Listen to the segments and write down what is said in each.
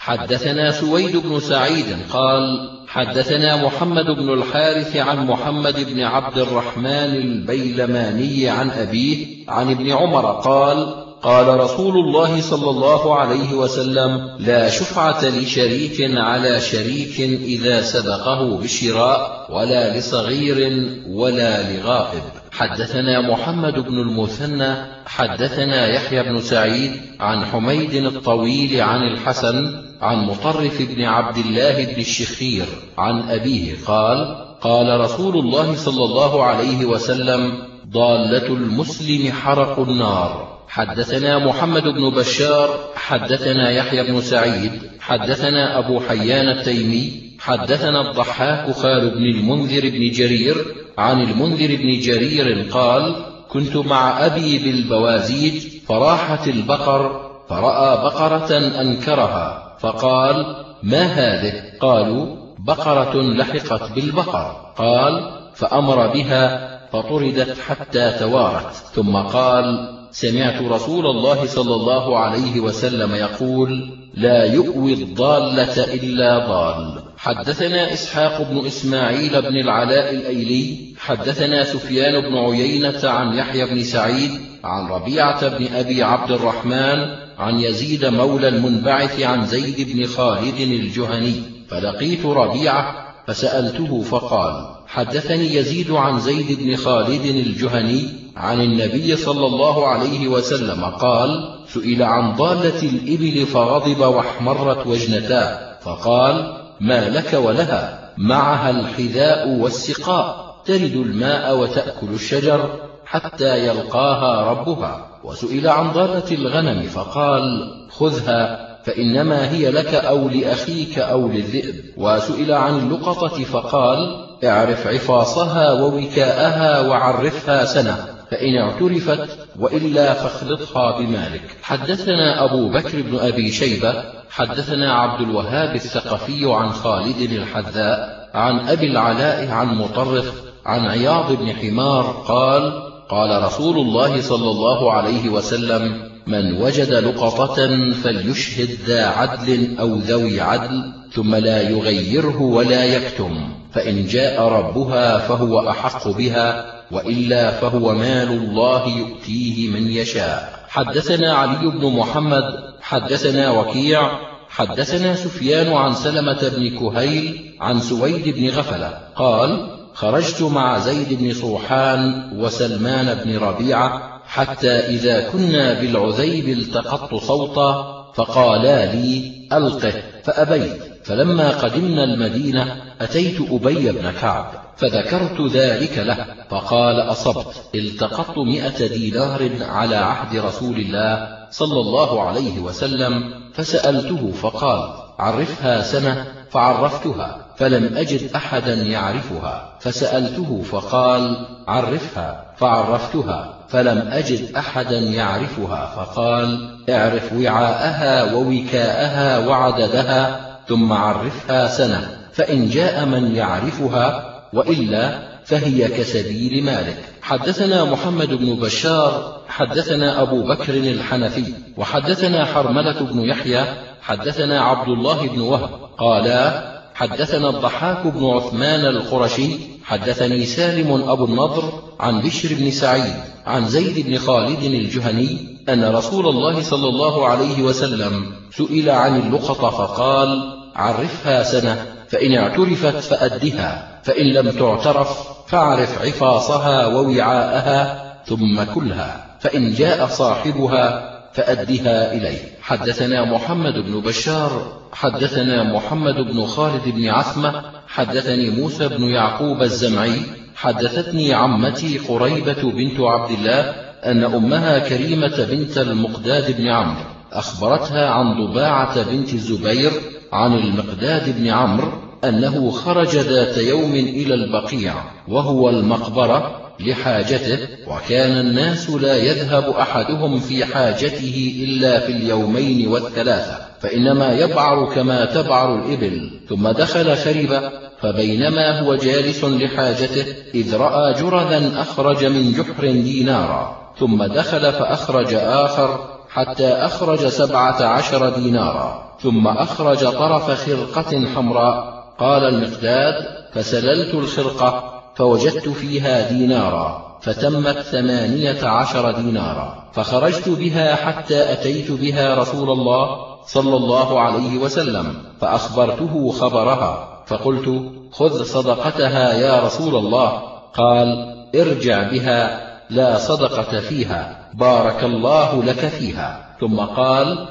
حدثنا سويد بن سعيد قال حدثنا محمد بن الحارث عن محمد بن عبد الرحمن البيلماني عن أبيه عن ابن عمر قال قال رسول الله صلى الله عليه وسلم لا شفعة لشريك على شريك إذا سبقه بشراء ولا لصغير ولا لغائب. حدثنا محمد بن المثنى حدثنا يحيى بن سعيد عن حميد الطويل عن الحسن عن مطرف بن عبد الله بن الشخير عن أبيه قال قال رسول الله صلى الله عليه وسلم ضالة المسلم حرق النار. حدثنا محمد بن بشار حدثنا يحيى بن سعيد حدثنا أبو حيان التيمي حدثنا الضحاك خال بن المنذر بن جرير عن المنذر بن جرير قال كنت مع أبي بالبوازيج فراحت البقر فرأى بقرة أنكرها. فقال ما هذه؟ قالوا بقرة لحقت بالبقر. قال فأمر بها فطردت حتى توارت. ثم قال سمعت رسول الله صلى الله عليه وسلم يقول لا يؤوي الضالة إلا ضال. حدثنا إسحاق بن إسماعيل بن العلاء الأيلي حدثنا سفيان بن عيينة عن يحيى بن سعيد عن ربيعة بن أبي عبد الرحمن عن يزيد مولى المنبعث عن زيد بن خالد الجهني فلقيت ربيعة فسألته فقال حدثني يزيد عن زيد بن خالد الجهني عن النبي صلى الله عليه وسلم قال سئل عن ضالة الإبل فغضب واحمرت وجنتاه فقال ما لك ولها؟ معها الحذاء والسقاء ترد الماء وتأكل الشجر. حتى يلقاها ربها. وسئل عن ضالة الغنم فقال خذها فإنما هي لك أو لأخيك أو للذئب. وسئل عن اللقطة فقال اعرف عفاصها ووكاءها وعرفها سنة فإن اعترفت وإلا فاخلطها بمالك. حدثنا أبو بكر بن أبي شيبة حدثنا عبد الوهاب الثقفي عن خالد الحذاء عن أبي العلاء عن مطرف عن عياض بن حمار قال قال رسول الله صلى الله عليه وسلم من وجد لقطة فليشهد ذا عدل أو ذوي عدل ثم لا يغيره ولا يكتم فإن جاء ربها فهو أحق بها وإلا فهو مال الله يؤتيه من يشاء. حدثنا علي بن محمد حدثنا وكيع حدثنا سفيان عن سلمة بن كهيل عن سويد بن غفلة قال خرجت مع زيد بن صوحان وسلمان بن ربيعة حتى إذا كنا بالعذيب التقطت صوتا فقالا لي ألقه فأبيت. فلما قدمنا المدينة أتيت أبي بن كعب فذكرت ذلك له فقال أصبت. التقطت مئة دينار على عهد رسول الله صلى الله عليه وسلم فسألته فقال عرفها سنة فعرفتها. فلم أجد أحدا يعرفها. فسألته فقال عرفها. فعرفتها. فلم أجد أحدا يعرفها. فقال اعرف وعاءها ووكاءها وعددها ثم عرفها سنة. فإن جاء من يعرفها وإلا فهي كسبيل مالك. حدثنا محمد بن بشار حدثنا أبو بكر الحنفي وحدثنا حرملة بن يحيى حدثنا عبد الله بن وهب قالا حدثنا الضحاك بن عثمان القرشي حدثني سالم أبو النضر عن بشر بن سعيد عن زيد بن خالد الجهني أن رسول الله صلى الله عليه وسلم سئل عن اللقطة فقال عرفها سنة فإن اعترفت فأدها فإن لم تعترف فاعرف عفاصها ووعاءها ثم كلها فإن جاء صاحبها فأدها إليه. حدثنا محمد بن بشار حدثنا محمد بن خالد بن عثمة حدثني موسى بن يعقوب الزمعي حدثتني عمتي قريبة بنت عبد الله أن أمها كريمة بنت المقداد بن عمرو أخبرتها عن ضباعة بنت الزبير عن المقداد بن عمرو أنه خرج ذات يوم إلى البقيع وهو المقبرة لحاجته وكان الناس لا يذهب أحدهم في حاجته إلا في اليومين والثلاثة فإنما يبعر كما تبعر الإبل ثم دخل خرب فبينما هو جالس لحاجته إذ رأى جرذا أخرج من جحر دينارا ثم دخل فأخرج آخر حتى أخرج سبعة عشر دينارا ثم أخرج طرف خرقة حمراء قال المقداد فسللت الخرقة فوجدت فيها دينارا فتمت ثمانية عشر دينارا. فخرجت بها حتى أتيت بها رسول الله صلى الله عليه وسلم فأخبرته خبرها. فقلت خذ صدقتها يا رسول الله. قال ارجع بها لا صدقة فيها بارك الله لك فيها. ثم قال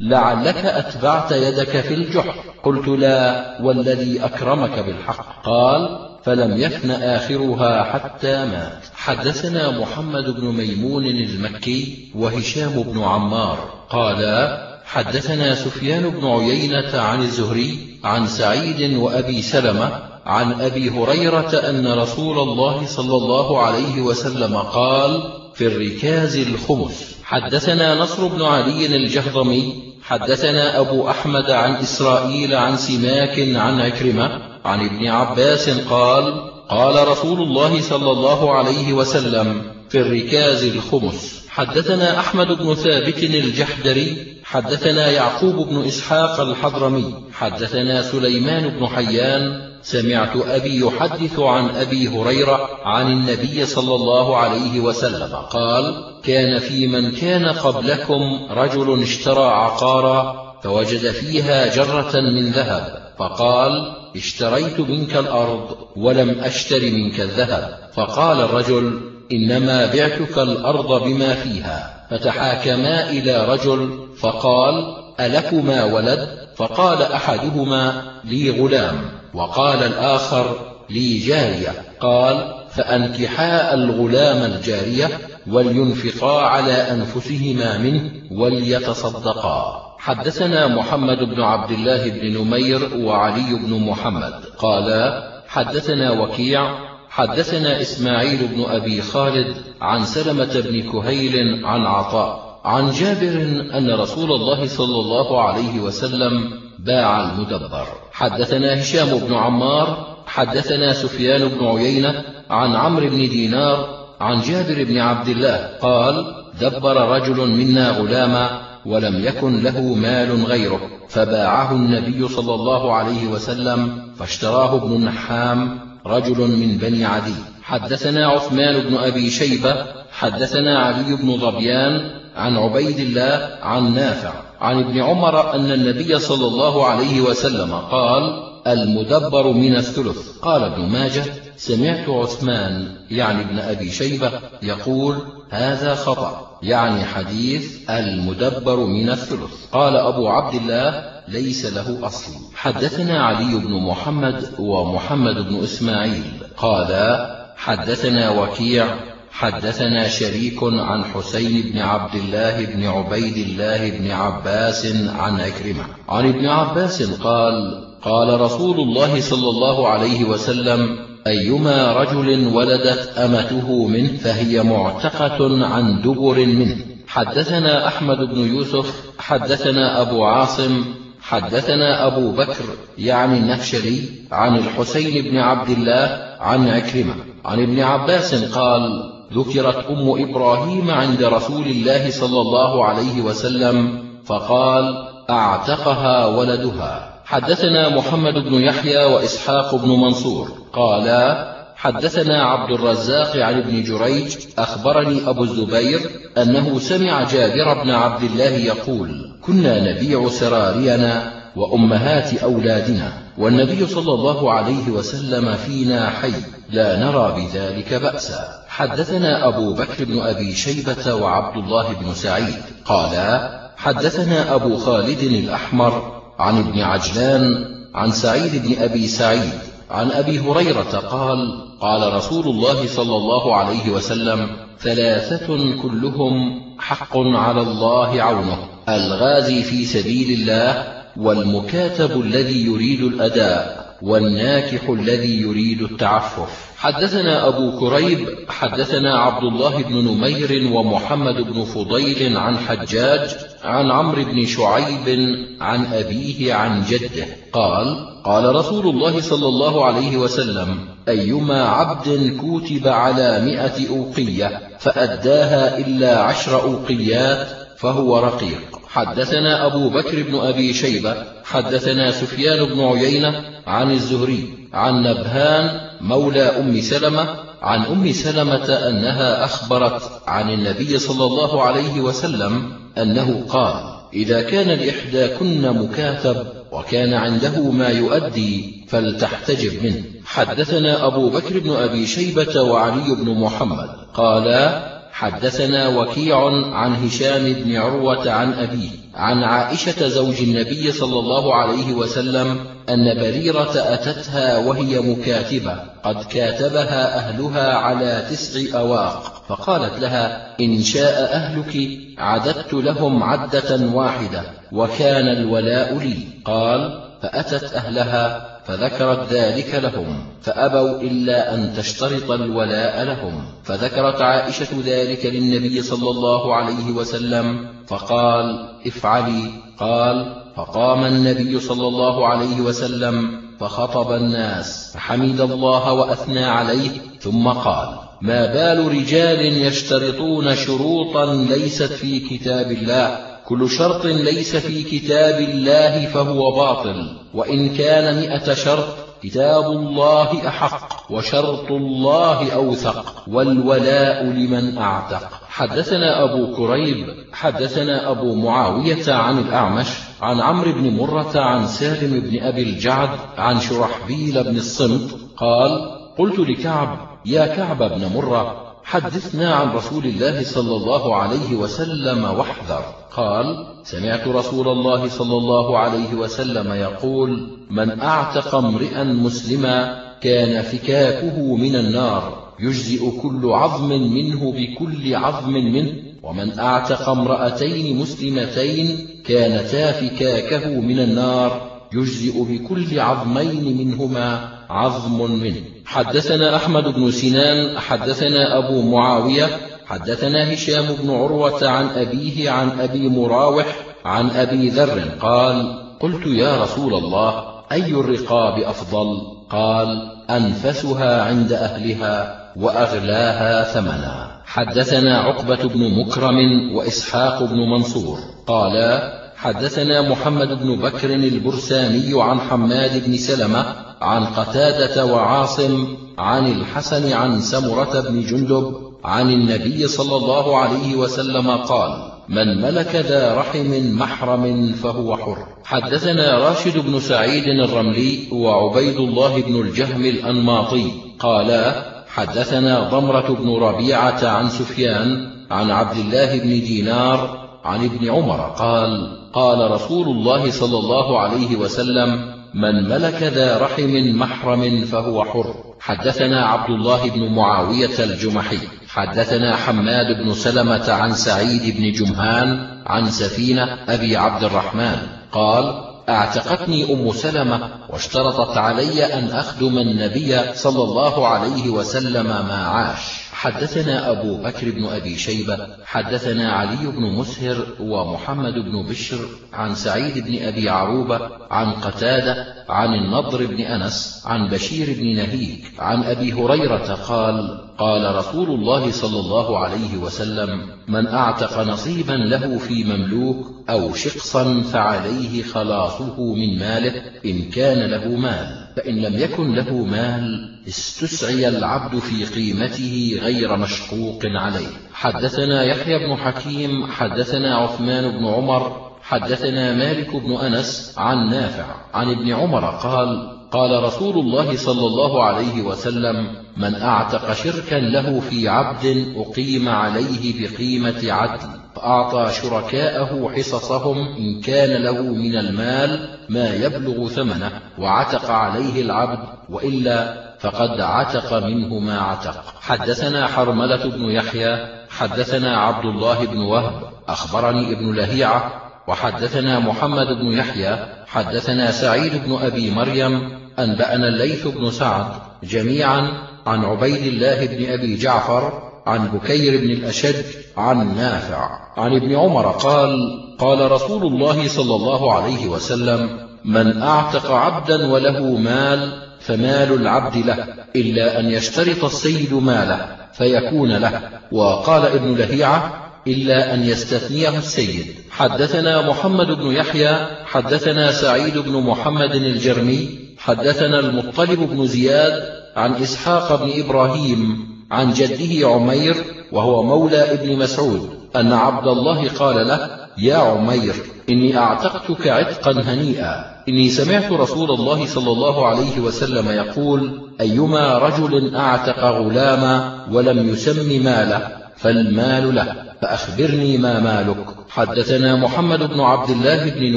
لعلك أتبعت يدك في الجحر. قلت لا والذي أكرمك بالحق. قال فلم يفن آخرها حتى مات. حدثنا محمد بن ميمون المكي وهشام بن عمار. قالا حدثنا سفيان بن عيينة عن الزهري عن سعيد وأبي سلمة عن أبي هريرة أن رسول الله صلى الله عليه وسلم قال في الركاز الخمس. حدثنا نصر بن علي الجهضمي حدثنا أبو أحمد عن إسرائيل عن سماك عن عكرمة عن ابن عباس قال قال رسول الله صلى الله عليه وسلم في الركاز الخمس حدثنا أحمد بن ثابت الجحدري حدثنا يعقوب بن إسحاق الحضرمي حدثنا سليمان بن حيان سمعت أبي يحدث عن أبي هريرة عن النبي صلى الله عليه وسلم قال كان في من كان قبلكم رجل اشترى عقارا فوجد فيها جرة من ذهب فقال اشتريت منك الأرض ولم أشتر منك الذهب فقال الرجل إنما بعتك الأرض بما فيها فتحاكما إلى رجل فقال ألكما ولد؟ فقال أحدهما لي غلام. وقال الآخر لي جارية. قال فأنكحا الغلام الجارية ولينفقا على أنفسهما منه وليتصدقا. حدثنا محمد بن عبد الله بن نمير وعلي بن محمد. قالا حدثنا وكيع حدثنا إسماعيل بن أبي خالد عن سلمة بن كهيل عن عطاء عن جابر أن رسول الله صلى الله عليه وسلم باع المدبر. حدثنا هشام بن عمار حدثنا سفيان بن عيينة عن عمرو بن دينار عن جابر بن عبد الله قال دبر رجل منا غلاما ولم يكن له مال غيره فباعه النبي صلى الله عليه وسلم فاشتراه ابن النحام رجل من بني عدي. حدثنا عثمان بن أبي شيبة حدثنا علي بن ظبيان عن عبيد الله عن نافع عن ابن عمر أن النبي صلى الله عليه وسلم قال المدبر من الثلث. قال ابن ماجه سمعت عثمان يعني ابن أبي شيبة يقول هذا خطأ يعني حديث المدبر من الثلث. قال أبو عبد الله ليس له أصل. حدثنا علي بن محمد ومحمد بن إسماعيل. قالا حدثنا وكيع حدثنا شريك عن حسين بن عبد الله بن عبيد الله بن عباس عن أكرمة. عن ابن عباس قال قال رسول الله صلى الله عليه وسلم أيما رجل ولدت أمته منه فهي معتقة عن دبر منه. حدثنا أحمد بن يوسف حدثنا أبو عاصم حدثنا أبو بكر يعني النفشري عن الحسين بن عبد الله عن عكرمة عن ابن عباس قال ذكرت أم إبراهيم عند رسول الله صلى الله عليه وسلم فقال أعتقها ولدها. حدثنا محمد بن يحيى وإسحاق بن منصور قالا حدثنا عبد الرزاق عن ابن جريج أخبرني أبو الزبير أنه سمع جابر بن عبد الله يقول كنا نبيع سرارينا وأمهات أولادنا والنبي صلى الله عليه وسلم فينا حي لا نرى بذلك بأسا. حدثنا أبو بكر بن أبي شيبة وعبد الله بن سعيد قالا حدثنا أبو خالد الأحمر عن ابن عجلان عن سعيد بن أبي سعيد عن أبي هريرة قال قال رسول الله صلى الله عليه وسلم ثلاثة كلهم حق على الله عونه الغازي في سبيل الله والمكاتب الذي يريد الأداء والناكح الذي يريد التعفف. حدثنا أبو كريب حدثنا عبد الله بن نمير ومحمد بن فضيل عن حجاج عن عمرو بن شعيب عن أبيه عن جده قال قال رسول الله صلى الله عليه وسلم أيما عبد كوتب على مئة أوقية فأداها إلا عشر أوقيات فهو رقيق. حدثنا أبو بكر بن أبي شيبة حدثنا سفيان بن عيينة عن الزهري عن نبهان مولى أم سلمة عن أم سلمة أنها أخبرت عن النبي صلى الله عليه وسلم أنه قال إذا كان لإحداكن مكاتب وكان عنده ما يؤدي فلتحتجب منه. حدثنا أبو بكر بن أبي شيبة وعلي بن محمد قالا حدثنا وكيع عن هشام بن عروة عن أبيه عن عائشة زوج النبي صلى الله عليه وسلم أن بريرة أتتها وهي مكاتبة قد كاتبها أهلها على تسع أواق فقالت لها إن شاء أهلك عددت لهم عدة واحدة وكان الولاء لي. قال فأتت أهلها فذكرت ذلك لهم فأبوا إلا أن تشترط الولاء لهم. فذكرت عائشة ذلك للنبي صلى الله عليه وسلم فقال افعلي. قال فقام النبي صلى الله عليه وسلم فخطب الناس فحمد الله وأثنى عليه ثم قال ما بال رجال يشترطون شروطا ليست في كتاب الله. كل شرط ليس في كتاب الله فهو باطل وإن كان مئة شرط كتاب الله أحق وشرط الله أوثق والولاء لمن أعتق. حدثنا أبو كريب حدثنا أبو معاوية عن الأعمش عن عمرو بن مرة عن سالم بن أبي الجعد عن شرحبيل بن الصمت قال قلت لكعب يا كعب بن مرة حدثنا عن رسول الله صلى الله عليه وسلم واحذر. قال سمعت رسول الله صلى الله عليه وسلم يقول من أعتق امرئا مسلما كان فكاكه من النار يجزئ كل عظم منه بكل عظم منه. ومن أعتق امرأتين مسلمتين كانتا فكاكه من النار يجزئ بكل عظمين منهما عظم منه. حدثنا أحمد بن سنان حدثنا أبو معاوية حدثنا هشام بن عروة عن أبيه عن أبي مراوح عن أبي ذر قال قلت يا رسول الله أي الرقاب أفضل؟ قال أنفسها عند أهلها وأغلاها ثمنا. حدثنا عقبة بن مكرم وإسحاق بن منصور قالا حدثنا محمد بن بكر البرساني عن حماد بن سلمة عن قتادة وعاصم عن الحسن عن سمرة بن جندب عن النبي صلى الله عليه وسلم قال من ملك ذا رحم محرم فهو حر. حدثنا راشد بن سعيد الرملي وعبيد الله بن الجهم الأنماطي قالا حدثنا ضمرة بن ربيعة عن سفيان عن عبد الله بن دينار عن ابن عمر قال قال رسول الله صلى الله عليه وسلم من ملك ذا رحم محرم فهو حر. حدثنا عبد الله بن معاوية الجمحي حدثنا حماد بن سلمة عن سعيد بن جمهان عن سفينة أبي عبد الرحمن قال أعتقتني أم سلمة واشترطت علي أن أخدم النبي صلى الله عليه وسلم ما عاش. حدثنا أبو بكر بن أبي شيبة حدثنا علي بن مسهر ومحمد بن بشر عن سعيد بن أبي عروبة عن قتادة عن النضر بن أنس عن بشير بن نهيك عن أبي هريرة قال قال رسول الله صلى الله عليه وسلم من أعتق نصيبا له في مملوك أو شقصا فعليه خلاصه من ماله إن كان له مال فإن لم يكن له مال استسعي العبد في قيمته غير مشقوق عليه. حدثنا يحيى بن حكيم حدثنا عثمان بن عمر حدثنا مالك بن أنس عن نافع عن ابن عمر قال قال رسول الله صلى الله عليه وسلم من أعتق شركا له في عبد أقيم عليه بقيمة عدل فأعطى شركاءه حصصهم إن كان له من المال ما يبلغ ثمنه وعتق عليه العبد وإلا فقد عتق منه ما عتق. حدثنا حرملة بن يحيى حدثنا عبد الله بن وهب أخبرني ابن لهيعة وحدثنا محمد بن يحيى حدثنا سعيد بن أبي مريم أنبأنا الليث بن سعد جميعا عن عبيد الله بن أبي جعفر عن بكير بن الأشج عن نافع. عن ابن عمر قال قال رسول الله صلى الله عليه وسلم من أعتق عبدا وله مال فمال العبد له إلا أن يشترط السيد ماله فيكون له. وقال ابن لهيعة إلا أن يستثنيه السيد. حدثنا محمد بن يحيى حدثنا سعيد بن محمد الجرمي حدثنا المطلب بن زياد عن إسحاق بن إبراهيم عن جده عمير وهو مولى ابن مسعود أن عبد الله قال له يا عمير إني أعتقتك عتقا هنيئا. إني سمعت رسول الله صلى الله عليه وسلم يقول أيما رجل أعتق غلاما ولم يسم ماله فالمال له فأخبرني ما مالك. حدثنا محمد بن عبد الله بن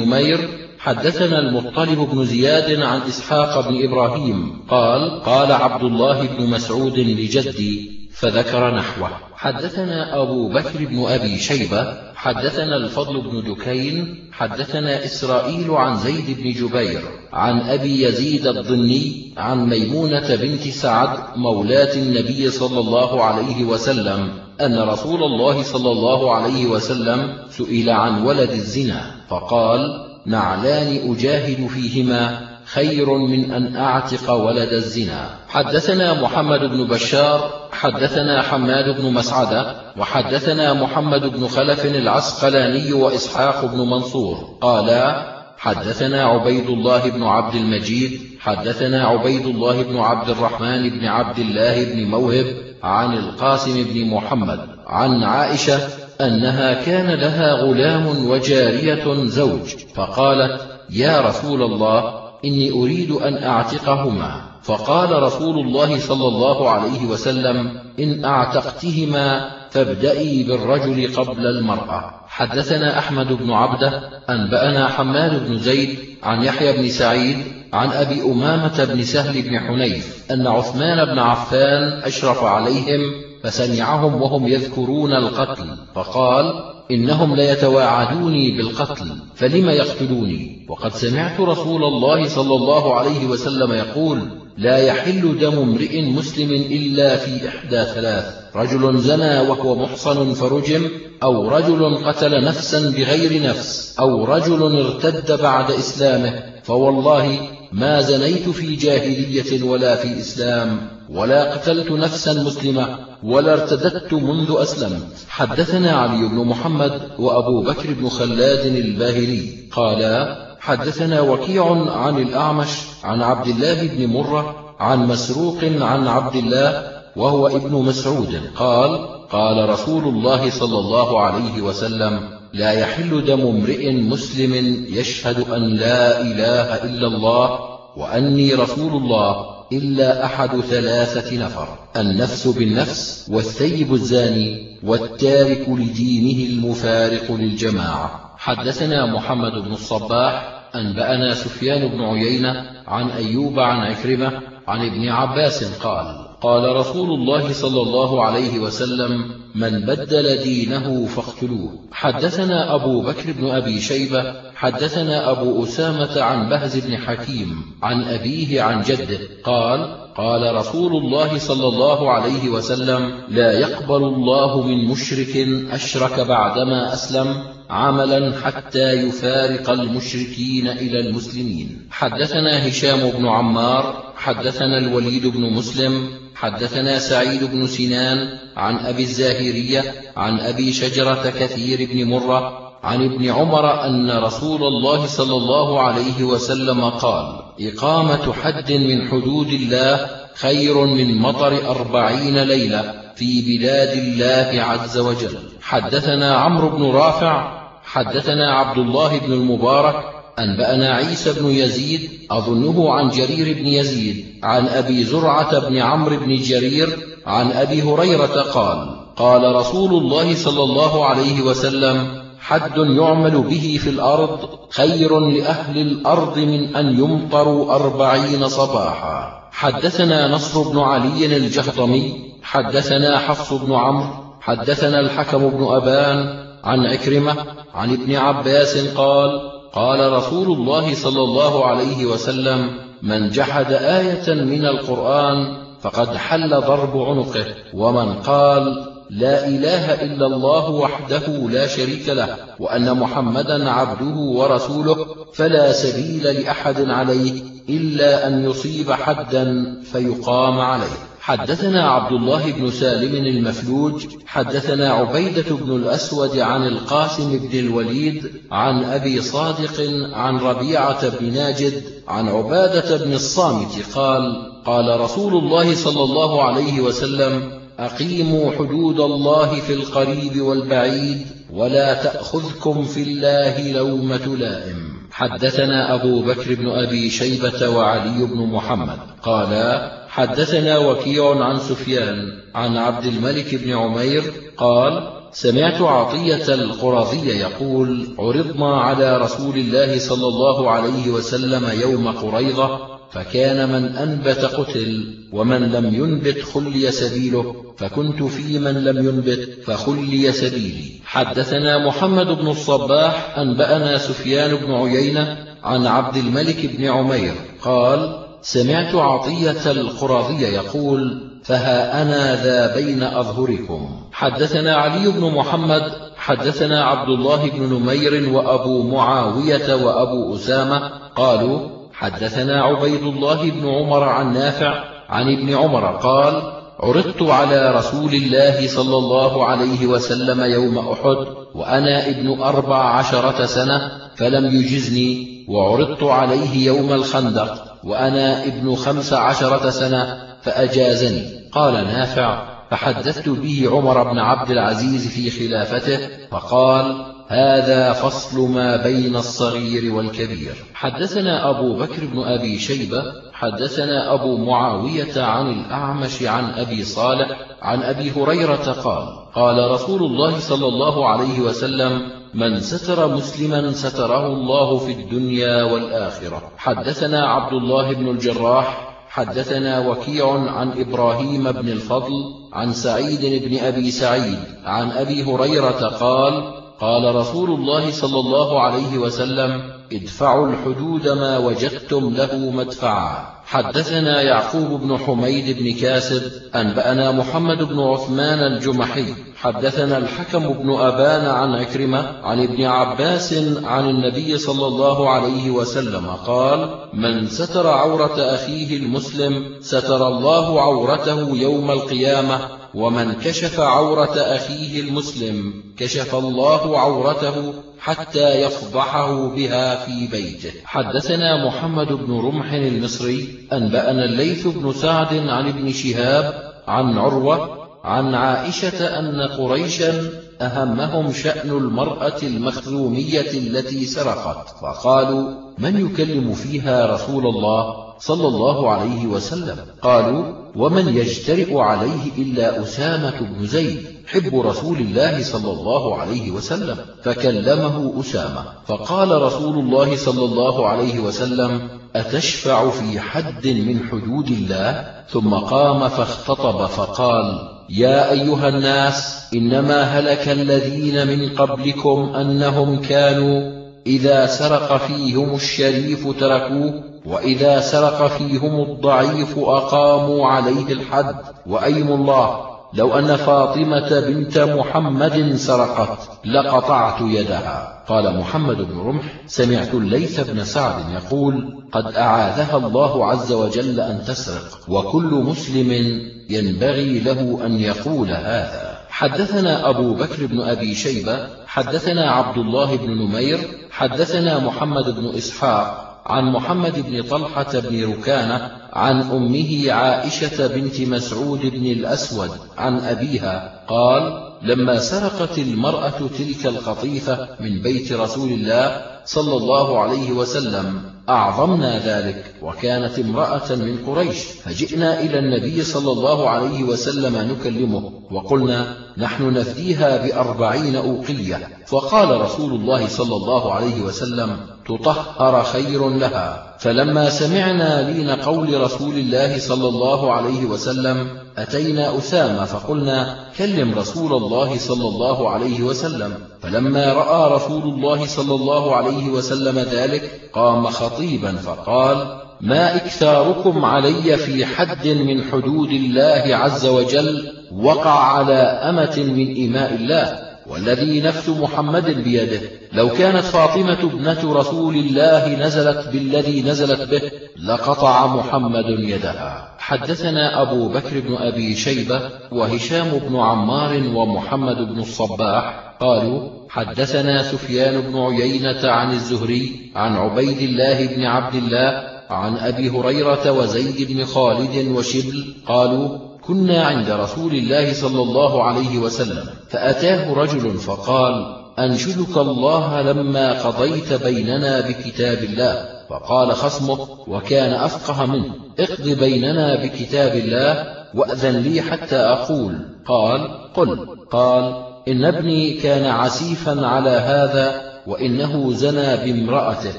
نمير حدثنا المطلب بن زياد عن إسحاق بن إبراهيم قال قال عبد الله بن مسعود لجدي فذكر نحوه. حدثنا أبو بكر بن أبي شيبة حدثنا الفضل بن دكين حدثنا إسرائيل عن زيد بن جبير عن أبي يزيد الضني عن ميمونة بنت سعد مولاة النبي صلى الله عليه وسلم أن رسول الله صلى الله عليه وسلم سئل عن ولد الزنا فقال نعلان أجاهد فيهما خير من أن أعتق ولد الزنا. حدثنا محمد بن بشار حدثنا حماد بن مسعدة وحدثنا محمد بن خلف العسقلاني وإسحاق بن منصور. قالا حدثنا عبيد الله بن عبد المجيد حدثنا عبيد الله بن عبد الرحمن بن عبد الله بن موهب عن القاسم بن محمد عن عائشة أنها كان لها غلام وجارية زوج فقالت يا رسول الله إني أريد أن أعتقهما. فقال رسول الله صلى الله عليه وسلم إن أعتقتهما فابدئي بالرجل قبل المرأة. حدثنا أحمد بن عبده أنبأنا حماد بن زيد عن يحيى بن سعيد عن أبي أمامة بن سهل بن حنيف أن عثمان بن عفان أشرف عليهم فسمعهم وهم يذكرون القتل فقال إنهم ليتواعدوني بالقتل فلم يقتلوني؟ وقد سمعت رسول الله صلى الله عليه وسلم يقول لا يحل دم امرئ مسلم إلا في إحدى ثلاث رجل زنى وهو محصن فرجم أو رجل قتل نفسا بغير نفس أو رجل ارتد بعد إسلامه فوالله ما زنيت في جاهلية ولا في إسلام ولا قتلت نفسا مسلمة. ولا ارتدت منذ أسلمت. حدثنا علي بن محمد وأبو بكر بن خلاد الباهلي. قالا حدثنا وكيع عن الأعمش عن عبد الله بن مرة عن مسروق عن عبد الله وهو ابن مسعود. قال قال رسول الله صلى الله عليه وسلم لا يحل دم امرئ مسلم يشهد أن لا إله إلا الله وأني رسول الله إلا أحد ثلاثة نفر النفس بالنفس والثيب الزاني والتارك لدينه المفارق للجماعة. حدثنا محمد بن الصباح أنبأنا سفيان بن عيينة عن أيوب عن عكرمة عن ابن عباس قال قال رسول الله صلى الله عليه وسلم من بدل دينه فاقتلوه. حدثنا أبو بكر بن أبي شيبة حدثنا أبو أسامة عن بهز بن حكيم عن أبيه عن جده قال قال رسول الله صلى الله عليه وسلم لا يقبل الله من مشرك أشرك بعدما أسلم عملا حتى يفارق المشركين إلى المسلمين. حدثنا هشام بن عمار حدثنا الوليد بن مسلم حدثنا سعيد بن سنان عن أبي الزاهرية عن أبي شجرة كثير بن مرة عن ابن عمر أن رسول الله صلى الله عليه وسلم قال إقامة حد من حدود الله خير من مطر أربعين ليلة في بلاد الله عز وجل. حدثنا عمرو بن رافع حدثنا عبد الله بن المبارك أنبأنا عيسى بن يزيد أظنه عن جرير بن يزيد عن أبي زرعة بن عمرو بن جرير عن أبي هريرة قال قال رسول الله صلى الله عليه وسلم حد يعمل به في الأرض خير لأهل الأرض من أن يمطروا أربعين صباحا. حدثنا نصر بن علي الجهضمي حدثنا حفص بن عمرو حدثنا الحكم بن أبان عن عكرمة عن ابن عباس قال قال رسول الله صلى الله عليه وسلم من جحد آية من القرآن فقد حل ضرب عنقه ومن قال لا إله إلا الله وحده لا شريك له وأن محمدا عبده ورسوله فلا سبيل لأحد عليه إلا أن يصيب حدا فيقام عليه. حدثنا عبد الله بن سالم المفلوج حدثنا عبيدة بن الأسود عن القاسم بن الوليد عن أبي صادق عن ربيعة بن ناجد عن عبادة بن الصامت قال قال رسول الله صلى الله عليه وسلم أقيموا حدود الله في القريب والبعيد ولا تأخذكم في الله لومة لائم. حدثنا أبو بكر بن أبي شيبة وعلي بن محمد قالا حدثنا وكيع عن سفيان عن عبد الملك بن عمير قال سمعت عطية القرظي يقول عرضنا على رسول الله صلى الله عليه وسلم يوم قريضة فكان من أنبت قتل ومن لم ينبت خلي سبيله فكنت في من لم ينبت فخلي سبيلي. حدثنا محمد بن الصباح أنبأنا سفيان بن عيينة عن عبد الملك بن عمير قال سمعت عطية القرظي يقول فها أنا ذا بين أظهركم. حدثنا علي بن محمد حدثنا عبد الله بن نمير وأبو معاوية وأبو أسامة قالوا حدثنا عبيد الله بن عمر عن نافع عن ابن عمر قال عرضت على رسول الله صلى الله عليه وسلم يوم أحد وأنا ابن أربع عشرة سنة فلم يجزني وعرضت عليه يوم الخندق. وأنا ابن خمس عشرة سنة فأجازني. قال نافع فحدثت به عمر بن عبد العزيز في خلافته فقال هذا فصل ما بين الصغير والكبير. حدثنا أبو بكر بن أبي شيبة حدثنا أبو معاوية عن الأعمش عن أبي صالح عن أبي هريرة قال قال رسول الله صلى الله عليه وسلم من ستر مسلما ستره الله في الدنيا والآخرة. حدثنا عبد الله بن الجراح حدثنا وكيع عن إبراهيم بن الفضل عن سعيد بن أبي سعيد عن أبي هريرة قال قال رسول الله صلى الله عليه وسلم ادفعوا الحدود ما وجدتم له مدفعا. حدثنا يعقوب بن حميد بن كاسب أنبأنا محمد بن عثمان الجمحي حدثنا الحكم بن أبان عن عكرمة عن ابن عباس عن النبي صلى الله عليه وسلم قال من ستر عورة أخيه المسلم ستر الله عورته يوم القيامة ومن كشف عورة أخيه المسلم كشف الله عورته حتى يفضحه بها في بيته. حدثنا محمد بن رمح المصري أنبأنا الليث بن سعد عن ابن شهاب عن عروة عن عائشة أن قريشا أهمهم شأن المرأة المخزومية التي سرقت فقالوا من يكلم فيها رسول الله؟ صلى الله عليه وسلم. قالوا ومن يجترئ عليه إلا أسامة بن زيد حب رسول الله صلى الله عليه وسلم. فكلمه أسامة. فقال رسول الله صلى الله عليه وسلم أتشفع في حد من حدود الله؟ ثم قام فاختطب فقال يا أيها الناس إنما هلك الذين من قبلكم أنهم كانوا إذا سرق فيهم الشريف تركوه وإذا سرق فيهم الضعيف أقاموا عليه الحد. وأيم الله لو أن فاطمة بنت محمد سرقت لقطعت يدها. قال محمد بن رمح سمعت الليث بن سعد يقول قد أعاذها الله عز وجل أن تسرق وكل مسلم ينبغي له أن يقول هذا. حدثنا أبو بكر بن أبي شيبة حدثنا عبد الله بن نمير حدثنا محمد بن إسحاق عن محمد بن طلحة بن ركانة عن أمه عائشة بنت مسعود بن الأسود عن أبيها قال لما سرقت المرأة تلك القطيفة من بيت رسول الله صلى الله عليه وسلم أعظمنا ذلك وكانت امرأة من قريش فجئنا إلى النبي صلى الله عليه وسلم نكلمه وقلنا نحن نفديها بأربعين أوقية فقال رسول الله صلى الله عليه وسلم تطهر خير لها. فلما سمعنا لين قول رسول الله صلى الله عليه وسلم أتينا أسامة فقلنا كلم رسول الله صلى الله عليه وسلم. فلما رأى رسول الله صلى الله عليه وسلم ذلك قام خطيبا فقال ما إكثاركم علي في حد من حدود الله عز وجل وقع على أمة من إماء الله والذي نفس محمد بيده. لو كانت فاطمة ابنة رسول الله نزلت بالذي نزلت به لقطع محمد يدها. حدثنا أبو بكر بن أبي شيبة وهشام بن عمار ومحمد بن الصباح قالوا حدثنا سفيان بن عيينة عن الزهري عن عبيد الله بن عبد الله عن أبي هريرة وزيد بن خالد وشبل قالوا كنا عند رسول الله صلى الله عليه وسلم فأتاه رجل فقال أنشدك الله لما قضيت بيننا بكتاب الله فقال خصمه وكان أفقه منه اقض بيننا بكتاب الله وأذن لي حتى أقول قال قل قال إن ابني كان عسيفا على هذا وإنه زنى بامرأته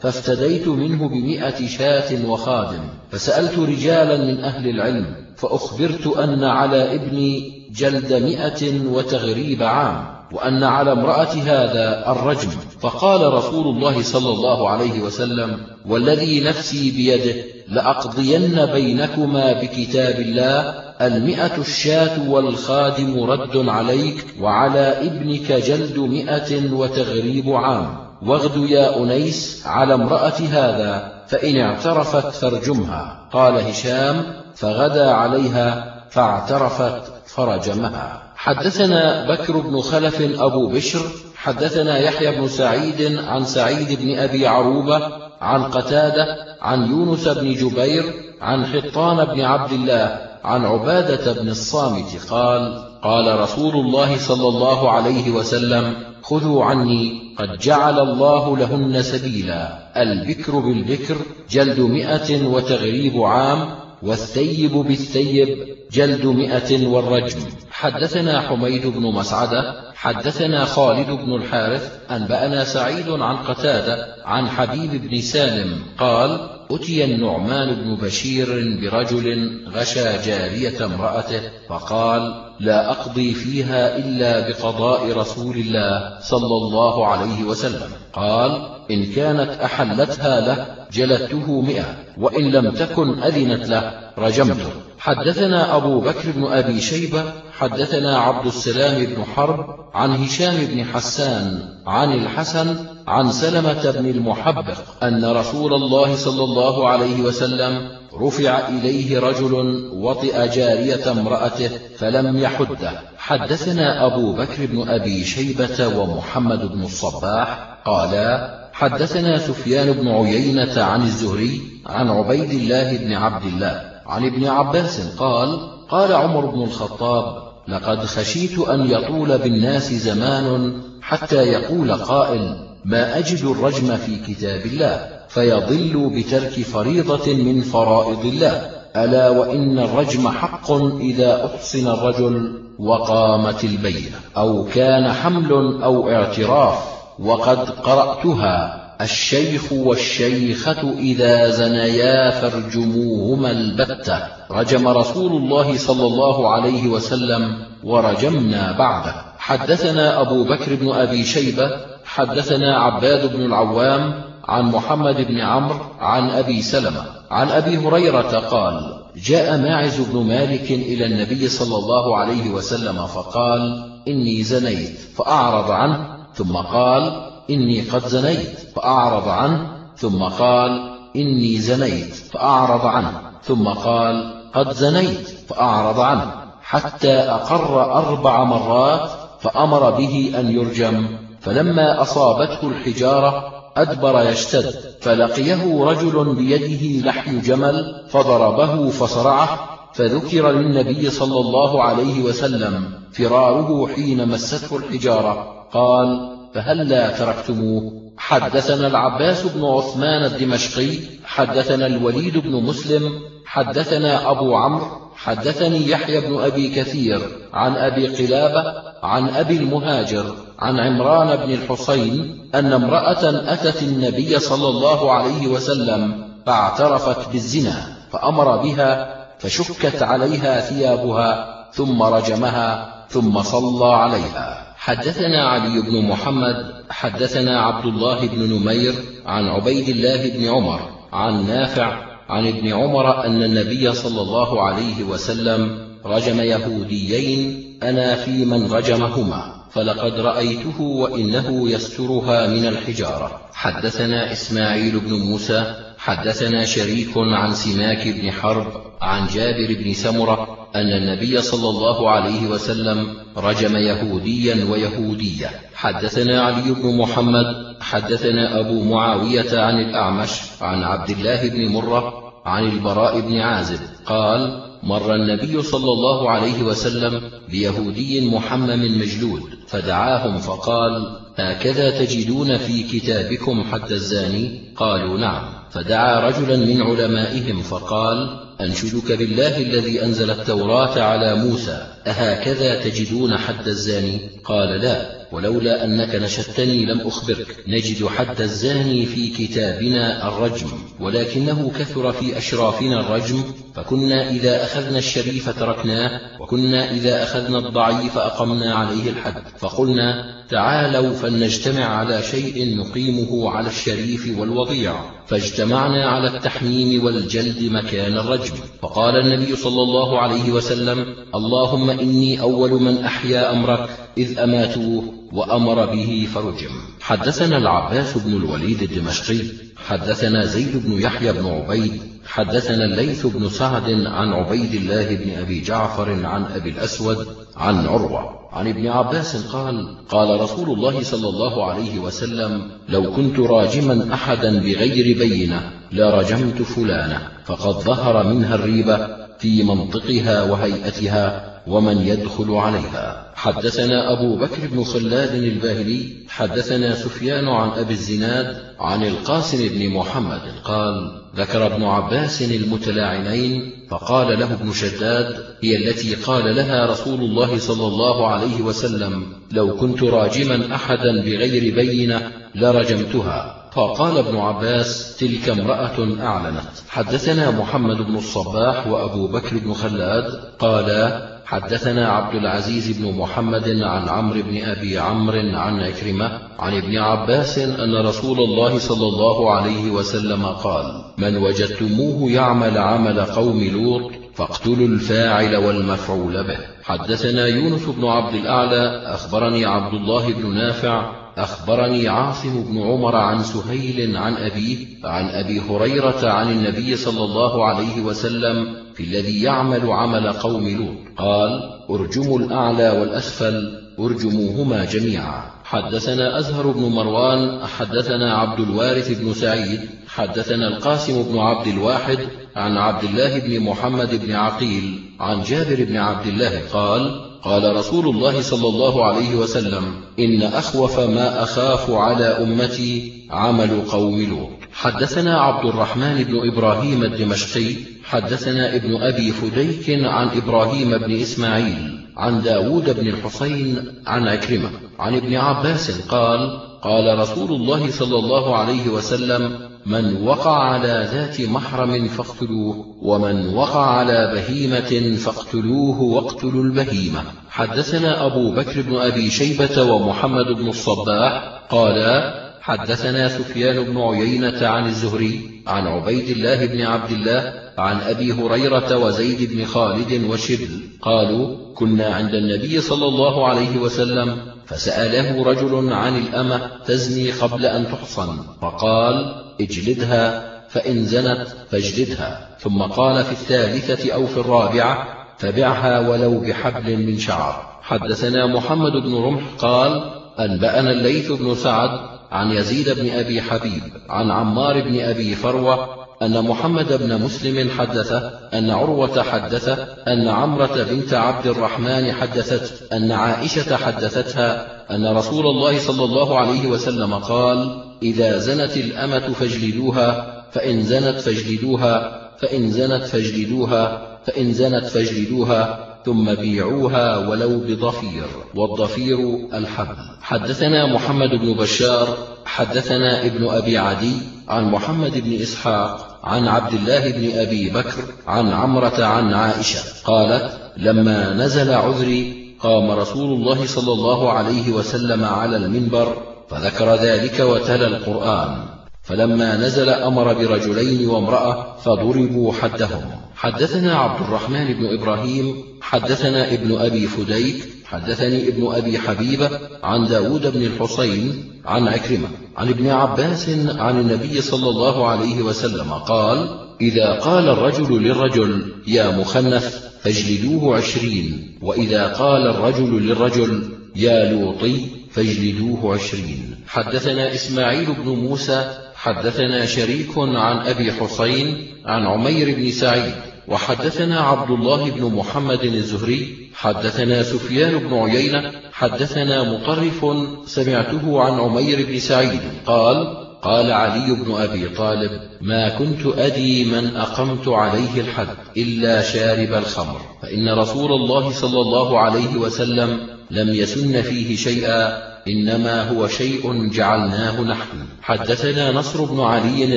فافتديت منه بمئة شاة وخادم فسألت رجالا من أهل العلم فأخبرت أن على ابني جلد مئة وتغريب عام وأن على امرأة هذا الرجم. فقال رسول الله صلى الله عليه وسلم والذي نفسي بيده لأقضين بينكما بكتاب الله المئة الشاة والخادم رد عليك وعلى ابنك جلد مئة وتغريب عام. واغد يا أنيس على امرأة هذا فإن اعترفت فارجمها. قال هشام فغدا عليها فاعترفت فرجمها. حدثنا بكر بن خلف أبو بشر حدثنا يحيى بن سعيد عن سعيد بن أبي عروبة عن قتادة عن يونس بن جبير عن حطان بن عبد الله عن عبادة بن الصامت قال قال رسول الله صلى الله عليه وسلم خذوا عني قد جعل الله لهن سبيلا. البكر بالبكر جلد مئة وتغريب عام والثيب بالثيب جلد مئة والرجم. حدثنا حميد بن مسعدة حدثنا خالد بن الحارث أنبأنا سعيد عن قتادة عن حبيب بن سالم قال أتي النعمان بن بشير برجل غشى جارية امرأته فقال لا أقضي فيها إلا بقضاء رسول الله صلى الله عليه وسلم. قال إن كانت أحلتها له جلدته مئة وإن لم تكن أذنت له رجمته. حدثنا أبو بكر بن أبي شيبة حدثنا عبد السلام بن حرب عن هشام بن حسان عن الحسن عن سلمة بن المحبق أن رسول الله صلى الله عليه وسلم رفع إليه رجل وطئ جارية امرأته فلم يحده. حدثنا أبو بكر بن أبي شيبة ومحمد بن الصباح قالا حدثنا سفيان بن عيينة عن الزهري عن عبيد الله بن عبد الله عن ابن عباس قال قال عمر بن الخطاب لقد خشيت أن يطول بالناس زمان حتى يقول قائل ما أجد الرجم في كتاب الله فيضل بترك فريضة من فرائض الله ألا وإن الرجم حق إذا أحصن الرجل وقامت البينة أو كان حمل أو اعتراف وقد قرأتها. الشيخ والشيخة إذا زنيا فارجموهما البتة. رجم رسول الله صلى الله عليه وسلم ورجمنا بعده. حدثنا أبو بكر بن أبي شيبة حدثنا عباد بن العوام عن محمد بن عمرو عن أبي سلمة. عن أبي هريرة قال جاء ماعز بن مالك إلى النبي صلى الله عليه وسلم فقال إني زنيت فأعرض عنه ثم قال إني قد زنيت فأعرض عنه ثم قال إني زنيت فأعرض عنه ثم قال قد زنيت فأعرض عنه حتى أقر أربع مرات فأمر به أن يرجم فلما أصابته الحجارة أدبر يشتد فلقيه رجل بيده لحي جمل فضربه فصرعه فذكر للنبي صلى الله عليه وسلم فراره حين مسته الحجارة قال فهلا تركتموه؟ حدثنا العباس بن عثمان الدمشقي حدثنا الوليد بن مسلم حدثنا أبو عمرو حدثني يحيى بن أبي كثير عن أبي قلابة عن أبي المهاجر عن عمران بن الحصين أن امرأة أتت النبي صلى الله عليه وسلم فاعترفت بالزنا فأمر بها فشكت عليها ثيابها ثم رجمها ثم صلى عليها. حدثنا علي بن محمد حدثنا عبد الله بن نمير عن عبيد الله بن عمر عن نافع عن ابن عمر أن النبي صلى الله عليه وسلم رجم يهوديين أنا في من رجمهما فلقد رأيته وإنه يسترها من الحجارة. حدثنا إسماعيل بن موسى حدثنا شريك عن سماك بن حرب عن جابر بن سمرة أن النبي صلى الله عليه وسلم رجم يهوديا ويهودية. حدثنا علي بن محمد حدثنا أبو معاوية عن الأعمش عن عبد الله بن مرة عن البراء بن عازب. قال مر النبي صلى الله عليه وسلم بيهودي محمم مجلود فدعاهم فقال هكذا تجدون في كتابكم حد الزاني؟ قالوا نعم. فدعا رجلا من علمائهم فقال أنشدك بالله الذي أنزل التوراة على موسى أهكذا تجدون حد الزاني؟ قال لا. ولولا أنك نشدتني لم أخبرك. نجد حد الزاني في كتابنا الرجم ولكنه كثر في أشرافنا الرجم فكنا إذا أخذنا الشريف تركناه وكنا إذا أخذنا الضعيف أقمنا عليه الحد. فقلنا تعالوا فلنجتمع على شيء نقيمه على الشريف والوضيع. فاجتمعنا على التحميم والجلد مكان الرجم. فقال النبي صلى الله عليه وسلم اللهم إني أول من أحيا أمرك إذ أماتوه. وأمر به فرجم. حدثنا العباس بن الوليد الدمشقي. حدثنا زيد بن يحيى بن عبيد. حدثنا الليث بن سعد عن عبيد الله بن أبي جعفر عن أبي الأسود عن عروة. عن ابن عباس قال قال رسول الله صلى الله عليه وسلم لو كنت راجما أحدا بغير بينة لرجمت فلانة فقد ظهر منها الريبة في منطقها وهيئتها ومن يدخل عليها. حدثنا أبو بكر بن خلاد الباهلي حدثنا سفيان عن أبي الزناد عن القاسم بن محمد قال ذكر ابن عباس المتلاعنين فقال له ابن شداد هي التي قال لها رسول الله صلى الله عليه وسلم لو كنت راجما أحدا بغير بينة لرجمتها. فقال ابن عباس تلك امرأة أعلنت. حدثنا محمد بن الصباح وأبو بكر بن خلاد قالا حدثنا عبد العزيز بن محمد عن عمرو بن أبي عمرو عن عكرمة عن ابن عباس أن رسول الله صلى الله عليه وسلم قال من وجدتموه يعمل عمل قوم لوط فاقتلوا الفاعل والمفعول به. حدثنا يونس بن عبد الأعلى أخبرني عبد الله بن نافع أخبرني عاصم بن عمر عن سهيل عن أبيه عن أبي هريرة عن النبي صلى الله عليه وسلم في الذي يعمل عمل قوم لوط. قال أرجموا الأعلى والأسفل أرجموهما جميعا. حدثنا أزهر بن مروان حدثنا عبد الوارث بن سعيد حدثنا القاسم بن عبد الواحد عن عبد الله بن محمد بن عقيل عن جابر بن عبد الله قال قال رسول الله صلى الله عليه وسلم إن أخوف ما أخاف على أمتي عمل قوم لوط حدثنا عبد الرحمن بن إبراهيم الدمشقي حدثنا ابن أبي فديك عن إبراهيم بن إسماعيل عن داود بن الحسين عن عكرمة عن ابن عباس قال قال رسول الله صلى الله عليه وسلم من وقع على ذات محرم فاقتلوه ومن وقع على بهيمة فاقتلوه واقتلوا البهيمة. حدثنا أبو بكر بن أبي شيبة ومحمد بن الصباح قالا حدثنا سفيان بن عيينة عن الزهري عن عبيد الله بن عبد الله عن أبي هريرة وزيد بن خالد وشبل قالوا كنا عند النبي صلى الله عليه وسلم فسأله رجل عن الأمة تزني قبل أن تحصن فقال اجلدها فإن زنت فاجلدها. ثم قال في الثالثة أو في الرابعة فبعها ولو بحبل من شعر. حدثنا محمد بن رمح قال أنبأنا الليث بن سعد عن يزيد بن أبي حبيب عن عمار بن أبي فروة أن محمد بن مسلم حدثه أن عروة حدثه أن عمرة بنت عبد الرحمن حدثت أن عائشة حدثتها أن رسول الله صلى الله عليه وسلم قال إذا زنت الأمة فاجلدوها فإن زنت فاجلدوها فإن زنت فاجلدوها فإن زنت فاجلدوها ثم بيعوها ولو بضفير والضفير الحبل حدثنا محمد بن بشار حدثنا ابن أبي عدي عن محمد بن إسحاق عن عبد الله بن أبي بكر عن عمرة عن عائشة. قالت لما نزل عذري قام رسول الله صلى الله عليه وسلم على المنبر فذكر ذلك وتلا القرآن. فلما نزل أمر برجلين وامرأة فضربوا حدهم. حدثنا عبد الرحمن بن إبراهيم حدثنا ابن أبي فديك حدثني ابن أبي حبيبة عن داود بن الحسين عن عكرمة عن ابن عباس عن النبي صلى الله عليه وسلم قال إذا قال الرجل للرجل يا مخنث فاجلدوه عشرين وإذا قال الرجل للرجل يا لوطي فاجلدوه عشرين. حدثنا إسماعيل بن موسى حدثنا شريك عن أبي حسين عن عمير بن سعيد وحدثنا عبد الله بن محمد الزهري حدثنا سفيان بن عيينة حدثنا مطرف سمعته عن عمير بن سعيد قال قال علي بن أبي طالب ما كنت أدي من أقمت عليه الحد إلا شارب الخمر فإن رسول الله صلى الله عليه وسلم لم يسن فيه شيئا إنما هو شيء جعلناه نحن. حدثنا نصر بن علي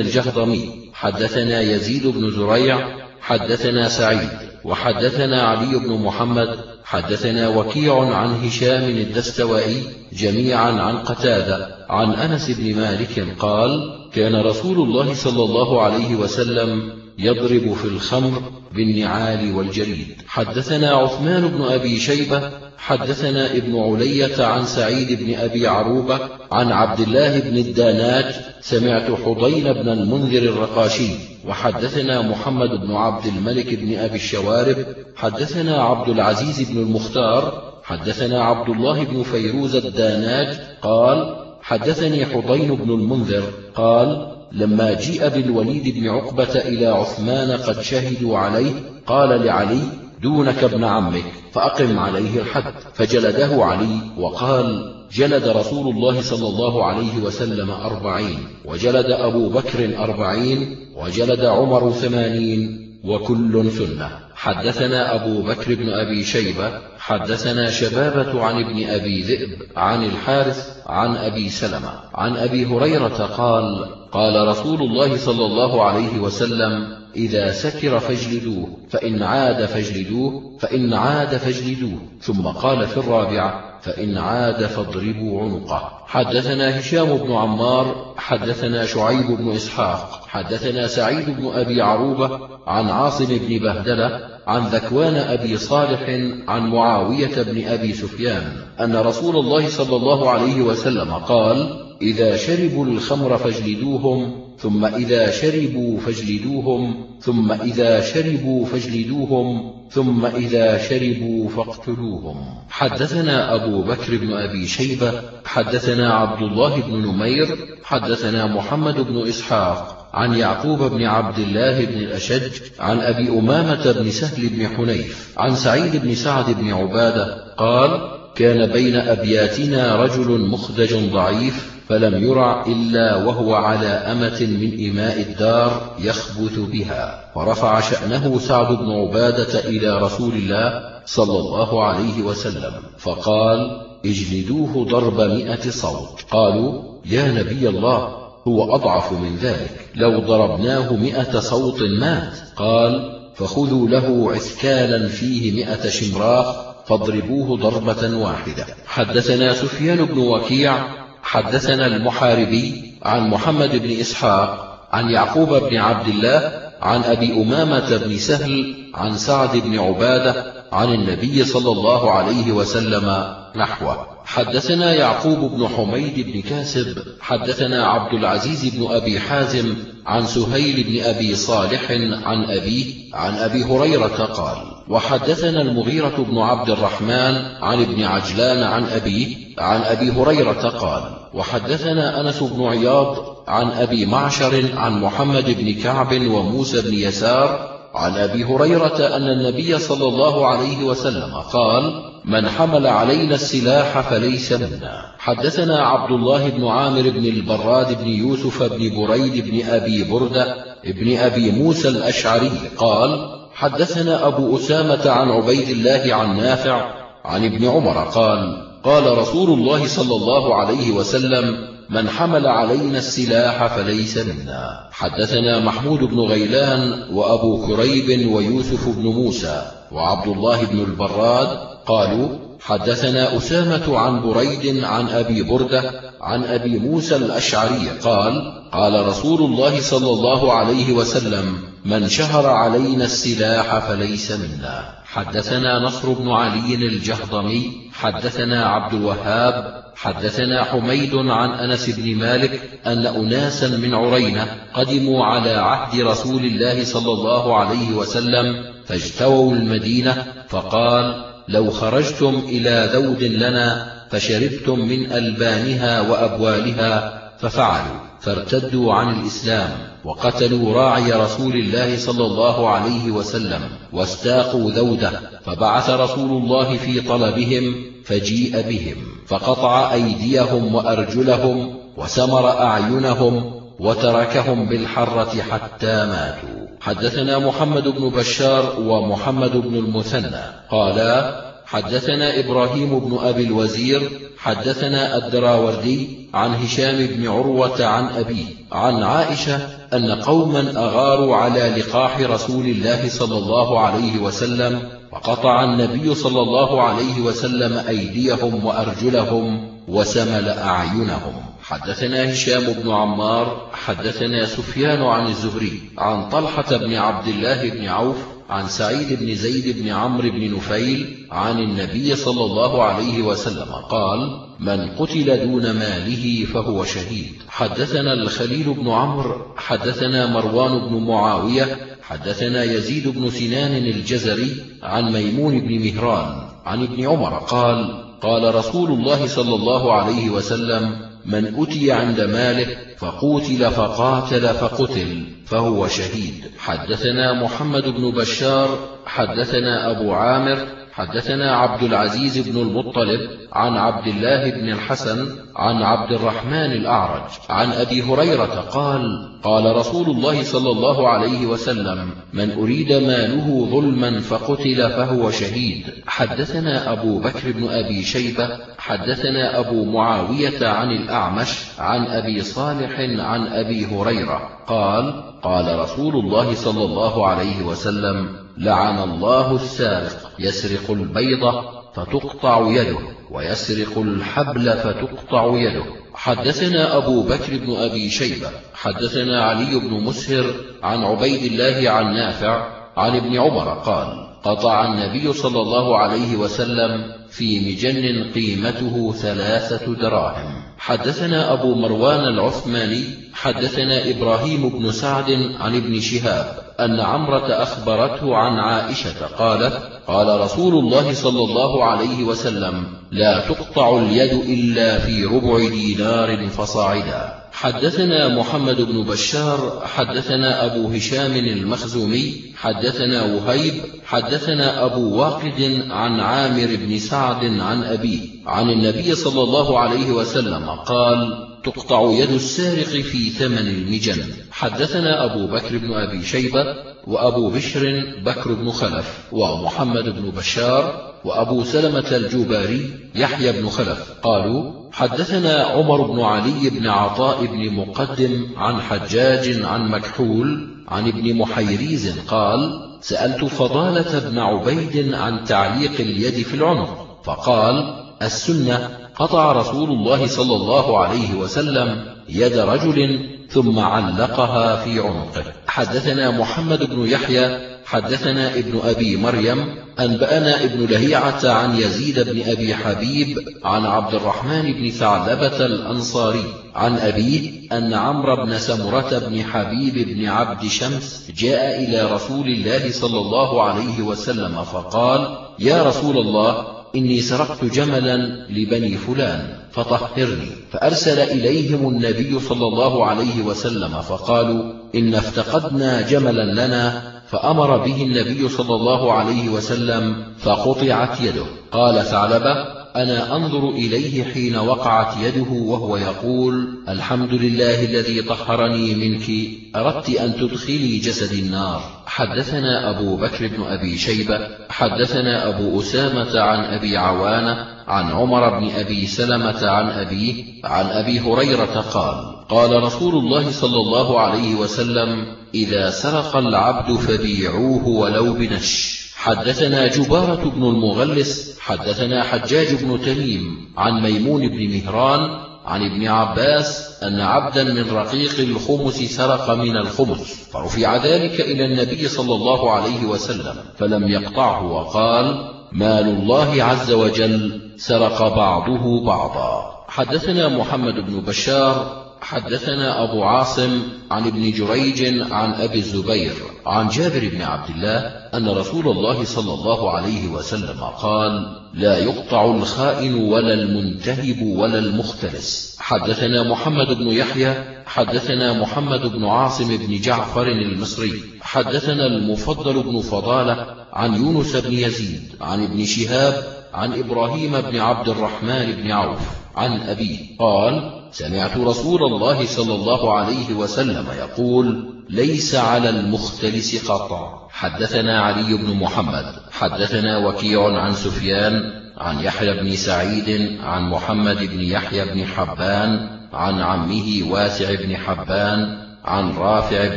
الجهضمي حدثنا يزيد بن زريع حدثنا سعيد وحدثنا علي بن محمد حدثنا وكيع عن هشام الدستوائي جميعا عن قتادة عن أنس بن مالك قال كان رسول الله صلى الله عليه وسلم يضرب في الخمر بالنعال والجريد حدثنا عثمان بن أبي شيبة حدثنا ابن علية عن سعيد بن أبي عروبة عن عبد الله بن الداناج سمعت حضين بن المنذر الرقاشي وحدثنا محمد بن عبد الملك بن أبي الشوارب حدثنا عبد العزيز بن المختار حدثنا عبد الله بن فيروز الداناج قال حدثني حضين بن المنذر قال لما جيء بالوليد بن عقبة إلى عثمان قد شهدوا عليه قال لعلي دونك ابن عمك فأقم عليه الحد. فجلده علي وقال جلد رسول الله صلى الله عليه وسلم أربعين وجلد أبو بكر أربعين وجلد عمر ثمانين وكل سنة. حدثنا أبو بكر بن أبي شيبة حدثنا شبابة عن ابن أبي ذئب عن الحارث عن أبي سلمة. عن أبي هريرة قال قال رسول الله صلى الله عليه وسلم إذا سكر فاجلدوه فإن عاد فاجلدوه فإن عاد فاجلدوه. ثم قال في الرابعة فإن عاد فاضربوا عنقه. حدثنا هشام بن عمار حدثنا شعيب بن إسحاق حدثنا سعيد بن أبي عروبة عن عاصم بن بهدلة عن ذكوان أبي صالح عن معاوية بن أبي سفيان أن رسول الله صلى الله عليه وسلم قال إذا شربوا الخمر فاجلدوهم ثم إذا شربوا فاجلدوهم ثم إذا شربوا فاجلدوهم ثم إذا شربوا فاقتلوهم. حدثنا أبو بكر بن أبي شيبة حدثنا عبد الله بن نمير حدثنا محمد بن إسحاق عن يعقوب بن عبد الله بن الأشج عن أبي أمامة بن سهل بن حنيف عن سعيد بن سعد بن عبادة قال كان بين أبياتنا رجل مخدج ضعيف فلم يرع إلا وهو على أمة من إماء الدار يخبث بها. فرفع شأنه سعد بن عبادة إلى رسول الله صلى الله عليه وسلم فقال اجلدوه ضرب مئة صوت. قالوا يا نبي الله هو أضعف من ذلك. لو ضربناه مئة صوت مات. قال فخذوا له عثكالا فيه مئة شمراخ فاضربوه ضربة واحدة. حدثنا سفيان بن وكيع حدثنا المحاربي عن محمد بن إسحاق عن يعقوب بن عبد الله عن أبي أمامة بن سهل عن سعد بن عبادة عن النبي صلى الله عليه وسلم نحوه. حدثنا يعقوب بن حميد بن كاسب حدثنا عبد العزيز بن أبي حازم عن سهيل بن أبي صالح عن أبيه عن أبي هريرة قال وحدثنا المغيرة بن عبد الرحمن عن ابن عجلان عن أبيه عن أبي هريرة قال وحدثنا أنس بن عياض عن أبي معشر عن محمد بن كعب وموسى بن يسار عن أبي هريرة أن النبي صلى الله عليه وسلم قال من حمل علينا السلاح فليس منا. حدثنا عبد الله بن عامر بن البراد بن يوسف بن بريد بن أبي بردة بن أبي موسى الأشعري قال حدثنا أبو أسامة عن عبيد الله عن نافع عن ابن عمر قال قال رسول الله صلى الله عليه وسلم من حمل علينا السلاح فليس منا. حدثنا محمود بن غيلان وأبو كريب ويوسف بن موسى وعبد الله بن البراد قالوا حدثنا أسامة عن بريد عن أبي بردة عن أبي موسى الأشعري قال قال رسول الله صلى الله عليه وسلم من شهر علينا السلاح فليس منا. حدثنا نصر بن علي الجهضمي حدثنا عبد الوهاب حدثنا حميد عن أنس بن مالك أن أناسا من عرينة قدموا على عهد رسول الله صلى الله عليه وسلم فاجتووا المدينة فقال لو خرجتم إلى ذود لنا فشربتم من ألبانها وأبوالها ففعلوا. فارتدوا عن الإسلام وقتلوا راعي رسول الله صلى الله عليه وسلم واستاقوا ذوده فبعث رسول الله في طلبهم فجيء بهم فقطع أيديهم وأرجلهم وسمر أعينهم وتركهم بالحرة حتى ماتوا. حدثنا محمد بن بشار ومحمد بن المثنى قالا حدثنا إبراهيم بن أبي الوزير حدثنا الدراوردي عن هشام بن عروة عن أبيه عن عائشة أن قوما أغاروا على لقاح رسول الله صلى الله عليه وسلم وقطع النبي صلى الله عليه وسلم أيديهم وأرجلهم وسمل أعينهم. حدثنا هشام بن عمار حدثنا سفيان عن الزهري عن طلحة بن عبد الله بن عوف عن سعيد بن زيد بن عمرو بن نفيل عن النبي صلى الله عليه وسلم قال من قتل دون ماله فهو شهيد. حدثنا الخليل بن عمرو حدثنا مروان بن معاوية حدثنا يزيد بن سنان الجزري عن ميمون بن مهران عن ابن عمر قال قال رسول الله صلى الله عليه وسلم من أتي عند ماله فقوتل فقاتل فقتل فهو شهيد. حدثنا محمد بن بشار حدثنا أبو عامر حدثنا عبد العزيز بن المطلب عن عبد الله بن الحسن عن عبد الرحمن الأعرج عن أبي هريرة قال قال رسول الله صلى الله عليه وسلم من أريد ماله ظلما فقتل فهو شهيد. حدثنا أبو بكر بن أبي شيبة حدثنا أبو معاوية عن الأعمش عن أبي صالح عن أبي هريرة قال قال رسول الله صلى الله عليه وسلم لعن الله السارق يسرق البيضة فتقطع يده ويسرق الحبل فتقطع يده. حدثنا أبو بكر بن أبي شيبة حدثنا علي بن مسهر عن عبيد الله عن نافع عن ابن عمر قال قطع النبي صلى الله عليه وسلم في مجن قيمته ثلاثة دراهم. حدثنا أبو مروان العثماني حدثنا إبراهيم بن سعد عن ابن شهاب أن عمرة أخبرته عن عائشة قالت قال رسول الله صلى الله عليه وسلم لا تقطع اليد إلا في ربع دينار فصاعدا. حدثنا محمد بن بشار حدثنا أبو هشام المخزومي حدثنا وهيب حدثنا أبو واقد عن عامر بن سعد عن أبيه عن النبي صلى الله عليه وسلم قال تقطع يد السارق في ثمن المجن. حدثنا أبو بكر بن أبي شيبة وأبو بشر بكر بن خلف ومحمد بن بشار وأبو سلمة الجباري يحيى بن خلف. قالوا حدثنا عمر بن علي بن عطاء بن مقدم عن حجاج عن مكحول عن ابن محيريز قال سألت فضالة بن عبيد عن تعليق اليد في العنق. فقال السنة قطع رسول الله صلى الله عليه وسلم يد رجل ثم علقها في عنقه. حدثنا محمد بن يحيى حدثنا ابن أبي مريم أنبأنا ابن لهيعة عن يزيد بن أبي حبيب عن عبد الرحمن بن ثعلبة الأنصاري عن أبيه أن عمرو بن سمرة بن حبيب بن عبد شمس جاء إلى رسول الله صلى الله عليه وسلم فقال يا رسول الله إني سرقت جملا لبني فلان فطهرني. فأرسل إليهم النبي صلى الله عليه وسلم فقالوا إن افتقدنا جملا لنا فأمر به النبي صلى الله عليه وسلم فقطعت يده. قال ثعلبة أنا أنظر إليه حين وقعت يده وهو يقول الحمد لله الذي طهرني منك. أردت أن تدخلي جسد النار. حدثنا أبو بكر بن أبي شيبة حدثنا أبو أسامة عن أبي عوانة عن عمر بن أبي سلمة عن أبيه عن أبي هريرة قال قال رسول الله صلى الله عليه وسلم إذا سرق العبد فبيعوه ولو بنش. حدثنا جبارة بن المغلس حدثنا حجاج بن تميم عن ميمون بن مهران عن ابن عباس أن عبدا من رقيق الخمس سرق من الخمس فرفع ذلك إلى النبي صلى الله عليه وسلم فلم يقطعه وقال مال الله عز وجل سرق بعضه بعضا. حدثنا محمد بن بشار حدثنا أبو عاصم عن ابن جريج عن أبي الزبير عن جابر بن عبد الله أن رسول الله صلى الله عليه وسلم قال لا يقطع الخائن ولا المنتهب ولا المختلس. حدثنا محمد بن يحيى حدثنا محمد بن عاصم بن جعفر المصري حدثنا المفضل بن فضالة عن يونس بن يزيد عن ابن شهاب عن إبراهيم بن عبد الرحمن بن عوف. عن أبيه قال سمعت رسول الله صلى الله عليه وسلم يقول ليس على المختلس قطع. حدثنا علي بن محمد. حدثنا وكيع عن سفيان عن يحيى بن سعيد عن محمد بن يحيى بن حبان عن عمه واسع بن حبان عن رافع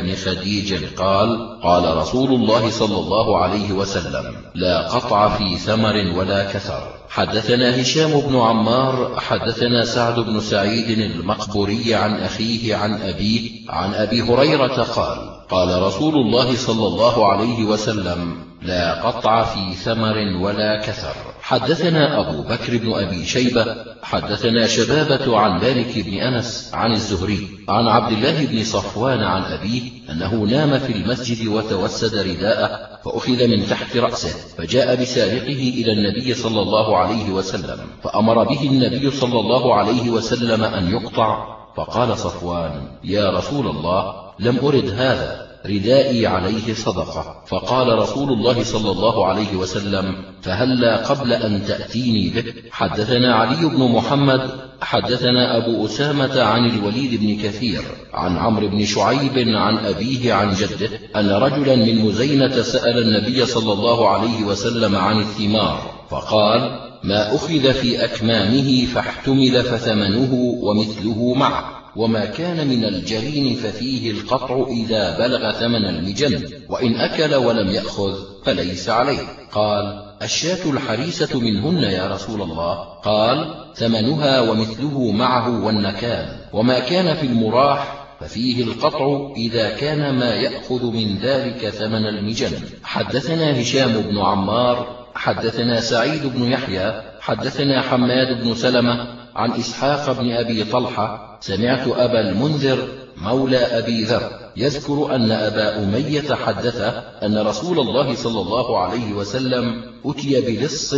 بن خديج قال قال رسول الله صلى الله عليه وسلم لا قطع في ثمر ولا كثر. حدثنا هشام بن عمار حدثنا سعد بن سعيد المقبوري عن أخيه عن أبيه عن أبي هريرة قال قال رسول الله صلى الله عليه وسلم لا قطع في ثمر ولا كثر. حدثنا أبو بكر بن أبي شيبة حدثنا شبابة عن مالك بن أنس عن الزهري عن عبد الله بن صفوان عن أبيه أنه نام في المسجد وتوسد رداءه فأخذ من تحت رأسه فجاء بسارقه إلى النبي صلى الله عليه وسلم فأمر به النبي صلى الله عليه وسلم أن يقطع فقال صفوان يا رسول الله لم أرد هذا. ردائي عليه صدقة. فقال رسول الله صلى الله عليه وسلم فهلا قبل أن تأتيني به. حدثنا علي بن محمد حدثنا أبو أسامة عن الوليد بن كثير عن عمرو بن شعيب عن أبيه عن جده أن رجلا من مزينة سأل النبي صلى الله عليه وسلم عن الثمار. فقال ما أخذ في أكمامه فاحتمل فثمنه ومثله معه. وما كان من الجرين ففيه القطع إذا بلغ ثمن المجن وإن أكل ولم يأخذ فليس عليه. قال الشاة الحريسة منهن يا رسول الله. قال ثمنها ومثله معه والنكال. وما كان في المراح ففيه القطع إذا كان ما يأخذ من ذلك ثمن المجن. حدثنا هشام بن عمار حدثنا سعيد بن يحيى حدثنا حماد بن سلمة عن إسحاق بن أبي طلحة سمعت أبا المنذر مولى أبي ذر يذكر أن أبا أمية حدثه أن رسول الله صلى الله عليه وسلم أتي بلص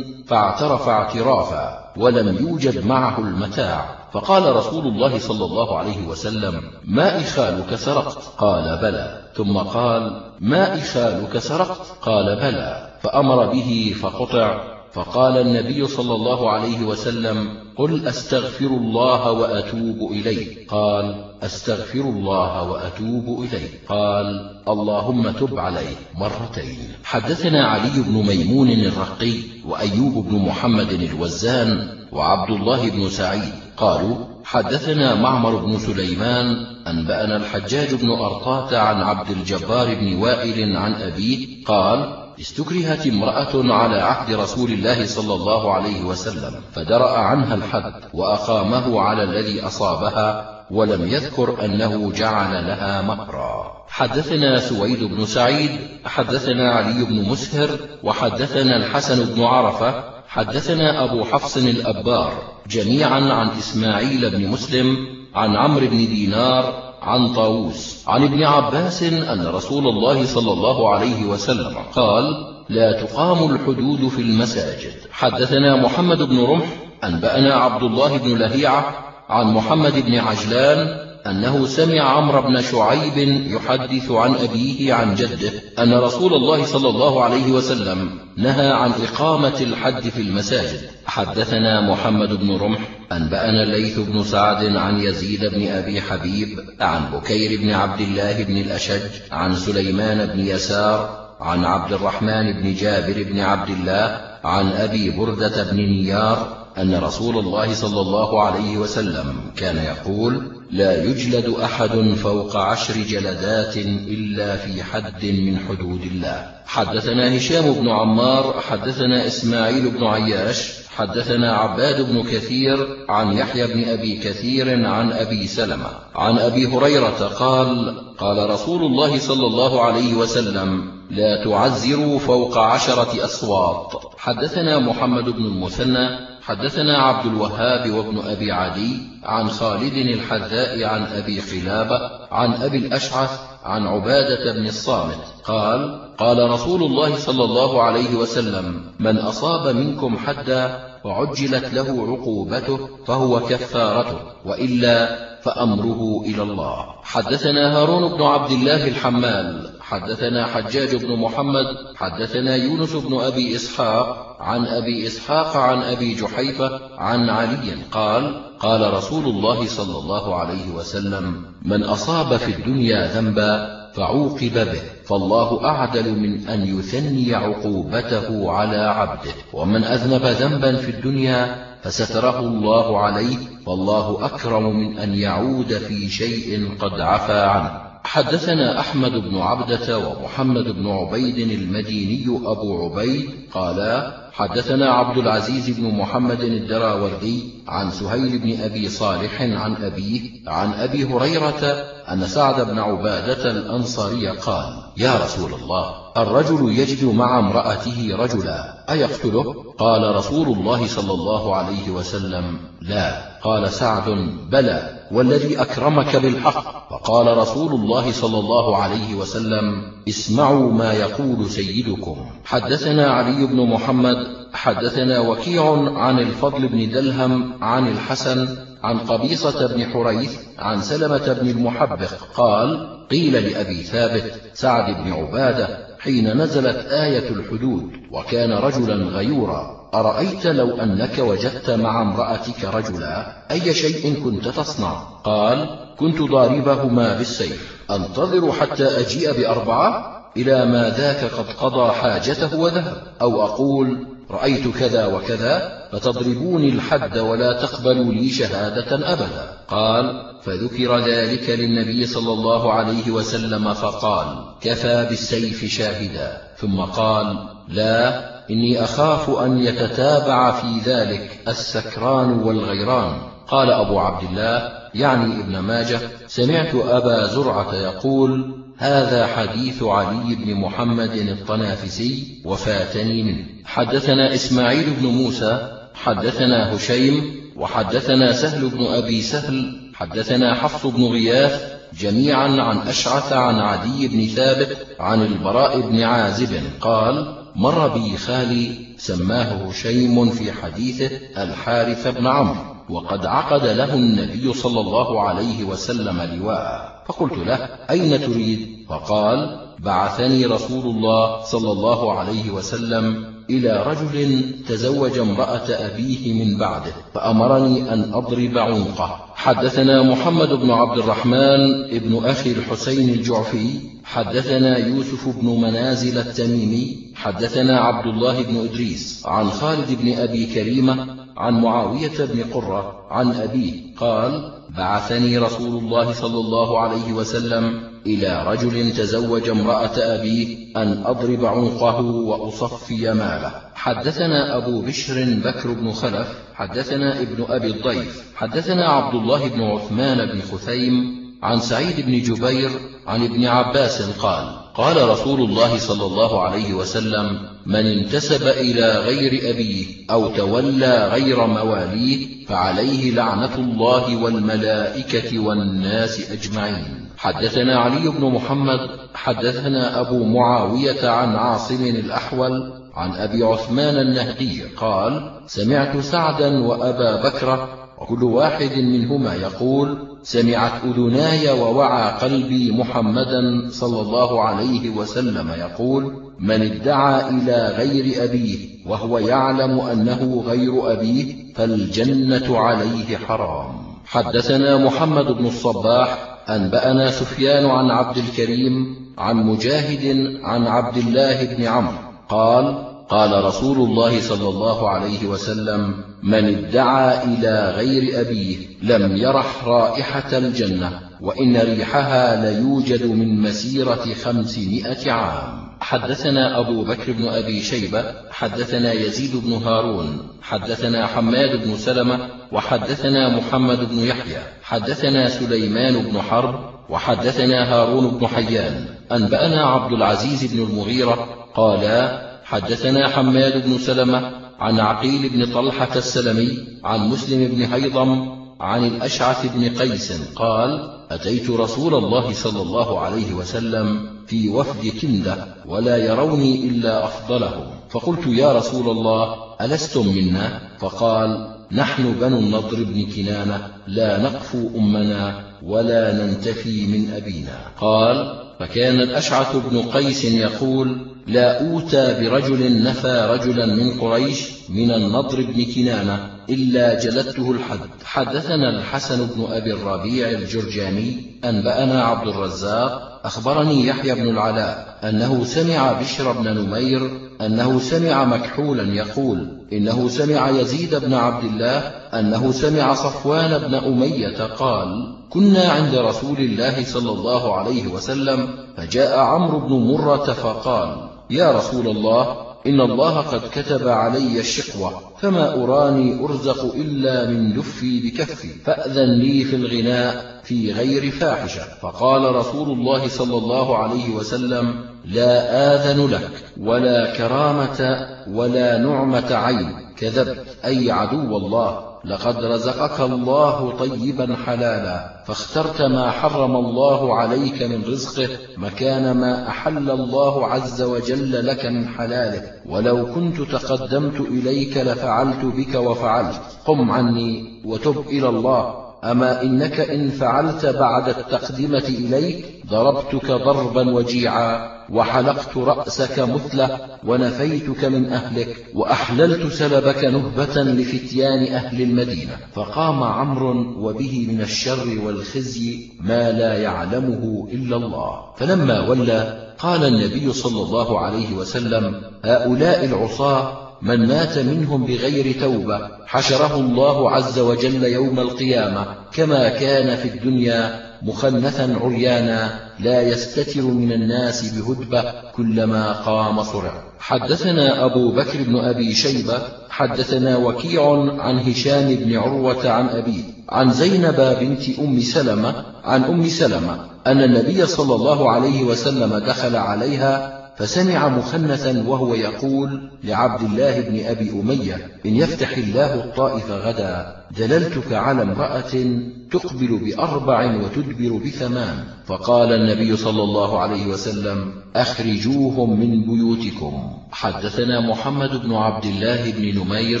فاعترف اعترافا ولم يوجد معه المتاع. فقال رسول الله صلى الله عليه وسلم ما إخالك سرقت؟ قال بلى. ثم قال ما إخالك سرقت؟ قال بلى. فأمر به فقطع. فقال النبي صلى الله عليه وسلم قل أستغفر الله وأتوب إليه. قال أستغفر الله وأتوب إليه. قال اللهم تب عليه مرتين. حدثنا علي بن ميمون الرقي وأيوب بن محمد الوزان وعبد الله بن سعيد. قالوا حدثنا معمر بن سليمان أنبأنا الحجاج بن أرطاة عن عبد الجبار بن وائل عن أبيه قال استكرهت امرأة على عهد رسول الله صلى الله عليه وسلم فدرأ عنها الحد وأقامه على الذي أصابها ولم يذكر أنه جعل لها مهرا حدثنا سويد بن سعيد حدثنا علي بن مسهر وحدثنا الحسن بن عرفة حدثنا أبو حفص الأبار جميعا عن إسماعيل بن مسلم عن عمرو بن دينار عن طاووس عن ابن عباس أن رسول الله صلى الله عليه وسلم قال لا تقام الحدود في المساجد. حدثنا محمد بن رمح أنبأنا عبد الله بن لهيعة عن محمد بن عجلان أنه سمع عمرو بن شعيب يحدث عن أبيه عن جده أن رسول الله صلى الله عليه وسلم نهى عن إقامة الحد في المساجد. حدثنا محمد بن رمح أنبأنا الليث بن سعد عن يزيد بن أبي حبيب عن بكير بن عبد الله بن الأشج عن سليمان بن يسار عن عبد الرحمن بن جابر بن عبد الله عن أبي بردة بن نيار أن رسول الله صلى الله عليه وسلم كان يقول لا يجلد أحد فوق عشر جلدات إلا في حد من حدود الله. حدثنا هشام بن عمار حدثنا إسماعيل بن عياش حدثنا عباد بن كثير عن يحيى بن أبي كثير عن أبي سلمة. عن أبي هريرة قال قال رسول الله صلى الله عليه وسلم لا تعزروا فوق عشرة أصوات. حدثنا محمد بن المثنى حدثنا عبد الوهاب وابن أبي عدي عن خالد الحذاء عن أبي خلابة عن أبي الأشعث عن عبادة بن الصامت قال قال رسول الله صلى الله عليه وسلم من أصاب منكم حدا وعجلت له عقوبته فهو كفارته وإلا فأمره إلى الله. حدثنا هارون بن عبد الله الحمال حدثنا حجاج بن محمد حدثنا يونس بن أبي إسحاق عن أبي إسحاق عن أبي جحيفة عن علي قال قال رسول الله صلى الله عليه وسلم من أصاب في الدنيا ذنبا فعوقب به فالله أعدل من أن يثني عقوبته على عبده ومن أذنب ذنبا في الدنيا فستره الله عليه فالله أكرم من أن يعود في شيء قد عفى عنه. حدثنا أحمد بن عبدة ومحمد بن عبيد المديني أبو عبيد قالا حدثنا عبد العزيز بن محمد الدراوردي عن سهيل بن أبي صالح عن أبيه عن أبي هريرة أن سعد بن عبادة الأنصاري قال يا رسول الله الرجل يجد مع امرأته رجلا أيقتله؟ قال رسول الله صلى الله عليه وسلم لا. قال سعد بلى. والذي أكرمك بالحق. فقال رسول الله صلى الله عليه وسلم اسمعوا ما يقول سيدكم. حدثنا علي بن محمد حدثنا وكيع عن الفضل بن دلهم عن الحسن عن قبيصة بن حريث عن سلمة بن المحبق. قال قيل لأبي ثابت سعد بن عبادة حين نزلت آية الحدود وكان رجلا غيورا أرأيت لو أنك وجدت مع امرأتك رجلا؟ أي شيء كنت تصنع؟ قال كنت ضاربهما بالسيف. أنتظر حتى أجيء بأربعة؟ إلى ما ذاك قد قضى حاجته وذهب. أو أقول رأيت كذا وكذا؟ فتضربوني الحد ولا تقبلوا لي شهادة أبدا. قال فذكر ذلك للنبي صلى الله عليه وسلم فقال كفى بالسيف شاهدا. ثم قال لا إني أخاف أن يتتابع في ذلك السكران والغيران. قال أبو عبد الله يعني ابن ماجه سمعت أبا زرعة يقول هذا حديث علي بن محمد الطنافسي وفاتني منه. حدثنا إسماعيل بن موسى حدثنا هشيم وحدثنا سهل بن أبي سهل حدثنا حفص بن غياث جميعا عن أشعث عن عدي بن ثابت عن البراء بن عازب قال مر بي خالي سماه هشيم في حديثه الحارث بن عمرو وقد عقد له النبي صلى الله عليه وسلم لواء. فقلت له أين تريد؟ فقال بعثني رسول الله صلى الله عليه وسلم إلى رجل تزوج امرأة أبيه من بعده فأمرني أن أضرب عنقه. حدثنا محمد بن عبد الرحمن ابن أخي الحسين الجعفي حدثنا يوسف بن منازل التميمي حدثنا عبد الله بن إدريس عن خالد بن أبي كريمة عن معاوية بن قرة عن أبيه قال بعثني رسول الله صلى الله عليه وسلم إلى رجل تزوج امرأة أبيه أن أضرب عنقه وأصفي ماله. حدثنا أبو بشر بكر بن خلف حدثنا ابن أبي الضيف حدثنا عبد الله بن عثمان بن خثيم عن سعيد بن جبير عن ابن عباس قال قال رسول الله صلى الله عليه وسلم من انتسب إلى غير أبيه أو تولى غير مواليه فعليه لعنة الله والملائكة والناس أجمعين. حدثنا علي بن محمد حدثنا أبو معاوية عن عاصم الأحول عن أبي عثمان النهدي قال سمعت سعدا وأبا بكر وكل واحد منهما يقول سمعت أذناي ووعى قلبي محمدا صلى الله عليه وسلم يقول من ادعى إلى غير أبيه وهو يعلم أنه غير أبيه فالجنة عليه حرام. حدثنا محمد بن الصباح أنبأنا سفيان عن عبد الكريم عن مجاهد عن عبد الله بن عمرو قال قال رسول الله صلى الله عليه وسلم من ادعى إلى غير أبيه لم يرح رائحة الجنة وإن ريحها ليوجد من مسيرة خمسمائة عام. حدثنا أبو بكر بن أبي شيبة حدثنا يزيد بن هارون حدثنا حماد بن سلمة وحدثنا محمد بن يحيى حدثنا سليمان بن حرب وحدثنا هارون بن حيان. أنبأنا عبد العزيز بن المغيرة قالا حدثنا حماد بن سلمة عن عقيل بن طلحة السلمي عن مسلم بن هيضم عن الأشعث بن قيس قال أتيت رسول الله صلى الله عليه وسلم في وفد كندة ولا يروني إلا أفضلهم. فقلت يا رسول الله ألستم منا؟ فقال نحن بنو النضر بن كنانة لا نقفو أمنا ولا ننتفي من أبينا. قال فكان الأشعث بن قيس يقول لا أوتى برجل نفى رجلا من قريش من النضر بن كنانة إلا جلدته الحد. حدثنا الحسن بن أبي الربيع الجرجاني أنبأنا عبد الرزاق أخبرني يحيى بن العلاء أنه سمع بشر بن نمير أنه سمع مكحولا يقول إنه سمع يزيد بن عبد الله أنه سمع صفوان بن أمية قال كنا عند رسول الله صلى الله عليه وسلم فجاء عمرو بن مرة فقال يا رسول الله إن الله قد كتب علي الشقوة فما أراني أرزق إلا من دفي بكفي فأذن لي في الغناء في غير فاحشة. فقال رسول الله صلى الله عليه وسلم لا آذن لك ولا كرامة ولا نعمة عين. كذبت أي عدو الله. لقد رزقك الله طيبا حلالا فاخترت ما حرم الله عليك من رزقه مكان ما أحل الله عز وجل لك من حلاله ولو كنت تقدمت إليك لفعلت بك وفعلت. قم عني وتب إلى الله. أما إنك إن فعلت بعد التقدمة إليك ضربتك ضربا وجيعا. وحلقت رأسك مثله ونفيتك من أهلك وأحللت سلبك نهبة لفتيان أهل المدينة. فقام عمرو وبه من الشر والخزي ما لا يعلمه إلا الله. فلما ولى قال النبي صلى الله عليه وسلم هؤلاء العصاة من مات منهم بغير توبة حشره الله عز وجل يوم القيامة كما كان في الدنيا مخنثا عريانا لا يستتر من الناس بهدبة كلما قام صرع. حدثنا أبو بكر بن أبي شيبة حدثنا وكيع عن هشام بن عروة عن أبيه عن زينب بنت أم سلمة عن أم سلمة أن النبي صلى الله عليه وسلم دخل عليها فسمع مخنثا وهو يقول لعبد الله بن أبي أمية إن يفتح الله الطائف غدا دللتك على امرأة تقبل بأربع وتدبر بثمان. فقال النبي صلى الله عليه وسلم أخرجوهم من بيوتكم. حدثنا محمد بن عبد الله بن نمير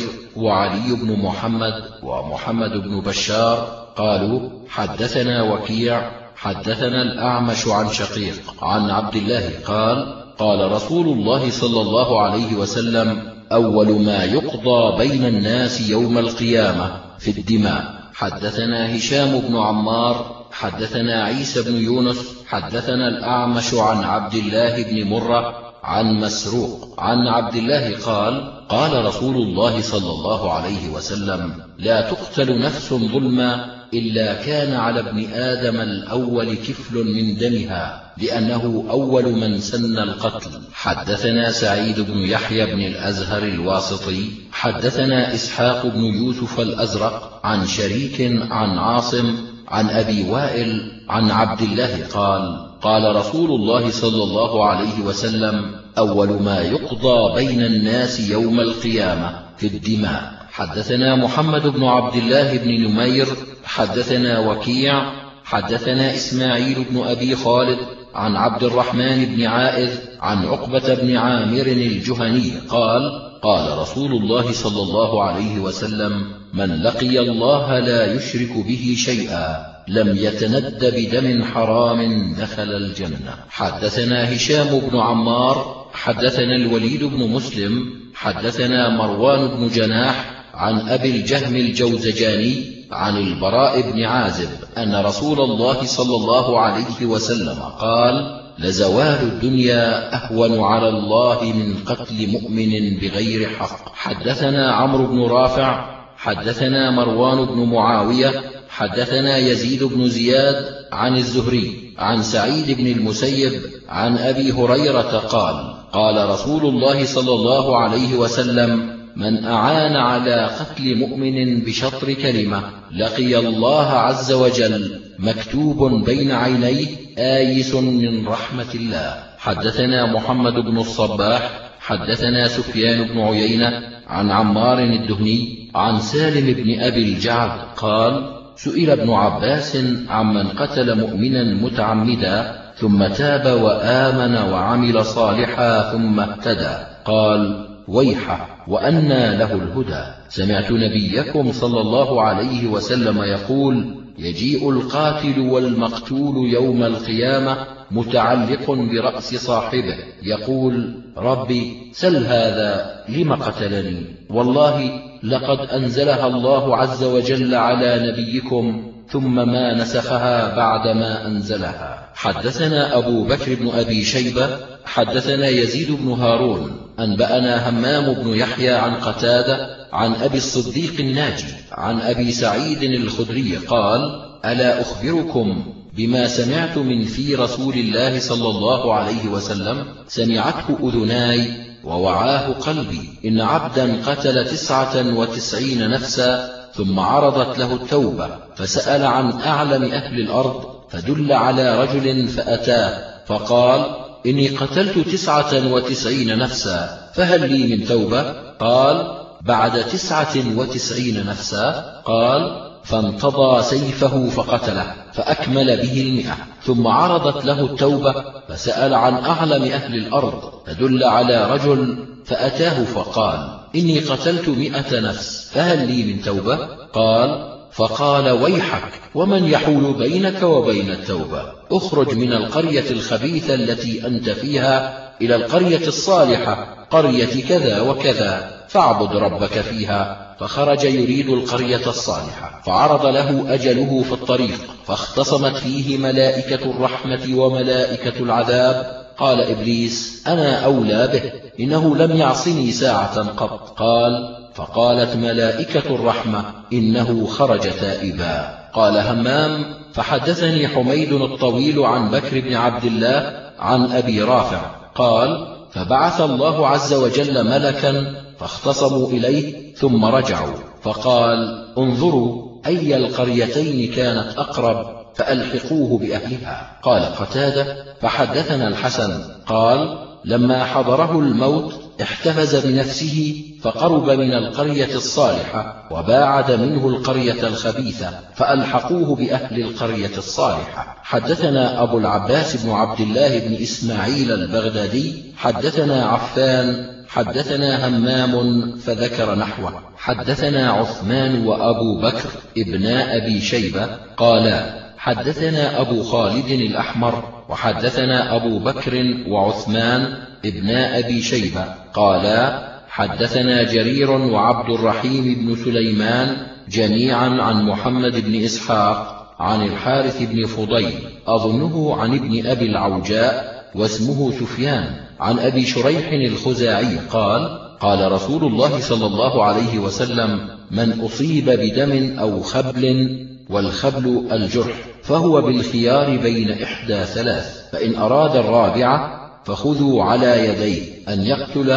وعلي بن محمد ومحمد بن بشار. قالوا حدثنا وكيع حدثنا الأعمش عن شقيق عن عبد الله قال قال رسول الله صلى الله عليه وسلم أول ما يقضى بين الناس يوم القيامة في الدماء. حدثنا هشام بن عمار حدثنا عيسى بن يونس حدثنا الأعمش عن عبد الله بن مرة عن مسروق عن عبد الله قال قال رسول الله صلى الله عليه وسلم لا تقتل نفس ظلما إلا كان على ابن آدم الأول كفل من دمها لأنه أول من سن القتل. حدثنا سعيد بن يحيى بن الأزهر الواسطي حدثنا إسحاق بن يوسف الأزرق عن شريك عن عاصم عن أبي وائل عن عبد الله قال قال رسول الله صلى الله عليه وسلم أول ما يقضى بين الناس يوم القيامة في الدماء. حدثنا محمد بن عبد الله بن نمير حدثنا وكيع حدثنا إسماعيل بن أبي خالد عن عبد الرحمن بن عائذ عن عقبة بن عامر الجهني قال قال رسول الله صلى الله عليه وسلم من لقي الله لا يشرك به شيئا لم يتند بدم حرام دخل الجنة. حدثنا هشام بن عمار حدثنا الوليد بن مسلم حدثنا مروان بن جناح عن أبي الجهم الجوزجاني عن البراء بن عازب أن رسول الله صلى الله عليه وسلم قال لزوال الدنيا أهون على الله من قتل مؤمن بغير حق. حدثنا عمرو بن رافع حدثنا مروان بن معاوية حدثنا يزيد بن زياد عن الزهري عن سعيد بن المسيب عن أبي هريرة قال قال رسول الله صلى الله عليه وسلم من أعان على قتل مؤمن بشطر كلمة لقي الله عز وجل مكتوب بين عينيه آيس من رحمة الله. حدثنا محمد بن الصباح حدثنا سفيان بن عيينة عن عمار الدهني عن سالم بن أبي الجعد قال سئل ابن عباس عمن قتل مؤمنا متعمدا ثم تاب وآمن وعمل صالحا ثم اهتدى. قال ويحة وأنى له الهدى. سمعت نبيكم صلى الله عليه وسلم يقول يجيء القاتل والمقتول يوم القيامة متعلق برأس صاحبه يقول ربي سل هذا لم قتلني؟ والله لقد أنزلها الله عز وجل على نبيكم ثم ما نسخها بعدما أنزلها. حدثنا أبو بكر بن أبي شيبة حدثنا يزيد بن هارون أنبأنا همام بن يحيى عن قتادة عن أبي الصديق الناجي عن أبي سعيد الخدري قال ألا أخبركم بما سمعت من في رسول الله صلى الله عليه وسلم؟ سمعته أذناي ووعاه قلبي. إن عبدا قتل تسعة وتسعين نفسا ثم عرضت له التوبة فسأل عن أعلم أهل الأرض فدل على رجل فأتاه فقال إني قتلت تسعة وتسعين نفسا فهل لي من توبة؟ قال بعد تسعة وتسعين نفسا قال فانتضى سيفه فقتله فأكمل به المئة ثم عرضت له التوبة فسأل عن أعلم أهل الأرض فدل على رجل فأتاه فقال إني قتلت مئة نفس فهل لي من توبة؟ قال فقال ويحك ومن يحول بينك وبين التوبة؟ اخرج من القرية الخبيثة التي أنت فيها إلى القرية الصالحة قرية كذا وكذا فاعبد ربك فيها. فخرج يريد القرية الصالحة فعرض له أجله في الطريق فاختصمت فيه ملائكة الرحمة وملائكة العذاب. قال إبليس أنا أولى به إنه لم يعصني ساعة قط. قال فقالت ملائكة الرحمة إنه خرج تائبا. قال همام فحدثني حميد الطويل عن بكر بن عبد الله عن أبي رافع. قال فبعث الله عز وجل ملكا فاختصموا إليه ثم رجعوا. فقال انظروا أي القريتين كانت أقرب فألحقوه بأهلها. قال قتادة فحدثنا الحسن. قال لما حضره الموت احتفز بنفسه فقرب من القرية الصالحة وباعد منه القرية الخبيثة فألحقوه بأهل القرية الصالحة. حدثنا أبو العباس بن عبد الله بن إسماعيل البغدادي حدثنا عفان حدثنا همام فذكر نحوه. حدثنا عثمان وأبو بكر ابنا أبي شيبة قالا حدثنا أبو خالد الأحمر وحدثنا أبو بكر وعثمان ابنا أبي شيبة قالا حدثنا جرير وعبد الرحيم بن سليمان جميعا عن محمد بن إسحاق عن الحارث بن فضيل أظنه عن ابن أبي العوجاء واسمه سفيان عن أبي شريح الخزاعي قال قال رسول الله صلى الله عليه وسلم من أصيب بدم أو خبل والخبل الجرح فهو بالخيار بين إحدى ثلاث فإن أراد الرابعة فخذوا على يديه أن يقتل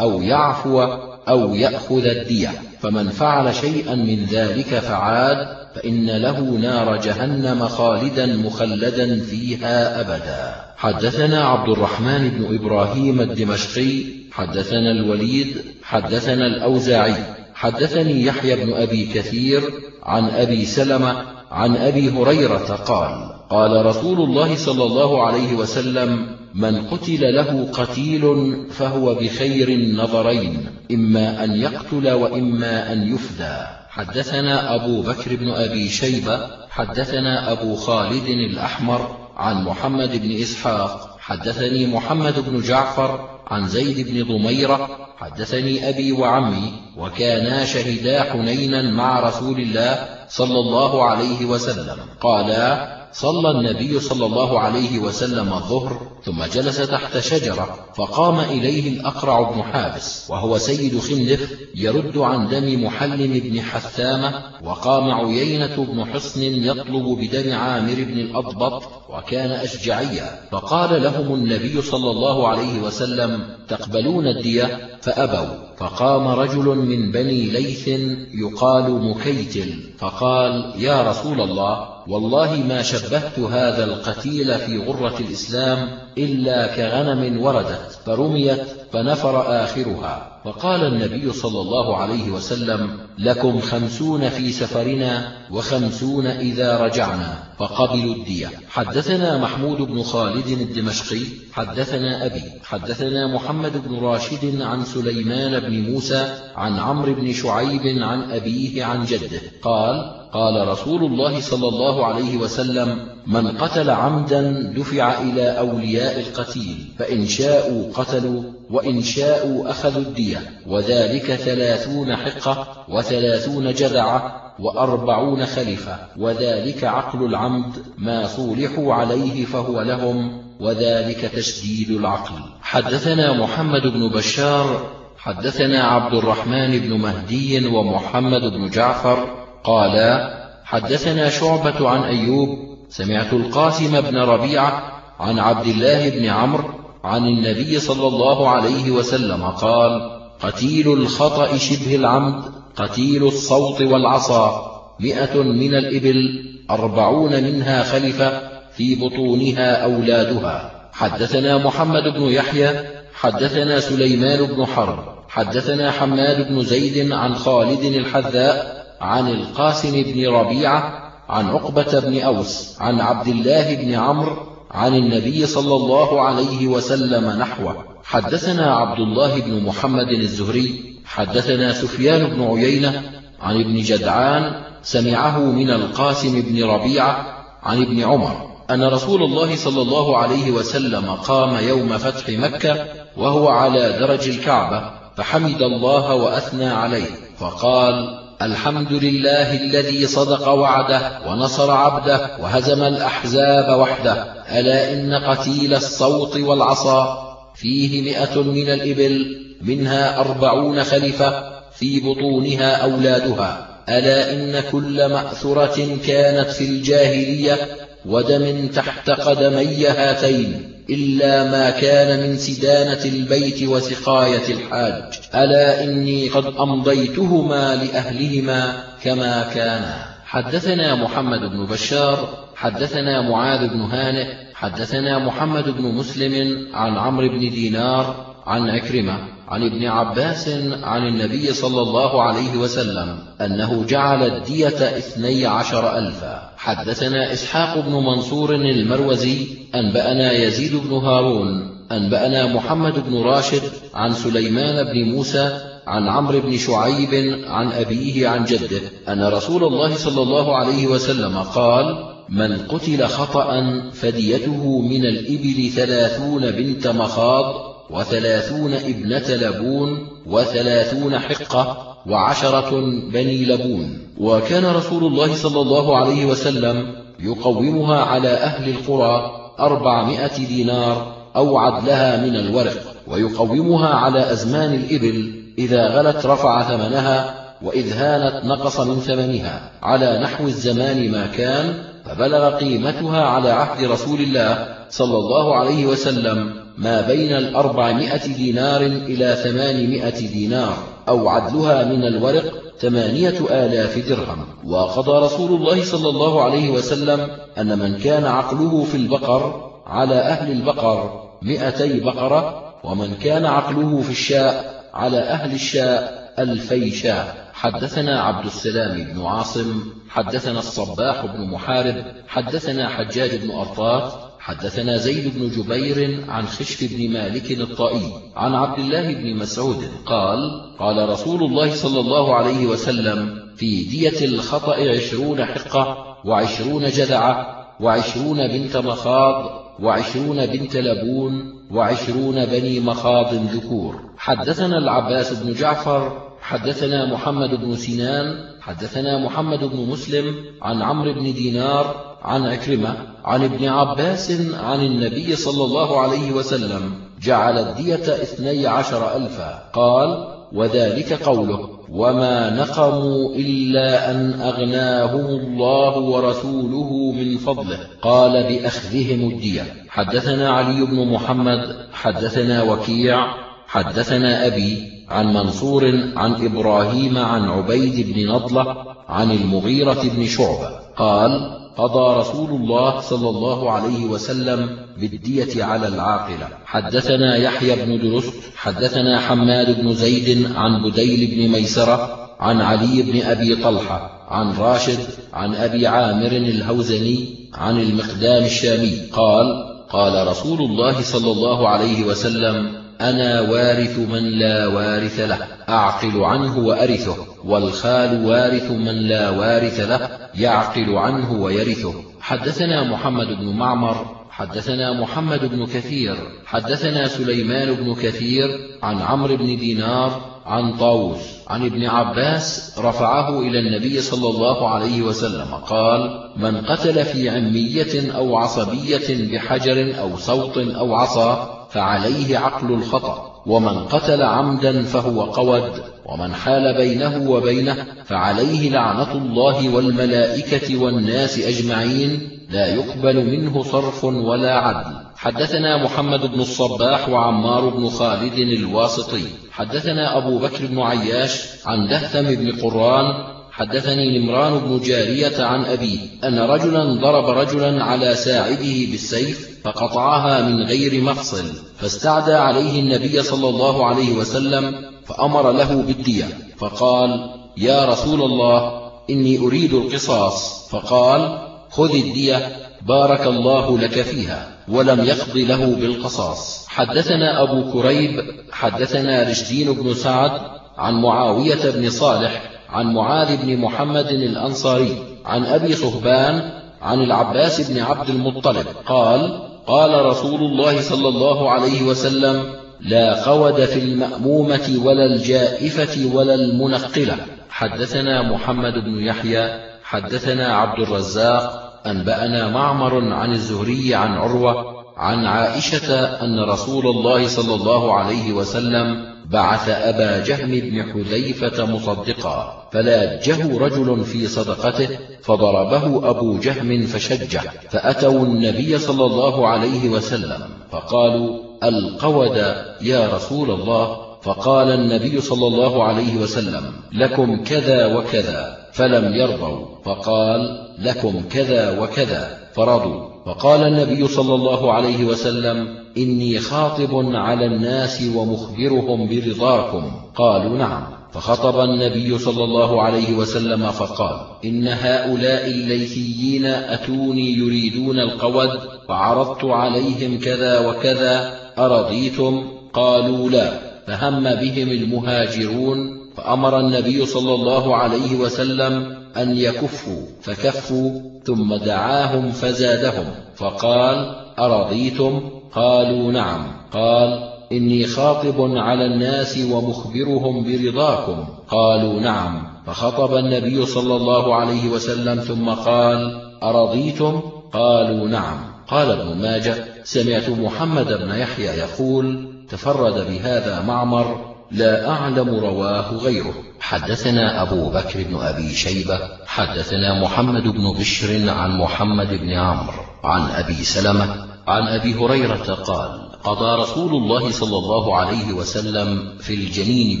أو يعفو أو يأخذ الدية فمن فعل شيئا من ذلك فعاد فإن له نار جهنم خالدا مخلدا فيها أبدا. حدثنا عبد الرحمن بن إبراهيم الدمشقي حدثنا الوليد حدثنا الأوزاعي حدثني يحيى بن أبي كثير عن أبي سلمة عن أبي هريرة قال قال رسول الله صلى الله عليه وسلم من قتل له قتيل فهو بخير النظرين إما أن يقتل وإما أن يفدى. حدثنا أبو بكر بن أبي شيبة حدثنا أبو خالد الأحمر عن محمد بن إسحاق حدثني محمد بن جعفر عن زيد بن ضميرة حدثني أبي وعمي وكانا شهدا حنينا مع رسول الله صلى الله عليه وسلم. قالا صلى النبي صلى الله عليه وسلم الظهر ثم جلس تحت شجرة فقام إليه الأقرع بن حابس وهو سيد خندف يرد عن دم محلم بن حثامة وقام عيينة بن حصن يطلب بدم عامر بن الأضبط وكان أشجعيا فقال لهم النبي صلى الله عليه وسلم تقبلون الدية؟ فأبوا فقام رجل من بني ليث يقال مكيتل فقال يا رسول الله والله ما شبهت هذا القتيل في غرة الإسلام إلا كغنم وردت فرميت فنفر آخرها. فقال النبي صلى الله عليه وسلم لكم خمسون في سفرنا وخمسون إذا رجعنا فقبلوا الدية. حدثنا محمود بن خالد الدمشقي حدثنا أبي حدثنا محمد بن راشد عن سليمان بن موسى عن عمرو بن شعيب عن أبيه عن جده قال قال رسول الله صلى الله عليه وسلم من قتل عمدا دفع إلى أولياء القتيل فإن شاءوا قتلوا وإن شاءوا أخذوا الدية وذلك ثلاثون حقة وثلاثون جذعة وأربعون خلفة وذلك عقل العمد ما صولحوا عليه فهو لهم وذلك تشديد العقل. حدثنا محمد بن بشار حدثنا عبد الرحمن بن مهدي ومحمد بن جعفر قالا حدثنا شعبة عن أيوب سمعت القاسم بن ربيعة عن عبد الله بن عمرو عن النبي صلى الله عليه وسلم قال قتيل الخطأ شبه العمد قتيل الصوت والعصا مئة من الإبل أربعون منها خلفة في بطونها أولادها. حدثنا محمد بن يحيى حدثنا سليمان بن حرب حدثنا حماد بن زيد عن خالد الحذاء عن القاسم بن ربيعة عن عقبة بن أوس عن عبد الله بن عمرو عن النبي صلى الله عليه وسلم نحوه. حدثنا عبد الله بن محمد الزهري حدثنا سفيان بن عيينة عن ابن جدعان سمعه من القاسم بن ربيعة عن ابن عمر أن رسول الله صلى الله عليه وسلم قام يوم فتح مكة وهو على درج الكعبة فحمد الله وأثنى عليه فقال الحمد لله الذي صدق وعده ونصر عبده وهزم الأحزاب وحده. ألا إن قتيل الصوت والعصا؟ فيه مئة من الإبل منها أربعون خلفة في بطونها أولادها. ألا إن كل مأثرة كانت في الجاهلية ودم تحت قدمي هاتين. إلا ما كان من سدانة البيت وسقاية الحاج. ألا إني قد أمضيتهما لأهلهما كما كانا حدثنا محمد بن بشار حدثنا معاذ بن هانئ حدثنا محمد بن مسلم عن عمرو بن دينار عن عكرمة عن ابن عباس عن النبي صلى الله عليه وسلم أنه جعل الدية اثني عشر ألفا. حدثنا إسحاق بن منصور المروزي أنبأنا يزيد بن هارون أنبأنا محمد بن راشد عن سليمان بن موسى عن عمرو بن شعيب عن أبيه عن جده أن رسول الله صلى الله عليه وسلم قال من قتل خطأ فديته من الإبل ثلاثون بنت مخاض وثلاثون ابنة لبون وثلاثون حقة وعشرة بني لبون. وكان رسول الله صلى الله عليه وسلم يقومها على أهل القرى أربعمائة دينار أو عدلها من الورق ويقومها على أزمان الإبل إذا غلت رفع ثمنها وإذ هانت نقص من ثمنها. على نحو الزمان ما كان فبلغ قيمتها على عهد رسول الله صلى الله عليه وسلم ما بين الأربعمائة دينار إلى ثمانمائة دينار أو عدلها من الورق ثمانية آلاف درهم. وقضى رسول الله صلى الله عليه وسلم أن من كان عقله في البقر على أهل البقر مئتي بقرة ومن كان عقله في الشاء على أهل الشاء ألفي شاء. حدثنا عبد السلام بن عاصم حدثنا الصباح بن محارب حدثنا حجاج بن أرطاط حدثنا زيد بن جبير عن خشف بن مالك الطائي عن عبد الله بن مسعود قال قال رسول الله صلى الله عليه وسلم في دية الخطأ عشرون حقة وعشرون جذعة وعشرون بنت مخاض وعشرون بنت لبون وعشرون بني مخاض ذكور. حدثنا العباس بن جعفر حدثنا محمد بن سنان حدثنا محمد بن مسلم عن عمرو بن دينار عن أكرمة عن ابن عباس عن النبي صلى الله عليه وسلم جعل الدية اثني عشر ألفا. قال وذلك قوله وما نقموا إلا أن أغناهم الله ورسوله من فضله قال بأخذهم الدية حدثنا علي بن محمد حدثنا وكيع حدثنا أبي عن منصور عن إبراهيم عن عبيد بن نضلة عن المغيرة بن شعبة قال قضى رسول الله صلى الله عليه وسلم بالدية على العاقلة. حدثنا يحيى بن درست حدثنا حماد بن زيد عن بديل بن ميسرة عن علي بن أبي طلحة عن راشد عن أبي عامر الهوزني عن المقدام الشامي. قال قال رسول الله صلى الله عليه وسلم أنا وارث من لا وارث له أعقل عنه وأرثه والخال وارث من لا وارث له يعقل عنه ويرثه. حدثنا محمد بن معمر حدثنا محمد بن كثير حدثنا سليمان بن كثير عن عمرو بن دينار عن طاووس عن ابن عباس رفعه إلى النبي صلى الله عليه وسلم قال من قتل في عمية أو عصبية بحجر أو صوت أو عصا فعليه عقل الخطأ. ومن قتل عمدا فهو قود. ومن حال بينه وبينه فعليه لعنة الله والملائكة والناس أجمعين. لا يقبل منه صرف ولا عدل. حدثنا محمد بن الصباح وعمار بن خالد الواسطي. حدثنا أبو بكر بن عياش عن دهثم بن قران. حدثني نمران بن جارية عن أبيه أن رجلا ضرب رجلا على ساعده بالسيف فقطعها من غير مفصل فاستعدى عليه النبي صلى الله عليه وسلم فأمر له بالدية فقال يا رسول الله إني أريد القصاص. فقال خذ الدية بارك الله لك فيها ولم يقض له بالقصاص. حدثنا أبو كريب حدثنا رشدين بن سعد عن معاوية بن صالح عن معاذ بن محمد الأنصاري عن أبي صهبان عن العباس بن عبد المطلب قال قال رسول الله صلى الله عليه وسلم لا قود في المأمومة ولا الجائفة ولا المنقلة. حدثنا محمد بن يحيى حدثنا عبد الرزاق أنبأنا معمر عن الزهري عن عروة عن عائشة أن رسول الله صلى الله عليه وسلم بعث أبا جهم بن حذيفة مصدقا فلاجه رجل في صدقته فضربه أبو جهم فشجه فأتوا النبي صلى الله عليه وسلم فقالوا القود يا رسول الله؟ فقال النبي صلى الله عليه وسلم لكم كذا وكذا فلم يرضوا فقال لكم كذا وكذا فرضوا. فقال النبي صلى الله عليه وسلم إني خاطب على الناس ومخبرهم برضاكم. قالوا نعم. فخطب النبي صلى الله عليه وسلم فقال إن هؤلاء الليثيين أتوني يريدون القود فعرضت عليهم كذا وكذا أرضيتم؟ قالوا لا. فهم بهم المهاجرون فأمر النبي صلى الله عليه وسلم أن يكفوا فكفوا ثم دعاهم فزادهم فقال أرضيتم قالوا نعم. قال إني خاطب على الناس ومخبرهم برضاكم. قالوا نعم. فخطب النبي صلى الله عليه وسلم ثم قال أرضيتم قالوا نعم. قال ابن ماجه سمعت محمد بن يحيى يقول تفرد بهذا معمر لا أعلم رواه غيره. حدثنا أبو بكر بن أبي شيبة حدثنا محمد بن بشر عن محمد بن عمرو عن أبي سلمة عن أبي هريرة قال قضى رسول الله صلى الله عليه وسلم في الجنين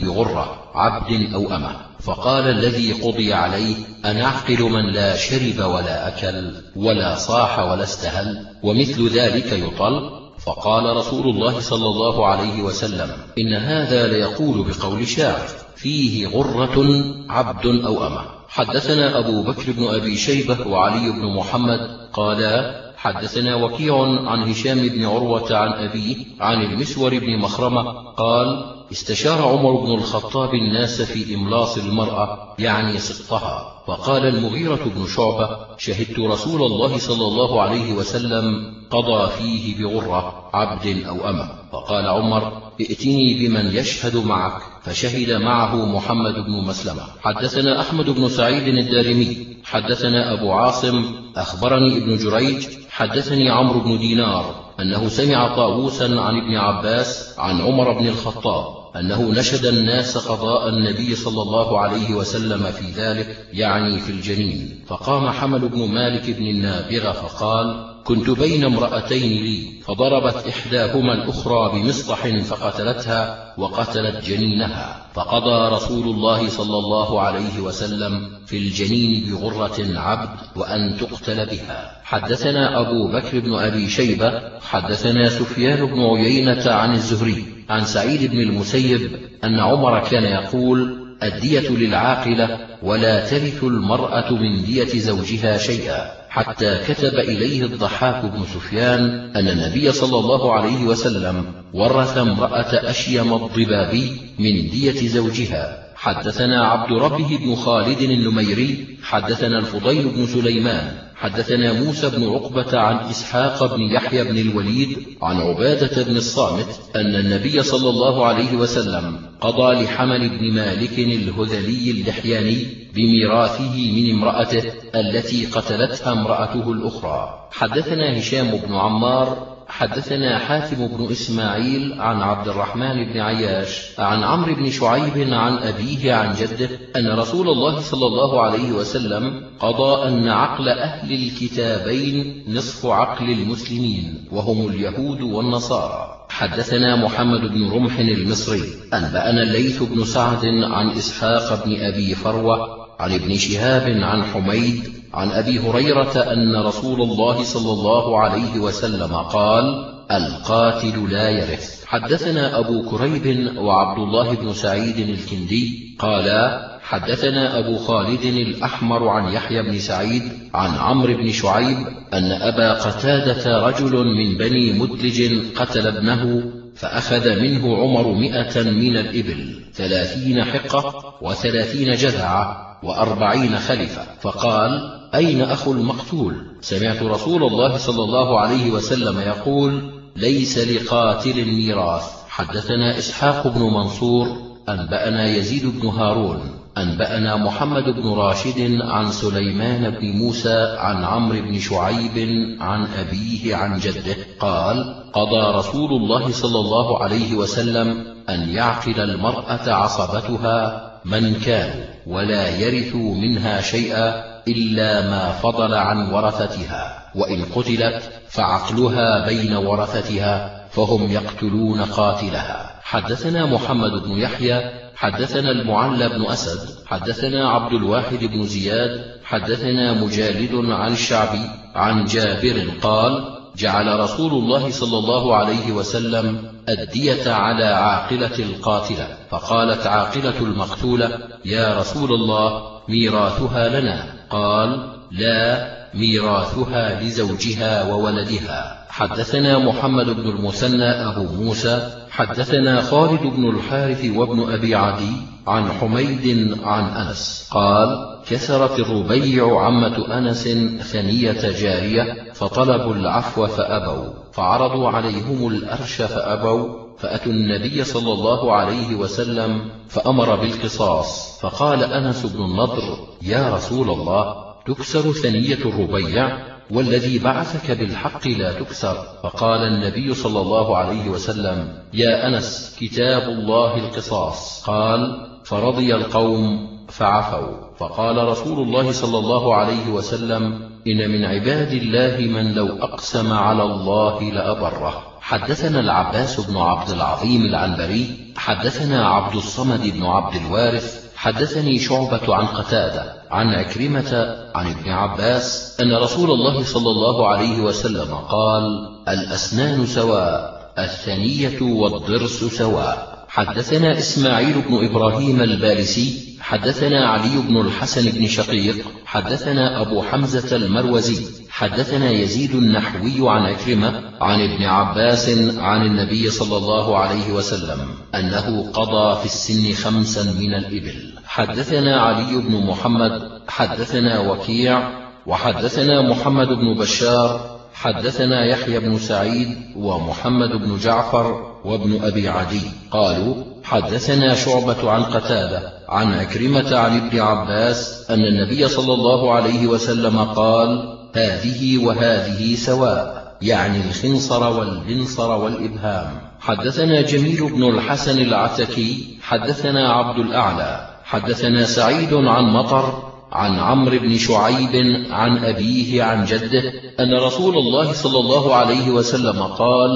بغرة عبد أو أمة فقال الذي قضي عليه أن أعقل من لا شرب ولا أكل ولا صاح ولا استهل ومثل ذلك يطل فقال رسول الله صلى الله عليه وسلم إن هذا ليقول بقول شاعر فيه غرة عبد أو أمة. حدثنا أبو بكر بن أبي شيبة وعلي بن محمد قالا حدثنا وكيع عن هشام بن عروة عن أبيه عن المسور بن مخرمة قال استشار عمر بن الخطاب الناس في إملاص المرأة يعني سقطها فقال المغيرة بن شعبة شهدت رسول الله صلى الله عليه وسلم قضى فيه بغرة عبد أو أمة. فقال عمر ائتني بمن يشهد معك. فشهد معه محمد بن مسلمة. حدثنا أحمد بن سعيد الدارمي. حدثنا أبو عاصم. أخبرني ابن جريج حدثني عمرو بن دينار أنه سمع طاووسا عن ابن عباس عن عمر بن الخطاب أنه نشد الناس قضاء النبي صلى الله عليه وسلم في ذلك يعني في الجنين. فقام حمل بن مالك بن النابغة فقال كنت بين امرأتين لي فضربت إحداهما الأخرى بمصطح فقتلتها وقتلت جنينها. فقضى رسول الله صلى الله عليه وسلم في الجنين بغرة عبد وأن تقتل بها. حدثنا أبو بكر بن أبي شيبة حدثنا سفيان بن عيينة عن الزهري عن سعيد بن المسيب أن عمر كان يقول الدية للعاقلة ولا ترث المرأة من دية زوجها شيئا. حتى كتب إليه الضحاك بن سفيان أن النبي صلى الله عليه وسلم ورث امرأة أشيم الضبابي من دية زوجها. حدثنا عبد ربه بن خالد النميري حدثنا الفضيل بن سليمان حدثنا موسى بن عقبة عن إسحاق بن يحيى بن الوليد عن عبادة بن الصامت أن النبي صلى الله عليه وسلم قضى لحمل بن مالك الهذلي اللحياني بميراثه من امرأته التي قتلتها امرأته الأخرى. حدثنا هشام بن عمار حدثنا حاتم بن إسماعيل عن عبد الرحمن بن عياش عن عمرو بن شعيب عن أبيه عن جده أن رسول الله صلى الله عليه وسلم قضى أن عقل أهل الكتابين نصف عقل المسلمين وهم اليهود والنصارى. حدثنا محمد بن رمح المصري أنبأنا الليث بن سعد عن إسحاق بن أبي فروة عن ابن شهاب عن حميد عن أبي هريرة أن رسول الله صلى الله عليه وسلم قال القاتل لا يرث. حدثنا أبو كريب وعبد الله بن سعيد الكندي قالا حدثنا أبو خالد الأحمر عن يحيى بن سعيد عن عمرو بن شعيب أن أبا قتادة رجل من بني مدلج قتل ابنه فأخذ منه عمر مئة من الإبل ثلاثين حقة وثلاثين جذعة. وأربعين خلفة فقال أين أخو المقتول؟ سمعت رسول الله صلى الله عليه وسلم يقول ليس لقاتل ميراث حدثنا إسحاق بن منصور أنبأنا يزيد بن هارون أنبأنا محمد بن راشد عن سليمان بن موسى عن عمرو بن شعيب عن أبيه عن جده. قال قضى رسول الله صلى الله عليه وسلم أن يعقل المرأة عصبتها من كانوا ولا يرثوا منها شيئا إلا ما فضل عن ورثتها وإن قتلت فعقلها بين ورثتها فهم يقتلون قاتلها. حدثنا محمد بن يحيى حدثنا المعلى بن أسد حدثنا عبد الواحد بن زياد حدثنا مجالد عن الشعبي عن جابر قال جعل رسول الله صلى الله عليه وسلم الدية على عاقلة القاتلة. فقالت عاقلة المقتولة يا رسول الله ميراثها لنا. قال لا ميراثها لزوجها وولدها. حدثنا محمد بن المثنى أبو موسى حدثنا خالد بن الحارث وابن أبي عدي عن حميد عن أنس قال كسرت الربيع عمة أنس ثنية جارية فطلبوا العفو فأبوا فعرضوا عليهم الأرش فأبوا فأتوا النبي صلى الله عليه وسلم فأمر بالقصاص فقال أنس بن النضر يا رسول الله تكسر ثنية الربيع؟ والذي بعثك بالحق لا تكسر. فقال النبي صلى الله عليه وسلم يا أنس كتاب الله القصاص. قال فرضي القوم فعفوا. فقال رسول الله صلى الله عليه وسلم إن من عباد الله من لو أقسم على الله لأبره. حدثنا العباس بن عبد العظيم العنبري حدثنا عبد الصمد بن عبد الوارث حدثني شعبة عن قتادة عن عكرمة عن ابن عباس أن رسول الله صلى الله عليه وسلم قال الأسنان سواء الثنية والضرس سواء. حدثنا إسماعيل بن إبراهيم البارسي حدثنا علي بن الحسن بن شقيق حدثنا أبو حمزة المروزي حدثنا يزيد النحوي عن عكرمة عن ابن عباس عن النبي صلى الله عليه وسلم أنه قضى في السن خمسا من الإبل. حدثنا علي بن محمد حدثنا وكيع وحدثنا محمد بن بشار حدثنا يحيى بن سعيد ومحمد بن جعفر وابن أبي عدي. قالوا حدثنا شعبة عن قتادة عن أكرمة عن ابن عباس أن النبي صلى الله عليه وسلم قال هذه وهذه سواء يعني الخنصر والبنصر والإبهام. حدثنا جميل بن الحسن العتكي حدثنا عبد الأعلى حدثنا سعيد عن مطر عن عمرو بن شعيب عن أبيه عن جده أن رسول الله صلى الله عليه وسلم قال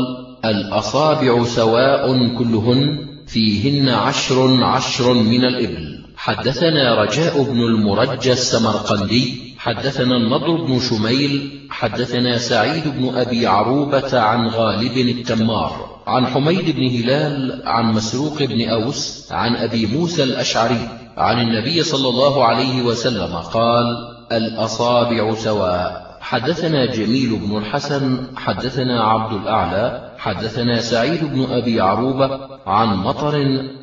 الأصابع سواء كلهن فيهن عشر عشر من الإبل. حدثنا رجاء بن المرجى السمرقندي حدثنا النضر بن شميل حدثنا سعيد بن أبي عروبة عن غالب التمار عن حميد بن هلال عن مسروق بن أوس عن أبي موسى الأشعري. عن النبي صلى الله عليه وسلم قال الأصابع سواء. حدثنا جميل بن الحسن حدثنا عبد الأعلى حدثنا سعيد بن أبي عروبة عن مطر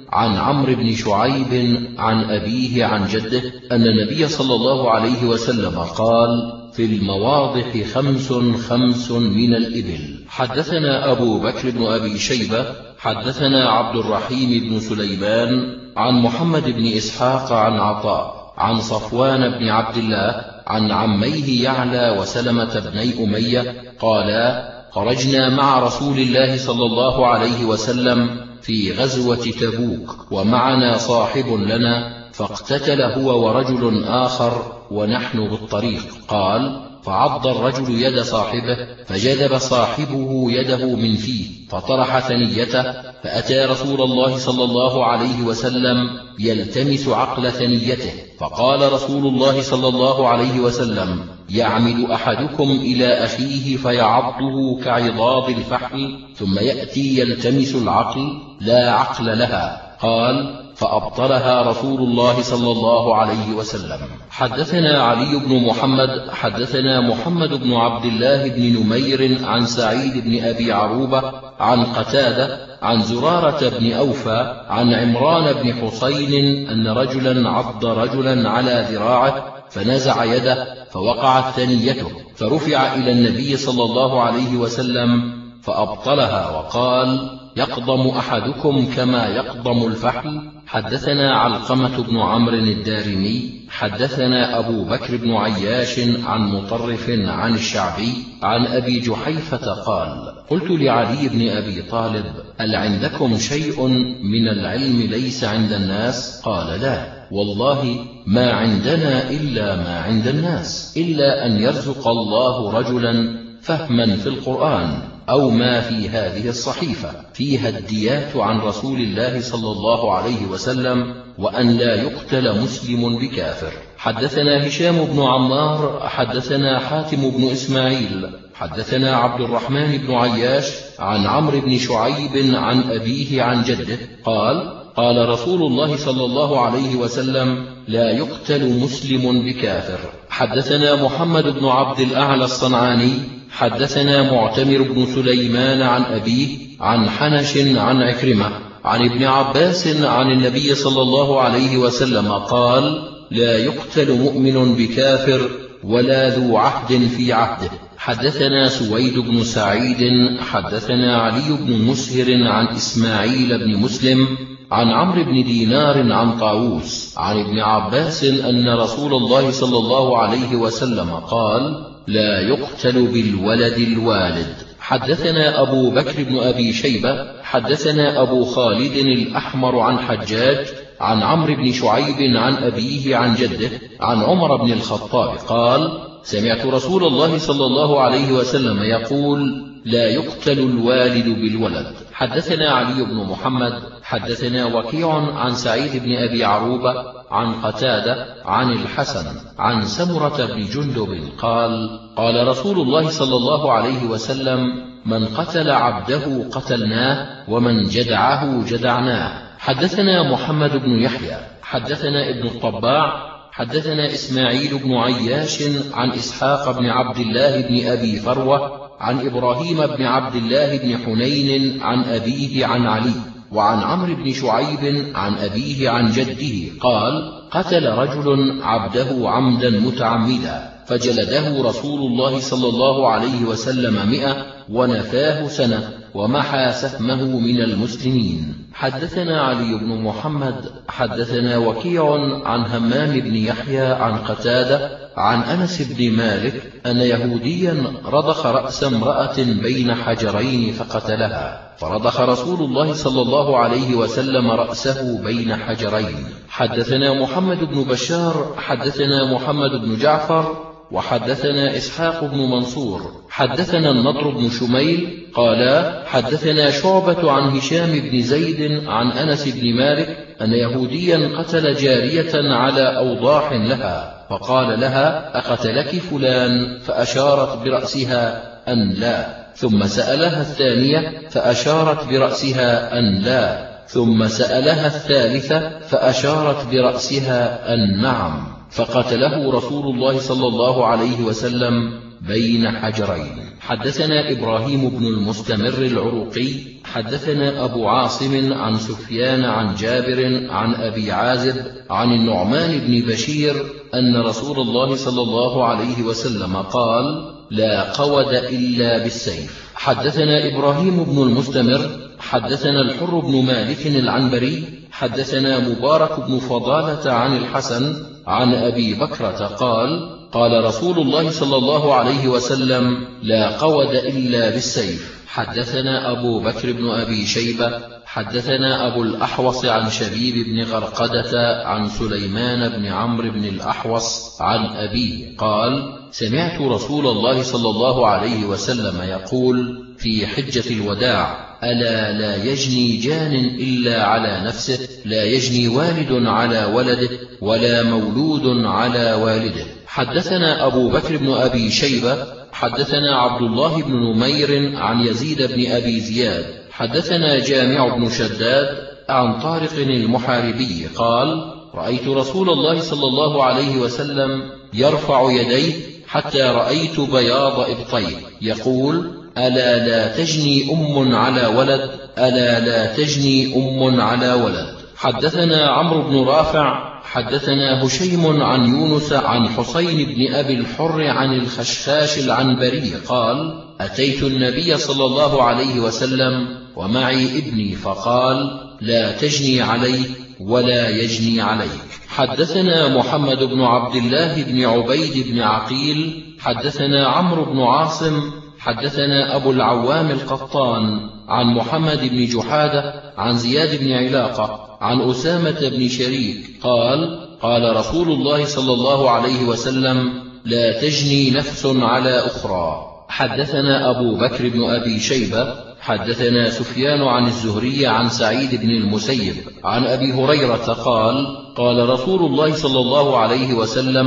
عن عمرو بن شعيب عن أبيه عن جده أن النبي صلى الله عليه وسلم قال في المواضح خمس خمس من الإبل. حدثنا أبو بكر بن أبي شيبة حدثنا عبد الرحيم بن سليمان عن محمد بن إسحاق عن عطاء عن صفوان بن عبد الله عن عميه يعلى وسلمة بني أمية قالا خرجنا مع رسول الله صلى الله عليه وسلم في غزوة تبوك ومعنا صاحب لنا فاقتتل هو ورجل آخر ونحن بالطريق. قال فعض الرجل يد صاحبه فجذب صاحبه يده من فيه فطرح ثنيته فأتى رسول الله صلى الله عليه وسلم يلتمس عقل ثنيته فقال رسول الله صلى الله عليه وسلم يعمد أحدكم إلى أخيه فيعضه كعضاض الفحل ثم يأتي يلتمس العقل لا عقل لها. قال فأبطلها رسول الله صلى الله عليه وسلم. حدثنا علي بن محمد حدثنا محمد بن عبد الله بن نمير عن سعيد بن أبي عروبة عن قتادة عن زرارة بن أوفى عن عمران بن حسين أن رجلا عض رجلا على ذراعه فنزع يده فوقعت ثنيته فرفع إلى النبي صلى الله عليه وسلم فأبطلها وقال يقضم أحدكم كما يقضم الفحل حدثنا علقمة بن عمرو الدارمي حدثنا أبو بكر بن عياش عن مطرف عن الشعبي عن أبي جحيفة قال قلت لعلي بن أبي طالب هل عندكم شيء من العلم ليس عند الناس؟ قال لا. والله ما عندنا إلا ما عند الناس إلا أن يرزق الله رجلا فهما في القرآن. أو ما في هذه الصحيفة. فيها الديات عن رسول الله صلى الله عليه وسلم وأن لا يقتل مسلم بكافر. حدثنا هشام بن عمار حدثنا حاتم بن إسماعيل حدثنا عبد الرحمن بن عياش عن عمرو بن شعيب عن أبيه عن جده قال قال رسول الله صلى الله عليه وسلم لا يقتل مسلم بكافر. حدثنا محمد بن عبد الأعلى الصنعاني حدثنا معتمر بن سليمان عن أبيه عن حنش عن عكرمة عن ابن عباس عن النبي صلى الله عليه وسلم قال لا يقتل مؤمن بكافر ولا ذو عهد في عهده. حدثنا سويد بن سعيد حدثنا علي بن مسهر عن إسماعيل بن مسلم عن عمرو بن دينار عن طاووس عن ابن عباس أن رسول الله صلى الله عليه وسلم قال لا يقتل بالولد الوالد. حدثنا أبو بكر بن أبي شيبة حدثنا أبو خالد الأحمر عن حجاج عن عمرو بن شعيب عن أبيه عن جده عن عمر بن الخطاب قال سمعت رسول الله صلى الله عليه وسلم يقول لا يقتل الوالد بالولد. حدثنا علي بن محمد حدثنا وكيع عن سعيد بن أبي عروبة عن قتادة عن الحسن عن سمرة بن جندب قال قال رسول الله صلى الله عليه وسلم من قتل عبده قتلناه ومن جدعه جدعناه. حدثنا محمد بن يحيى حدثنا ابن الطباع حدثنا إسماعيل بن عياش عن إسحاق بن عبد الله بن أبي فروة عن إبراهيم بن عبد الله بن حنين عن أبيه عن علي وعن عمرو بن شعيب عن أبيه عن جده قال قتل رجل عبده عمدا متعمدا فجلده رسول الله صلى الله عليه وسلم مئة ونفاه سنة ومحى سهمه من المسلمين. حدثنا علي بن محمد حدثنا وكيع عن همام بن يحيى عن قتادة عن أنس بن مالك أن يهوديا رضخ رأس امرأة بين حجرين فقتلها فرضخ رسول الله صلى الله عليه وسلم رأسه بين حجرين. حدثنا محمد بن بشار حدثنا محمد بن جعفر وحدثنا إسحاق بن منصور حدثنا النضر بن شميل قالا حدثنا شعبة عن هشام بن زيد عن أنس بن مالك أن يهوديا قتل جارية على أوضاح لها فقال لها أقتلك فلان؟ فأشارت برأسها أن لا ثم سألها الثانية فأشارت برأسها أن لا ثم سألها الثالثة فأشارت برأسها أن نعم. فقتله رسول الله صلى الله عليه وسلم بين حجرين. حدثنا إبراهيم بن المستمر العروقي حدثنا أبو عاصم عن سفيان عن جابر عن أبي عازب عن النعمان بن بشير أن رسول الله صلى الله عليه وسلم قال لا قود إلا بالسيف. حدثنا إبراهيم بن المستمر حدثنا الحر بن مالك العنبري حدثنا مبارك بن فضالة عن الحسن عن أبي بكرة قال قال رسول الله صلى الله عليه وسلم لا قود إلا بالسيف. حدثنا أبو بكر بن أبي شيبة حدثنا أبو الأحوص عن شبيب بن غرقدة عن سليمان بن عمرو بن الأحوص عن أبيه قال سمعت رسول الله صلى الله عليه وسلم يقول في حجة الوداع ألا لا يجني جان إلا على نفسه لا يجني والد على ولده ولا مولود على والده. حدثنا أبو بكر بن أبي شيبة حدثنا عبد الله بن نمير عن يزيد بن أبي زياد. حدثنا جامع بن شداد عن طارق المحاربي قال رأيت رسول الله صلى الله عليه وسلم يرفع يديه حتى رأيت بياض إبطيه. يقول ألا لا تجني أم على ولد؟ ألا لا تجني أم على ولد؟ حدثنا عمرو بن رافع حدثنا هشيم عن يونس عن حسين بن أبي الحر عن الخشاش العنبري قال أتيت النبي صلى الله عليه وسلم ومعي ابني فقال لا تجني عليه ولا يجني عليك. حدثنا محمد بن عبد الله بن عبيد بن عقيل حدثنا عمرو بن عاصم حدثنا أبو العوام القطان عن محمد بن جحادة عن زياد بن علاقة عن أسامة بن شريك قال قال رسول الله صلى الله عليه وسلم لا تجني نفس على أخرى. حدثنا أبو بكر بن أبي شيبة حدثنا سفيان عن الزهري عن سعيد بن المسيب عن أبي هريرة قال قال رسول الله صلى الله عليه وسلم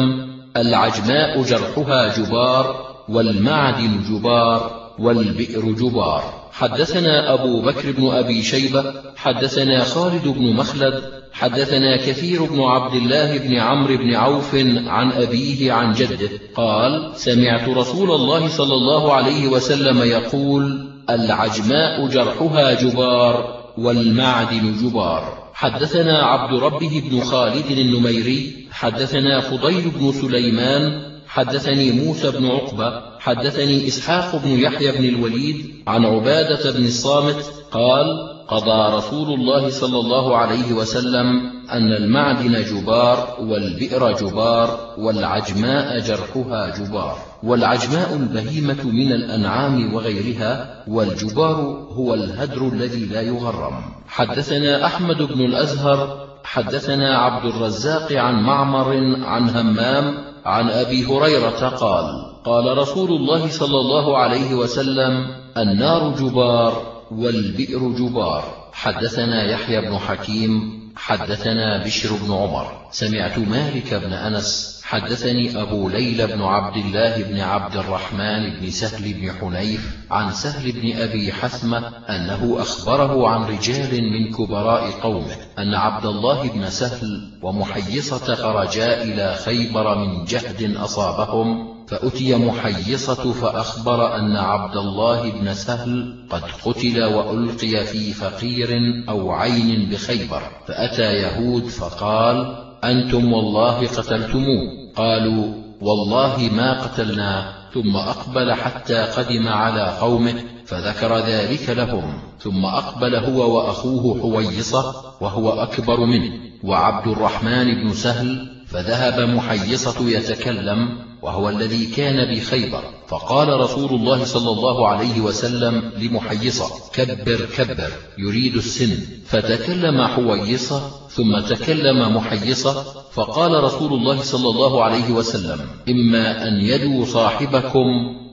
العجماء جرحها جبار والمعدن جبار والبئر جبار. حدثنا أبو بكر بن أبي شيبة حدثنا خالد بن مخلد حدثنا كثير بن عبد الله بن عمرو بن عوف عن أبيه عن جده. قال سمعت رسول الله صلى الله عليه وسلم يقول العجماء جرحها جبار والمعدن جبار. حدثنا عبد ربه بن خالد النميري حدثنا فضيل بن سليمان حدثني موسى بن عقبة حدثني إسحاق بن يحيى بن الوليد عن عبادة بن الصامت قال قضى رسول الله صلى الله عليه وسلم أن المعدن جبار والبئر جبار والعجماء جرحها جبار والعجماء البهيمة من الأنعام وغيرها والجبار هو الهدر الذي لا يغرم. حدثنا أحمد بن الأزهر حدثنا عبد الرزاق عن معمر عن همام عن أبي هريرة قال قال رسول الله صلى الله عليه وسلم النار جبار والبئر جبار. حدثنا يحيى بن حكيم حدثنا بشر بن عمر. سمعت مالك بن أنس حدثني أبو ليلى بن عبد الله بن عبد الرحمن بن سهل بن حنيف عن سهل بن أبي حثمة أنه أخبره عن رجال من كبراء قومه أن عبد الله بن سهل ومحيصة خرجا إلى خيبر من جهد أصابهم فأتي محيصة فأخبر أن عبد الله بن سهل قد قتل وألقي في فقير أو عين بخيبر فأتى يهود فقال أنتم والله قتلتموه. قالوا والله ما قتلنا. ثم أقبل حتى قدم على قومه فذكر ذلك لهم. ثم أقبل هو وأخوه حويصة وهو أكبر منه. وعبد الرحمن بن سهل فذهب محيصة يتكلم وهو الذي كان بخيبر. فقال رسول الله صلى الله عليه وسلم لمحيصة كبر كبر يريد السن. فتكلم حويصة ثم تكلم محيصة فقال رسول الله صلى الله عليه وسلم إما أن يدوا صاحبكم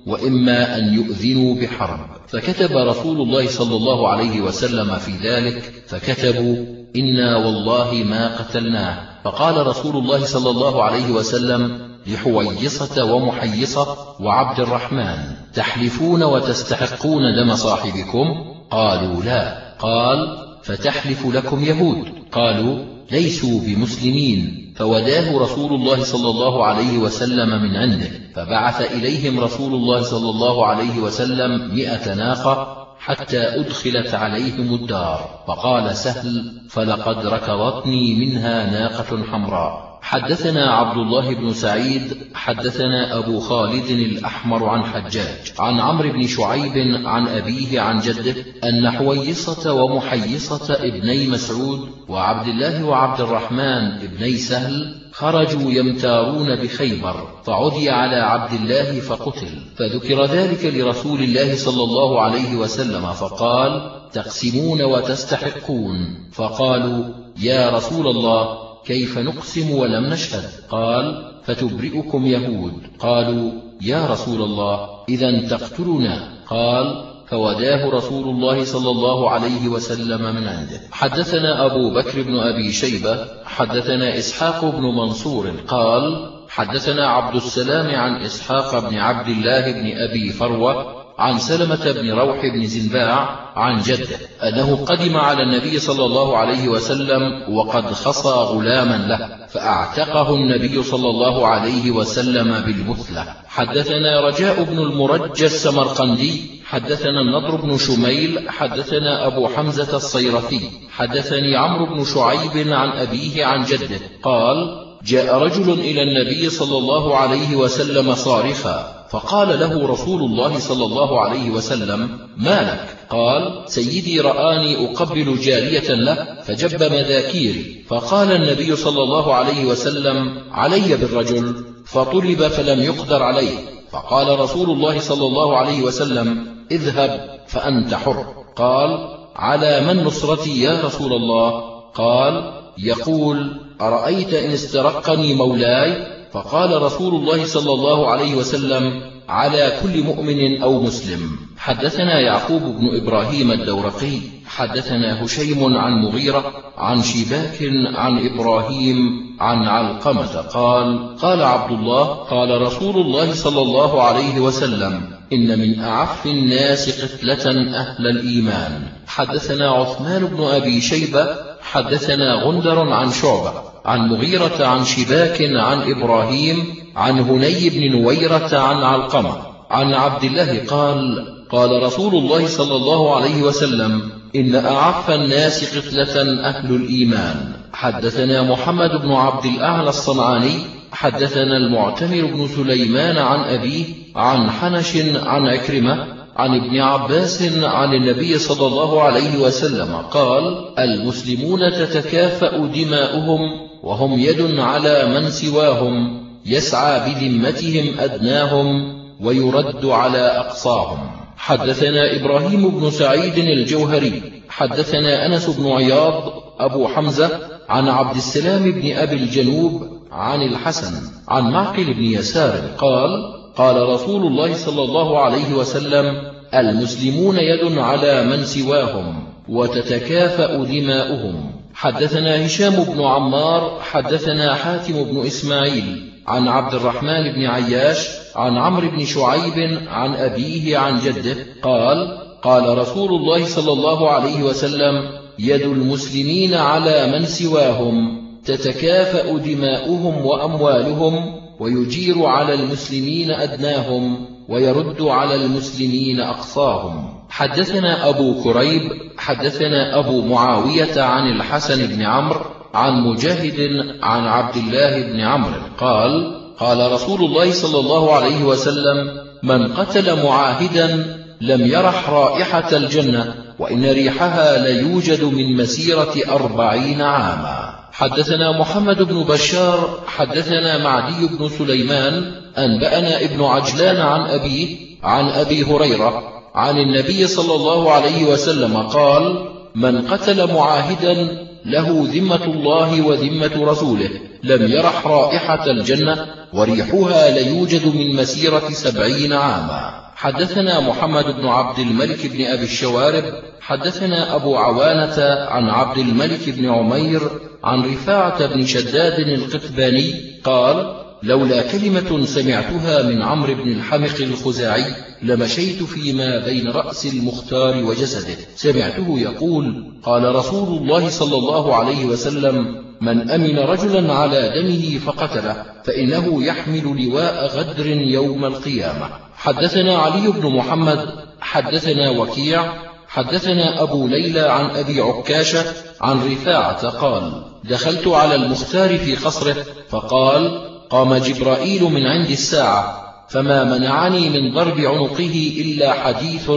وإما أن يؤذنوا بحرب فكتب رسول الله صلى الله عليه وسلم في ذلك فكتبوا إنا والله ما قتلناه. فقال رسول الله صلى الله عليه وسلم لحويصة ومحيصة وعبد الرحمن. تحلفون وتستحقون دم صاحبكم؟ قالوا لا. قال فتحلف لكم يهود. قالوا ليسوا بمسلمين. فوداه رسول الله صلى الله عليه وسلم من عنده. فبعث إليهم رسول الله صلى الله عليه وسلم مئة ناقة حتى أدخلت عليهم الدار. فقال سهل فلقد ركضتني منها ناقة حمراء. حدثنا عبد الله بن سعيد حدثنا أبو خالد الأحمر عن حجاج عن عمرو بن شعيب عن أبيه عن جده أن حويصة ومحيصة ابني مسعود وعبد الله وعبد الرحمن ابني سهل خرجوا يمتارون بخيبر فعدي على عبد الله فقتل فذكر ذلك لرسول الله صلى الله عليه وسلم فقال تقسمون وتستحقون فقالوا يا رسول الله كيف نقسم ولم نشهد؟ قال فتبرئكم يهود. قالوا يا رسول الله إذا تقتلنا. قال فوداه رسول الله صلى الله عليه وسلم من عنده. حدثنا أبو بكر بن أبي شيبة حدثنا إسحاق بن منصور. قال حدثنا عبد السلام عن إسحاق بن عبد الله بن أبي فروة عن سلمة بن روح بن زنباع عن جده أنه قدم على النبي صلى الله عليه وسلم وقد خصى غلاما له فأعتقه النبي صلى الله عليه وسلم بالمثلة. حدثنا رجاء بن المرجى السمرقندي حدثنا النضر بن شميل حدثنا أبو حمزة الصيرفي حدثني عمرو بن شعيب عن أبيه عن جده قال جاء رجل إلى النبي صلى الله عليه وسلم صارخا فقال له رسول الله صلى الله عليه وسلم ما لك؟ قال سيدي رآني أقبل جارية له فجب مذاكيري. فقال النبي صلى الله عليه وسلم علي بالرجل. فطلب فلم يقدر عليه. فقال رسول الله صلى الله عليه وسلم اذهب فأنت حر. قال على من نصرتي يا رسول الله؟ قال يقول أرأيت إن استرقني مولاي؟ فقال رسول الله صلى الله عليه وسلم على كل مؤمن أو مسلم. حدثنا يعقوب بن إبراهيم الدورقي. حدثنا هشيم عن مغيرة عن شباك عن إبراهيم عن علقمة قال قال عبد الله قال رسول الله صلى الله عليه وسلم إن من أعف الناس قتلة أهل الإيمان. حدثنا عثمان بن أبي شيبة حدثنا غندر عن شعبة عن مغيرة عن شباك عن إبراهيم عن هني بن نويرة عن علقمة. عن عبد الله قال قال رسول الله صلى الله عليه وسلم إن أعف الناس قتلة أهل الإيمان. حدثنا محمد بن عبد الأعلى الصنعاني حدثنا المعتمر بن سليمان عن أبيه عن حنش عن عكرمة عن ابن عباس عن النبي صلى الله عليه وسلم قال المسلمون تتكافأ دماؤهم وهم يد على من سواهم يسعى بذمتهم أدناهم ويرد على أقصاهم. حدثنا إبراهيم بن سعيد الجوهري حدثنا أنس بن عياض أبو حمزة عن عبد السلام بن أبي الجنوب عن الحسن عن معقل بن يسار قال قال رسول الله صلى الله عليه وسلم المسلمون يد على من سواهم وتتكافأ دماؤهم. حدثنا هشام بن عمار حدثنا حاتم بن إسماعيل عن عبد الرحمن بن عياش عن عمرو بن شعيب عن أبيه عن جده قال قال رسول الله صلى الله عليه وسلم يد المسلمين على من سواهم تتكافأ دماؤهم وأموالهم ويجير على المسلمين أدناهم ويرد على المسلمين أقصاهم. حدثنا أبو كريب حدثنا أبو معاوية عن الحسن بن عمرو عن مجاهد عن عبد الله بن عمرو. قال قال رسول الله صلى الله عليه وسلم من قتل معاهدا لم يرح رائحة الجنة وإن ريحها ليوجد من مسيرة أربعين عاما. حدثنا محمد بن بشار حدثنا معدي بن سليمان أنبأنا ابن عجلان عن أبيه عن أبي هريرة عن النبي صلى الله عليه وسلم قال من قتل معاهدا له ذمة الله وذمة رسوله. لم يرح رائحة الجنة وريحها ليوجد من مسيرة سبعين عاما. حدثنا محمد بن عبد الملك بن أبي الشوارب حدثنا أبو عوانة عن عبد الملك بن عمير عن رفاعة بن شداد القتباني قال لولا كلمة سمعتها من عمرو بن الحمق الخزاعي لمشيت فيما بين رأس المختار وجسده. سمعته يقول قال رسول الله صلى الله عليه وسلم من أمن رجلا على دمه فقتله فإنه يحمل لواء غدر يوم القيامة. حدثنا علي بن محمد حدثنا وكيع حدثنا أبو ليلى عن أبي عكاشة عن رفاعة قال دخلت على المختار في قصره فقال قام جبرائيل من عند الساعة فما منعني من ضرب عنقه إلا حديث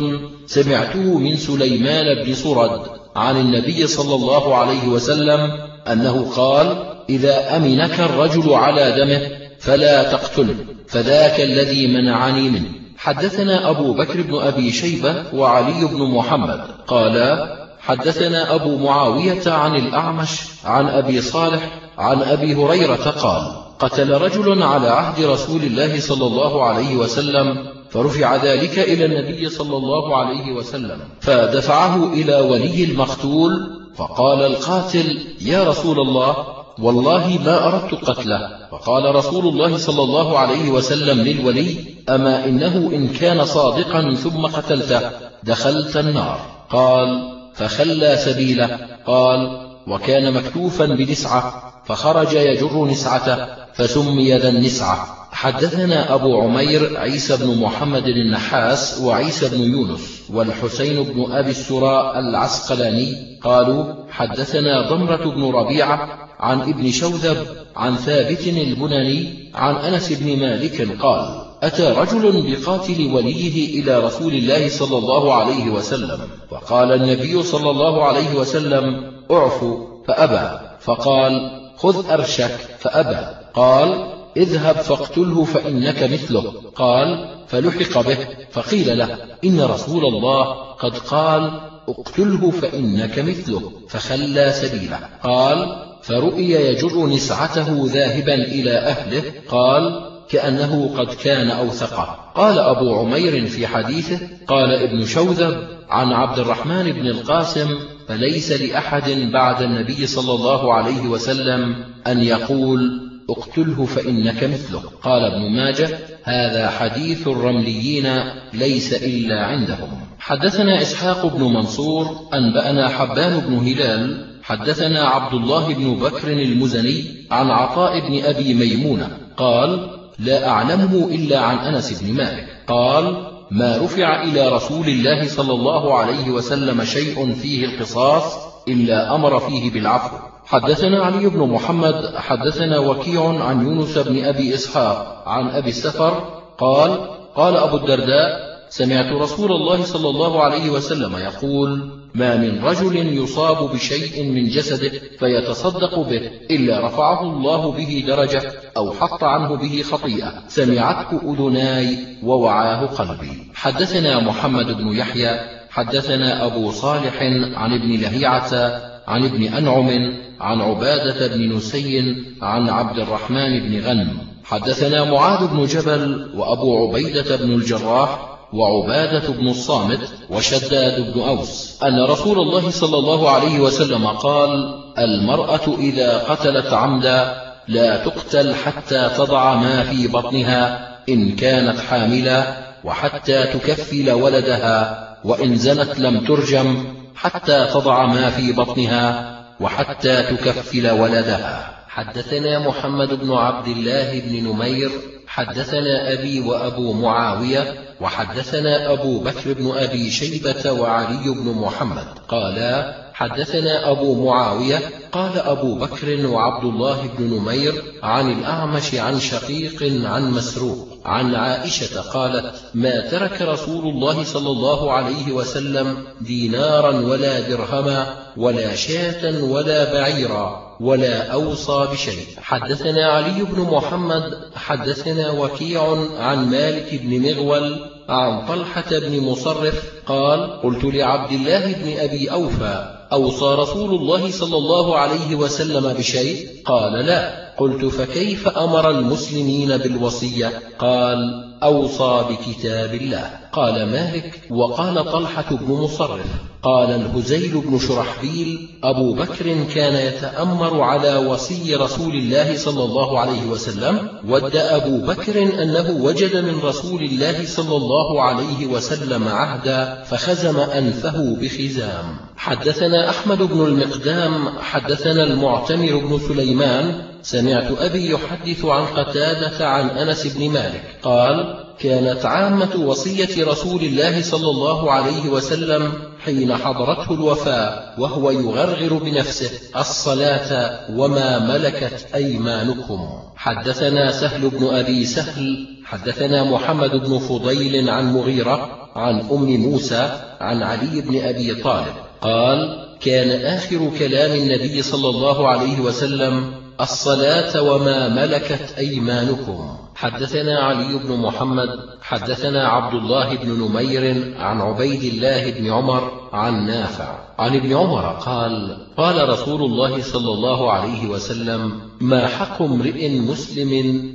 سمعته من سليمان بن صرد عن النبي صلى الله عليه وسلم أنه قال إذا أمنك الرجل على دمه فلا تقتله فذاك الذي منعني منه. حدثنا أبو بكر بن أبي شيبة وعلي بن محمد قالا حدثنا أبو معاوية عن الأعمش عن أبي صالح عن أبي هريرة قال قتل رجل على عهد رسول الله صلى الله عليه وسلم فرفع ذلك إلى النبي صلى الله عليه وسلم فدفعه إلى ولي المقتول فقال القاتل يا رسول الله والله ما أردت قتله. فقال رسول الله صلى الله عليه وسلم للولي أما إنه إن كان صادقا ثم قتلته دخلت النار. قال فخلى سبيله. قال وكان مكتوفا بنسعة فخرج يجر نسعته فسمي ذا النسعة. حدثنا أبو عمير عيسى بن محمد النحاس وعيسى بن يونس والحسين بن أبي السراء العسقلاني قالوا حدثنا ضمرة بن ربيعة عن ابن شوذب عن ثابت البناني عن أنس بن مالك قال أتى رجل بقاتل وليه إلى رسول الله صلى الله عليه وسلم وقال النبي صلى الله عليه وسلم اعفوا فأبى. فقال خذ أرشك فأبى. قال اذهب فاقتله فإنك مثله. قال فلحق به. فقيل له إن رسول الله قد قال اقتله فإنك مثله. فخلى سبيله. قال فرؤي يجر نسعته ذاهبا إلى أهله. قال كأنه قد كان أوثقه. قال أبو عمير في حديثه قال ابن شوذب عن عبد الرحمن بن القاسم فليس لأحد بعد النبي صلى الله عليه وسلم أن يقول اقتله فإنك مثله. قال ابن ماجه هذا حديث الرمليين ليس إلا عندهم. حدثنا إسحاق بن منصور أنبأنا حبان بن هلال حدثنا عبد الله بن بكر المزني عن عطاء بن أبي ميمونة قال لا أعلمه إلا عن أنس بن مالك. قال ما رفع إلى رسول الله صلى الله عليه وسلم شيء فيه القصاص إلا أمر فيه بالعفو. حدثنا علي بن محمد حدثنا وكيع عن يونس بن أبي إسحاق عن أبي السفر قال قال أبو الدرداء سمعت رسول الله صلى الله عليه وسلم يقول ما من رجل يصاب بشيء من جسده فيتصدق به إلا رفعه الله به درجة أو حط عنه به خطيئة. سمعته أذناي ووعاه قلبي. حدثنا محمد بن يحيى حدثنا أبو صالح عن ابن لهيعة عن ابن أنعم عن عبادة بن نسي عن عبد الرحمن بن غنم. حدثنا معاذ بن جبل وأبو عبيدة بن الجراح وعبادة بن الصامت وشداد بن أوس أن رسول الله صلى الله عليه وسلم قال المرأة إذا قتلت عمدا لا تقتل حتى تضع ما في بطنها إن كانت حاملة وحتى تكفل ولدها وإن زنت لم ترجم حتى تضع ما في بطنها وحتى تكفل ولدها. حدثنا محمد بن عبد الله بن نمير حدثنا أبي وأبو معاوية وحدثنا أبو بكر بن أبي شيبة وعلي بن محمد قالا حدثنا أبو معاوية قال أبو بكر وعبد الله بن نمير عن الأعمش عن شقيق عن مسروق عن عائشة قالت ما ترك رسول الله صلى الله عليه وسلم دينارا ولا درهما ولا شاة ولا بعيرا ولا أوصى بشيء. حدثنا علي بن محمد حدثنا وكيع عن مالك بن مغول عن طلحة بن مصرف قال قلت لعبد الله بن أبي أوفى أوصى رسول الله صلى الله عليه وسلم بشيء؟ قال لا. قلت فكيف أمر المسلمين بالوصية؟ قال أوصى بكتاب الله. قال مالك وقال طلحة بن مصرف قال الهزيل بن شرحبيل أبو بكر كان يتأمر على وصي رسول الله صلى الله عليه وسلم ود أبو بكر أنه وجد من رسول الله صلى الله عليه وسلم عهدا فخزم أنفه بخزام. حدثنا أحمد بن المقدام حدثنا المعتمر بن سليمان سمعت أبي يحدث عن قتادة عن أنس بن مالك قال كانت عامة وصية رسول الله صلى الله عليه وسلم حين حضرته الوفاة وهو يغرغر بنفسه الصلاة وما ملكت أيمانكم. حدثنا سهل بن أبي سهل حدثنا محمد بن فضيل عن مغيرة عن أم موسى عن علي بن أبي طالب. قال كان آخر كلام النبي صلى الله عليه وسلم الصلاة وما ملكت أيمانكم. حدثنا علي بن محمد حدثنا عبد الله بن نمير عن عبيد الله بن عمر عن نافع. عن ابن عمر قال قال رسول الله صلى الله عليه وسلم ما حق امرئ مسلم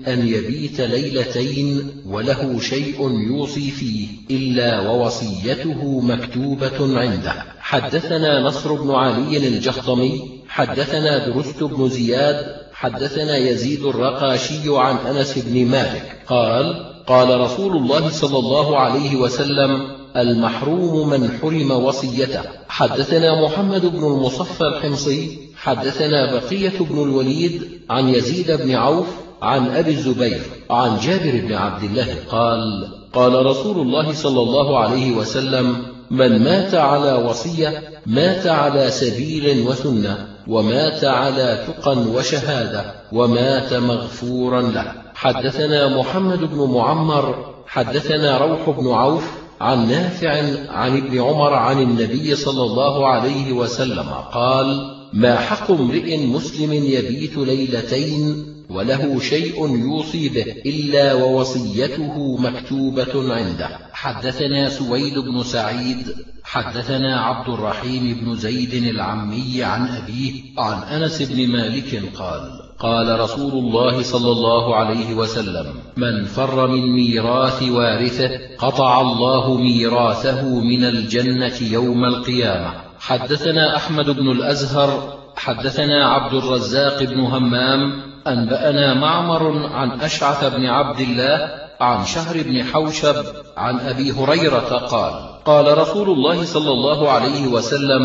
أن يبيت ليلتين وله شيء يوصي فيه إلا ووصيته مكتوبة عنده. حدثنا نصر بن علي الجهضمي حدثنا درست بن زياد حدثنا يزيد الرقاشي عن أنس بن مالك قال قال رسول الله صلى الله عليه وسلم المحروم من حرم وصيته. حدثنا محمد بن المصفى الحمصي حدثنا بقية بن الوليد عن يزيد بن عوف عن أبي الزبير عن جابر بن عبد الله قال قال رسول الله صلى الله عليه وسلم من مات على وصية مات على سبيل وسنة. ومات على تقى وشهادة ومات مغفورا له. حدثنا محمد بن معمر حدثنا روح بن عوف عن نافع عن ابن عمر عن النبي صلى الله عليه وسلم قال ما حق امرئ مسلم يبيت ليلتين وله شيء يوصي به إلا ووصيته مكتوبة عنده. حدثنا سويد بن سعيد حدثنا عبد الرحيم بن زيد العمي عن أبيه عن أنس بن مالك قال قال رسول الله صلى الله عليه وسلم من فر من ميراث وارثه قطع الله ميراثه من الجنة يوم القيامة. حدثنا أحمد بن الأزهر حدثنا عبد الرزاق بن همام أنبأنا معمر عن أشعث بن عبد الله عن شهر بن حوشب عن أبي هريرة قال قال رسول الله صلى الله عليه وسلم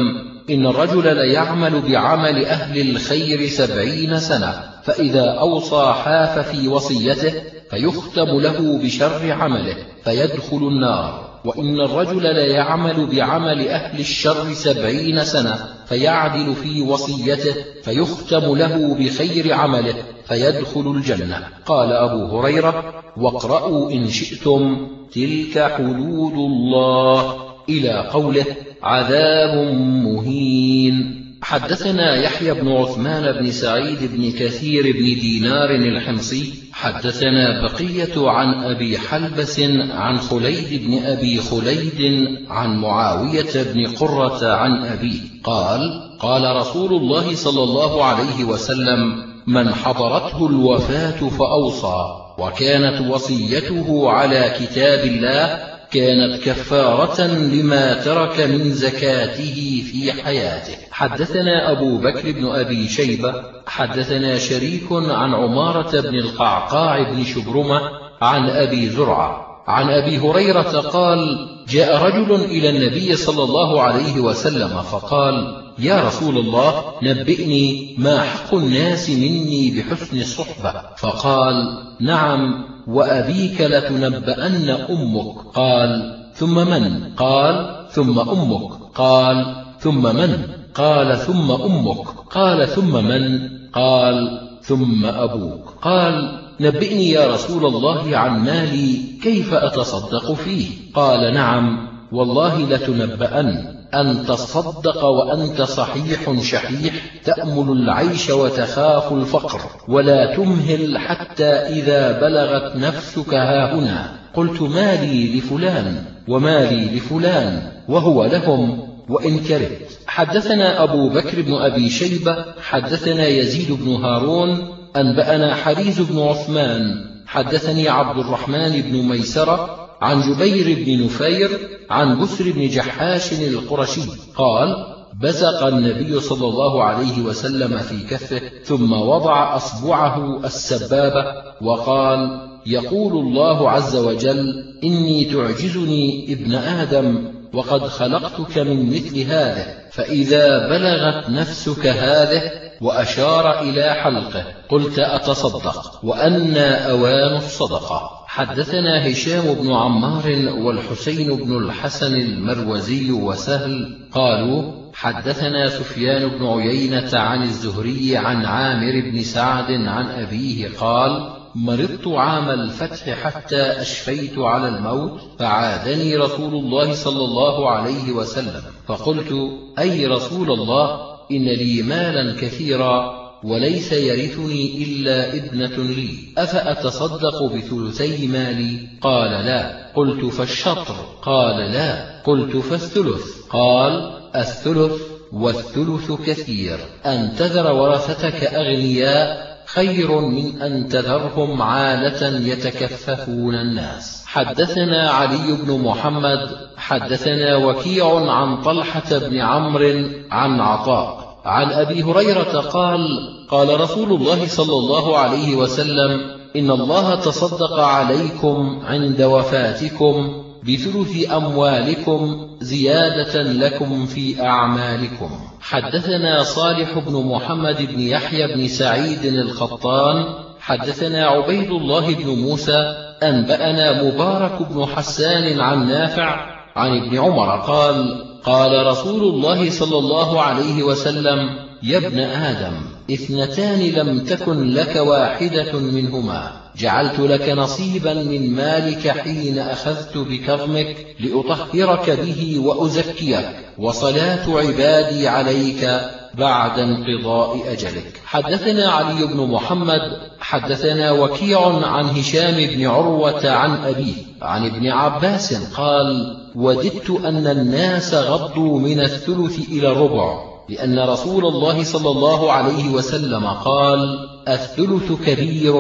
إن الرجل ليعمل بعمل أهل الخير سبعين سنة فإذا أوصى حاف في وصيته فيختم له بشر عمله فيدخل النار. وإن الرجل ليعمل بعمل أهل الشر سبعين سنة فيعدل في وصيته فيختم له بخير عمله فيدخل الجنة. قال أبو هريرة واقرأوا إن شئتم تلك حدود الله إلى قوله عذاب مهين. حدثنا يحيى بن عثمان بن سعيد بن كثير بن دينار الحمصي حدثنا بقية عن أبي حلبس عن خليد بن أبي خليد عن معاوية بن قرة عن أبيه قال قال رسول الله صلى الله عليه وسلم من حضرته الوفاة فأوصى وكانت وصيته على كتاب الله كانت كفارة لما ترك من زكاته في حياته. حدثنا أبو بكر بن أبي شيبة حدثنا شريك عن عمارة بن القعقاع بن شبرمة عن أبي زرعة. عن أبي هريرة قال جاء رجل إلى النبي صلى الله عليه وسلم فقال يا رسول الله نبئني ما حق الناس مني بحسن الصحبة. فقال نعم وأبيك لتنبأن أمك. قال ثم من؟ قال ثم أمك. قال ثم من؟ قال ثم أمك. قال ثم من؟ قال ثم أبوك. قال نبئني يا رسول الله عن مالي كيف أتصدق فيه؟ قال نعم والله لتنبأن. أن تصدق وأنت صحيح شحيح تأمل العيش وتخاف الفقر ولا تمهل حتى إذا بلغت نفسك هاهنا قلت مالي لفلان ومالي لفلان وهو لهم وإن كرهت. حدثنا أبو بكر بن أبي شيبة حدثنا يزيد بن هارون أنبأنا حريز بن عثمان حدثني عبد الرحمن بن ميسرة عن جبير بن نفير عن بسر بن جحاش القرشي قال بزق النبي صلى الله عليه وسلم في كفه ثم وضع أصبعه السبابة وقال يقول الله عز وجل إني تعجزني ابن آدم وقد خلقتك من مثل هذا فإذا بلغت نفسك هذه وأشار إلى حلقه قلت أتصدق وأنا أوان الصدقة. حدثنا هشام بن عمار والحسين بن الحسن المروزي وسهل قالوا حدثنا سفيان بن عيينة عن الزهري عن عامر بن سعد عن أبيه قال مرضت عام الفتح حتى أشفيت على الموت فعادني رسول الله صلى الله عليه وسلم فقلت أي رسول الله إن لي مالا كثيرا. وليس يرثني إلا ابنة لي. أفأتصدق بثلثي مالي؟ قال لا. قلت فالشطر؟ قال لا. قلت فالثلث؟ قال الثلث والثلث كثير. أن تذر ورثتك أغنياء؟ خير من أن تذرهم عالة يتكففون الناس. حدثنا علي بن محمد. حدثنا وكيع عن طلحة بن عمرو عن عطاء. عن أبي هريرة قال قال رسول الله صلى الله عليه وسلم إن الله تصدق عليكم عند وفاتكم بثلث أموالكم زيادة لكم في أعمالكم. حدثنا صالح بن محمد بن يحيى بن سعيد الخطان حدثنا عبيد الله بن موسى أنبأنا مبارك بن حسان عن نافع عن ابن عمر قال قال رسول الله صلى الله عليه وسلم يا ابن آدم اثنتان لم تكن لك واحدة منهما. جعلت لك نصيبا من مالك حين أخذت بكظمك لأطهرك به وأزكيك. وصلاة عبادي عليك بعد انقضاء أجلك. حدثنا علي بن محمد حدثنا وكيع عن هشام بن عروة عن أبيه عن ابن عباس قال وددت أن الناس غضوا من الثلث إلى الربع. لأن رسول الله صلى الله عليه وسلم قال الثلث كبير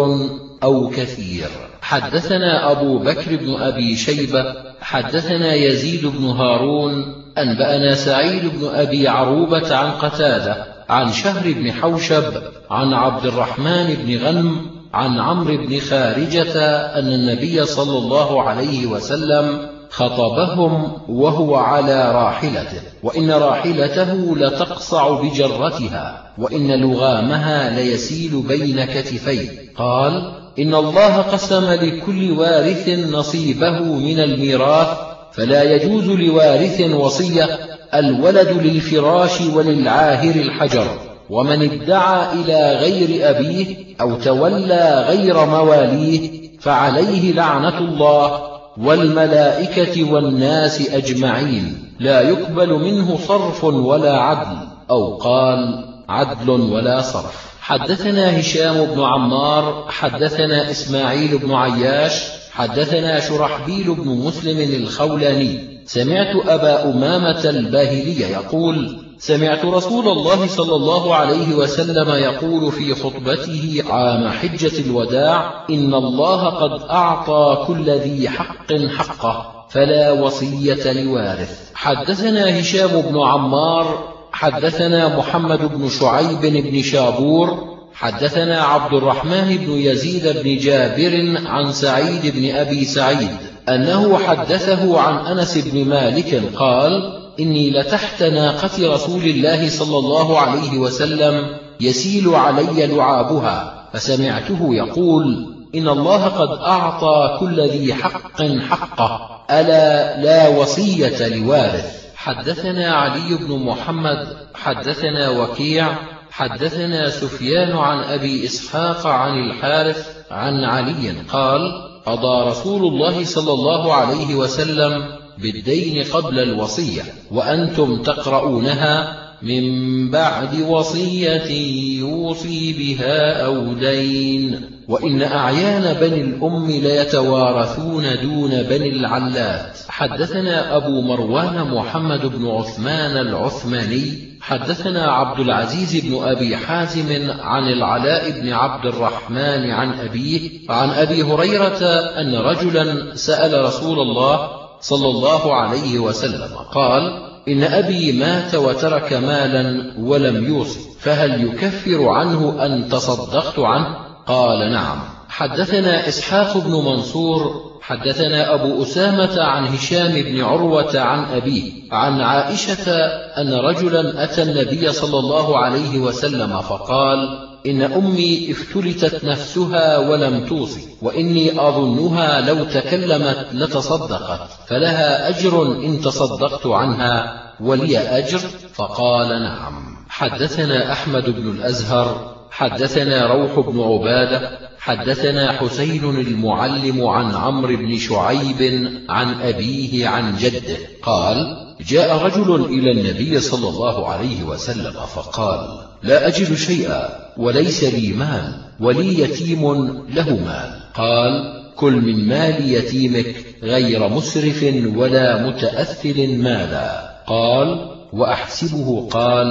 أو كثير. حدثنا أبو بكر بن أبي شيبة حدثنا يزيد بن هارون أنبأنا سعيد بن أبي عروبة عن قتادة عن شهر بن حوشب عن عبد الرحمن بن غنم عن عمرو بن خارجة أن النبي صلى الله عليه وسلم خطبهم وهو على راحلته وإن راحلته لتقصع بجرتها وإن لغامها ليسيل بين كتفيه. قال إن الله قسم لكل وارث نصيبه من الميراث فلا يجوز لوارث وصية الولد للفراش وللعاهر الحجر ومن ادعى إلى غير أبيه أو تولى غير مواليه فعليه لعنة الله والملائكة والناس أجمعين لا يقبل منه صرف ولا عدل أو قال عدل ولا صرف. حدثنا هشام بن عمار حدثنا إسماعيل بن عياش حدثنا شرحبيل بن مسلم الخولاني. سمعت أبا أمامة الباهلي يقول سمعت رسول الله صلى الله عليه وسلم يقول في خطبته عام حجة الوداع إن الله قد أعطى كل ذي حق حقه فلا وصية لوارث. حدثنا هشام بن عمار حدثنا محمد بن شعيب بن شابور حدثنا عبد الرحمن بن يزيد بن جابر عن سعيد بن أبي سعيد أنه حدثه عن أنس بن مالك قال إني لتحت ناقة رسول الله صلى الله عليه وسلم يسيل علي لعابها فسمعته يقول إن الله قد أعطى كل ذي حق حقه ألا لا وصية لوارث. حدثنا علي بن محمد حدثنا وكيع حدثنا سفيان عن أبي إسحاق عن الحارث عن علي قال قضى رسول الله صلى الله عليه وسلم بالدين قبل الوصية وأنتم تقرؤونها من بعد وصية يوصي بها أو دين. وإن أعيان بني الأم ليتوارثون دون بني العلات. حدثنا أبو مروان محمد بن عثمان العثماني حدثنا عبد العزيز بن أبي حازم عن العلاء بن عبد الرحمن عن أبيه عن أبي هريرة أن رجلا سأل رسول الله صلى الله عليه وسلم. قال إن أبي مات وترك مالا ولم يوصي فهل يكفر عنه أن تصدقت عنه قال نعم. حدثنا إسحاق بن منصور حدثنا أبو أسامة عن هشام بن عروة عن أبيه عن عائشة أن رجلا أتى النبي صلى الله عليه وسلم فقال إن أمي افتلتت نفسها ولم توصي وإني أظنها لو تكلمت لتصدقت فلها أجر إن تصدقت عنها ولي أجر؟ فقال نعم. حدثنا أحمد بن الأزهر حدثنا روح بن عبادة حدثنا حسين المعلم عن عمرو بن شعيب عن أبيه عن جده قال جاء رجل إلى النبي صلى الله عليه وسلم فقال لا أجد شيئا وليس لي مال ولي يتيم له مال. قال كل من مال يتيمك غير مسرف ولا متأثل مالا. قال وأحسبه قال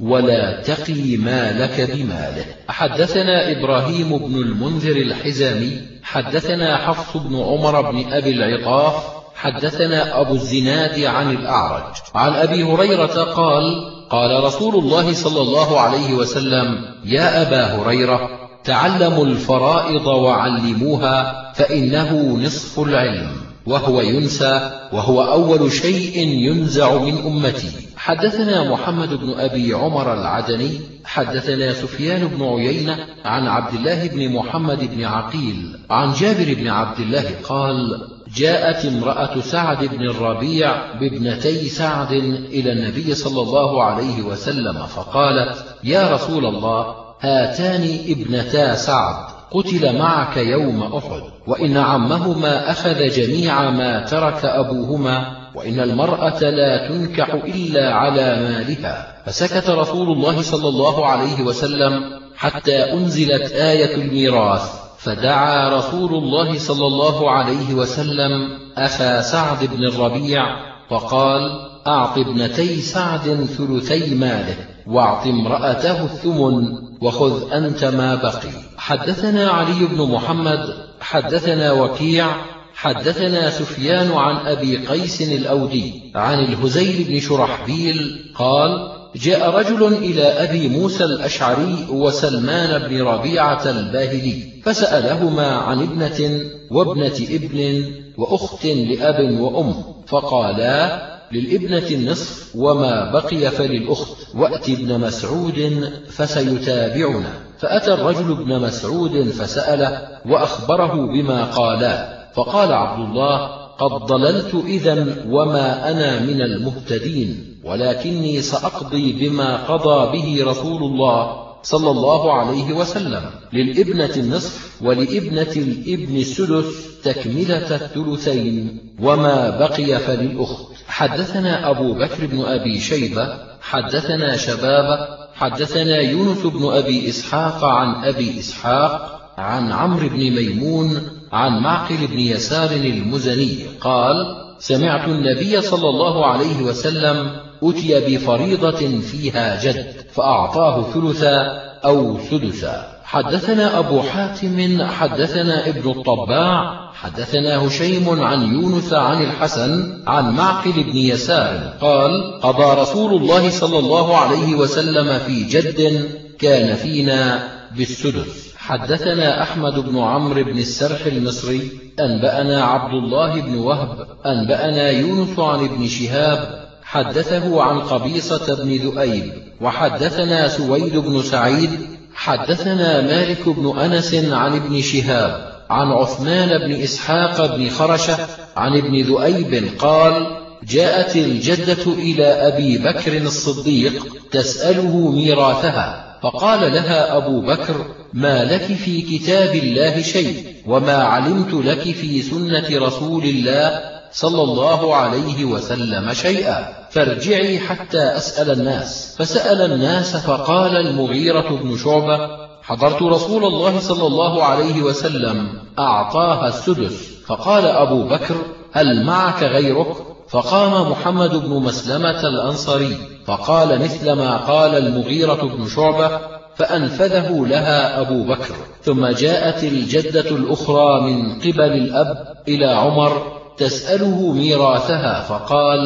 ولا تقي مالك بماله. حدثنا إبراهيم بن المنذر الحزامي حدثنا حفص بن عمر بن أبي العطاف حدثنا أبو الزناد عن الأعرج. عن أبي هريرة قال قال رسول الله صلى الله عليه وسلم يا أبا هريرة تعلموا الفرائض وعلموها فإنه نصف العلم وهو ينسى وهو أول شيء ينزع من أمتي. حدثنا محمد بن أبي عمر العدني حدثنا سفيان بن عيينة عن عبد الله بن محمد بن عقيل عن جابر بن عبد الله قال جاءت امرأة سعد بن الربيع بابنتي سعد إلى النبي صلى الله عليه وسلم فقالت يا رسول الله هاتان ابنتا سعد قتل معك يوم أحد وإن عمهما أخذ جميع ما ترك أبوهما وإن المرأة لا تنكح إلا على مالها. فسكت رسول الله صلى الله عليه وسلم حتى أنزلت آية الميراث. فدعا رسول الله صلى الله عليه وسلم أخا سعد بن الربيع فقال أعط ابنتي سعد ثلثي ماله واعط امرأته الثمن وخذ أنت ما بقي. حدثنا علي بن محمد حدثنا وكيع حدثنا سفيان عن أبي قيس الأودي عن الهزيل بن شرحبيل قال جاء رجل إلى أبي موسى الأشعري وسلمان بن ربيعة الباهلي فسألهما عن ابنة وابنة ابن وأخت لأب وأم فقالا للابنة النصف وما بقي فللأخت وأت ابن مسعود فسيتابعنا. فأتى الرجل ابن مسعود فسأله وأخبره بما قالا فقال عبد الله قد ضللت إذا وما أنا من المهتدين. ولكني سأقضي بما قضى به رسول الله صلى الله عليه وسلم للإبنة النصف ولإبنة الإبن السدس تكملة الثلثين. وما بقي فللأخت. حدثنا أبو بكر بن أبي شيبة حدثنا شباب حدثنا يونس بن أبي إسحاق عن أبي إسحاق عن عمرو بن ميمون عن معقل بن يسار المزني. قال سمعت النبي صلى الله عليه وسلم أتي بفريضة فيها جد فأعطاه ثلثا أو سدسا. حدثنا أبو حاتم حدثنا ابن الطباع حدثنا هشيم عن يونس عن الحسن عن معقل بن يسار قال قضى رسول الله صلى الله عليه وسلم في جد كان فينا بالسدس. حدثنا أحمد بن عمرو بن السرح المصري أنبأنا عبد الله بن وهب أنبأنا يونس عن ابن شهاب حدثه عن قبيصة بن ذؤيب وحدثنا سويد بن سعيد حدثنا مالك بن أنس عن ابن شهاب عن عثمان بن إسحاق بن خرشة عن ابن ذؤيب قال جاءت الجدة إلى أبي بكر الصديق تسأله ميراثها فقال لها أبو بكر ما لك في كتاب الله شيء وما علمت لك في سنة رسول الله؟ صلى الله عليه وسلم شيئا. فارجعي حتى أسأل الناس. فسأل الناس فقال المغيرة بن شعبة حضرت رسول الله صلى الله عليه وسلم أعطاها السدس. فقال أبو بكر هل معك غيرك؟ فقام محمد بن مسلمة الأنصري فقال مثل ما قال المغيرة بن شعبة فأنفذه لها أبو بكر. ثم جاءت الجدة الأخرى من قبل الأب إلى عمر تسأله ميراثها فقال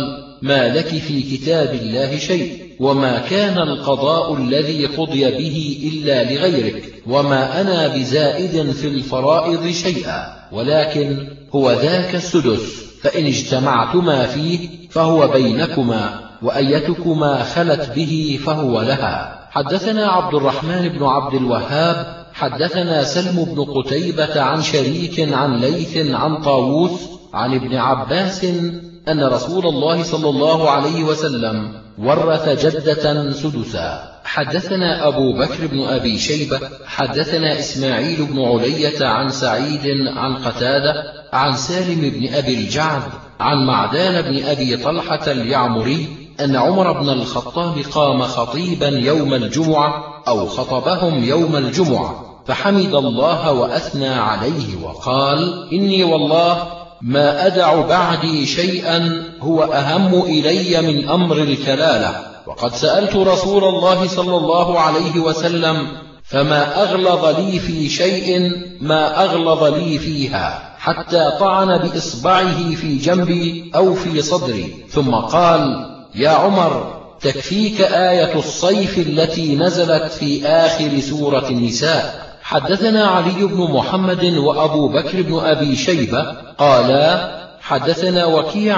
ما لك في كتاب الله شيء وما كان القضاء الذي قضي به إلا لغيرك وما أنا بزائد في الفرائض شيئا ولكن هو ذاك السدس فإن اجتمعتما فيه فهو بينكما وأيتكما خلت به فهو لها. حدثنا عبد الرحمن بن عبد الوهاب حدثنا سلم بن قتيبة عن شريك عن ليث عن طاووس عن ابن عباس أن رسول الله صلى الله عليه وسلم ورث جدة سدسا. حدثنا أبو بكر بن أبي شيبة حدثنا إسماعيل بن علية عن سعيد عن قتادة عن سالم بن أبي الجعد عن معدان بن أبي طلحة اليعمري أن عمر بن الخطاب قام خطيبا يوم الجمعة أو خطبهم يوم الجمعة فحمد الله وأثنى عليه وقال إني والله ما أدع بعدي شيئا هو أهم إلي من أمر الكلالة. وقد سألت رسول الله صلى الله عليه وسلم فما أغلظ لي في شيء ما أغلظ لي فيها حتى طعن بإصبعه في جنبي أو في صدري. ثم قال يا عمر تكفيك آية الصيف التي نزلت في آخر سورة النساء. حدثنا علي بن محمد وأبو بكر بن أبي شيبة قالا حدثنا وكيع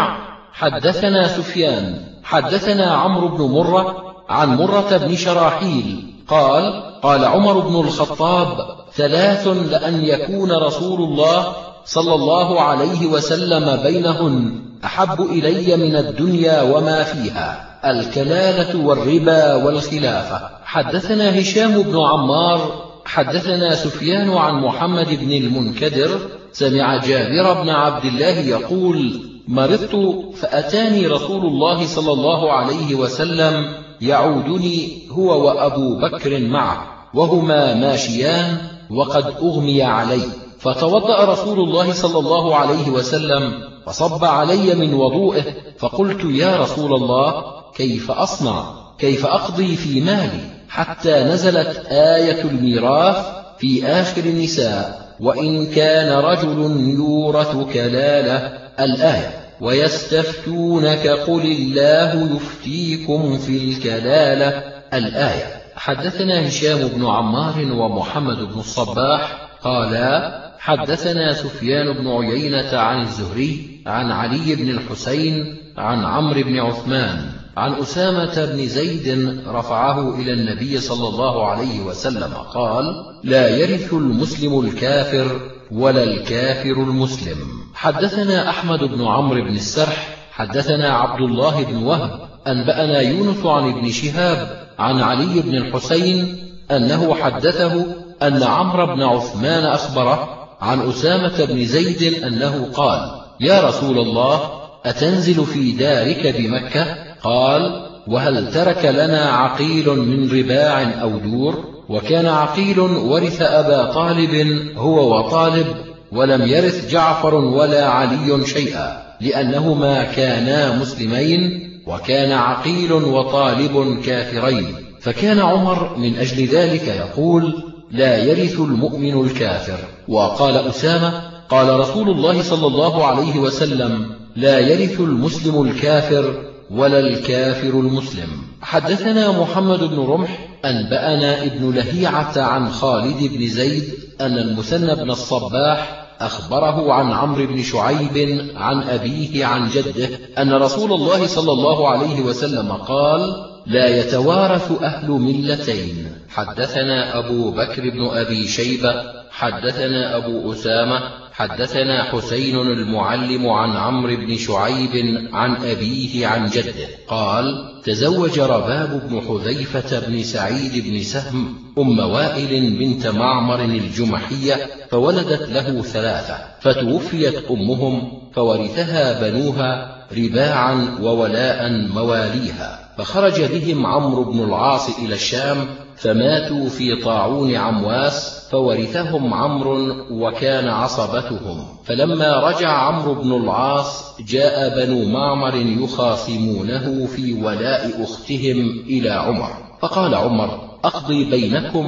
حدثنا سفيان حدثنا عمرو بن مرة عن مرة بن شراحيل قال قال عمر بن الخطاب ثلاث لأن يكون رسول الله صلى الله عليه وسلم بينهن أحب إلي من الدنيا وما فيها الكلالة والربا والخلافة. حدثنا هشام بن عمار حدثنا سفيان عن محمد بن المنكدر سمع جابر بن عبد الله يقول مرضت فأتاني رسول الله صلى الله عليه وسلم يعودني هو وأبو بكر معه وهما ماشيان وقد أغمي علي فتوضأ رسول الله صلى الله عليه وسلم فصب علي من وضوئه فقلت يا رسول الله كيف أصنع؟ كيف أقضي في مالي؟ حتى نزلت آية الميراث في آخر النساء وإن كان رجل يورث كلالة الآية ويستفتونك قل الله يفتيكم في الكلالة الآية. حدثنا هشام بن عمار ومحمد بن الصباح قالا حدثنا سفيان بن عيينة عن الزهري عن علي بن الحسين عن عمرو بن عثمان. عن أسامة بن زيد رفعه إلى النبي صلى الله عليه وسلم قال لا يرث المسلم الكافر ولا الكافر المسلم. حدثنا أحمد بن عمرو بن السرح حدثنا عبد الله بن وهب أنبأنا يونس عن ابن شهاب عن علي بن الحسين أنه حدثه أن عمرو بن عثمان أخبره عن أسامة بن زيد أنه قال يا رسول الله أتنزل في دارك بمكة؟ قال وهل ترك لنا عقيل من رباع أو دور؟ وكان عقيل ورث أبا طالب هو وطالب ولم يرث جعفر ولا علي شيئا لأنهما كانا مسلمين وكان عقيل وطالب كافرين. فكان عمر من أجل ذلك يقول لا يرث المؤمن الكافر. وقال أسامة قال رسول الله صلى الله عليه وسلم لا يرث المسلم الكافر ولا الكافر المسلم. حدثنا محمد بن رمح أنبأنا ابن لهيعة عن خالد بن زيد أن المثنى بن الصباح أخبره عن عمرو بن شعيب عن أبيه عن جده أن رسول الله صلى الله عليه وسلم قال لا يتوارث أهل ملتين. حدثنا أبو بكر بن أبي شيبة حدثنا أبو أسامة حدثنا حسين المعلم عن عمرو بن شعيب عن أبيه عن جده قال تزوج رباب بن حذيفة بن سعيد بن سهم أم وائل بنت معمر الجمحية فولدت له ثلاثة فتوفيت أمهم فورثها بنوها رباعا وولاء مواليها فخرج بهم عمرو بن العاص إلى الشام فماتوا في طاعون عمواس فورثهم عمرو وكان عصبتهم. فلما رجع عمرو بن العاص جاء بنو معمر يخاصمونه في ولاء أختهم إلى عمر. فقال عمر أقضي بينكم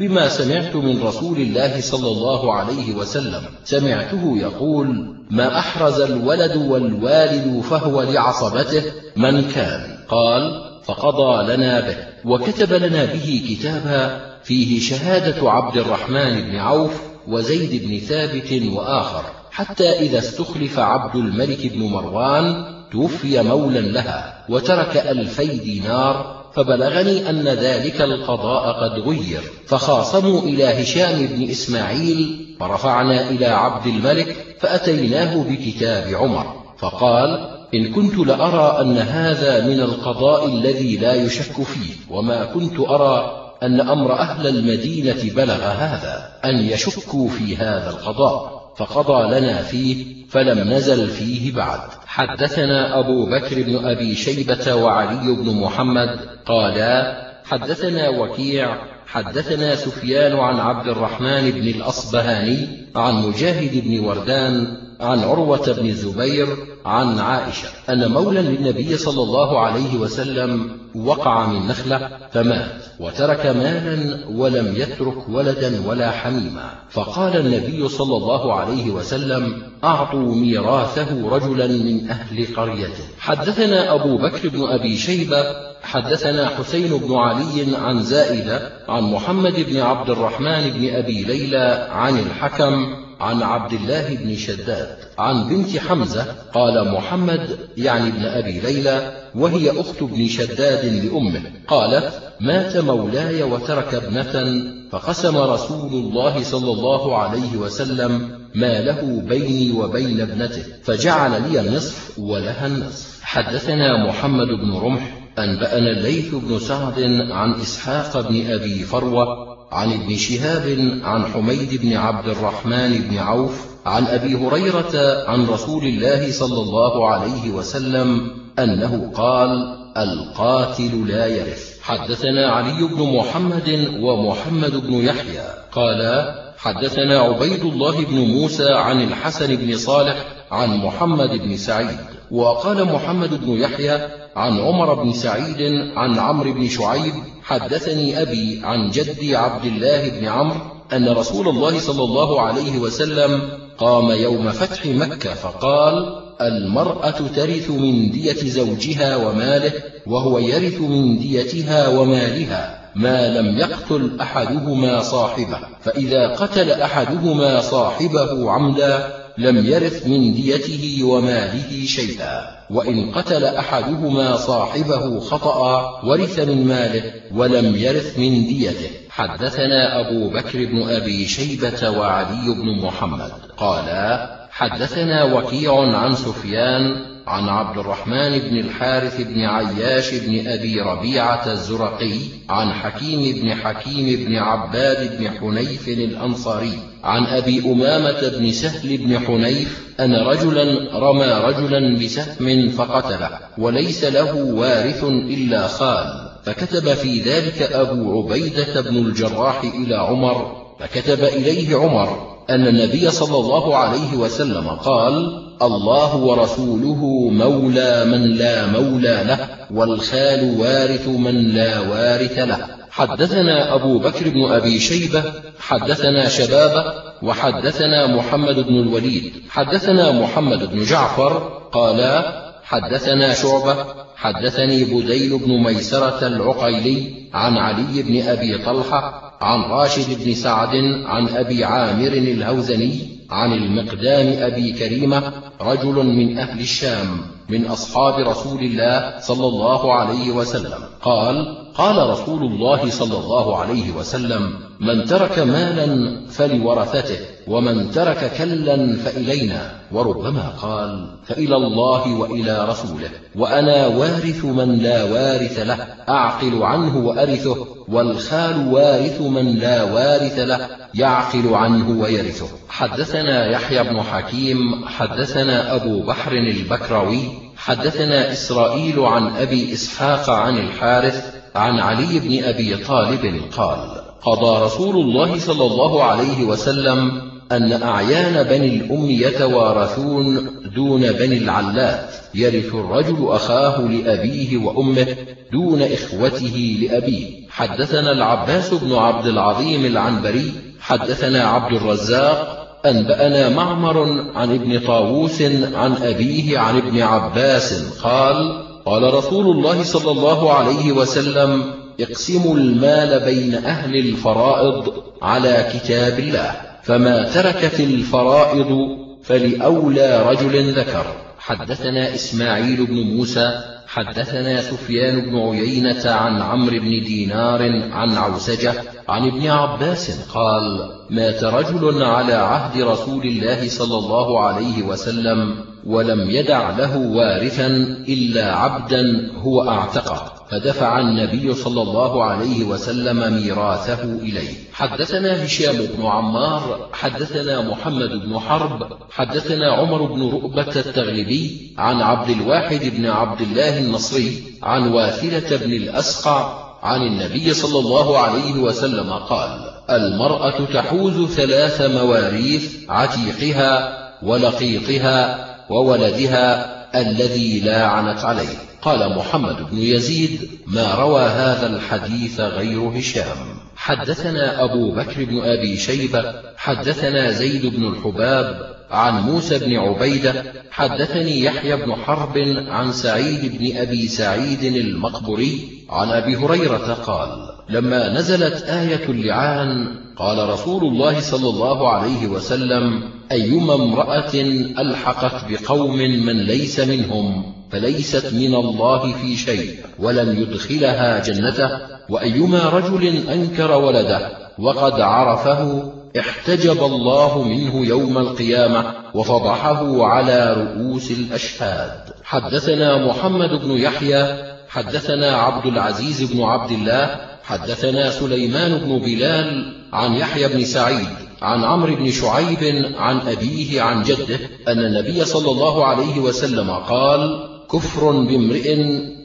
بما سمعت من رسول الله صلى الله عليه وسلم. سمعته يقول ما أحرز الولد والوالد فهو لعصبته من كان. قال فقضى لنا به وكتب لنا به كتابا فيه شهادة عبد الرحمن بن عوف وزيد بن ثابت وآخر حتى إذا استخلف عبد الملك بن مروان توفي مولا لها وترك ألفي دينار فبلغني أن ذلك القضاء قد غير فخاصموا إلى هشام بن إسماعيل فرفعنا إلى عبد الملك فأتيناه بكتاب عمر. فقال إن كنت لأرى أن هذا من القضاء الذي لا يشك فيه وما كنت أرى أن أمر أهل المدينة بلغ هذا أن يشكوا في هذا القضاء فقضى لنا فيه فلم نزل فيه بعد. حدثنا أبو بكر بن أبي شيبة وعلي بن محمد قالا حدثنا وكيع حدثنا سفيان عن عبد الرحمن بن الأصبهاني عن مجاهد بن وردان عن عروة بن الزبير عن عائشة أن مولا للنبي صلى الله عليه وسلم وقع من نخلة فمات وترك مالا ولم يترك ولدا ولا حميما. فقال النبي صلى الله عليه وسلم أعطوا ميراثه رجلا من أهل قريته. حدثنا أبو بكر بن أبي شيبة حدثنا حسين بن علي عن زائدة عن محمد بن عبد الرحمن بن أبي ليلى عن الحكم عن عبد الله بن شداد عن بنت حمزة قال محمد يعني ابن أبي ليلى وهي أخت ابن شداد لأمه قالت مات مولاي وترك ابنة فقسم رسول الله صلى الله عليه وسلم ما له بيني وبين ابنته فجعل لي النصف ولها النصف. حدثنا محمد بن رمح أنبأنا الليث بن سعد عن إسحاق بن أبي فروة عن ابن شهاب عن حميد بن عبد الرحمن بن عوف عن أبي هريرة عن رسول الله صلى الله عليه وسلم أنه قال القاتل لا يرث. حدثنا علي بن محمد ومحمد بن يحيى. قال حدثنا عبيد الله بن موسى عن الحسن بن صالح عن محمد بن سعيد. وقال محمد بن يحيى عن عمر بن سعيد عن عمرو بن شعيب حدثني أبي عن جدي عبد الله بن عمرو أن رسول الله صلى الله عليه وسلم قام يوم فتح مكة فقال المرأة ترث من دية زوجها وماله وهو يرث من ديتها ومالها ما لم يقتل أحدهما صاحبه فإذا قتل أحدهما صاحبه عمدا لم يرث من ديته وماله شيئا وإن قتل أحدهما صاحبه خطأ ورث من ماله ولم يرث من ديته. حدثنا أبو بكر بن أبي شيبة وعلي بن محمد قالا حدثنا وكيع عن سفيان عن عبد الرحمن بن الحارث بن عياش بن أبي ربيعة الزرقي عن حكيم بن حكيم بن عباد بن حنيف الأنصاري عن أبي أمامة بن سهل بن حنيف أن رجلا رمى رجلا بسهم فقتله وليس له وارث إلا خال. فكتب في ذلك أبو عبيدة بن الجراح إلى عمر فكتب إليه عمر أن النبي صلى الله عليه وسلم قال الله ورسوله مولى من لا مولى له والخال وارث من لا وارث له. حدثنا أبو بكر بن أبي شيبة حدثنا شبابة وحدثنا محمد بن الوليد. حدثنا محمد بن جعفر قالا حدثنا شعبة حدثني بديل بن ميسرة العقيلي عن علي بن أبي طلحة عن راشد بن سعد عن أبي عامر الهوزني عن المقدام أبي كريمة رجل من أهل الشام من أصحاب رسول الله صلى الله عليه وسلم. قال قال رسول الله صلى الله عليه وسلم من ترك مالا فلورثته ومن ترك كلا فإلينا. وربما قال فإلى الله وإلى رسوله وأنا وارث من لا وارث له أعقل عنه وأرثه والخال وارث من لا وارث له يعقل عنه ويرثه. حدثنا يحيى بن حكيم حدثنا أبو بحر البكروي حدثنا إسرائيل عن أبي إسحاق عن الحارث عن علي بن أبي طالب قال قضى رسول الله صلى الله عليه وسلم أن أعيان بني الأم يتوارثون دون بني العلات يرث الرجل أخاه لأبيه وأمه دون إخوته لأبيه. حدثنا العباس بن عبد العظيم العنبري حدثنا عبد الرزاق أنبأنا معمر عن ابن طاووس عن أبيه عن ابن عباس قال قال رسول الله صلى الله عليه وسلم اقسموا المال بين أهل الفرائض على كتاب الله فما تركت الفرائض فلأولى رجل ذكر. حدثنا إسماعيل بن موسى حدثنا سفيان بن عيينة عن عمرو بن دينار عن عوسجة عن ابن عباس قال مات رجل على عهد رسول الله صلى الله عليه وسلم ولم يدع له وارثا إلا عبدا هو أعتقه فدفع النبي صلى الله عليه وسلم ميراثه إليه. حدثنا هشام بن عمار حدثنا محمد بن حرب حدثنا عمر بن رؤبة التغلبي عن عبد الواحد بن عبد الله النصري عن واثلة بن الأسقع عن النبي صلى الله عليه وسلم قال المرأة تحوز ثلاث مواريث عتيقها ولقيطها وولدها الذي لا عنت عليه. قال محمد بن يزيد ما روى هذا الحديث غير هشام. حدثنا أبو بكر بن أبي شيبة حدثنا زيد بن الحباب عن موسى بن عبيدة حدثني يحيى بن حرب عن سعيد بن أبي سعيد المقبري عن أبي هريرة قال لما نزلت آية اللعان قال رسول الله صلى الله عليه وسلم أيما امرأة ألحقت بقوم من ليس منهم فليست من الله في شيء ولن يدخلها جنته وأيما رجل أنكر ولده وقد عرفه احتجب الله منه يوم القيامة وفضحه على رؤوس الأشهاد. حدثنا محمد بن يحيى حدثنا عبد العزيز بن عبد الله حدثنا سليمان بن بلال عن يحيى بن سعيد عن عمرو بن شعيب عن أبيه عن جده أن النبي صلى الله عليه وسلم قال كفر بامرئ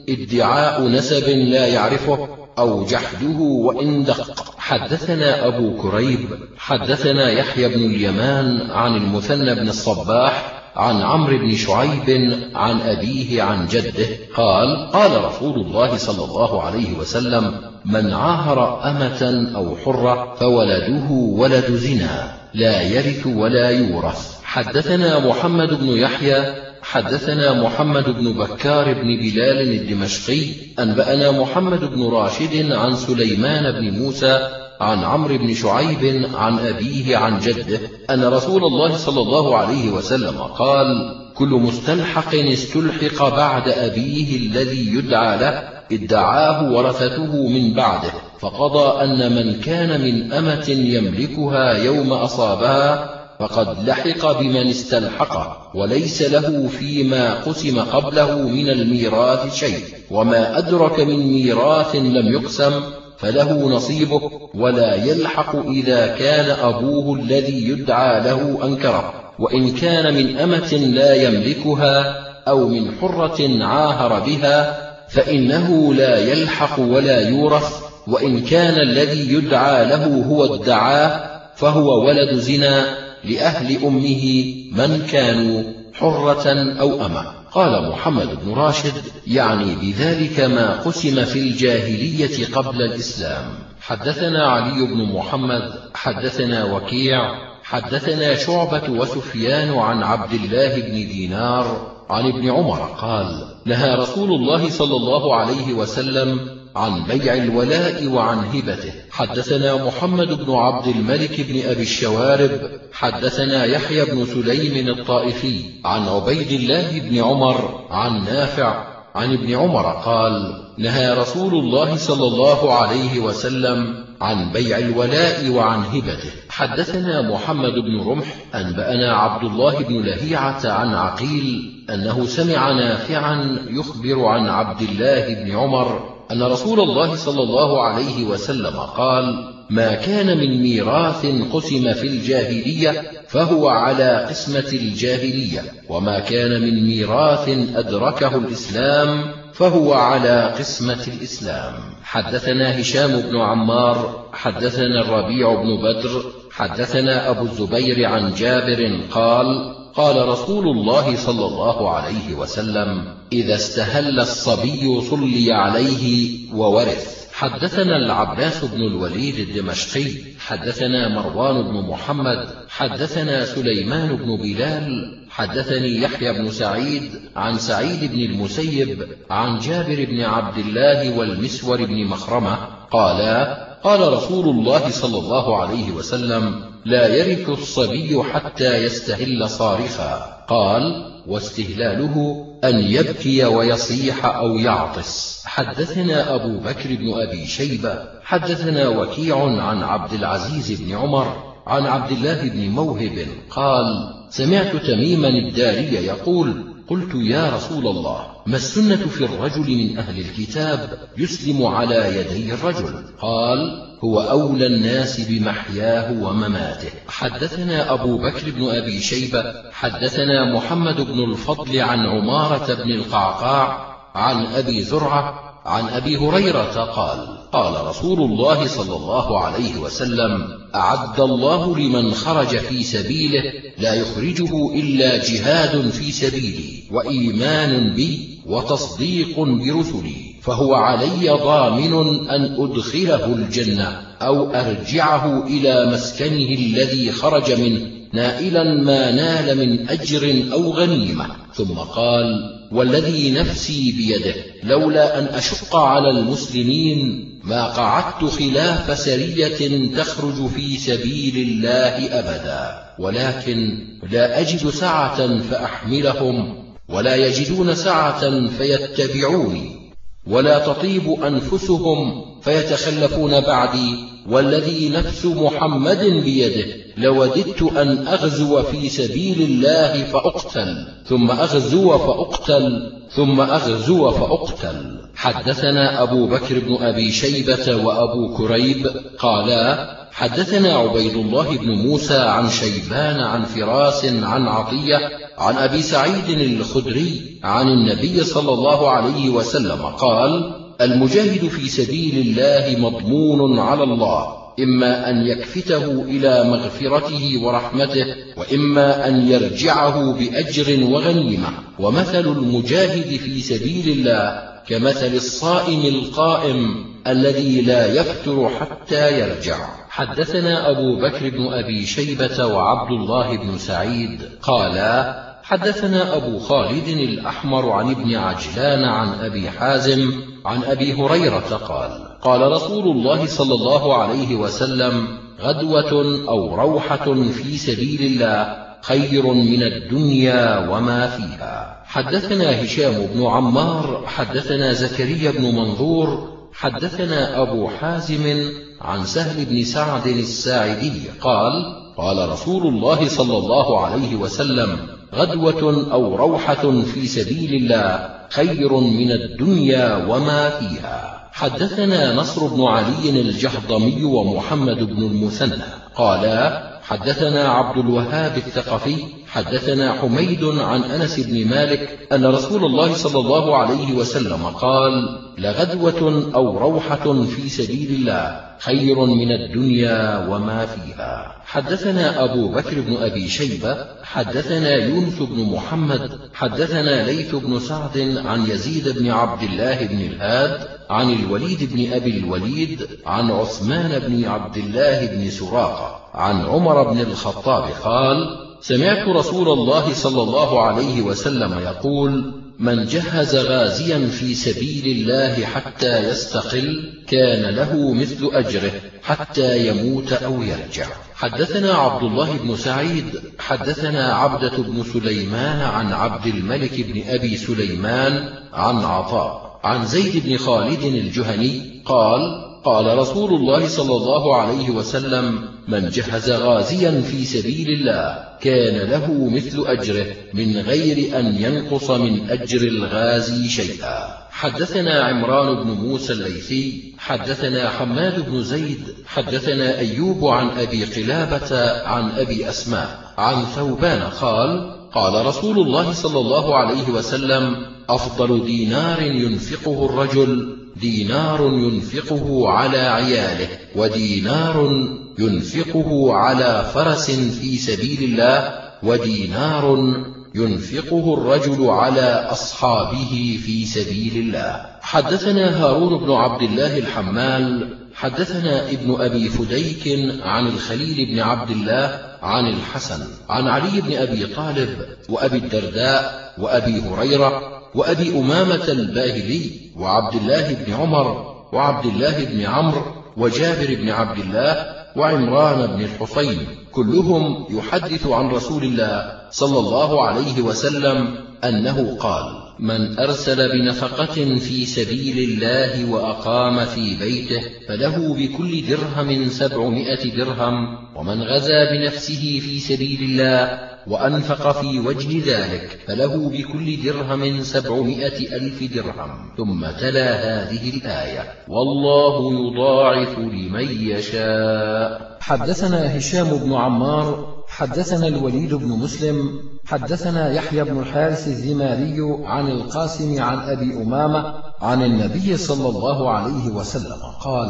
ادعاء نسب لا يعرفه أو جحده وإن دق. حدثنا أبو كريب حدثنا يحيى بن اليمان عن المثنى بن الصباح عن عمرو بن شعيب عن أبيه عن جده قال قال رسول الله صلى الله عليه وسلم من عاهر أمة أو حرة فولده ولد زنا لا يرث ولا يورث. حدثنا محمد بن يحيى حدثنا محمد بن بكار بن بلال الدمشقي أنبأنا محمد بن راشد عن سليمان بن موسى عن عمرو بن شعيب عن أبيه عن جده أن رسول الله صلى الله عليه وسلم قال كل مستلحق استلحق بعد أبيه الذي يدعى له ادعاه ورثته من بعده فقضى أن من كان من أمة يملكها يوم أصابها فقد لحق بمن استلحقه وليس له فيما قسم قبله من الميراث شيء وما أدرك من ميراث لم يقسم فله نصيبه ولا يلحق إذا كان أبوه الذي يدعى له أنكره. وإن كان من أمة لا يملكها أو من حرة عاهر بها فإنه لا يلحق ولا يورث. وإن كان الذي يدعى له هو ادعاه فهو ولد زنا لأهل أمه من كانوا حرة أو أمة. قال محمد بن راشد يعني بذلك ما قسم في الجاهلية قبل الإسلام. حدثنا علي بن محمد حدثنا وكيع حدثنا شعبة وسفيان عن عبد الله بن دينار عن ابن عمر قال نهى رسول الله صلى الله عليه وسلم عن بيع الولاء وعن هبته. حدثنا محمد بن عبد الملك بن أبي الشوارب. حدثنا يحيى بن سليم الطائفي عن عبيد الله بن عمر عن نافع عن ابن عمر قال نهى رسول الله صلى الله عليه وسلم عن بيع الولاء وعن هبته. حدثنا محمد بن رمح أنبأنا عبد الله بن لهيعة عن عقيل أنه سمع نافعا يخبر عن عبد الله بن عمر أن رسول الله صلى الله عليه وسلم قال ما كان من ميراث قسم في الجاهلية فهو على قسمة الجاهلية وما كان من ميراث أدركه الإسلام فهو على قسمة الإسلام. حدثنا هشام بن عمار حدثنا الربيع بن بدر حدثنا أبو الزبير عن جابر قال قال رسول الله صلى الله عليه وسلم إذا استهل الصبي صلي عليه وورث. حدثنا العباس بن الوليد الدمشقي حدثنا مروان بن محمد حدثنا سليمان بن بلال حدثني يحيى بن سعيد عن سعيد بن المسيب عن جابر بن عبد الله والمسور بن مخرمة قالا قال رسول الله صلى الله عليه وسلم لا يرث الصبي حتى يستهل صارخا. قال واستهلاله أن يبكي ويصيح أو يعطس. حدثنا أبو بكر بن أبي شيبة. حدثنا وكيع عن عبد العزيز بن عمر عن عبد الله بن موهب قال سمعت تميما الداري يقول قلت يا رسول الله ما السنة في الرجل من أهل الكتاب يسلم على يدي الرجل؟ قال هو أولى الناس بمحياه ومماته. حدثنا أبو بكر بن أبي شيبة حدثنا محمد بن الفضل عن عمارة بن القعقاع عن أبي زرعة عن أبي هريرة قال قال رسول الله صلى الله عليه وسلم أعد الله لمن خرج في سبيله لا يخرجه إلا جهاد في سبيلي وإيمان بي وتصديق برسلي فهو علي ضامن أن أدخله الجنة أو أرجعه إلى مسكنه الذي خرج منه. نائلا ما نال من أجر أو غنيمة ثم قال والذي نفسي بيده لولا أن أشق على المسلمين ما قعدت خلاف سرية تخرج في سبيل الله أبدا ولكن لا أجد سعة فأحملهم ولا يجدون سعة فيتبعوني ولا تطيب أنفسهم فيتخلفون بعدي والذي نفس محمد بيده لوددت أن أغزو في سبيل الله فأقتل ثم أغزو فأقتل ثم أغزو فأقتل. حدثنا أبو بكر بن أبي شيبة وأبو كريب قالا حدثنا عبيد الله بن موسى عن شيبان عن فراس عن عطية عن أبي سعيد الخدري عن النبي صلى الله عليه وسلم قال المجاهد في سبيل الله مضمون على الله إما أن يكفته إلى مغفرته ورحمته وإما أن يرجعه بأجر وغنيمة. ومثل المجاهد في سبيل الله كمثل الصائم القائم الذي لا يفتر حتى يرجع. حدثنا أبو بكر بن أبي شيبة وعبد الله بن سعيد قالا حدثنا أبو خالد الأحمر عن ابن عجلان عن أبي حازم عن أبي هريرة قال قال رسول الله صلى الله عليه وسلم غدوة أو روحة في سبيل الله خير من الدنيا وما فيها. حدثنا هشام بن عمار حدثنا زكريا بن منظور حدثنا أبو حازم عن سهل بن سعد الساعدي قال قال رسول الله صلى الله عليه وسلم غدوة أو روحة في سبيل الله خير من الدنيا وما فيها. حدثنا نصر بن علي الجهضمي ومحمد بن المثنى. قالا حدثنا عبد الوهاب الثقفي حدثنا حميد عن أنس بن مالك أن رسول الله صلى الله عليه وسلم قال لغدوة أو روحة في سبيل الله خير من الدنيا وما فيها. حدثنا أبو بكر بن أبي شيبة حدثنا يونس بن محمد حدثنا ليث بن سعد عن يزيد بن عبد الله بن الهاد عن الوليد بن أبي الوليد عن عثمان بن عبد الله بن سراقة عن عمر بن الخطاب قال سمعت رسول الله صلى الله عليه وسلم يقول من جهز غازيا في سبيل الله حتى يستقل كان له مثل أجره حتى يموت أو يرجع. حدثنا عبد الله بن سعيد حدثنا عبدة بن سليمان عن عبد الملك بن أبي سليمان عن عطاء عن زيد بن خالد الجهني قال قال رسول الله صلى الله عليه وسلم من جهز غازيا في سبيل الله كان له مثل أجره من غير أن ينقص من أجر الغازي شيئا. حدثنا عمران بن موسى الليثي حدثنا حماد بن زيد حدثنا أيوب عن أبي قلابة عن أبي أسماء عن ثوبان قال قال رسول الله صلى الله عليه وسلم أفضل دينار ينفقه الرجل دينار ينفقه على عياله ودينار ينفقه على فرس في سبيل الله ودينار ينفقه الرجل على أصحابه في سبيل الله. حدثنا هارون بن عبد الله الحمال حدثنا ابن أبي فديك عن الخليل بن عبد الله عن الحسن عن علي بن أبي طالب وأبي الدرداء وأبي هريرة وأبي أمامة الباهلي وعبد الله بن عمر وعبد الله بن عمرو وجابر بن عبد الله وعمران بن الحصين كلهم يحدث عن رسول الله صلى الله عليه وسلم أنه قال من أرسل بنفقة في سبيل الله وأقام في بيته فله بكل درهم سبعمائة درهم ومن غزا بنفسه في سبيل الله وأنفق في وجه ذلك فله بكل درهم سبعمائة ألف درهم. ثم تلا هذه الآية. والله يضاعف لمن يشاء. حدثنا هشام بن عمار حدثنا الوليد بن مسلم حدثنا يحيى بن الحارث الزماري عن القاسم عن أبي أمامة عن النبي صلى الله عليه وسلم قال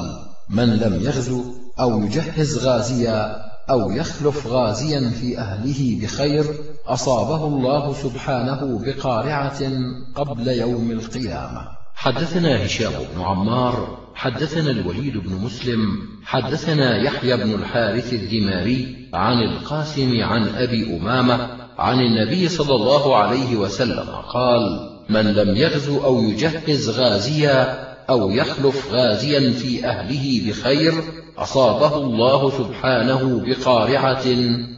من لم يغزو أو يجهز غازيا أو يخلف غازيا في أهله بخير أصابه الله سبحانه بقارعة قبل يوم القيامة. حدثنا هشام بن عمار حدثنا الوليد بن مسلم حدثنا يحيى بن الحارث الذماري عن القاسم عن أبي أمامة عن النبي صلى الله عليه وسلم قال من لم يغزو أو يجهز غازيا أو يخلف غازيا في أهله بخير أصابه الله سبحانه بقارعة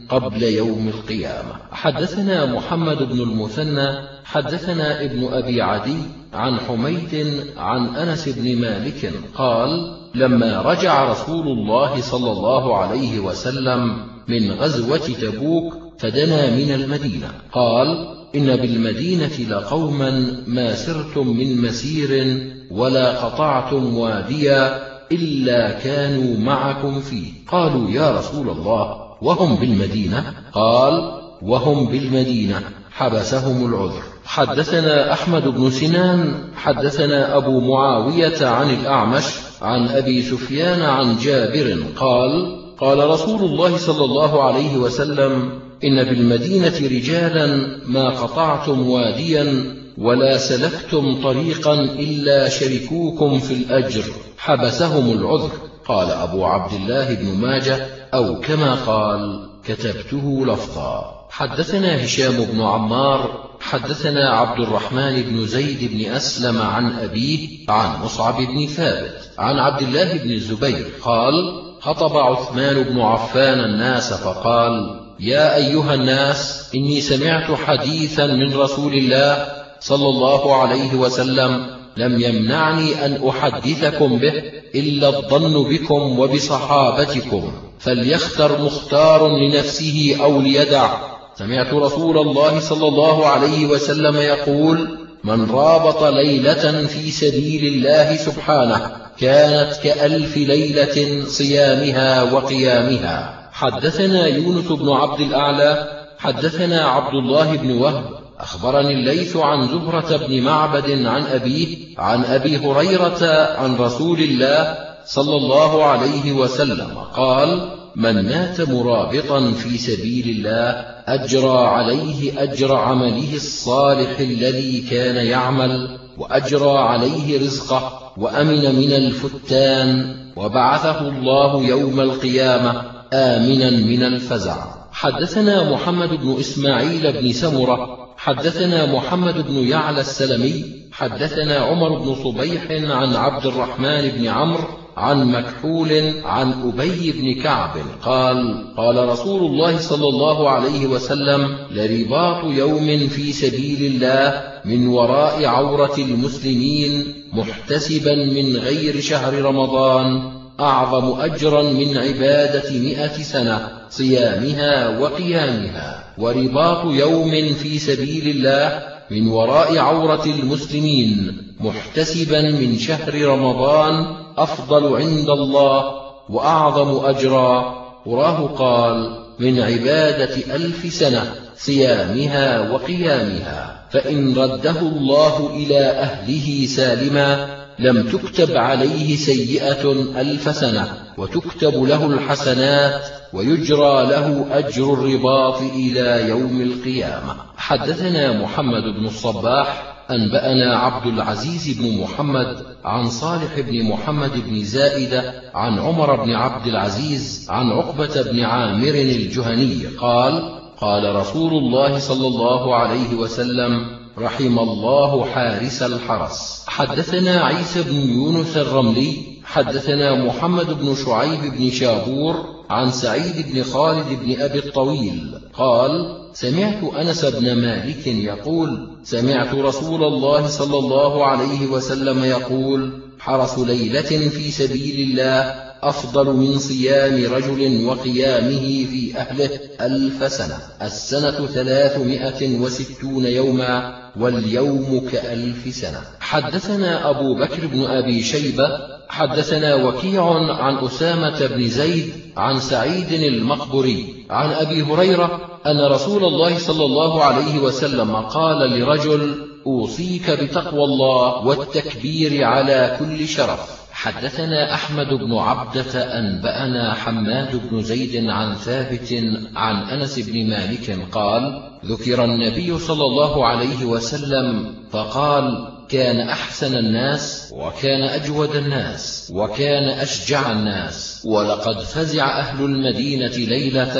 قبل يوم القيامة. حدثنا محمد بن المثنى حدثنا ابن أبي عدي عن حميد عن أنس بن مالك قال لما رجع رسول الله صلى الله عليه وسلم من غزوة تبوك فدنا من المدينة. قال إن بالمدينة لقوما ما سرتم من مسير ولا قطعتم واديا إلا كانوا معكم فيه. قالوا يا رسول الله وهم بالمدينة؟ قال وهم بالمدينة. حبسهم العذر. حدثنا أحمد بن سنان حدثنا أبو معاوية عن الأعمش عن أبي سفيان عن جابر. قال قال رسول الله صلى الله عليه وسلم إن بالمدينة رجالا ما قطعتم واديا ولا سلكتم طريقا إلا شركوكم في الأجر حبسهم العذر قال أبو عبد الله بن ماجه أو كما قال كتبته لفظا حدثنا هشام بن عمار حدثنا عبد الرحمن بن زيد بن أسلم عن أبيه عن مصعب بن ثابت عن عبد الله بن الزبير قال خطب عثمان بن عفان الناس فقال يا أيها الناس إني سمعت حديثا من رسول الله صلى الله عليه وسلم لم يمنعني أن أحدثكم به إلا الظن بكم وبصحابتكم. فليختر مختار لنفسه أو ليدع. سمعت رسول الله صلى الله عليه وسلم يقول من رابط ليلة في سبيل الله سبحانه كانت كألف ليلة صيامها وقيامها. حدثنا يونس بن عبد الأعلى حدثنا عبد الله بن وهب أخبرني الليث عن زهرة بن معبد عن أبيه عن أبي هريرة عن رسول الله صلى الله عليه وسلم قال من مات مرابطا في سبيل الله أجرى عليه أجر عمله الصالح الذي كان يعمل وأجرى عليه رزقه وأمن من الفتان وبعثه الله يوم القيامة آمنا من الفزع. حدثنا محمد بن إسماعيل بن سمرة حدثنا محمد بن يعلى السلمي حدثنا عمر بن صبيح عن عبد الرحمن بن عمرو عن مكحول عن أبي بن كعب قال قال رسول الله صلى الله عليه وسلم لرباط يوم في سبيل الله من وراء عورة المسلمين محتسبا من غير شهر رمضان. أعظم أجرا من عبادة مئة سنة صيامها وقيامها. ورباط يوم في سبيل الله من وراء عورة المسلمين محتسبا من شهر رمضان أفضل عند الله وأعظم أجرا. وراه قال من عبادة ألف سنة صيامها وقيامها فإن رده الله إلى أهله سالما لم تكتب عليه سيئة ألف سنة وتكتب له الحسنات ويجرى له أجر الرباط إلى يوم القيامة. حدثنا محمد بن الصباح أنبأنا عبد العزيز بن محمد عن صالح بن محمد بن زائدة عن عمر بن عبد العزيز عن عقبة بن عامر الجهني قال قال رسول الله صلى الله عليه وسلم رحم الله حارس الحرس. حدثنا عيسى بن يونس الرملي حدثنا محمد بن شعيب بن شابور عن سعيد بن خالد بن أبي الطويل. قال سمعت أنس بن مالك يقول سمعت رسول الله صلى الله عليه وسلم يقول حرس ليلة في سبيل الله أفضل من صيام رجل وقيامه في أهله ألف سنة. السنة ثلاثمائة وستون يوما واليوم كألف سنة. حدثنا أبو بكر بن أبي شيبة حدثنا وكيع عن أسامة بن زيد عن سعيد المقبري عن أبي هريرة أن رسول الله صلى الله عليه وسلم قال لرجل أوصيك بتقوى الله والتكبير على كل شرف. حدثنا أحمد بن عبدة أنبأنا حماد بن زيد عن ثابت عن أنس بن مالك قال ذكر النبي صلى الله عليه وسلم فقال كان أحسن الناس وكان أجود الناس وكان أشجع الناس. ولقد فزع أهل المدينة ليلة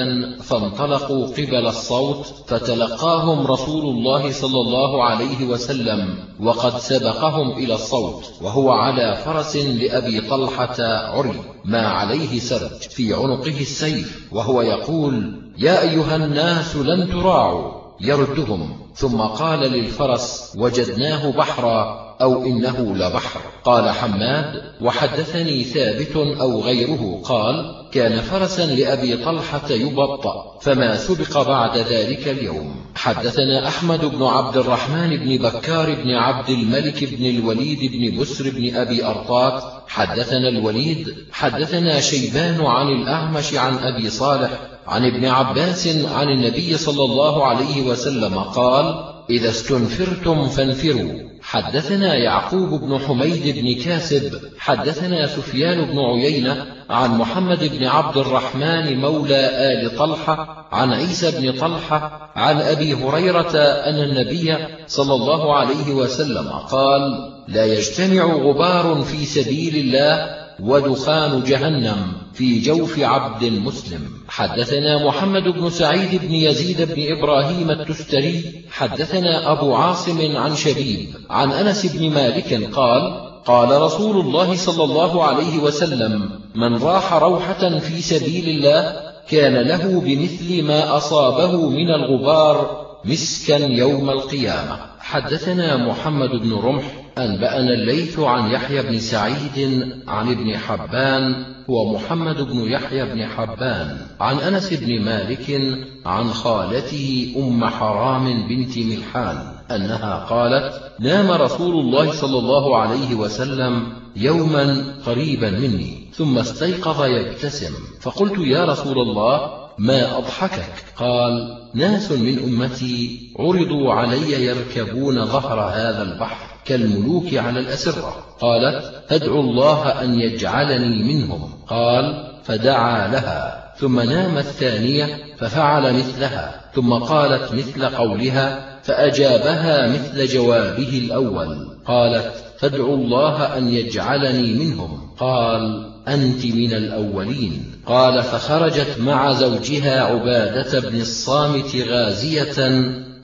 فانطلقوا قبل الصوت فتلقاهم رسول الله صلى الله عليه وسلم وقد سبقهم إلى الصوت وهو على فرس لأبي طلحة عري ما عليه سرج في عنقه السيف وهو يقول يا أيها الناس لن تراعوا. يردهم ثم قال للفرس وجدناه بحرا. أو إنه لبحر. قال حماد وحدثني ثابت أو غيره. قال كان فرسا لأبي طلحة يبطأ فما سبق بعد ذلك اليوم. حدثنا أحمد بن عبد الرحمن بن بكار بن عبد الملك بن الوليد بن بسر بن أبي أرطات حدثنا الوليد حدثنا شيبان عن الأعمش عن أبي صالح عن ابن عباس عن النبي صلى الله عليه وسلم قال إذا استنفرتم فانفروا. حدثنا يعقوب بن حميد بن كاسب حدثنا سفيان بن عيينة عن محمد بن عبد الرحمن مولى آل طلحة عن عيسى بن طلحة عن أبي هريرة أن النبي صلى الله عليه وسلم قال لا يجتمع غبار في سبيل الله ودخان جهنم في جوف عبد مسلم. حدثنا محمد بن سعيد بن يزيد بن إبراهيم التستري. حدثنا أبو عاصم عن شبيب عن أنس بن مالك قال قال رسول الله صلى الله عليه وسلم من راح روحة في سبيل الله كان له بمثل ما أصابه من الغبار مسكا يوم القيامة. حدثنا محمد بن رمح أنبأنا الليث عن يحيى بن سعيد عن ابن حبان هو محمد بن يحيى بن حبان عن أنس بن مالك عن خالته أم حرام بنت ملحان أنها قالت نام رسول الله صلى الله عليه وسلم يوما قريبا مني ثم استيقظ يبتسم فقلت يا رسول الله ما أضحكك؟ قال ناس من أمتي عرضوا علي يركبون ظهر هذا البحر. كالملوك على الأسرة. قالت أدعو الله أن يجعلني منهم. قال فدعا لها. ثم نام الثانية ففعل مثلها. ثم قالت مثل قولها فأجابها مثل جوابه الأول. قالت فادعوا الله أن يجعلني منهم. قال أنت من الأولين. قال فخرجت مع زوجها عبادة بن الصامت غازية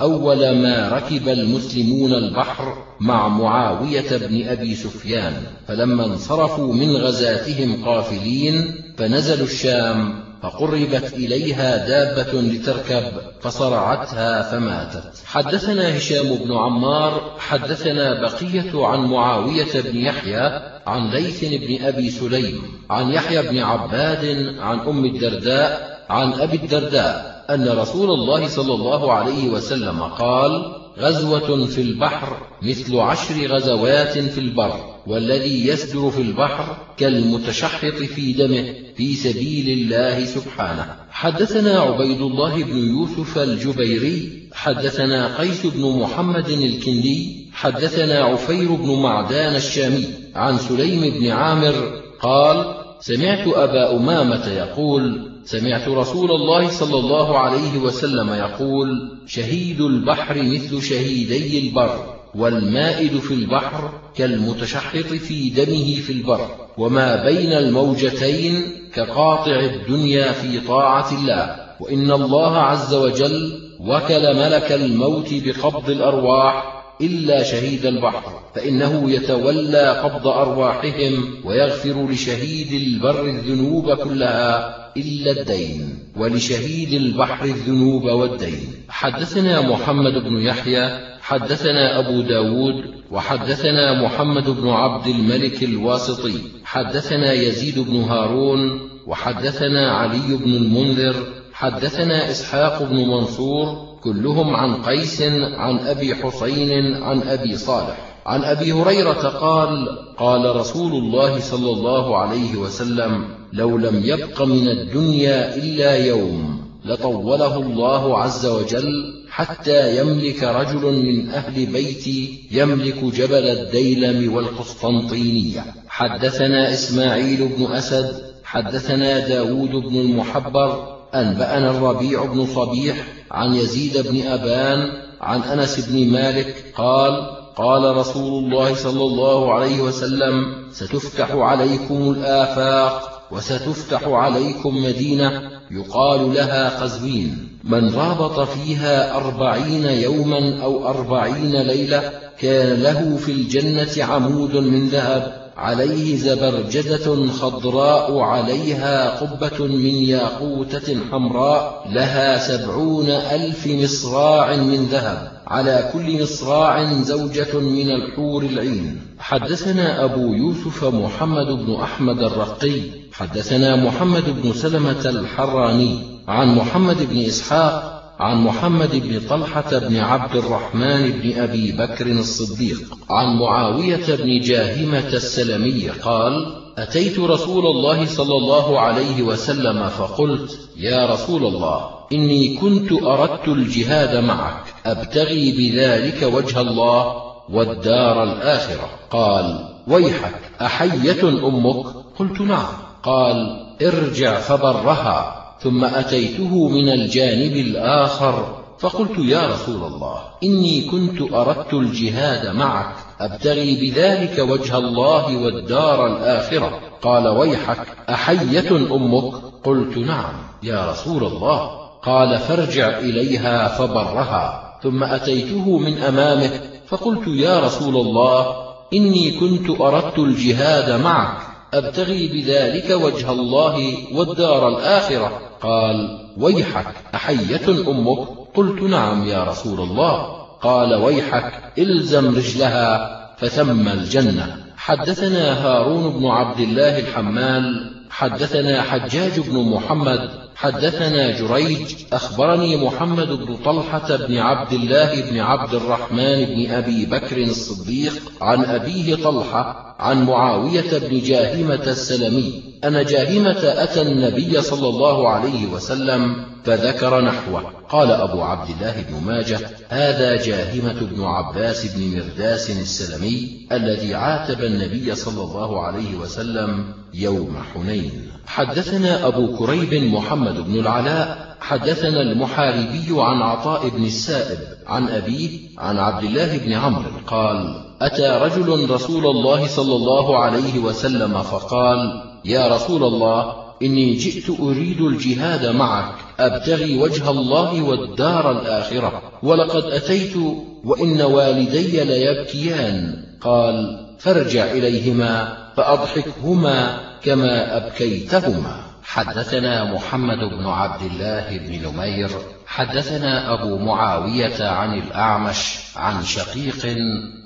أول ما ركب المسلمون البحر مع معاوية بن أبي سفيان فلما انصرفوا من غزاتهم قافلين فنزلوا الشام فقربت إليها دابة لتركب فصرعتها فماتت. حدثنا هشام بن عمار حدثنا بقية عن معاوية بن يحيى عن ليث بن أبي سليم عن يحيى بن عباد عن أم الدرداء عن أبي الدرداء. أن رسول الله صلى الله عليه وسلم قال غزوة في البحر مثل عشر غزوات في البر والذي يسدر في البحر كالمتشحط في دمه في سبيل الله سبحانه. حدثنا عبيد الله بن يوسف الجبيري حدثنا قيس بن محمد الكندي حدثنا عفير بن معدان الشامي عن سليم بن عامر قال سمعت أبا أمامة يقول سمعت رسول الله صلى الله عليه وسلم يقول شهيد البحر مثل شهيدي البر والمائد في البحر كالمتشحط في دمه في البر وما بين الموجتين كقاطع الدنيا في طاعة الله وإن الله عز وجل وكل ملك الموت بقبض الأرواح إلا شهيد البحر فإنه يتولى قبض أرواحهم ويغفر لشهيد البر الذنوب كلها إلا الدين ولشهيد البحر الذنوب والدين. حدثنا محمد بن يحيى حدثنا أبو داود وحدثنا محمد بن عبد الملك الواسطي. حدثنا يزيد بن هارون وحدثنا علي بن المنذر. حدثنا إسحاق بن منصور كلهم عن قيس عن أبي حسين عن أبي صالح. عن أبي هريرة قال قال رسول الله صلى الله عليه وسلم لو لم يبق من الدنيا إلا يوم لطوله الله عز وجل حتى يملك رجل من أهل بيتي يملك جبل الديلم والقسطنطينية. حدثنا إسماعيل بن أسد حدثنا داود بن المحبر أنبأنا الربيع بن صبيح عن يزيد بن أبان عن أنس بن مالك قال قال رسول الله صلى الله عليه وسلم ستفتح عليكم الآفاق وستفتح عليكم مدينة يقال لها قزوين. من رابط فيها أربعين يوما أو أربعين ليلة كان له في الجنة عمود من ذهب. عليه زبرجدة خضراء عليها قبة من ياقوتة حمراء لها سبعون ألف مصراع من ذهب. على كل مصراع زوجة من الحور العين. حدثنا أبو يوسف محمد بن أحمد الرقي. حدثنا محمد بن سلمة الحراني. عن محمد بن إسحاق عن محمد بن طلحة بن عبد الرحمن بن أبي بكر الصديق عن معاوية بن جاهمة السلمي قال أتيت رسول الله صلى الله عليه وسلم فقلت يا رسول الله إني كنت أردت الجهاد معك أبتغي بذلك وجه الله والدار الآخرة. قال ويحك أحية أمك؟ قلت نعم. قال ارجع فبرها. ثم أتيته من الجانب الآخر فقلت يا رسول الله إني كنت أردت الجهاد معك أبتغي بذلك وجه الله والدار الآخرة. قال ويحك أحية أمك؟ قلت نعم يا رسول الله. قال فارجع إليها فبرها. ثم أتيته من أمامه فقلت يا رسول الله إني كنت أردت الجهاد معك أبتغي بذلك وجه الله والدار الآخرة. قال ويحك أحية أمك؟ قلت نعم يا رسول الله. قال ويحك إلزم رجلها. فثم الجنة. حدثنا هارون بن عبد الله الحمال حدثنا حجاج بن محمد حدثنا جريج أخبرني محمد بن طلحة بن عبد الله بن عبد الرحمن بن أبي بكر الصديق عن أبيه طلحة عن معاوية بن جاهمة السلمي أن جاهمة أتى النبي صلى الله عليه وسلم فذكر نحوه. قال أبو عبد الله بن ماجه هذا جاهمة بن عباس بن مرداس السلمي الذي عاتب النبي صلى الله عليه وسلم يوم حنين. حدثنا أبو كريب محمد بن العلاء حدثنا المحاربي عن عطاء بن السائب عن أبيه عن عبد الله بن عمرو قال أتى رجل رسول الله صلى الله عليه وسلم فقال يا رسول الله إني جئت أريد الجهاد معك أبتغي وجه الله والدار الآخرة ولقد أتيت وإن والدي ليبكيان. قال فارجع إليهما فأضحكهما كما أبكيتهما. حدثنا محمد بن عبد الله بن نمير حدثنا أبو معاوية عن الأعمش عن شقيق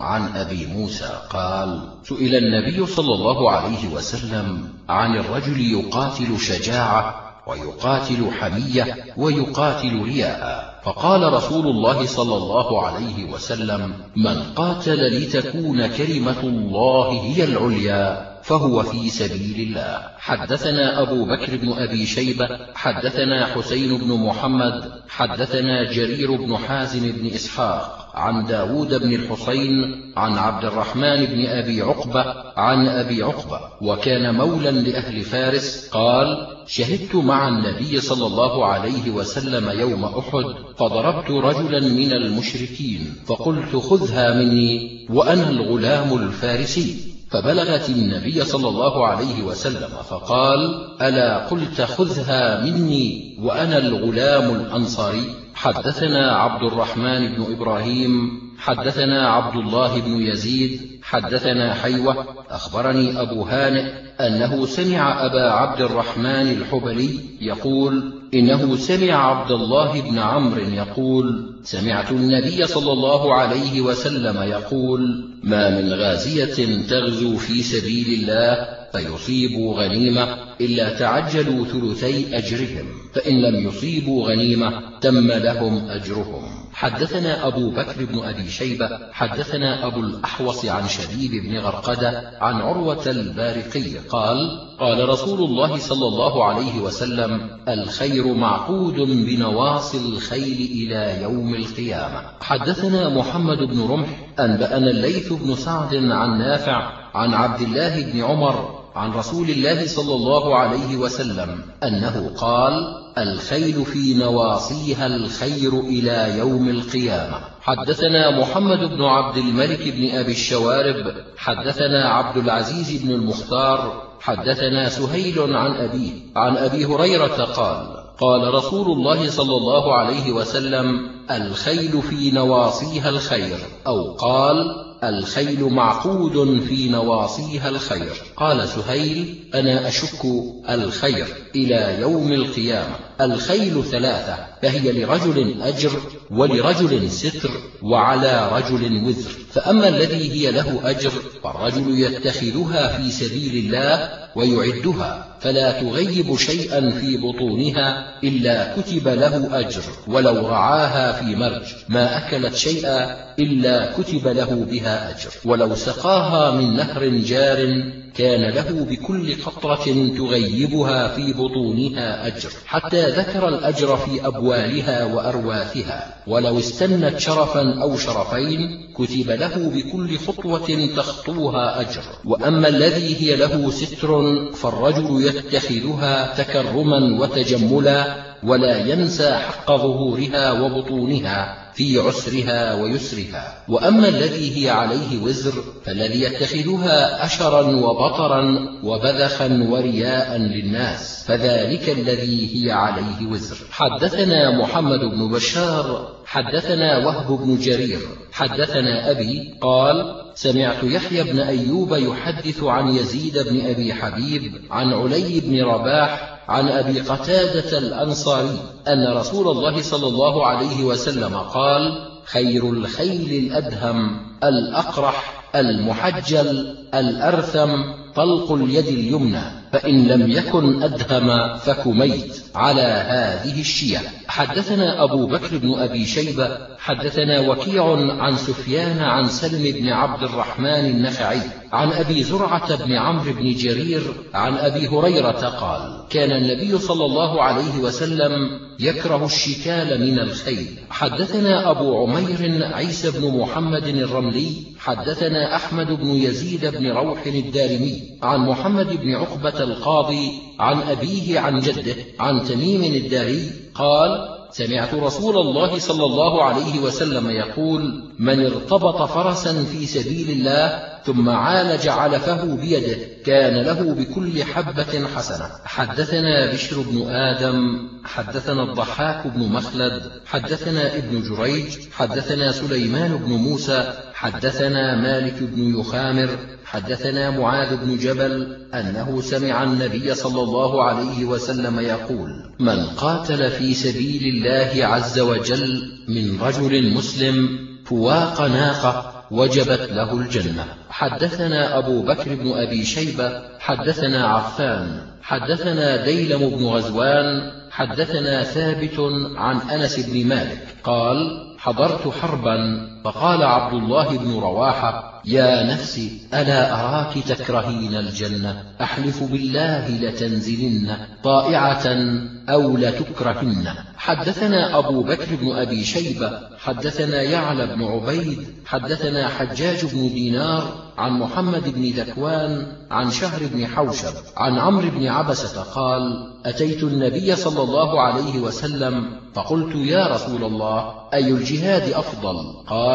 عن أبي موسى قال سئل النبي صلى الله عليه وسلم عن الرجل يقاتل شجاعة ويقاتل حمية ويقاتل رياء فقال رسول الله صلى الله عليه وسلم من قاتل لتكون كلمة الله هي العليا فهو في سبيل الله. حدثنا أبو بكر بن أبي شيبة حدثنا حسين بن محمد حدثنا جرير بن حازم بن إسحاق عن داود بن الحسين عن عبد الرحمن بن أبي عقبة عن أبي عقبة وكان مولا لأهل فارس قال شهدت مع النبي صلى الله عليه وسلم يوم أحد فضربت رجلا من المشركين فقلت خذها مني وأنا الغلام الفارسي. فبلغت النبي صلى الله عليه وسلم فقال ألا قلت خذها مني وأنا الغلام الأنصاري؟ حدثنا عبد الرحمن بن إبراهيم حدثنا عبد الله بن يزيد حدثنا حيوة أخبرني أبو هانئ أنه سمع أبا عبد الرحمن الحبلي يقول إنه سمع عبد الله بن عمرو يقول سمعت النبي صلى الله عليه وسلم يقول ما من غازية تغزو في سبيل الله فيصيبوا غنيمة إلا تعجلوا ثلثي أجرهم فإن لم يصيبوا غنيمة تم لهم أجرهم. حدثنا أبو بكر بن أبي شيبة حدثنا أبو الأحوص عن شبيب بن غرقدة عن عروة البارقي قال قال رسول الله صلى الله عليه وسلم الخير معقود بنواصي الخيل إلى يوم القيامة. حدثنا محمد بن رمح أنبأنا الليث بن سعد عن نافع عن عبد الله بن عمر عن رسول الله صلى الله عليه وسلم أنه قال الخيل في نواصيها الخير إلى يوم القيامة. حدثنا محمد بن عبد الملك بن أبي الشوارب حدثنا عبد العزيز بن المختار حدثنا سهيل عن أبيه عن أبي هريرة قال قال رسول الله صلى الله عليه وسلم الخيل في نواصيها الخير أو قال الخيل معقود في نواصيها الخير. قال سهيل أنا أشك الخير إلى يوم القيامة. الخيل ثلاثة فهي لرجل أجر ولرجل ستر وعلى رجل وزر. فأما الذي هي له أجر فالرجل يتخذها في سبيل الله ويعدها فلا تغيب شيئا في بطونها إلا كتب له أجر ولو رعاها في مرج. ما أكلت شيئا إلا كتب له بها أجر. ولو سقاها من نهر جار كان له بكل قطرة تغيبها في بطونها أجر حتى ذكر الأجر في أبوالها وأرواثها. ولو استنت شرفا أو شرفين كتب له بكل خطوة تخطوها أجر. وأما الذي هي له ستر فالرجل يتخذها تكرما وتجملا. ولا ينسى حق ظهورها وبطونها في عسرها ويسرها. وأما الذي هي عليه وزر فالذي يتخذها أشرا وبطرا وبذخا ورياء للناس فذلك الذي هي عليه وزر. حدثنا محمد بن بشار حدثنا وهب بن جرير حدثنا أبي قال سمعت يحيى بن أيوب يحدث عن يزيد بن أبي حبيب عن علي بن رباح عن أبي قتادة الأنصاري أن رسول الله صلى الله عليه وسلم قال خير الخيل الأدهم الأقرح المحجل الأرثم طلق اليد اليمنى. فإن لم يكن أدهم فكميت على هذه الشية حدثنا أبو بكر بن أبي شيبة حدثنا وكيع عن سفيان عن سلم بن عبد الرحمن النخعي عن أبي زرعة بن عمرو بن جرير عن أبي هريرة قال كان النبي صلى الله عليه وسلم يكره الشكال من الخيل. حدثنا أبو عمير عيسى بن محمد الرملي حدثنا أحمد بن يزيد بن روح الدارمي عن محمد بن عقبة القاضي عن أبيه عن جده عن تميم الداري قال سمعت رسول الله صلى الله عليه وسلم يقول من ارتبط فرسا في سبيل الله ثم عالج علفه بيده كان له بكل حبة حسنة. حدثنا بشر بن آدم حدثنا الضحاك بن مخلد حدثنا ابن جريج حدثنا سليمان بن موسى حدثنا مالك بن يخامر حدثنا معاذ بن جبل أنه سمع النبي صلى الله عليه وسلم يقول من قاتل في سبيل الله عز وجل من رجل مسلم فواق ناقة وجبت له الجنة. حدثنا أبو بكر بن أبي شيبة حدثنا عفان حدثنا ديلم بن غزوان حدثنا ثابت عن أنس بن مالك. قال حضرت حربا فقال عبد الله بن رواحة يا نفسي ألا أراك تكرهين الجنة؟ أحلف بالله لتنزلن طائعة أو لتكرهن. حدثنا أبو بكر بن أبي شيبة حدثنا يعلى بن عبيد حدثنا حجاج بن دينار عن محمد بن ذكوان عن شهر بن حوشب عن عمرو بن عبسة قال أتيت النبي صلى الله عليه وسلم فقلت يا رسول الله أي الجهاد أفضل؟ قال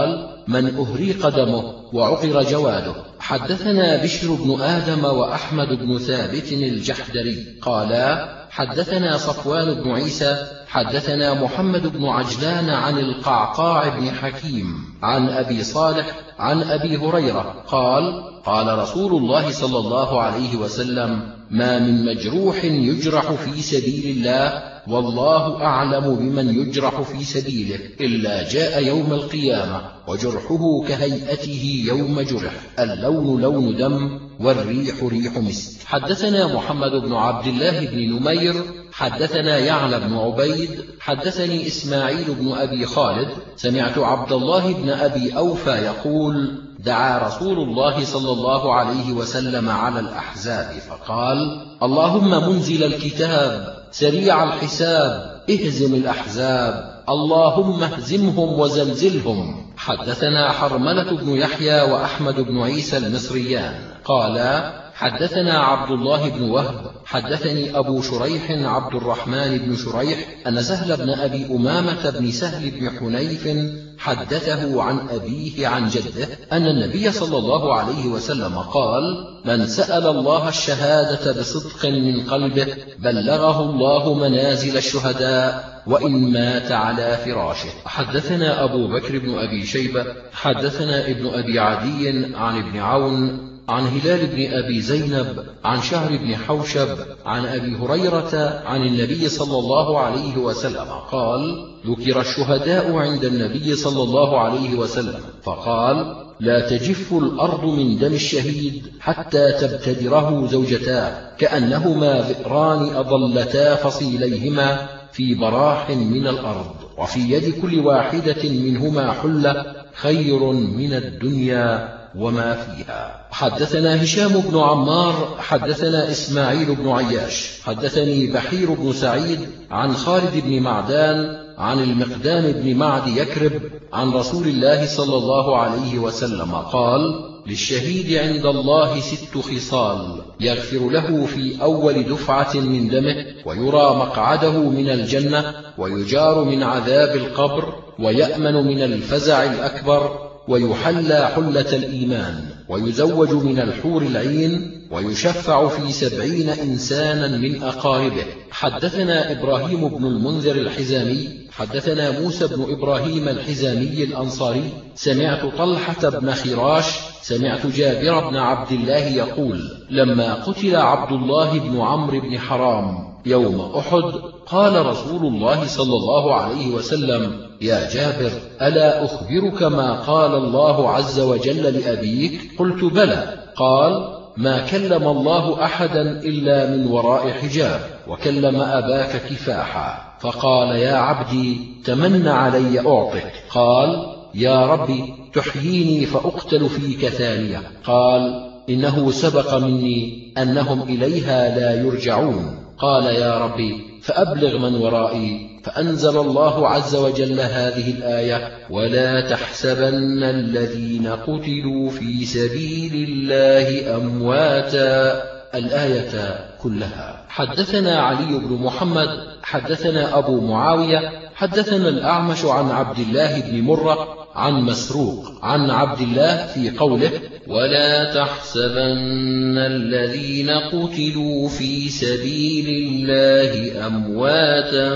من أهري قدمه وعقر جواده. حدثنا بشر بن آدم وأحمد بن ثابت الجحدري. قالا حدثنا صفوان بن عيسى حدثنا محمد بن عجلان عن القعقاع بن حكيم عن أبي صالح عن أبي هريرة. قال قال رسول الله صلى الله عليه وسلم ما من مجروح يجرح في سبيل الله والله أعلم بمن يجرح في سبيله إلا جاء يوم القيامة وجرحه كهيئته يوم جرح اللون لون دم والريح ريح مسك. حدثنا محمد بن عبد الله بن نمير حدثنا يعلى بن عبيد حدثني إسماعيل بن أبي خالد سمعت عبد الله بن أبي أوفى يقول دعا رسول الله صلى الله عليه وسلم على الأحزاب فقال اللهم منزل الكتاب سريع الحساب اهزم الأحزاب. اللهم اهزمهم وزلزلهم. حدثنا حرملة بن يحيى وأحمد بن عيسى المصريان. قالا حدثنا عبد الله بن وهب حدثني أبو شريح عبد الرحمن بن شريح أن سهل بن أبي أمامة بن سهل بن حنيف حدثه عن أبيه عن جده أن النبي صلى الله عليه وسلم قال من سأل الله الشهادة بصدق من قلبه بلغه الله منازل الشهداء وإن مات على فراشه. حدثنا أبو بكر بن أبي شيبة حدثنا ابن أبي عدي عن ابن عون عن هلال بن أبي زينب عن شهر بن حوشب عن أبي هريرة عن النبي صلى الله عليه وسلم قال ذكر الشهداء عند النبي صلى الله عليه وسلم فقال لا تجف الأرض من دم الشهيد حتى تبتدره زوجتاه كأنهما ذئران أضلتا فصيليهما في براح من الأرض وفي يد كل واحدة منهما حلة خير من الدنيا. وما فيها. حدثنا هشام بن عمار حدثنا إسماعيل بن عياش حدثني بحير بن سعيد عن خالد بن معدان عن المقدام بن معد يكرب عن رسول الله صلى الله عليه وسلم قال للشهيد عند الله ست خصال يغفر له في أول دفعة من دمه ويرى مقعده من الجنة ويجار من عذاب القبر ويأمن من الفزع الأكبر ويحلى حلة الإيمان ويزوج من الحور العين ويشفع في سبعين إنسانا من أقاربه. حدثنا إبراهيم بن المنذر الحزامي حدثنا موسى بن إبراهيم الحزامي الأنصاري سمعت طلحة بن خراش سمعت جابر بن عبد الله يقول لما قتل عبد الله بن عمرو بن حرام يوم أحد قال رسول الله صلى الله عليه وسلم يا جابر ألا أخبرك ما قال الله عز وجل لأبيك؟ قلت بلى. قال ما كلم الله أحدا إلا من وراء حجاب وكلم أباك كفاحا. فقال يا عبدي تمن علي أعطك. قال يا ربي تحييني فأقتل فيك ثانية. قال إنه سبق مني أنهم إليها لا يرجعون. قال يا ربي فأبلغ من ورائي فأنزل الله عز وجل هذه الآية ولا تحسبن الذين قتلوا في سبيل الله أمواتا. الآية كلها حدثنا علي بن محمد حدثنا أبو معاوية حدثنا الأعمش عن عبد الله بن مرة عن مسروق عن عبد الله في قوله ولا تحسبن الذين قتلوا في سبيل الله أمواتا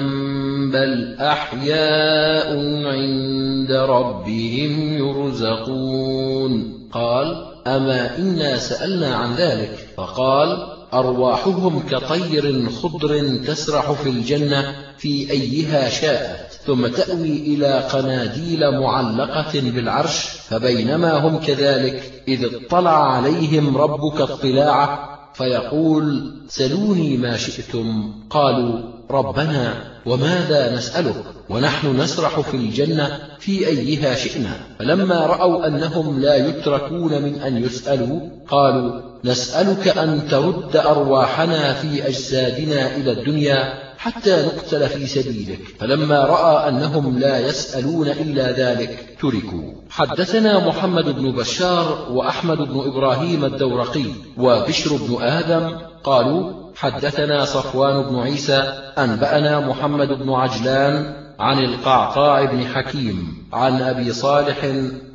بل أحياء عند ربهم يرزقون. قال أما إنا سألنا عن ذلك؟ فقال أرواحهم كطير خضر تسرح في الجنة في أيها شاءت ثم تأوي إلى قناديل معلقة بالعرش فبينما هم كذلك إذ اطلع عليهم ربك اطلاعه فيقول سلوني ما شئتم. قالوا ربنا وماذا نسألك؟ ونحن نسرح في الجنة في أيها شئنا. فلما رأوا أنهم لا يتركون من أن يسألوا قالوا نسألك أن ترد أرواحنا في أجسادنا إلى الدنيا حتى نقتل في سبيلك. فلما رأى أنهم لا يسألون إلا ذلك تركوا. حدثنا محمد بن بشار وأحمد بن إبراهيم الدورقي وبشر بن آدم قالوا حدثنا صفوان بن عيسى أنبأنا محمد بن عجلان عن القعقاع بن حكيم عن أبي صالح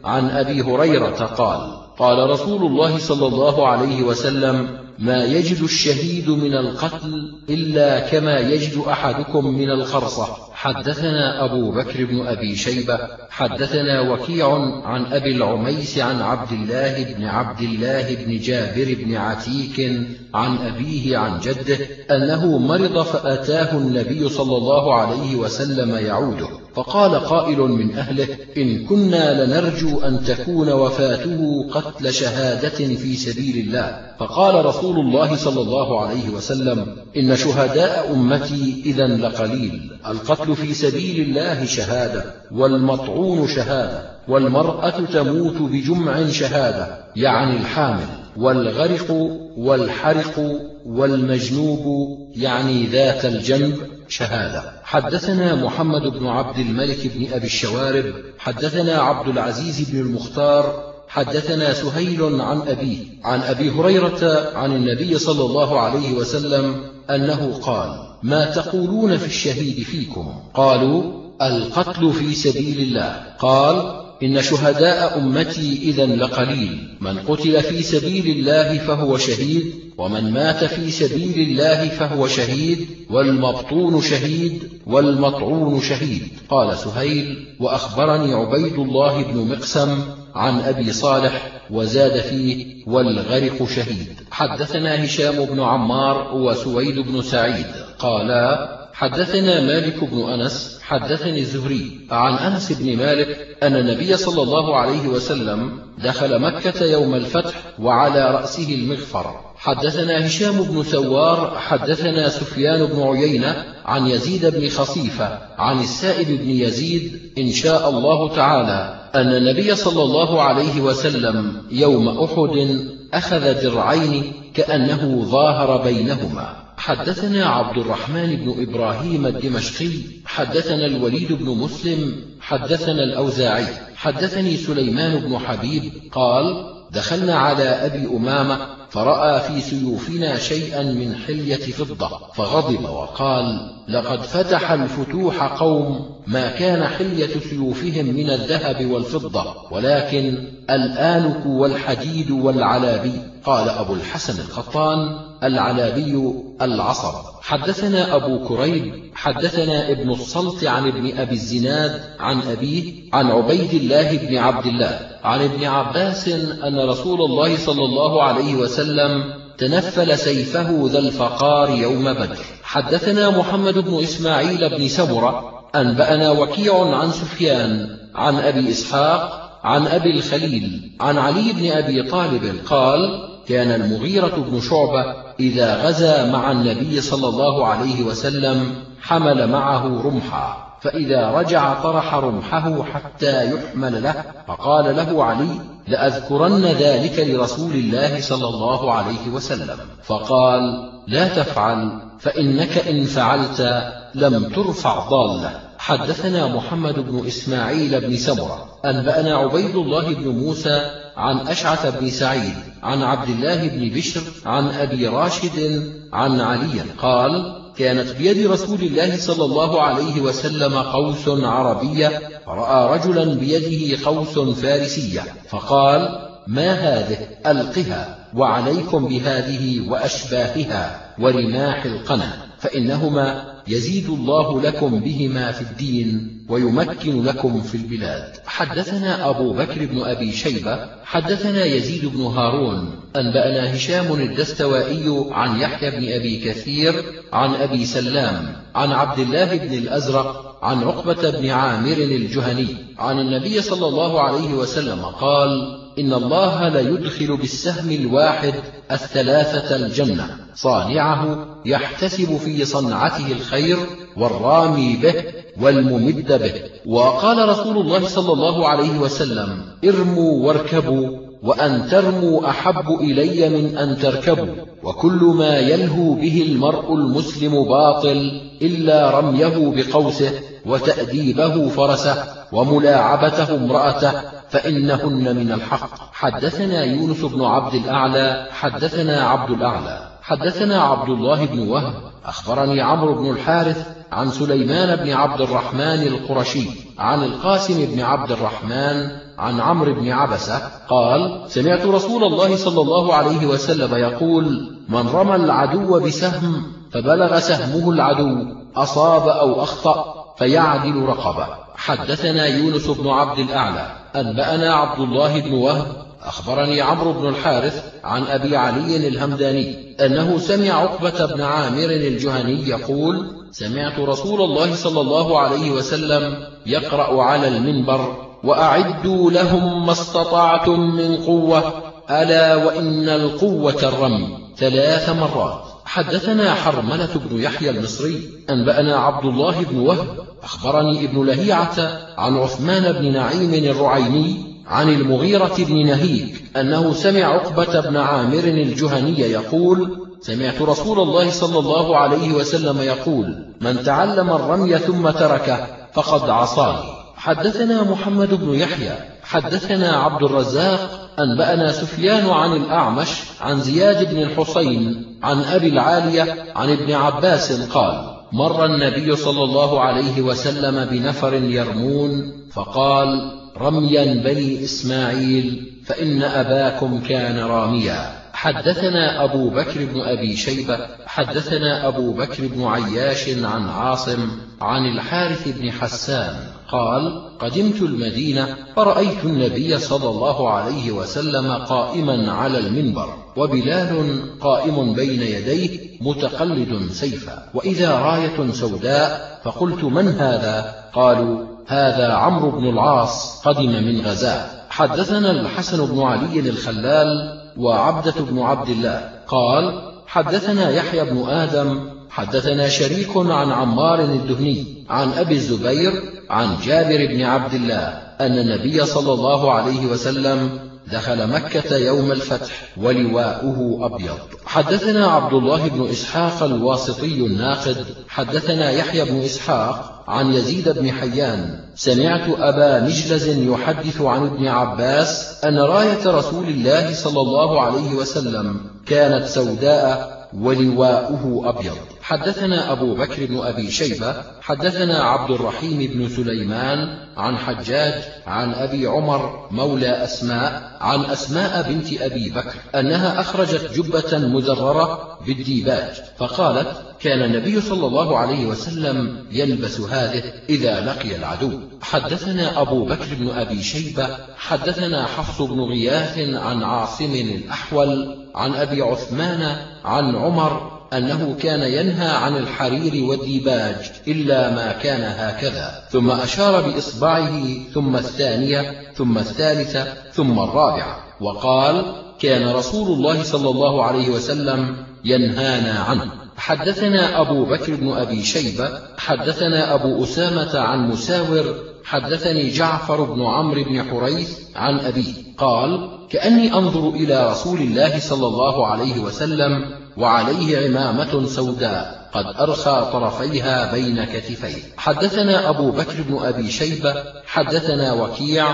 عن أبي هريرة قال قال رسول الله صلى الله عليه وسلم ما يجد الشهيد من القتل إلا كما يجد أحدكم من الخرصة. حدثنا أبو بكر بن أبي شيبة حدثنا وكيع عن أبي العميس عن عبد الله بن عبد الله بن جابر بن عتيك عن أبيه عن جده أنه مرض فأتاه النبي صلى الله عليه وسلم يعوده. فقال قائل من أهله إن كنا لنرجو أن تكون وفاته قتل شهادة في سبيل الله. فقال رسول الله صلى الله عليه وسلم إن شهداء أمتي إذا لقليل القتل في سبيل الله شهادة والمطعون شهادة والمرأة تموت بجمع شهادة يعني الحامل والغرق والحرق والمجنوب يعني ذات الجنب شهادة. حدثنا محمد بن عبد الملك بن أبي الشوارب حدثنا عبد العزيز بن المختار حدثنا سهيل عن أبيه عن أبي هريرة عن النبي صلى الله عليه وسلم أنه قال ما تقولون في الشهيد فيكم؟ قالوا القتل في سبيل الله. قال إن شهداء أمتي إذا لقليل. من قتل في سبيل الله فهو شهيد ومن مات في سبيل الله فهو شهيد والمبطون شهيد والمطعون شهيد. قال سهيل وأخبرني عبيد الله بن مقسم عن أبي صالح وزاد فيه والغرق شهيد. حدثنا هشام بن عمار وسويد بن سعيد. قالا حدثنا مالك بن أنس حدثني الزهري عن أنس بن مالك أن النبي صلى الله عليه وسلم دخل مكة يوم الفتح وعلى رأسه المغفر حدثنا هشام بن ثوار حدثنا سفيان بن عيينة عن يزيد بن خصيفة عن السائب بن يزيد إن شاء الله تعالى أن النبي صلى الله عليه وسلم يوم أحد أخذ درعين كأنه ظاهر بينهما. حدثنا عبد الرحمن بن إبراهيم الدمشقي حدثنا الوليد بن مسلم حدثنا الأوزاعي حدثني سليمان بن حبيب قال دخلنا على أبي أمامة فرأى في سيوفنا شيئا من حلية فضة فغضب وقال لقد فتح الفتوح قوم ما كان حلية سيوفهم من الذهب والفضة ولكن الآنك والحديد والعلابي. قال أبو الحسن الخطان العلابي العصب حدثنا أبو كريب حدثنا ابن الصلت عن ابن أبي الزناد عن أبيه عن عبيد الله بن عبد الله عن ابن عباس أن رسول الله صلى الله عليه وسلم تنفل سيفه ذا الفقار يوم بدر. حدثنا محمد بن إسماعيل بن سمرة أنبأنا وكيع عن سفيان عن أبي إسحاق عن أبي الخليل عن علي بن أبي طالب قال كان المغيرة بن شعبة إذا غزا مع النبي صلى الله عليه وسلم حمل معه رمحا فإذا رجع طرح رمحه حتى يحمل له فقال له علي لأذكرن ذلك لرسول الله صلى الله عليه وسلم فقال لا تفعل فإنك إن فعلت لم ترفع ضالة حدثنا محمد بن إسماعيل بن سمرة أنبأنا عبيد الله بن موسى عن أشعث بن سعيد عن عبد الله بن بشر عن أبي راشد عن علي قال كانت بيد رسول الله صلى الله عليه وسلم قوس عربية فرأى رجلا بيده قوس فارسية فقال ما هذه؟ ألقها وعليكم بهذه وأشباهها ورماح القنا فإنهما يزيد الله لكم بهما في الدين ويمكن لكم في البلاد. حدثنا أبو بكر بن أبي شيبة حدثنا يزيد بن هارون أنبأنا هشام الدستوائي عن يحيى بن أبي كثير عن أبي سلام عن عبد الله بن الأزرق عن عقبة بن عامر الجهني عن النبي صلى الله عليه وسلم قال إن الله ليدخل بالسهم الواحد الثلاثة الجنة. صانعه يحتسب في صنعته الخير والرامي به والممد به. وقال رسول الله صلى الله عليه وسلم ارموا واركبوا وأن ترموا أحب إلي من أن تركبوا وكل ما يلهو به المرء المسلم باطل إلا رميه بقوسه وتأديبه فرسه وملاعبته امرأته فإنهن من الحق. حدثنا يونس بن عبد الأعلى حدثنا عبد الأعلى. حدثنا عبد الله بن وهب. أخبرني عمرو بن الحارث عن سليمان بن عبد الرحمن القرشي عن القاسم بن عبد الرحمن عن عمرو بن عبسة قال سمعت رسول الله صلى الله عليه وسلم يقول من رمى العدو بسهم فبلغ سهمه العدو أصاب أو أخطأ فيعدل رقبة. حدثنا يونس بن عبد الأعلى. أنبأنا عبد الله بن وهب أخبرني عمرو بن الحارث عن أبي علي الهمداني أنه سمع عقبة بن عامر الجهني يقول سمعت رسول الله صلى الله عليه وسلم يقرأ على المنبر وأعدوا لهم ما استطعتم من قوة ألا وإن القوة الرمي ثلاث مرات. حدثنا حرملة بن يحيى المصري أنبأنا عبد الله بن وهب أخبرني ابن لهيعة عن عثمان بن نعيم الرعيني عن المغيرة بن نهيك أنه سمع عقبة بن عامر الجهني يقول سمعت رسول الله صلى الله عليه وسلم يقول من تعلم الرمي ثم تركه فقد عصاني حدثنا محمد بن يحيى حدثنا عبد الرزاق أنبأنا سفيان عن الأعمش عن زياد بن الحسين عن أبي العالية عن ابن عباس قال مر النبي صلى الله عليه وسلم بنفر يرمون فقال رميا بني إسماعيل فإن أباكم كان راميا. حدثنا أبو بكر بن أبي شيبة حدثنا أبو بكر بن عياش عن عاصم عن الحارث بن حسان قال قدمت المدينة فرأيت النبي صلى الله عليه وسلم قائما على المنبر وبلال قائم بين يديه متقلد سيفا وإذا راية سوداء فقلت من هذا؟ قالوا هذا عمرو بن العاص قدم من غزاة. حدثنا الحسن بن علي الخلال وعبدة بن عبد الله. قال حدثنا يحيى بن آدم حدثنا شريك عن عمار الدهني. عن أبي الزبير عن جابر بن عبد الله أن النبي صلى الله عليه وسلم دخل مكة يوم الفتح ولواؤه أبيض. حدثنا عبد الله بن إسحاق الواسطي الناقد حدثنا يحيى بن إسحاق عن يزيد بن حيان. سمعت أبا مجلز يحدث عن ابن عباس أن راية رسول الله صلى الله عليه وسلم كانت سوداء ولواؤه أبيض. حدثنا أبو بكر بن أبي شيبة حدثنا عبد الرحيم بن سليمان عن حجاج عن أبي عمر مولى أسماء عن أسماء بنت أبي بكر أنها أخرجت جبة مزررة بالديباج فقالت كان النبي صلى الله عليه وسلم يلبس هذه إذا لقي العدو. حدثنا أبو بكر بن أبي شيبة حدثنا حفص بن غياث عن عاصم الأحول عن أبي عثمان عن عمر أنه كان ينهى عن الحرير والديباج إلا ما كان هكذا. ثم أشار بإصبعه ثم الثانية ثم الثالثة ثم الرابعة. وقال كان رسول الله صلى الله عليه وسلم ينهانا عنه. حدثنا أبو بكر بن أبي شيبة حدثنا أبو أسامة عن مساور حدثني جعفر بن عمرو بن حريث عن أبيه. قال كأني أنظر إلى رسول الله صلى الله عليه وسلم وعليه عمامة سوداء قد أرخى طرفيها بين كتفيه. حدثنا أبو بكر بن أبي شيبة حدثنا وكيع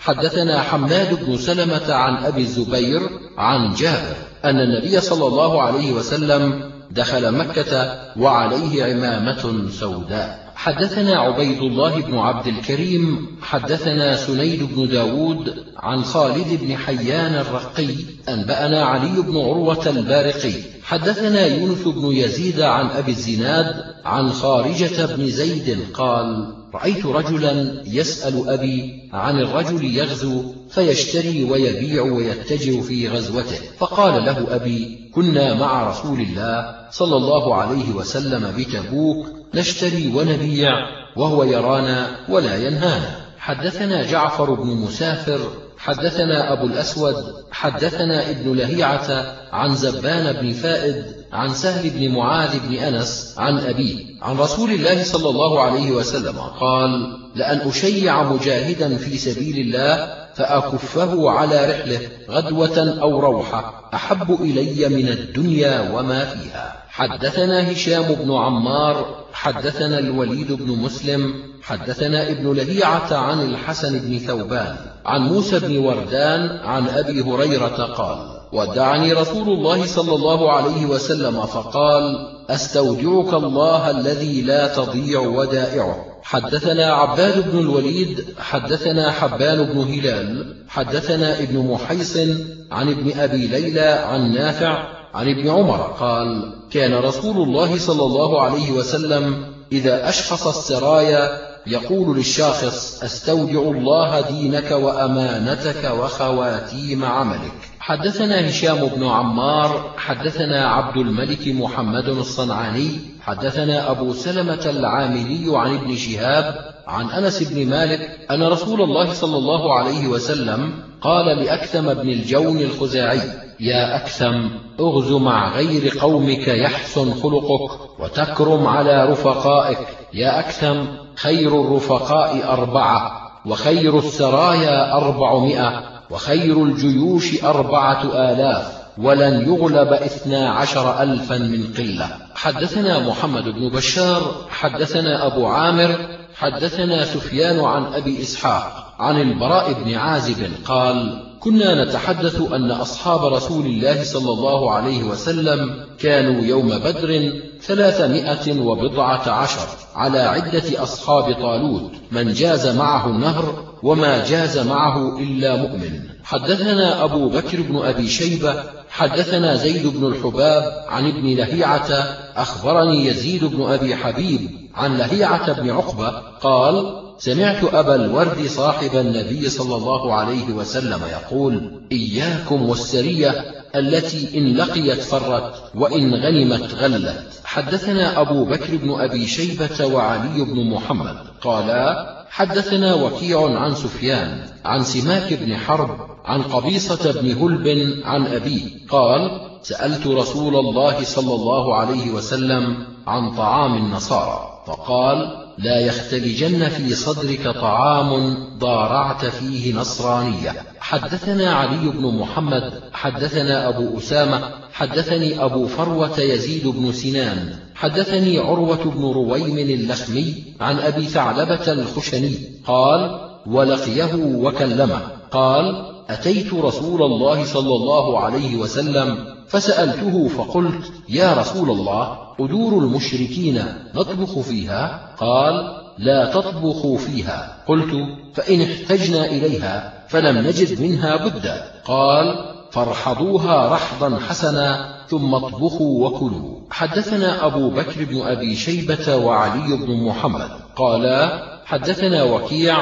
حدثنا حماد بن سلمة عن أبي الزبير عن جابر أن النبي صلى الله عليه وسلم دخل مكة وعليه عمامة سوداء. حدثنا عبيد الله بن عبد الكريم حدثنا سنيد بن داود عن خالد بن حيان الرقي أنبأنا علي بن عروة البارقي. حدثنا يونس بن يزيد عن أبي الزناد عن خارجة بن زيد قال رأيت رجلا يسأل أبي عن الرجل يغزو فيشتري ويبيع ويتجر في غزوته. فقال له أبي كنا مع رسول الله صلى الله عليه وسلم بتبوك نشتري ونبيع وهو يرانا ولا ينهانا. حدثنا جعفر بن مسافر حدثنا أبو الأسود حدثنا ابن لهيعة عن زبان بن فائد عن سهل بن معاذ بن أنس عن أبيه. عن رسول الله صلى الله عليه وسلم قال لأن أشيع مجاهدا في سبيل الله فأكفه على رحله غدوة أو روحة أحب إلي من الدنيا وما فيها. حدثنا هشام بن عمار حدثنا الوليد بن مسلم حدثنا ابن لهيعة عن الحسن بن ثوبان عن موسى بن وردان عن أبي هريرة قال ودعني رسول الله صلى الله عليه وسلم فقال أستودعك الله الذي لا تضيع ودائعه. حدثنا عباد بن الوليد حدثنا حبان بن هلال حدثنا ابن محيصن عن ابن أبي ليلى عن نافع عن ابن عمر قال كان رسول الله صلى الله عليه وسلم إذا أشخص السرايا يقول للشاخص أستودع الله دينك وأمانتك وخواتيم عملك. حدثنا هشام بن عمار حدثنا عبد الملك محمد الصنعاني حدثنا أبو سلمة العاملي عن ابن شهاب عن أنس بن مالك أن رسول الله صلى الله عليه وسلم قال لأكثم بن الجون الخزاعي يا أكثم أغز مع غير قومك يحسن خلقك وتكرم على رفقائك. يا أكثم خير الرفقاء أربعة وخير السرايا أربعمائة وخير الجيوش أربعة آلاف ولن يغلب اثنا عشر ألفا من قلة. حدثنا محمد بن بشار حدثنا أبو عامر حدثنا سفيان عن أبي إسحاق عن البراء بن عازب قال كنا نتحدث أن أصحاب رسول الله صلى الله عليه وسلم كانوا يوم بدر ثلاثمائة وبضعة عشر على عدة أصحاب طالوت من جاز معه النهر وما جاز معه إلا مؤمن. حدثنا أبو بكر بن أبي شيبة حدثنا زيد بن الحباب عن ابن لهيعة أخبرني يزيد بن أبي حبيب عن لهيعة بن عقبة قال سمعت أبا الورد صاحب النبي صلى الله عليه وسلم يقول إياكم والسرية التي إن لقيت فرت وإن غنمت غلت. حدثنا أبو بكر بن أبي شيبة وعلي بن محمد. قالا حدثنا وكيع عن سفيان عن سماك بن حرب عن قبيصة بن هلب عن أبيه قال سألت رسول الله صلى الله عليه وسلم عن طعام النصارى. فقال لا يختلجن في صدرك طعام ضارعت فيه نصرانية. حدثنا علي بن محمد حدثنا أبو أسامة حدثني أبو فروة يزيد بن سنان حدثني عروة بن رويم اللخمي عن أبي ثعلبة الخشني قال ولقيه وكلمه. قال أتيت رسول الله صلى الله عليه وسلم فسألته فقلت يا رسول الله أدور المشركين نطبخ فيها؟ قال لا تطبخوا فيها. قلت فإن احتجنا إليها فلم نجد منها بدا قال فارحضوها رحضا حسنا ثم اطبخوا وكلوا. حدثنا أبو بكر بن أبي شيبة وعلي بن محمد. قالا حدثنا وكيع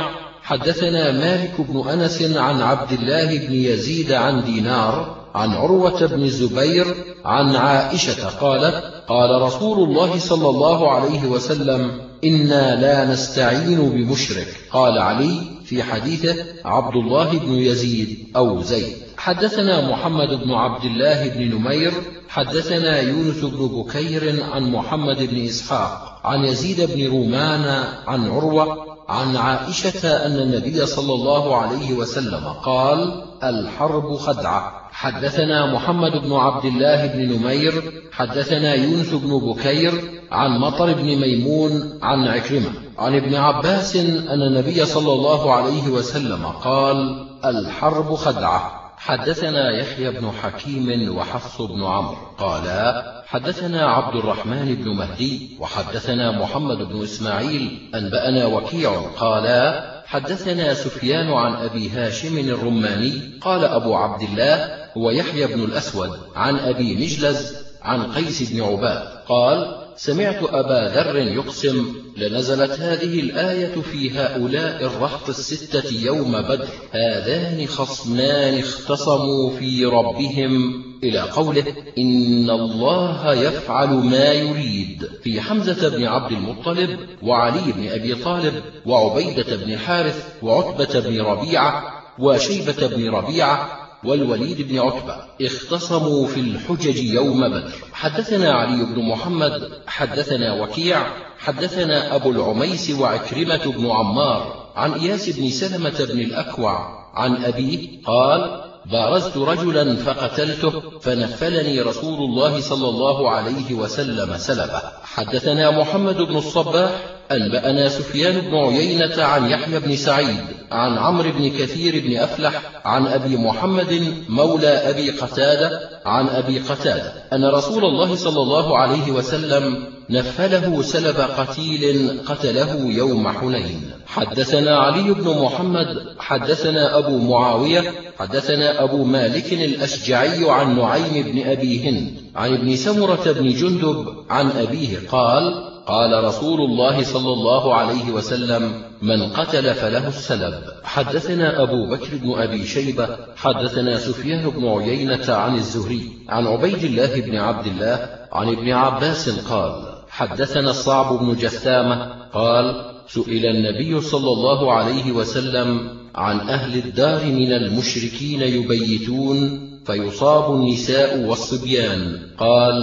حدثنا مالك بن أنس عن عبد الله بن يزيد عن دينار عن عروة بن الزبير عن عائشة قالت قال رسول الله صلى الله عليه وسلم إنا لا نستعين بمشرك. قال علي في حديثه عبد الله بن يزيد أو زيد. حدثنا محمد بن عبد الله بن نمير حدثنا يونس بن بكير عن محمد بن إسحاق عن يزيد بن رومان عن عروة عن عائشة أن النبي صلى الله عليه وسلم قال الحرب خدعة. حدثنا محمد بن عبد الله بن نمير حدثنا يونس بن بكير عن مطر بن ميمون عن عكرمة. عن ابن عباس أن النبي صلى الله عليه وسلم قال الحرب خدعة. حدثنا يحيى بن حكيم وحفص بن عمرو. قالا حدثنا عبد الرحمن بن مهدي وحدثنا محمد بن إسماعيل أنبأنا وكيع. قالا حدثنا سفيان عن أبي هاشم الرماني. قال أبو عبد الله هو يحيى بن الأسود عن أبي مجلز عن قيس بن عباد. قال سمعت أبا ذر يقسم لنزلت هذه الآية في هؤلاء الرهط الستة يوم بدر. هذان خصمان اختصموا في ربهم. إلى قوله إن الله يفعل ما يريد. في حمزة بن عبد المطلب وعلي بن أبي طالب وعبيدة بن الحارث وعتبة بن ربيعة وشيبة بن ربيعة والوليد بن عتبة اختصموا في الحجج يوم بدر. حدثنا علي بن محمد حدثنا وكيع حدثنا أبو العميس وعكرمة بن عمار. عن إياس بن سلمة بن الأكوع عن أبيه قال بارزت رجلا فقتلته فنفلني رسول الله صلى الله عليه وسلم سلبه حدثنا محمد بن الصباح أنبأنا سفيان بن عيينة عن يحيى بن سعيد عن عمرو بن كثير بن أفلح عن أبي محمد مولى أبي قتادة عن أبي قتادة أن رسول الله صلى الله عليه وسلم نفله سلب قتيل قتله يوم حنين. حدثنا علي بن محمد حدثنا أبو معاوية حدثنا أبو مالك الأشجعي عن نعيم بن أبي هند عن ابن سمرة بن جندب عن أبيه قال قال رسول الله صلى الله عليه وسلم من قتل فله السلب. حدثنا أبو بكر بن أبي شيبة حدثنا سفيان بن عيينة عن الزهري عن عبيد الله بن عبد الله عن ابن عباس قال حدثنا الصعب بن جثامة قال سئل النبي صلى الله عليه وسلم عن أهل الدار من المشركين يبيتون فيصاب النساء والصبيان قال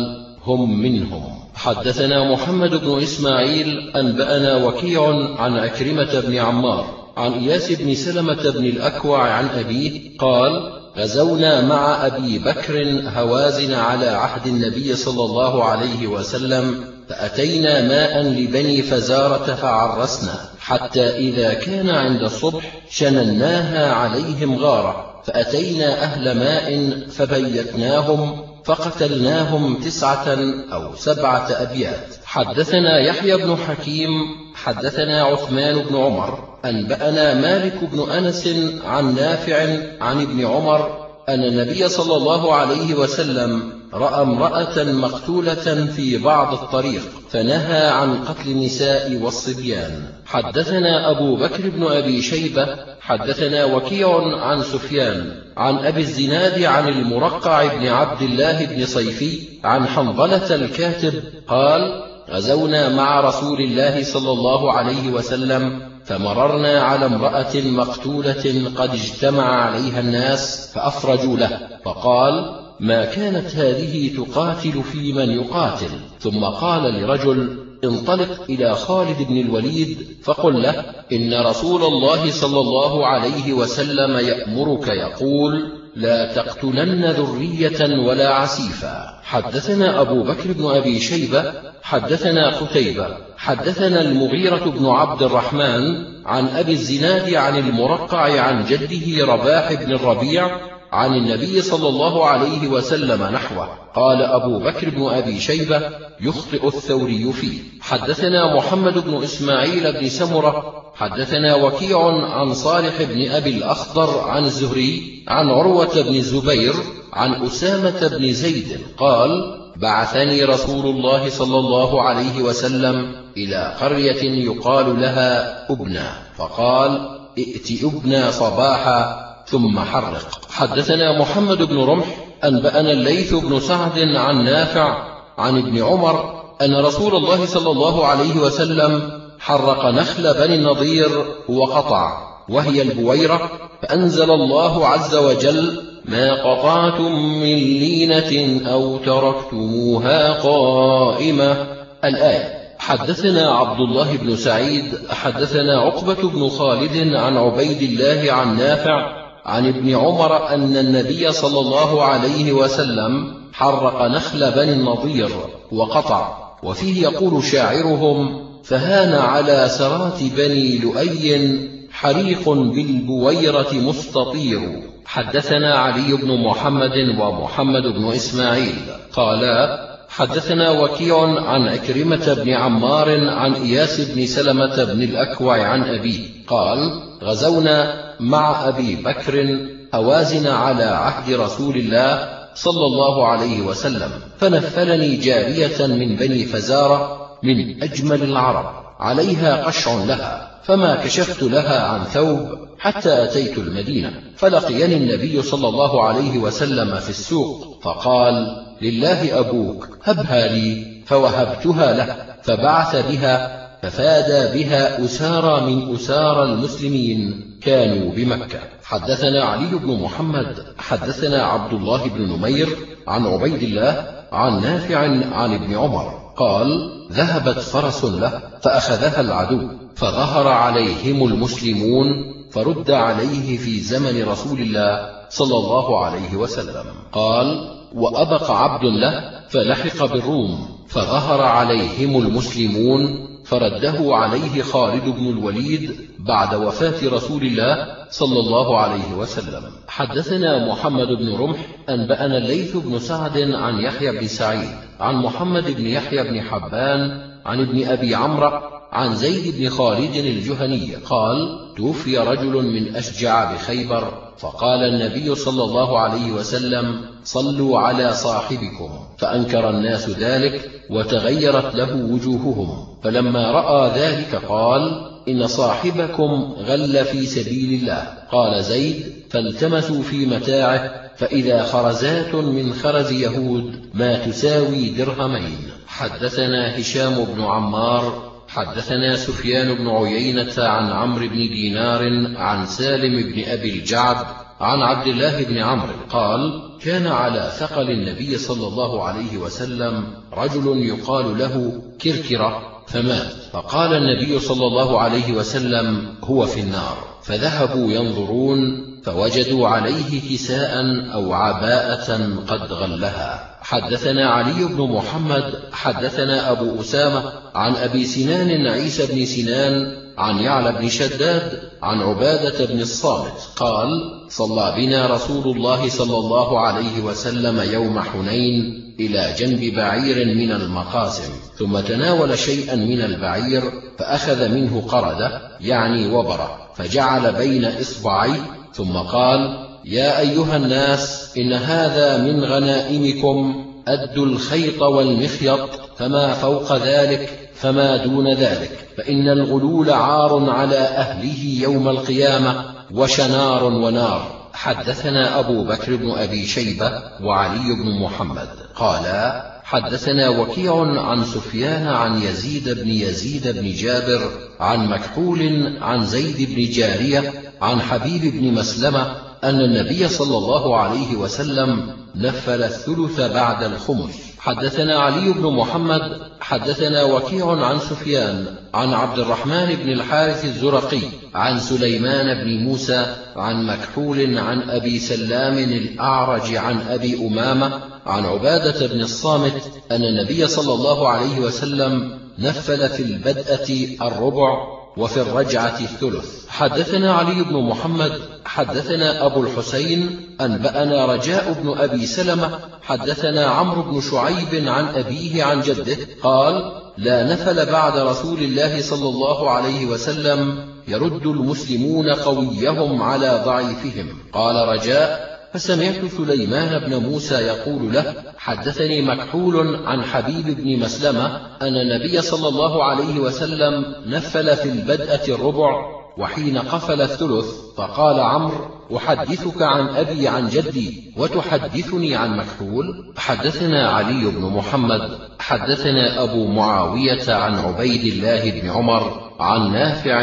هم منهم. حدثنا محمد بن إسماعيل أنبأنا وكيع عن أكرمة بن عمار عن إياس بن سلمة بن الأكوع عن أبيه قال غزونا مع أبي بكر هوازن على عهد النبي صلى الله عليه وسلم فأتينا ماء لبني فزارة فعرسنا حتى إذا كان عند الصبح شنناها عليهم غارة فأتينا أهل ماء فبيتناهم فقتلناهم تسعة أو سبعة أبيات. حدثنا يحيى بن حكيم حدثنا عثمان بن عمر أنبأنا مالك بن أنس عن نافع عن ابن عمر أن النبي صلى الله عليه وسلم رأى امرأة مقتولة في بعض الطريق فنهى عن قتل النساء والصبيان. حدثنا أبو بكر بن أبي شيبة حدثنا وكيع عن سفيان عن أبي الزناد عن المرقع بن عبد الله بن صيفي عن حنظلة الكاتب قال غزونا مع رسول الله صلى الله عليه وسلم فمررنا على امرأة مقتولة قد اجتمع عليها الناس فأفرجوا له فقال ما كانت هذه تقاتل في من يقاتل؟ ثم قال لرجل انطلق إلى خالد بن الوليد فقل له إن رسول الله صلى الله عليه وسلم يأمرك يقول لا تقتلن ذرية ولا عسيفا. حدثنا أبو بكر بن أبي شيبة حدثنا قتيبة حدثنا المغيرة بن عبد الرحمن عن أبي الزناد عن المرقع عن جده رباح بن الربيع عن النبي صلى الله عليه وسلم نحوه. قال أبو بكر بن أبي شيبة يخطئ الثوري فيه. حدثنا محمد بن إسماعيل بن سمرة. حدثنا وكيع عن صالح بن أبي الأخضر عن الزهري عن عروة بن الزبير عن أسامة بن زيد قال بعثني رسول الله صلى الله عليه وسلم إلى قرية يقال لها أبنى. فقال ائت أبنى صباحا ثم حرق. حدثنا محمد بن رمح أنبأنا الليث بن سعد عن نافع عن ابن عمر أن رسول الله صلى الله عليه وسلم حرق نخل بني النضير وقطع وهي البويرة فأنزل الله عز وجل ما قطعتم من لينة أو تركتموها قائمة. الآية حدثنا عبد الله بن سعيد حدثنا عقبة بن خالد عن عبيد الله عن نافع عن ابن عمر أن النبي صلى الله عليه وسلم حرق نخل بني النضير وقطع وفيه يقول شاعرهم فهان على سرات بني لؤي حريق بالبويرة مستطير حدثنا علي بن محمد ومحمد بن إسماعيل قالا حدثنا وكيع عن أكرمة بن عمار عن إياس بن سلمة بن الأكوع عن أبيه قال غزونا مع أبي بكر هوازن على عهد رسول الله صلى الله عليه وسلم فنفلني جارية من بني فزارة من أجمل العرب عليها قشع لها فما كشفت لها عن ثوب حتى أتيت المدينة فلقيني النبي صلى الله عليه وسلم في السوق فقال لله أبوك هبها لي فوهبتها له فبعث بها ففادى بها أسارى من أسارى المسلمين كانوا بمكة. حدثنا علي بن محمد حدثنا عبد الله بن نمير عن عبيد الله عن نافع عن ابن عمر قال ذهبت فرس له فأخذها العدو فظهر عليهم المسلمون فرد عليه في زمن رسول الله صلى الله عليه وسلم. قال وأبق عبد له فلحق بالروم فظهر عليهم المسلمون فرده عليه خالد بن الوليد بعد وفاة رسول الله صلى الله عليه وسلم. حدثنا محمد بن رمح أنبأنا الليث بن سعد عن يحيى بن سعيد عن محمد بن يحيى بن حبان عن ابن أبي عمرو عن زيد بن خالد الجهني قال توفي رجل من أشجع بخيبر فقال النبي صلى الله عليه وسلم صلوا على صاحبكم فأنكر الناس ذلك وتغيرت له وجوههم. فلما رأى ذلك قال إن صاحبكم غل في سبيل الله. قال زيد فالتمسوا في متاعه فإذا خرزات من خرز يهود ما تساوي درهمين. حدثنا هشام بن عمار حدثنا سفيان بن عيينة عن عمرو بن دينار عن سالم بن أبي الجعد عن عبد الله بن عمرو قال كان على ثقل النبي صلى الله عليه وسلم رجل يقال له كركرة فمات. فقال النبي صلى الله عليه وسلم هو في النار. فذهبوا ينظرون فوجدوا عليه كساء أو عباءة قد غلها. حدثنا علي بن محمد حدثنا أبو أسامة عن أبي سنان عيسى بن سنان عن يعلى بن شداد عن عبادة بن الصامت قال صلى بنا رسول الله صلى الله عليه وسلم يوم حنين إلى جنب بعير من المقاسم ثم تناول شيئا من البعير فأخذ منه قردة يعني وبرة فجعل بين إصبعي ثم قال يا أيها الناس إن هذا من غنائمكم أدوا الخيط والمخيط فما فوق ذلك فما دون ذلك. فإن الغلول عار على أهله يوم القيامة وشنار ونار. حدثنا أبو بكر بن أبي شيبة وعلي بن محمد. قالا حدثنا وكيع عن سفيان عن يزيد بن يزيد بن جابر عن مكحول عن زيد بن جارية عن حبيب بن مسلمة أن النبي صلى الله عليه وسلم نفل الثلث بعد الخمس حدثنا علي بن محمد حدثنا وكيع عن سفيان عن عبد الرحمن بن الحارث الزرقي عن سليمان بن موسى عن مكحول عن أبي سلام الأعرج عن أبي أمامة عن عبادة بن الصامت أن النبي صلى الله عليه وسلم نفل في البدءة الربع وفي الرجعة الثلث. حدثنا علي بن محمد حدثنا أبو الحسين أنبأنا رجاء بن أبي سلمة حدثنا عمرو بن شعيب عن أبيه عن جده قال لا نفل بعد رسول الله صلى الله عليه وسلم يرد المسلمون قويهم على ضعيفهم. قال رجاء فسمعت سليمان بن موسى يقول له حدثني مكحول عن حبيب بن مسلمة أن النبي صلى الله عليه وسلم نفل في البدءة الربع وحين قفل الثلث فقال عمرو أحدثك عن أبي عن جدي وتحدثني عن مكحول؟ حدثنا علي بن محمد حدثنا أبو معاوية عن عبيد الله بن عمر عن نافع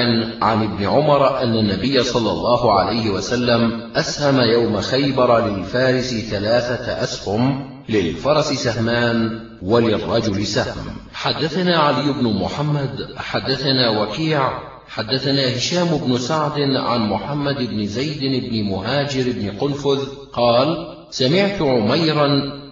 عن ابن عمر أن النبي صلى الله عليه وسلم أسهم يوم خيبر للفارس ثلاثة أسهم للفرس سهمان وللرجل سهم. حدثنا علي بن محمد حدثنا وكيع حدثنا هشام بن سعد عن محمد بن زيد بن مهاجر بن قنفذ قال سمعت عميرا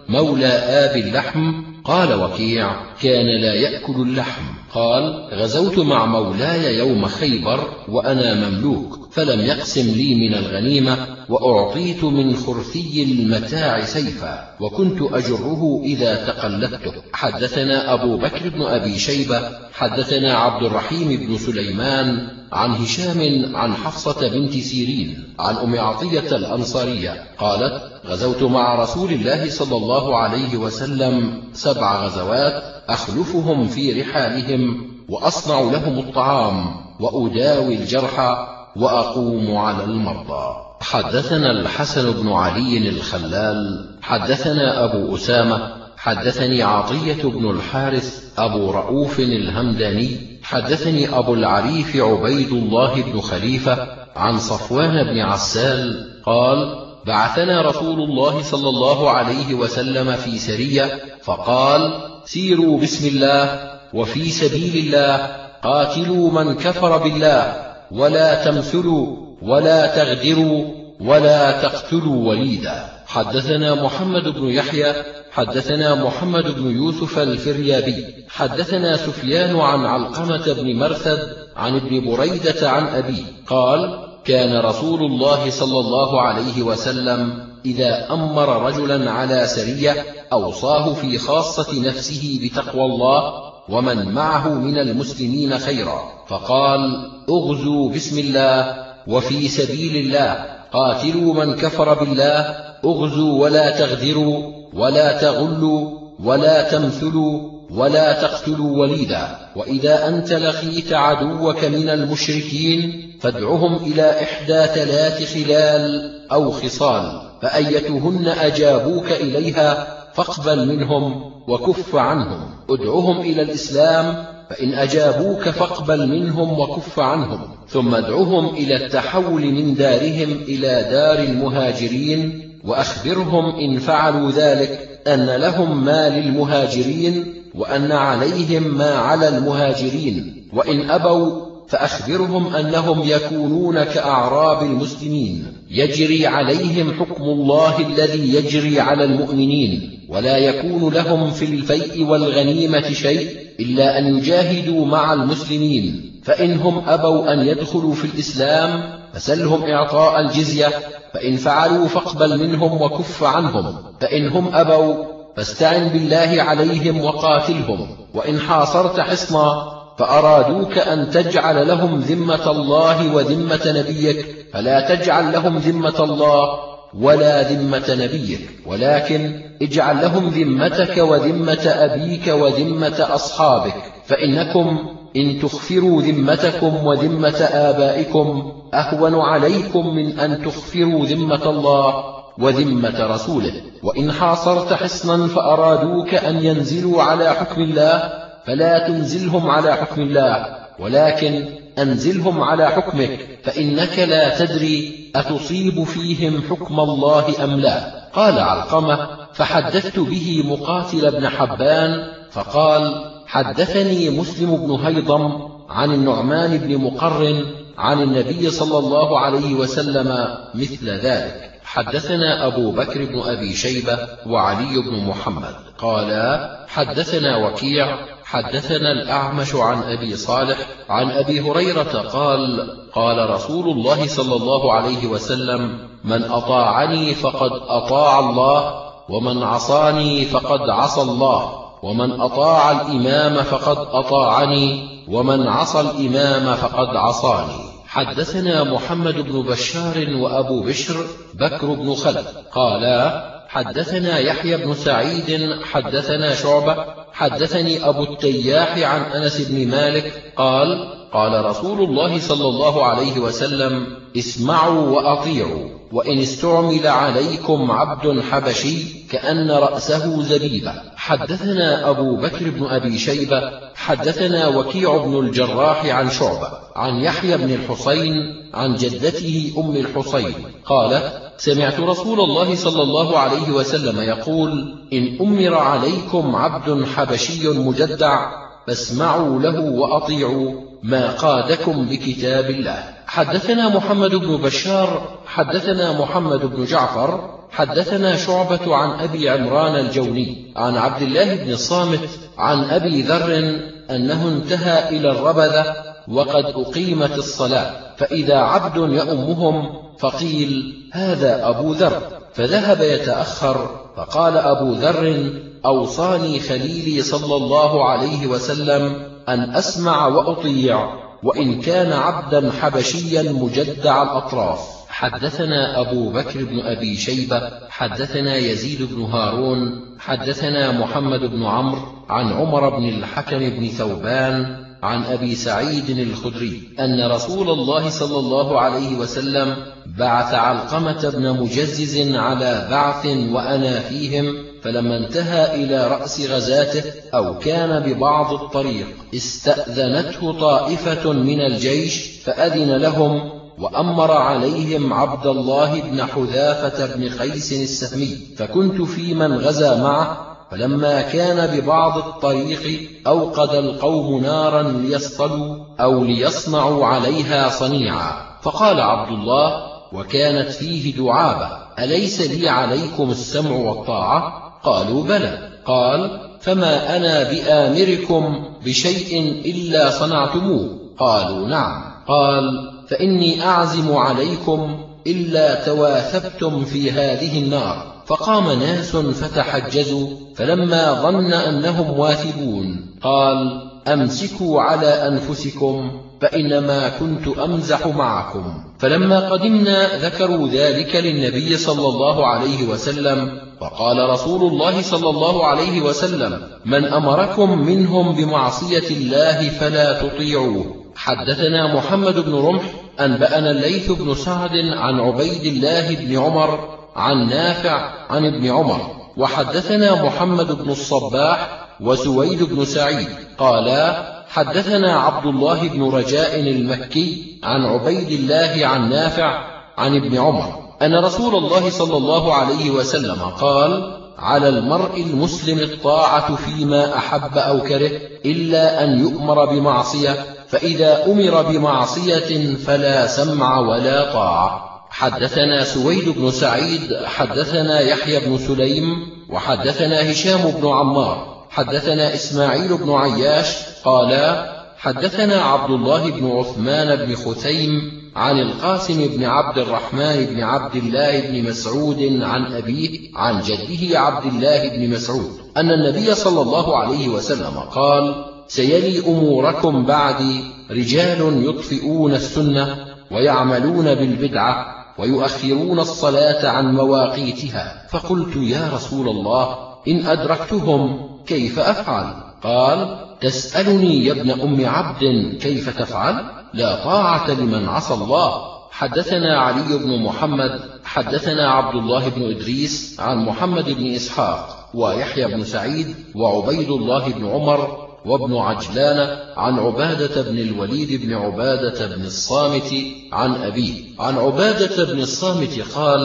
مولى آب اللحم قال وكيع كان لا يأكل اللحم. قال غزوت مع مولاي يوم خيبر وأنا مملوك فلم يقسم لي من الغنيمة وأعطيت من خرثي المتاع سيفا وكنت أجره إذا تقلدته. حدثنا أبو بكر بن أبي شيبة حدثنا عبد الرحيم بن سليمان عن هشام عن حفصة بنت سيرين عن أم عطية الأنصارية قالت غزوت مع رسول الله صلى الله عليه وسلم سبع غزوات أخلفهم في رحالهم وأصنع لهم الطعام وأداوي الجرحى وأقوم على المرضى. حدثنا الحسن بن علي الخلال حدثنا أبو أسامة حدثني عطية بن الحارث أبو رؤوف الهمداني حدثني أبو العريف عبيد الله بن خليفة عن صفوان بن عسال قال بعثنا رسول الله صلى الله عليه وسلم في سرية فقال سيروا بسم الله وفي سبيل الله قاتلوا من كفر بالله ولا تمثلوا ولا تغدروا ولا تقتلوا وليدا. حدثنا محمد بن يحيى حدثنا محمد بن يوسف الفريابي حدثنا سفيان عن علقمة بن مرثد عن ابن بريدة عن أبي قال كان رسول الله صلى الله عليه وسلم إذا أمر رجلا على سرية أوصاه في خاصة نفسه بتقوى الله ومن معه من المسلمين خيرا. فقال اغزوا بسم الله وفي سبيل الله. قاتلوا من كفر بالله. اغزوا ولا تغدروا ولا تغلوا ولا تمثلوا ولا تقتلوا وليدا. وإذا أنت لقيت عدوك من المشركين فادعهم إلى إحدى ثلاث خلال أو خصال. فأيتهن أجابوك إليها فاقبل منهم وكف عنهم. ادعهم إلى الإسلام فإن أجابوك فاقبل منهم وكف عنهم. ثم ادعهم إلى التحول من دارهم إلى دار المهاجرين وأخبرهم إن فعلوا ذلك أن لهم ما للمهاجرين وأن عليهم ما على المهاجرين. وإن أبوا فأخبرهم أنهم يكونون كأعراب المسلمين. يجري عليهم حكم الله الذي يجري على المؤمنين ولا يكون لهم في الفيء والغنيمة شيء إلا أن يجاهدوا مع المسلمين. فإنهم أبوا أن يدخلوا في الإسلام فسلهم إعطاء الجزية. فإن فعلوا فاقبل منهم وكف عنهم. فإنهم أبوا فاستعن بالله عليهم وقاتلهم. وإن حاصرت حصنا فأرادوك أن تجعل لهم ذمة الله وذمة نبيك فلا تجعل لهم ذمة الله ولا ذمة نبيك ولكن اجعل لهم ذمتك وذمة أبيك وذمة أصحابك فإنكم إن تخفروا ذمتكم وذمة آبائكم أهون عليكم من أن تخفروا ذمة الله وذمة رسوله وإن حاصرت حصنا فأرادوك أن ينزلوا على حكم الله فلا تنزلهم على حكم الله ولكن أنزلهم على حكمك فإنك لا تدري أتصيب فيهم حكم الله أم لا. قال علقمة فحدثت به مقاتل بن حبان فقال حدثني مسلم بن هيضم عن النعمان بن مقرن عن النبي صلى الله عليه وسلم مثل ذلك. حدثنا أبو بكر بن أبي شيبة وعلي بن محمد. قالا حدثنا وكيع حدثنا الأعمش عن أبي صالح عن أبي هريرة قال قال رسول الله صلى الله عليه وسلم من أطاعني فقد أطاع الله ومن عصاني فقد عصى الله ومن أطاع الإمام فقد أطاعني ومن عصى الإمام فقد عصاني. حدثنا محمد بن بشار وأبو بشر بكر بن خلف قالا حدثنا يحيى بن سعيد حدثنا شعبة حدثني أبو التياح عن أنس بن مالك قال قال رسول الله صلى الله عليه وسلم اسمعوا وأطيعوا وإن استعمل عليكم عبد حبشي كأن رأسه زبيبة. حدثنا أبو بكر بن أبي شيبة حدثنا وكيع بن الجراح عن شعبة عن يحيى بن الحصين عن جدته أم الحصين قالت سمعت رسول الله صلى الله عليه وسلم يقول إن أمر عليكم عبد حبشي مجدع فاسمعوا له وأطيعوا ما قادكم بكتاب الله. حدثنا محمد بن بشار حدثنا محمد بن جعفر حدثنا شعبة عن أبي عمران الجوني عن عبد الله بن الصامت عن أبي ذر أنه انتهى إلى الربذة وقد أقيمت الصلاة. فإذا عبد يأمهم فقيل هذا أبو ذر. فذهب يتأخر فقال أبو ذر أوصاني خليلي صلى الله عليه وسلم أن أسمع وأطيع وإن كان عبدا حبشيا مجدع الأطراف. حدثنا أبو بكر بن أبي شيبة حدثنا يزيد بن هارون حدثنا محمد بن عمرو عن عمر بن الحكم بن ثوبان عن أبي سعيد الخدري أن رسول الله صلى الله عليه وسلم بعث علقمة بن مجزز على بعث وأنا فيهم فلما انتهى إلى رأس غزاته أو كان ببعض الطريق استأذنته طائفة من الجيش فأذن لهم وأمر عليهم عبد الله بن حذافة بن قيس السهمي فكنت في من غزا معه فلما كان ببعض الطريق أوقد القوم نارا ليصطلوا أو ليصنعوا عليها صنيعا. فقال عبد الله وكانت فيه دعابة أليس لي عليكم السمع والطاعة؟ قالوا بلى. قال فما أنا بآمركم بشيء إلا صنعتموه. قالوا نعم. قال فإني أعزم عليكم إلا تواثبتم في هذه النار. فقام ناس فتحجزوا فلما ظن أنهم واثبون قال أمسكوا على أنفسكم فإنما كنت أمزح معكم. فلما قدمنا ذكروا ذلك للنبي صلى الله عليه وسلم فقال رسول الله صلى الله عليه وسلم من أمركم منهم بمعصية الله فلا تطيعوه. حدثنا محمد بن رمح أنبأنا الليث بن سعد عن عبيد الله بن عمر عن نافع عن ابن عمر. وحدثنا محمد بن الصباح وسويد بن سعيد. قالا حدثنا عبد الله بن رجاء المكي عن عبيد الله عن نافع عن ابن عمر. أن رسول الله صلى الله عليه وسلم قال على المرء المسلم الطاعة فيما أحب أو كره إلا أن يؤمر بمعصية فإذا أمر بمعصية فلا سمع ولا طاعة. حدثنا سويد بن سعيد حدثنا يحيى بن سليم وحدثنا هشام بن عمار حدثنا إسماعيل بن عياش قالا حدثنا عبد الله بن عثمان بن خثيم عن القاسم بن عبد الرحمن بن عبد الله بن مسعود عن أبيه عن جده عبد الله بن مسعود أن النبي صلى الله عليه وسلم قال سيلي أموركم بعدي رجال يطفئون السنة ويعملون بالبدعة ويؤخرون الصلاة عن مواقيتها. فقلت يا رسول الله إن أدركتهم كيف أفعل؟ قال تسألني يا ابن أم عبد كيف تفعل؟ لا طاعة لمن عصى الله. حدثنا علي بن محمد حدثنا عبد الله بن إدريس عن محمد بن إسحاق ويحيى بن سعيد وعبيد الله بن عمر وابن عجلان عن عبادة بن الوليد بن عبادة بن الصامت عن أبيه. عن عبادة بن الصامت قال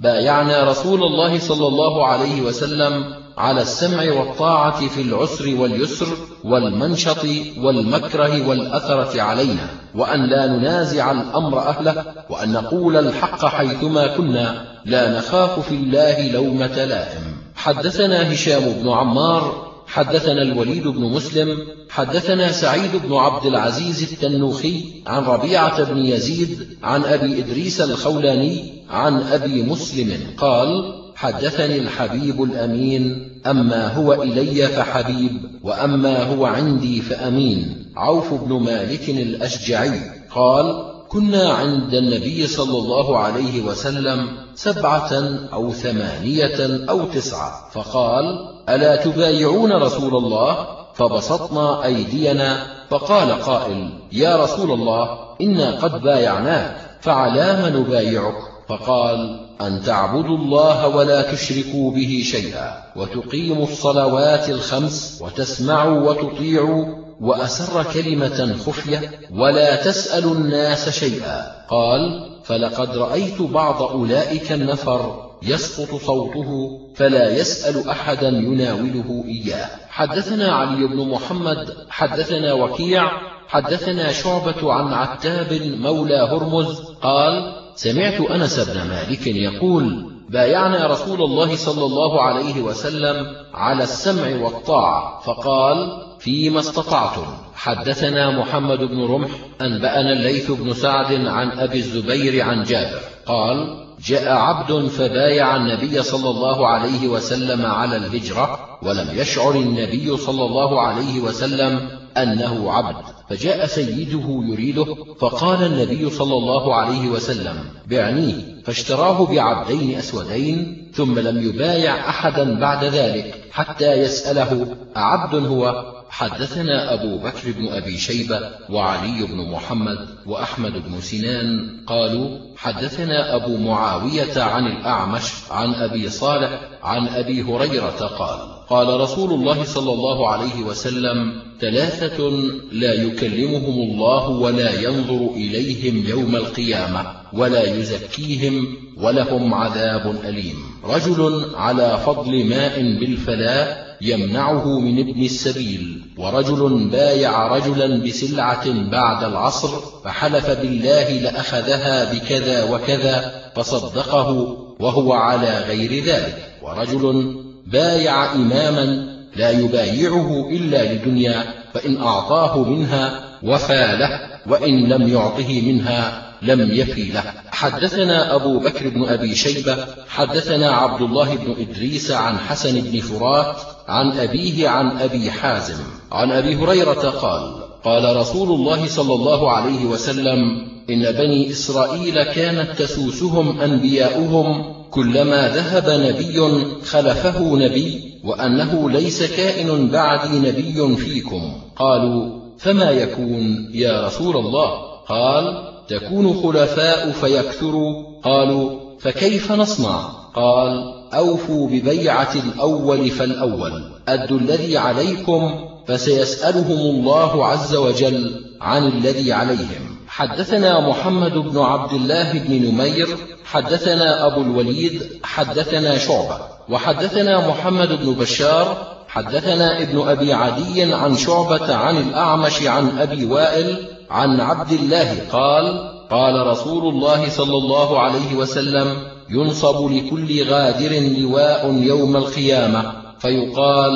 بايعنا رسول الله صلى الله عليه وسلم على السمع والطاعة في العسر واليسر والمنشط والمكره والأثرة علينا وأن لا ننازع الأمر أهله وأن نقول الحق حيثما كنا لا نخاف في الله لومة لائم. حدثنا هشام بن عمار حدثنا الوليد بن مسلم حدثنا سعيد بن عبد العزيز التنوخي عن ربيعة بن يزيد عن أبي إدريس الخولاني عن أبي مسلم قال حدثني الحبيب الأمين أما هو إلي فحبيب وأما هو عندي فأمين. عوف بن مالك الأشجعي قال كنا عند النبي صلى الله عليه وسلم سبعة أو ثمانية أو تسعة فقال ألا تبايعون رسول الله؟ فبسطنا أيدينا فقال قائل يا رسول الله إنا قد بايعناك فعلام نبايعك؟ فقال أن تعبدوا الله ولا تشركوا به شيئا وتقيموا الصلوات الخمس وتسمعوا وتطيعوا وأسر كلمة خفية ولا تسألوا الناس شيئا. قال فلقد رأيت بعض أولئك النفر يسقط صوته فلا يسأل أحدا يناوله إياه. حدثنا علي بن محمد حدثنا وكيع حدثنا شعبة عن عتاب مولى هرمز قال سمعت أنس بن مالك يقول بايعنا رسول الله صلى الله عليه وسلم على السمع والطاعة فقال فيما استطعتم. حدثنا محمد بن رمح أنبأنا الليث بن سعد عن أبي الزبير عن جابر قال جاء عبد فبايع النبي صلى الله عليه وسلم على الهجرة ولم يشعر النبي صلى الله عليه وسلم أنه عبد فجاء سيده يريده فقال النبي صلى الله عليه وسلم بعنيه فاشتراه بعبدين أسودين ثم لم يبايع أحدا بعد ذلك حتى يسأله أعبد هو؟ حدثنا أبو بكر بن أبي شيبة وعلي بن محمد وأحمد بن سنان قالوا حدثنا أبو معاوية عن الأعمش عن أبي صالح عن أبي هريرة قال قال رسول الله صلى الله عليه وسلم ثلاثة لا يكلمهم الله ولا ينظر إليهم يوم القيامة ولا يزكيهم ولهم عذاب أليم. رجل على فضل ماء بالفلاة يمنعه من ابن السبيل. ورجل بايع رجلا بسلعة بعد العصر فحلف بالله لأخذها بكذا وكذا فصدقه وهو على غير ذلك. ورجل بايع إماما لا يبايعه إلا لدنيا فإن أعطاه منها وفى له وإن لم يعطه منها لم يفي له. حدثنا أبو بكر بن أبي شيبة حدثنا عبد الله بن إدريس عن حسن بن فرات عن أبيه عن أبي حازم. عن أبي هريرة قال قال رسول الله صلى الله عليه وسلم إن بني إسرائيل كانت تسوسهم أنبياؤهم كلما ذهب نبي خلفه نبي وأنه ليس كائن بعدي نبي فيكم. قالوا فما يكون يا رسول الله؟ قال تكون خلفاء فيكثروا. قالوا فكيف نصنع؟ قال أوفوا ببيعة الأول فالأول. أدوا الذي عليكم فسيسألهم الله عز وجل عن الذي عليهم. حدثنا محمد بن عبد الله بن نمير حدثنا أبو الوليد حدثنا شعبة وحدثنا محمد بن بشار حدثنا ابن أبي عدي عن شعبة عن الأعمش عن أبي وائل عن عبد الله قال قال رسول الله صلى الله عليه وسلم ينصب لكل غادر لواء يوم القيامة فيقال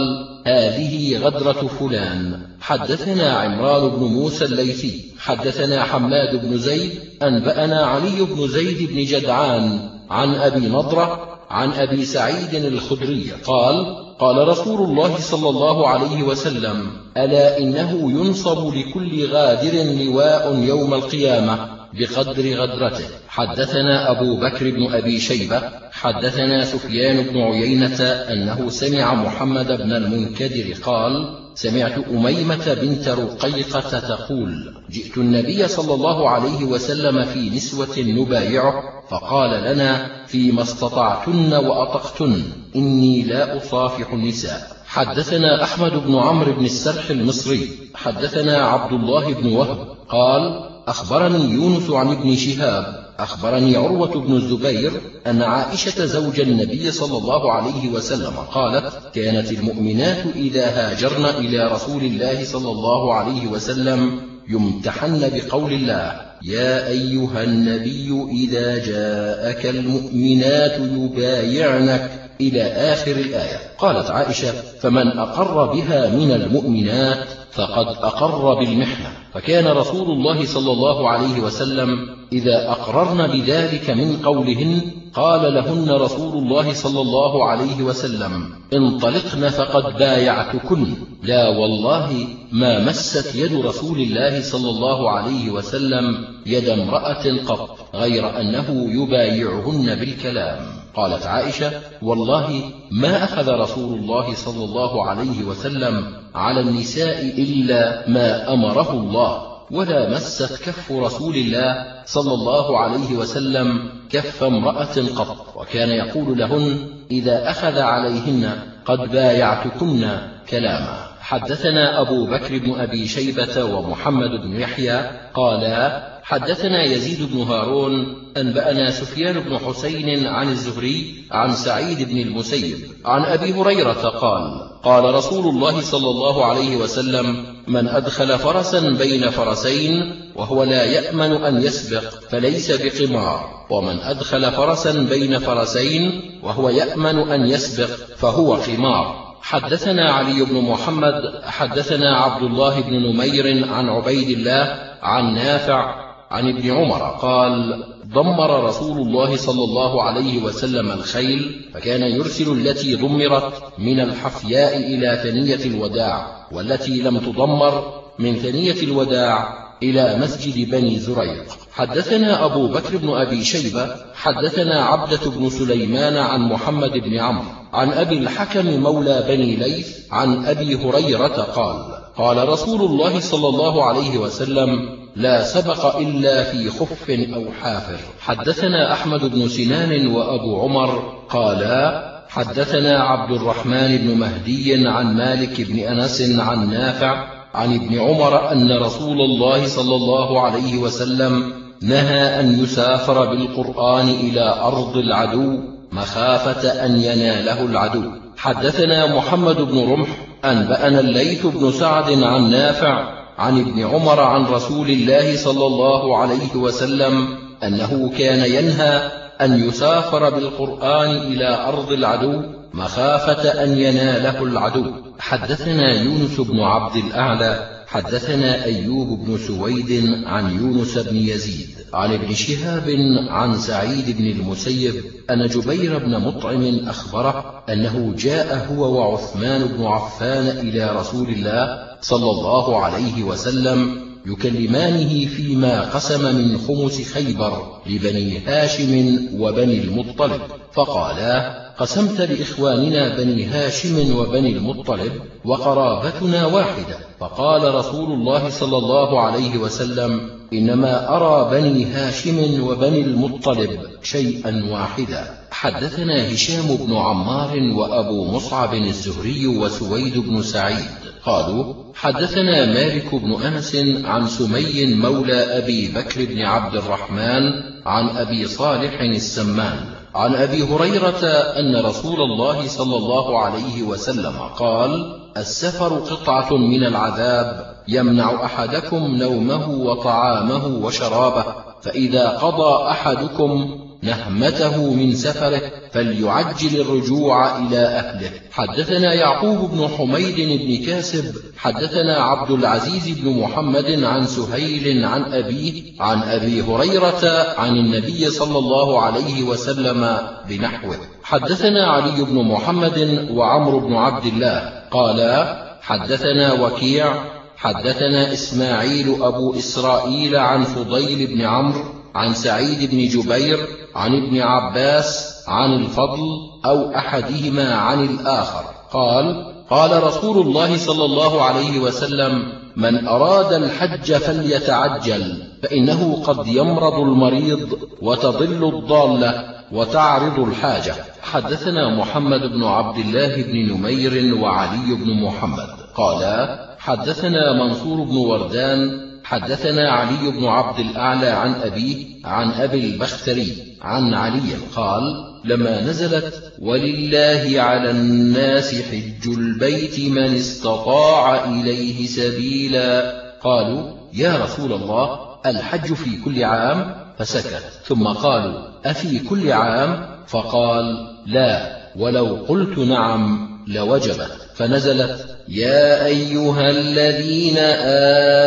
هذه غدرة فلان. حدثنا عمران بن موسى الليثي حدثنا حماد بن زيد أنبأنا علي بن زيد بن جدعان عن أبي نضرة عن أبي سعيد الخدري قال قال رسول الله صلى الله عليه وسلم ألا إنه ينصب لكل غادر لواء يوم القيامة؟ بقدر غدرته. حدثنا أبو بكر بن أبي شيبة حدثنا سفيان بن عيينة أنه سمع محمد بن المنكدر قال سمعت أميمة بنت رقيقة تقول جئت النبي صلى الله عليه وسلم في نسوة نبايعه فقال لنا فيما استطعتن وأطقتن إني لا أصافح النساء. حدثنا أحمد بن عمرو بن السرح المصري. حدثنا عبد الله بن وهب قال أخبرني يونس عن ابن شهاب أخبرني عروة بن الزبير أن عائشة زوج النبي صلى الله عليه وسلم قالت كانت المؤمنات إذا هاجرن إلى رسول الله صلى الله عليه وسلم يمتحن بقول الله يا أيها النبي إذا جاءك المؤمنات يبايعنك إلى آخر الآية. قالت عائشة فمن أقر بها من المؤمنات فقد أقر بالمحنة. فكان رسول الله صلى الله عليه وسلم إذا أقررن بذلك من قولهن قال لهن رسول الله صلى الله عليه وسلم انطلقن فقد بايعتكن. لا والله ما مست يد رسول الله صلى الله عليه وسلم يد امرأة قط غير أنه يبايعهن بالكلام. قالت عائشة والله ما أخذ رسول الله صلى الله عليه وسلم على النساء إلا ما أمره الله ولا مست كف رسول الله صلى الله عليه وسلم كف امرأة قط. وكان يقول لهن إذا أخذ عليهن قد بايعتكن كلاما. حدثنا أبو بكر بن أبي شيبة ومحمد بن يحيى قالا حدثنا يزيد بن هارون أنبأنا سفيان بن حسين عن الزهري عن سعيد بن المسيب عن أبي هريرة قال قال رسول الله صلى الله عليه وسلم من أدخل فرسا بين فرسين وهو لا يأمن أن يسبق فليس بقمار. ومن أدخل فرسا بين فرسين وهو يأمن أن يسبق فهو قمار. حدثنا علي بن محمد حدثنا عبد الله بن نمير عن عبيد الله عن نافع عن ابن عمر قال ضمر رسول الله صلى الله عليه وسلم الخيل فكان يرسل التي ضمرت من الحفياء إلى ثنية الوداع والتي لم تضمر من ثنية الوداع إلى مسجد بني زريق. حدثنا أبو بكر بن أبي شيبة حدثنا عبدة بن سليمان عن محمد بن عمرو عن أبي الحكم مولى بني ليث عن أبي هريرة قال قال رسول الله صلى الله عليه وسلم لا سبق إلا في خف أو حافر. حدثنا أحمد بن سنان وأبو عمر قالا حدثنا عبد الرحمن بن مهدي عن مالك بن أنس عن نافع عن ابن عمر أن رسول الله صلى الله عليه وسلم نهى أن يسافر بالقرآن إلى أرض العدو مخافة أن يناله العدو. حدثنا محمد بن رمح أنبأنا الليث بن سعد عن نافع عن ابن عمر عن رسول الله صلى الله عليه وسلم أنه كان ينهى أن يسافر بالقرآن إلى أرض العدو مخافة أن يناله العدو. حدثنا يونس بن عبد الأعلى حدثنا أيوب بن سويد عن يونس بن يزيد عن ابن شهاب عن سعيد بن المسيب أن جبير بن مطعم أخبره أنه جاء هو وعثمان بن عفان إلى رسول الله صلى الله عليه وسلم يكلمانه فيما قسم من خمس خيبر لبني هاشم وبني المطلب فقالا قسمت لإخواننا بني هاشم وبني المطلب وقرابتنا واحدة فقال رسول الله صلى الله عليه وسلم إنما أرى بني هاشم وبني المطلب شيئا واحدا. حدثنا هشام بن عمار وأبو مصعب الزهري وسويد بن سعيد. قالوا حدثنا مالك بن أنس عن سمي مولى أبي بكر بن عبد الرحمن عن أبي صالح السمان. عن أبي هريرة أن رسول الله صلى الله عليه وسلم قال السفر قطعة من العذاب يمنع أحدكم نومه وطعامه وشرابه فإذا قضى أحدكم نهمته من سفره فليعجل الرجوع إلى أهله. حدثنا يعقوب بن حميد بن كاسب حدثنا عبد العزيز بن محمد عن سهيل عن أبيه عن أبي هريرة عن النبي صلى الله عليه وسلم بنحوه. حدثنا علي بن محمد وعمر بن عبد الله. قالا حدثنا وكيع حدثنا إسماعيل أبو إسرائيل عن فضيل بن عمرو عن سعيد بن جبير عن ابن عباس عن الفضل أو أحدهما عن الآخر. قال قال رسول الله صلى الله عليه وسلم من أراد الحج فليتعجل فإنه قد يمرض المريض وتضل الضالة وتعرض الحاجة. حدثنا محمد بن عبد الله بن نمير وعلي بن محمد. قالا حدثنا منصور بن وردان حدثنا علي بن عبد الأعلى عن أبيه عن أبي البختري عن علي قال لما نزلت ولله على الناس حج البيت من استطاع إليه سبيلا قالوا يا رسول الله الحج في كل عام؟ فسكت. ثم قالوا أفي كل عام؟ فقال لا ولو قلت نعم لوجبت. فنزلت يا أيها الذين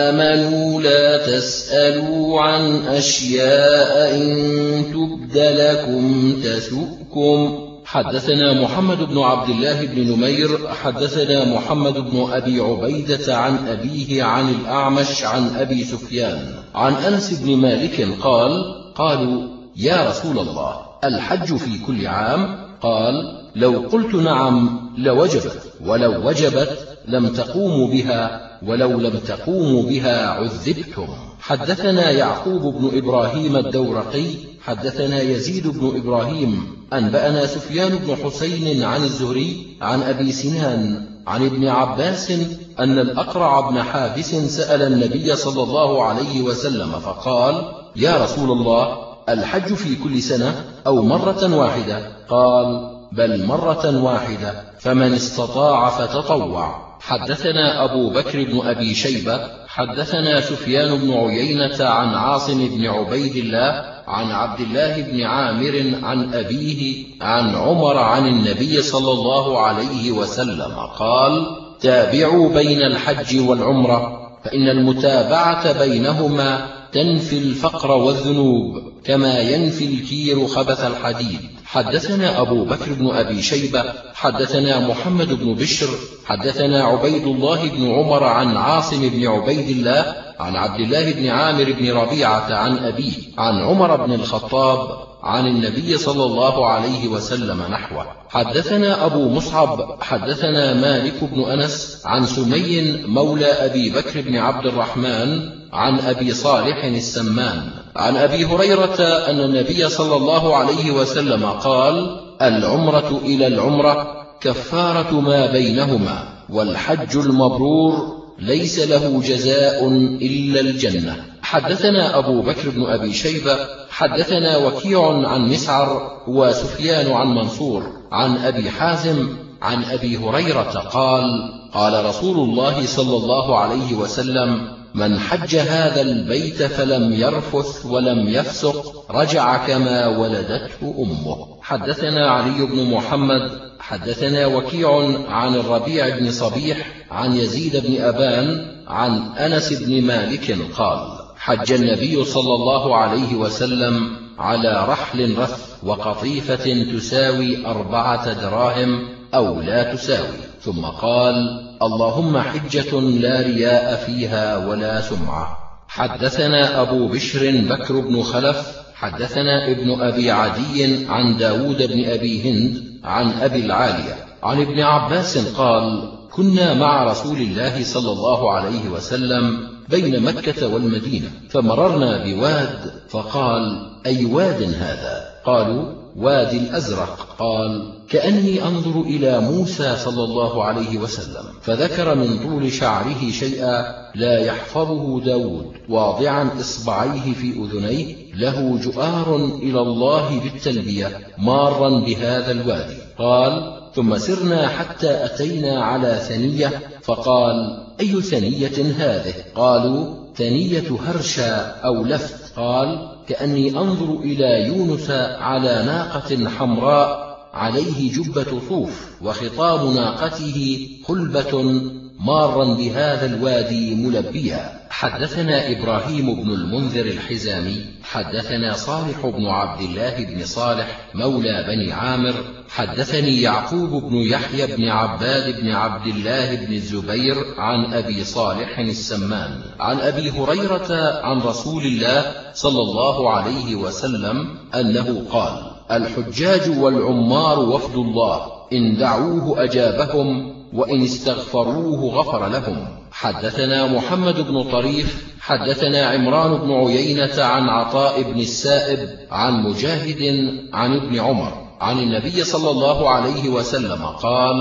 آمنوا لا تسألوا عن أشياء إن تبد لكم تسؤكم. حدثنا محمد بن عبد الله بن نمير حدثنا محمد بن أبي عبيدة عن أبيه عن الأعمش عن أبي سفيان عن أنس بن مالك قال قالوا يا رسول الله الحج في كل عام؟ قال لو قلت نعم لوجبت ولو وجبت لم تقوموا بها ولو لم تقوموا بها عذبتم. حدثنا يعقوب بن إبراهيم الدورقي حدثنا يزيد بن إبراهيم أنبأنا سفيان بن حسين عن الزهري عن أبي سنان عن ابن عباس أن الأقرع بن حابس سأل النبي صلى الله عليه وسلم فقال يا رسول الله الحج في كل سنة أو مرة واحدة؟ قال بل مرة واحدة فمن استطاع فتطوع. حدثنا أبو بكر بن أبي شيبة حدثنا سفيان بن عيينة عن عاصم بن عبيد الله عن عبد الله بن عامر عن أبيه عن عمر عن النبي صلى الله عليه وسلم قال تابعوا بين الحج والعمرة فإن المتابعة بينهما تنفي الفقر والذنوب كما ينفي الكير خبث الحديد. حدثنا أبو بكر بن أبي شيبة حدثنا محمد بن بشر حدثنا عبيد الله بن عمر عن عاصم بن عبيد الله عن عبد الله بن عامر بن ربيعة عن أبيه عن عمر بن الخطاب عن النبي صلى الله عليه وسلم نحوه. حدثنا أبو مصعب حدثنا مالك بن أنس عن سمي مولى أبي بكر بن عبد الرحمن عن أبي صالح السمان. عن أبي هريرة أن النبي صلى الله عليه وسلم قال العمرة إلى العمرة كفارة ما بينهما والحج المبرور ليس له جزاء إلا الجنة. حدثنا أبو بكر بن أبي شيبة حدثنا وكيع عن مسعر وسفيان عن منصور. عن أبي حازم عن أبي هريرة قال قال رسول الله صلى الله عليه وسلم من حج هذا البيت فلم يرفث ولم يفسق رجع كما ولدته أمه. حدثنا علي بن محمد حدثنا وكيع عن الربيع بن صبيح عن يزيد بن أبان عن أنس بن مالك قال حج النبي صلى الله عليه وسلم على رحل رث وقطيفة تساوي أربعة دراهم أو لا تساوي. ثم قال اللهم حجة لا رياء فيها ولا سمعة. حدثنا أبو بشر بكر بن خلف حدثنا ابن أبي عدي عن داود بن أبي هند عن أبي العالية. عن ابن عباس قال كنا مع رسول الله صلى الله عليه وسلم بين مكة والمدينة فمررنا بواد فقال أي واد هذا؟ قالوا وادي الأزرق. قال كأني أنظر إلى موسى صلى الله عليه وسلم فذكر من طول شعره شيئا لا يحفظه داود واضعا إصبعيه في أذنيه له جؤار إلى الله بالتلبية مارا بهذا الوادي. قال ثم سرنا حتى أتينا على ثنية. فقال أي ثنية هذه؟ قالوا ثنية هرشا أو لفت. قال كأني أنظر إلى يونس على ناقة حمراء عليه جبة صوف وخطام ناقته خلبة مارا بهذا الوادي ملبيا. حدثنا إبراهيم بن المنذر الحزامي حدثنا صالح بن عبد الله بن صالح مولى بني عامر حدثني يعقوب بن يحيى بن عباد بن عبد الله بن الزبير عن أبي صالح السمان. عن أبي هريرة عن رسول الله صلى الله عليه وسلم أنه قال الحجاج والعمار وفد الله إن دعوه أجابهم وإن استغفروه غفر لهم. حدثنا محمد بن طريف حدثنا عمران بن عيينة عن عطاء بن السائب عن مجاهد عن ابن عمر عن النبي صلى الله عليه وسلم قال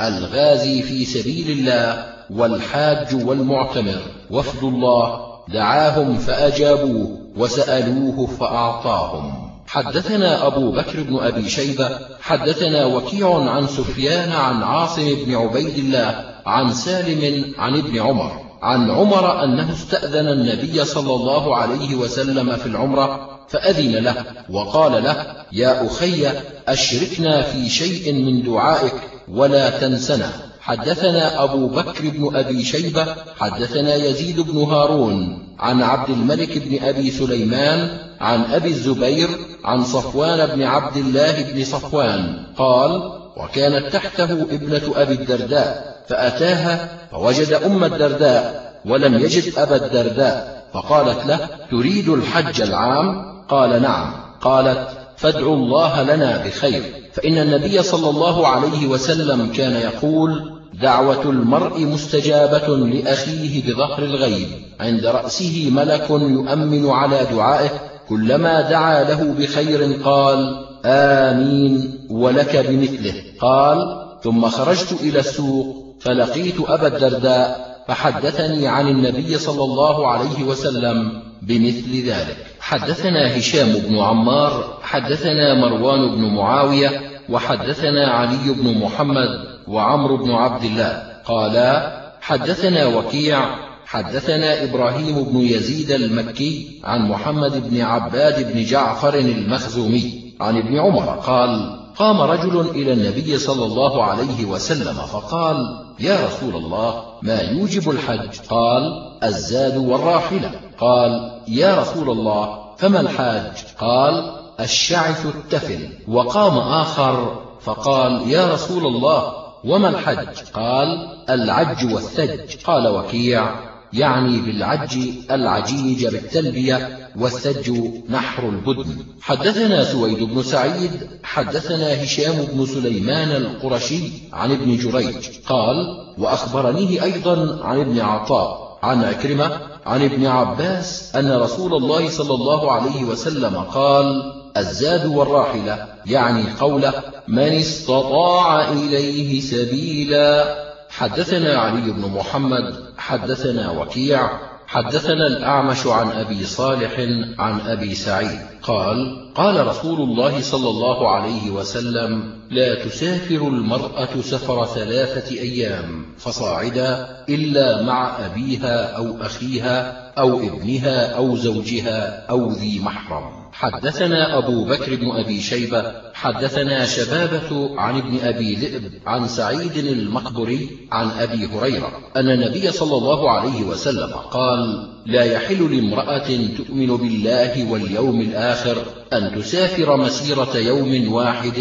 الغازي في سبيل الله والحاج والمعتمر وفد الله دعاهم فأجابوه وسألوه فأعطاهم. حدثنا أبو بكر بن أبي شيبة حدثنا وكيع عن سفيان عن عاصم بن عبيد الله عن سالم عن ابن عمر عن عمر أنه استأذن النبي صلى الله عليه وسلم في العمرة فأذن له وقال له يا أخي أشركنا في شيء من دعائك ولا تنسنا. حدثنا أبو بكر بن أبي شيبة حدثنا يزيد بن هارون عن عبد الملك بن أبي سليمان عن أبي الزبير عن صفوان بن عبد الله بن صفوان قال وكانت تحته ابنة أبي الدرداء فأتاها فوجد أم الدرداء ولم يجد أبا الدرداء فقالت له تريد الحج العام؟ قال نعم. قالت فادعوا الله لنا بخير. فإن النبي صلى الله عليه وسلم كان يقول دعوة المرء مستجابة لأخيه بظهر الغيب عند رأسه ملك يؤمن على دعائه كلما دعا له بخير قال آمين ولك بمثله. قال ثم خرجت إلى السوق فلقيت أبا الدرداء فحدثني عن النبي صلى الله عليه وسلم بمثل ذلك. حدثنا هشام بن عمار حدثنا مروان بن معاوية وحدثنا علي بن محمد وعمرو بن عبد الله قالا حدثنا وكيع حدثنا إبراهيم بن يزيد المكي عن محمد بن عباد بن جعفر المخزومي عن ابن عمر قال قام رجل إلى النبي صلى الله عليه وسلم فقال يا رسول الله ما يوجب الحج؟ قال الزاد والراحلة. قال يا رسول الله فما الحاج؟ قال الشعث التفل. وقام آخر فقال يا رسول الله وما الحج؟ قال العج والثج. قال وكيع يعني بالعج العجيج بالتلبية والثج نحر البدن. حدثنا سويد بن سعيد حدثنا هشام بن سليمان القرشي عن ابن جريج. قال وأخبرنيه أيضا عن ابن عطاء عن عكرمة عن ابن عباس أن رسول الله صلى الله عليه وسلم قال الزاد والراحلة يعني قوله من استطاع إليه سبيلا. حدثنا علي بن محمد حدثنا وكيع حدثنا الأعمش عن أبي صالح عن أبي سعيد. قال قال رسول الله صلى الله عليه وسلم لا تسافر المرأة سفر ثلاثة أيام فصاعدا إلا مع أبيها أو أخيها أو ابنها أو زوجها أو ذي محرم. حدثنا أبو بكر بن أبي شيبة حدثنا شبابة عن ابن أبي ذئب عن سعيد المقبري عن أبي هريرة أن النبي صلى الله عليه وسلم قال لا يحل لامرأة تؤمن بالله واليوم الآخر أن تسافر مسيرة يوم واحد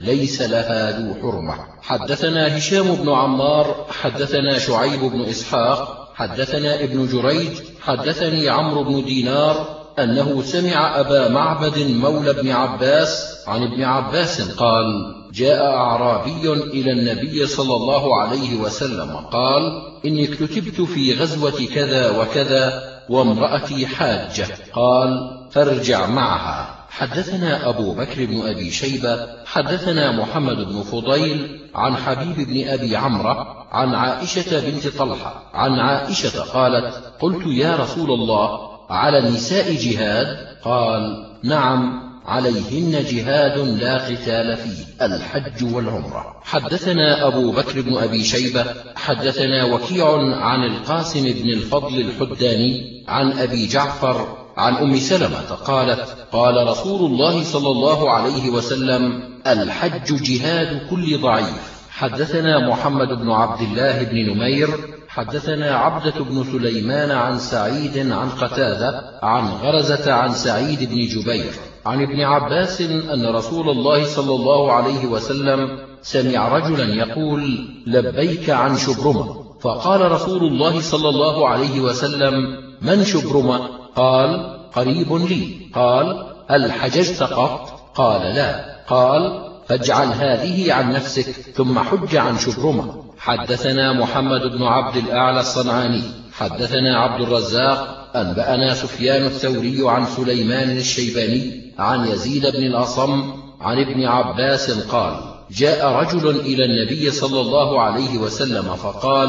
ليس لها ذو حرمة. حدثنا هشام بن عمار حدثنا شعيب بن إسحاق حدثنا ابن جريج حدثني عمرو بن دينار أنه سمع أبا معبد مولى ابن عباس عن ابن عباس قال جاء أعرابي إلى النبي صلى الله عليه وسلم قال إني اكتتبت في غزوة كذا وكذا وامرأتي حاجة. قال فارجع معها. حدثنا أبو بكر بن أبي شيبة حدثنا محمد بن فضيل عن حبيب بن أبي عمرة عن عائشة بنت طلحة عن عائشة قالت قلت يا رسول الله على النساء جهاد؟ قال نعم عليهن جهاد لا قتال فيه. الحج والعمرة. حدثنا أبو بكر بن أبي شيبة حدثنا وكيع عن القاسم بن الفضل الحداني عن أبي جعفر عن أم سلمة قالت قال رسول الله صلى الله عليه وسلم الحج جهاد كل ضعيف. حدثنا محمد بن عبد الله بن نمير حدثنا عبدة بن سليمان عن سعيد عن قتادة عن غرزة عن سعيد بن جبير عن ابن عباس أن رسول الله صلى الله عليه وسلم سمع رجلا يقول لبيك عن شبرمة. فقال رسول الله صلى الله عليه وسلم من شبرمة؟ قال قريب لي. قال هل حججت قط. قال لا. قال فاجعل هذه عن نفسك ثم حج عن شبرمة. حدثنا محمد بن عبد الأعلى الصنعاني حدثنا عبد الرزاق أنبأنا سفيان الثوري عن سليمان الشيباني عن يزيد بن الأصم عن ابن عباس قال جاء رجل إلى النبي صلى الله عليه وسلم فقال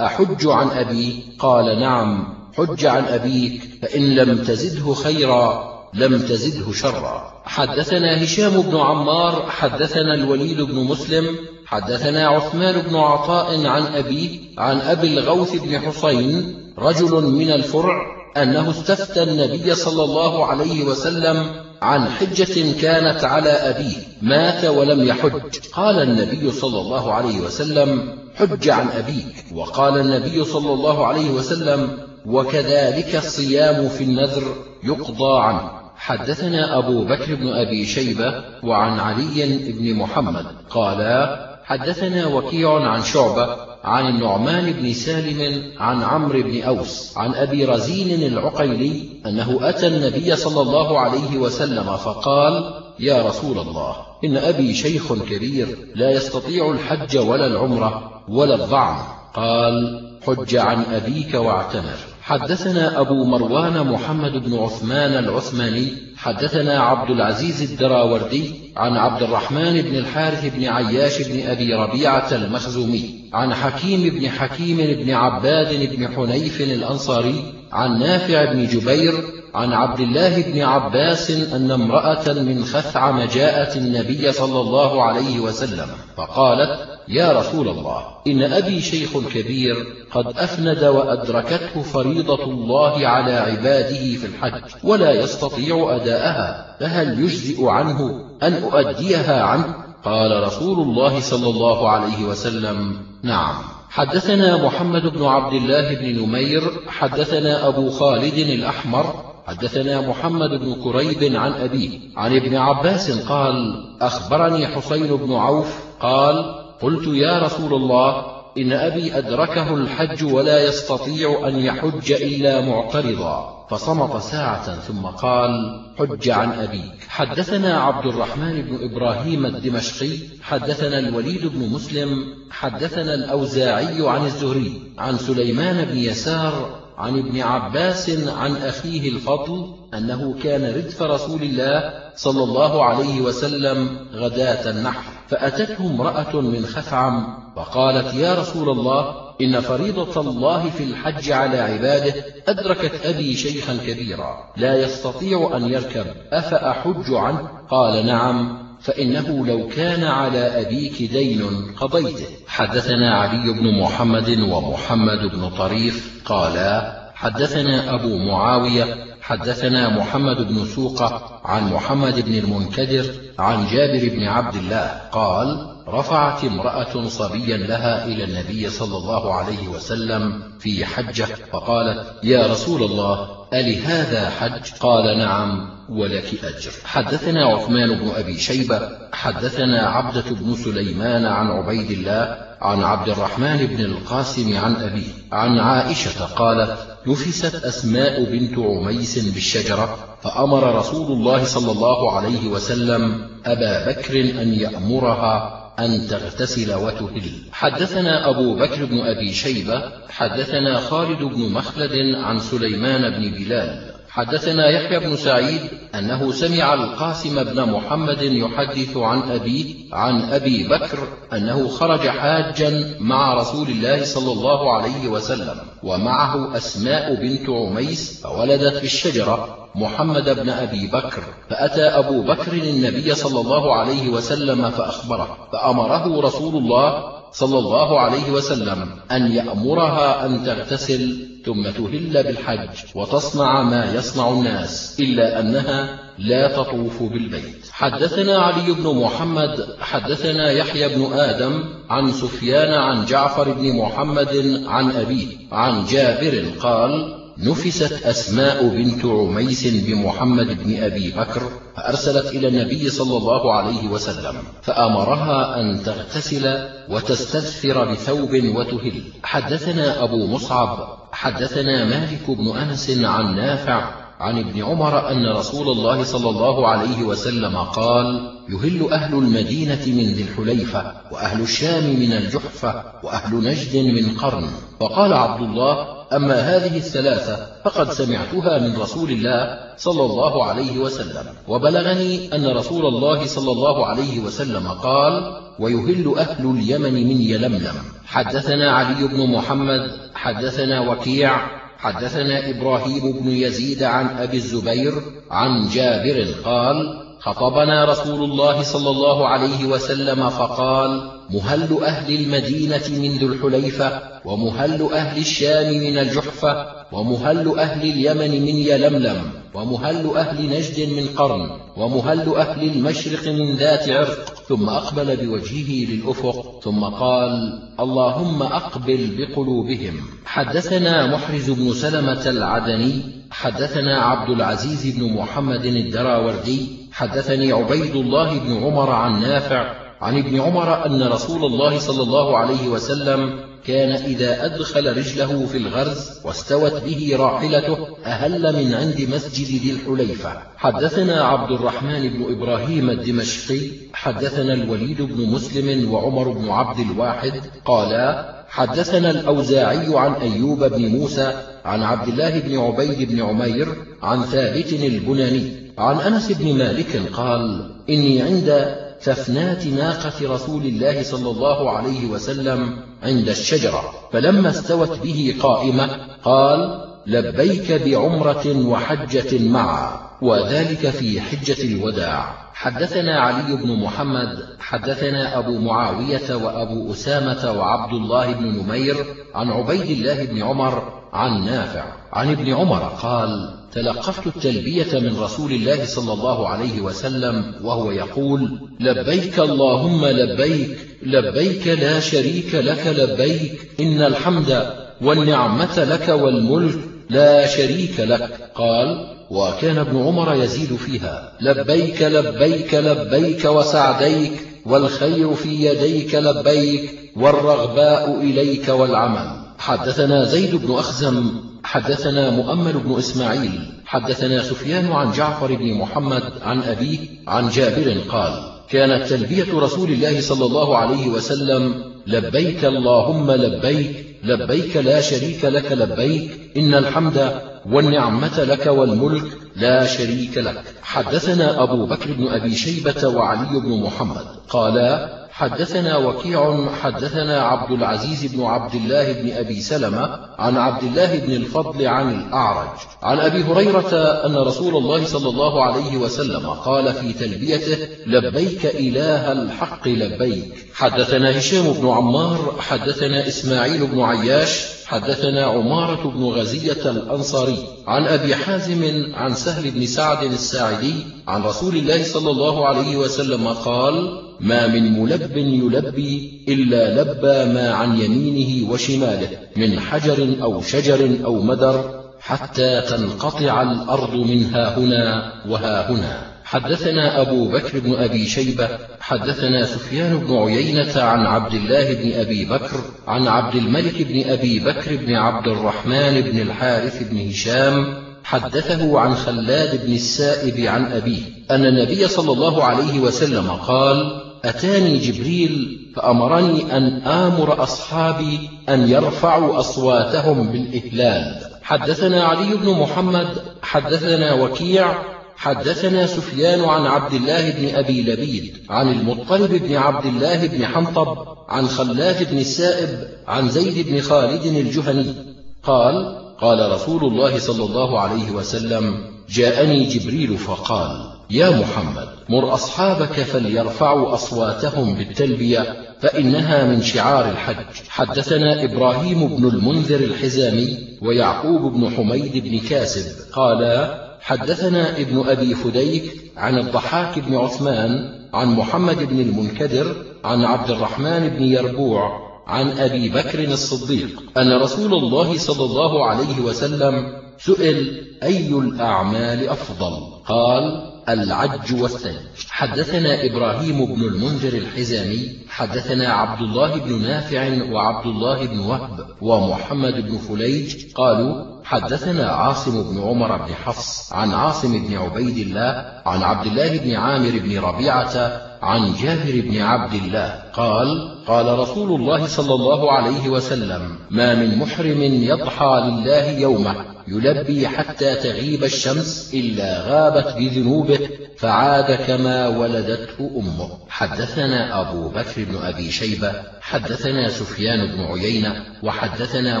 أحج عن أبي؟ قال نعم حج عن أبيك فإن لم تزده خيرا لم تزده شرا. حدثنا هشام بن عمار حدثنا الوليد بن مسلم حدثنا عثمان بن عطاء عن أبيه عن أبي الغوث بن حسين رجل من الفرع أنه استفتى النبي صلى الله عليه وسلم عن حجة كانت على أبيه مات ولم يحج. قال النبي صلى الله عليه وسلم حج عن أبيك. وقال النبي صلى الله عليه وسلم وكذلك الصيام في النذر يقضى عنه. حدثنا أبو بكر بن أبي شيبة وعن علي بن محمد قالا حدثنا وكيع عن شعبة عن النعمان بن سالم عن عمرو بن أوس عن أبي رزين العقيلي أنه أتى النبي صلى الله عليه وسلم فقال يا رسول الله إن أبي شيخ كبير لا يستطيع الحج ولا العمرة ولا الضعن. قال حج عن أبيك واعتمر. حدثنا أبو مروان محمد بن عثمان العثماني حدثنا عبد العزيز الدراوردي عن عبد الرحمن بن الحارث بن عياش بن أبي ربيعة المخزومي عن حكيم بن حكيم بن عباد بن حنيف الأنصاري عن نافع بن جبير عن عبد الله بن عباس أن امرأة من خثعم جاءت النبي صلى الله عليه وسلم فقالت يا رسول الله إن أبي شيخ كبير قد أفند وأدركته فريضة الله على عباده في الحج ولا يستطيع أداءها فهل يجزئ عنه أن أؤديها عنه؟ قال رسول الله صلى الله عليه وسلم نعم. حدثنا محمد بن عبد الله بن نمير حدثنا أبو خالد الأحمر حدثنا محمد بن كريب عن أبيه عن ابن عباس قال أخبرني حسين بن عوف قال قلت يا رسول الله إن أبي أدركه الحج ولا يستطيع أن يحج إلا معترضا. فصمت ساعة ثم قال حج عن أبيك. حدثنا عبد الرحمن بن إبراهيم الدمشقي حدثنا الوليد بن مسلم حدثنا الأوزاعي عن الزهري عن سليمان بن يسار عن ابن عباس عن أخيه الفضل أنه كان ردف رسول الله صلى الله عليه وسلم غداة النحر. فأتته امرأة من خثعم وقالت يا رسول الله إن فريضة الله في الحج على عباده أدركت أبي شيخا كبيرا لا يستطيع أن يركب أفأحج عنه قال نعم فإنه لو كان على أبيك دين قضيته. حدثنا علي بن محمد ومحمد بن طريف قالا حدثنا أبو معاوية حدثنا محمد بن سوقة عن محمد بن المنكدر عن جابر بن عبد الله قال رفعت امرأة صبيا لها إلى النبي صلى الله عليه وسلم في حجة فقالت يا رسول الله ألهذا حج؟ قال نعم. ولك أجر. حدثنا عثمان بن أبي شيبة حدثنا عبدة بن سليمان عن عبيد الله عن عبد الرحمن بن القاسم عن أبيه عن عائشة قالت نفست أسماء بنت عميس بالشجرة فأمر رسول الله صلى الله عليه وسلم أبا بكر أن يأمرها أن تغتسل وتهل. حدثنا أبو بكر بن أبي شيبة حدثنا خالد بن مخلد عن سليمان بن بلال حدثنا يحيى بن سعيد أنه سمع القاسم بن محمد يحدث عن أبيه عن أبي بكر أنه خرج حاجا مع رسول الله صلى الله عليه وسلم ومعه أسماء بنت عميس فولدت في الشجرة محمد بن أبي بكر فأتى أبو بكر النبي صلى الله عليه وسلم فأخبره فأمره رسول الله صلى الله عليه وسلم أن يأمرها أن تغتسل ثم تهل بالحج وتصنع ما يصنع الناس إلا أنها لا تطوف بالبيت. حدثنا علي بن محمد حدثنا يحيى بن آدم عن سفيان عن جعفر بن محمد عن أبيه عن جابر قال نفست أسماء بنت عميس بمحمد بن أبي بكر فأرسلت إلى النبي صلى الله عليه وسلم فأمرها أن تغتسل وتستذفر بثوب وتهل. حدثنا أبو مصعب حدثنا مالك بن أنس عن نافع عن ابن عمر أن رسول الله صلى الله عليه وسلم قال يهل أهل المدينة من ذي الحليفة وأهل الشام من الجحفة وأهل نجد من قرن. وقال عبد الله أما هذه الثلاثة فقد سمعتها من رسول الله صلى الله عليه وسلم. وبلغني أن رسول الله صلى الله عليه وسلم قال ويهل أهل اليمن من يلملم. حدثنا علي بن محمد حدثنا وكيع حدثنا إبراهيم بن يزيد عن أبي الزبير عن جابر قال خطبنا رسول الله صلى الله عليه وسلم فقال مهل أهل المدينة من ذو الحليفة ومهل أهل الشام من الجحفة ومهل أهل اليمن من يلملم ومهل أهل نجد من قرن ومهل أهل المشرق من ذات عرق. ثم أقبل بوجهه للأفق ثم قال اللهم أقبل بقلوبهم. حدثنا محرز بن سلمة العدني حدثنا عبد العزيز بن محمد الدراوردي حدثني عبيد الله بن عمر عن نافع عن ابن عمر أن رسول الله صلى الله عليه وسلم كان إذا أدخل رجله في الغرز واستوت به راحلته أهل من عند مسجد ذي الحليفة. حدثنا عبد الرحمن بن إبراهيم الدمشقي حدثنا الوليد بن مسلم وعمر بن عبد الواحد قالا حدثنا الأوزاعي عن أيوب بن موسى عن عبد الله بن عبيد بن عمير عن ثابت البناني. عن أنس بن مالك قال إني عند ثفنات ناقة رسول الله صلى الله عليه وسلم عند الشجرة فلما استوت به قائمة قال لبيك بعمرة وحجة معا وذلك في حجة الوداع. حدثنا علي بن محمد حدثنا أبو معاوية وأبو أسامة وعبد الله بن نمير عن عبيد الله بن عمر عن نافع عن ابن عمر قال تلقفت التلبية من رسول الله صلى الله عليه وسلم وهو يقول لبيك اللهم لبيك لبيك لا شريك لك لبيك إن الحمد والنعمة لك والملك لا شريك لك. قال وكان ابن عمر يزيد فيها لبيك لبيك لبيك وسعديك والخير في يديك لبيك والرغباء إليك والعمل. حدثنا زيد بن أخزم حدثنا مؤمل بن إسماعيل حدثنا سفيان عن جعفر بن محمد عن أبيه عن جابر قال كانت تلبية رسول الله صلى الله عليه وسلم لبيك اللهم لبيك لبيك لا شريك لك لبيك إن الحمد والنعمة لك والملك لا شريك لك. حدثنا أبو بكر بن أبي شيبة وعلي بن محمد قالا حدثنا وكيع حدثنا عبد العزيز بن عبد الله بن أبي سلمة عن عبد الله بن الفضل عن الأعرج. عن أبي هريرة أن رسول الله صلى الله عليه وسلم قال في تلبيته لبيك إله الحق لبيك. حدثنا هشام بن عمار حدثنا إسماعيل بن عياش حدثنا عمارة بن غزية الأنصاري. عن أبي حازم عن سهل بن سعد الساعدي عن رسول الله صلى الله عليه وسلم قال ما من ملب يلبي إلا لبى ما عن يمينه وشماله من حجر أو شجر أو مدر حتى تنقطع الأرض من ها هنا وها هنا. حدثنا أبو بكر بن أبي شيبة حدثنا سفيان بن عيينة عن عبد الله بن أبي بكر عن عبد الملك بن أبي بكر بن عبد الرحمن بن الحارث بن هشام حدثه عن خلاد بن السائب عن أبيه أن النبي صلى الله عليه وسلم قال أتاني جبريل فأمرني أن آمر أصحابي أن يرفعوا أصواتهم بالإهلال حدثنا علي بن محمد حدثنا وكيع حدثنا سفيان عن عبد الله بن أبي لبيد عن المطلب بن عبد الله بن حنطب عن خلاد بن السائب عن زيد بن خالد الجهني. قال قال رسول الله صلى الله عليه وسلم جاءني جبريل فقال يا محمد مر أصحابك فليرفعوا أصواتهم بالتلبية فإنها من شعار الحج. حدثنا إبراهيم بن المنذر الحزامي ويعقوب بن حميد بن كاسب. قالا حدثنا ابن أبي فديك عن الضحاك بن عثمان عن محمد بن المنكدر عن عبد الرحمن بن يربوع عن أبي بكر الصديق. أن رسول الله صلى الله عليه وسلم سئل أي الأعمال أفضل؟ قال العج والثلج حدثنا إبراهيم بن المنذر الحزامي حدثنا عبد الله بن نافع وعبد الله بن وهب ومحمد بن فليج قالوا حدثنا عاصم بن عمر بن حفص عن عاصم بن عبيد الله عن عبد الله بن عامر بن ربيعة عن جابر بن عبد الله. قال قال رسول الله صلى الله عليه وسلم ما من محرم يضحى لله يومه. يلبي حتى تغيب الشمس إلا غابت بذنوبه فعاد كما ولدته أمه. حدثنا أبو بكر بن أبي شيبة حدثنا سفيان بن عيينة وحدثنا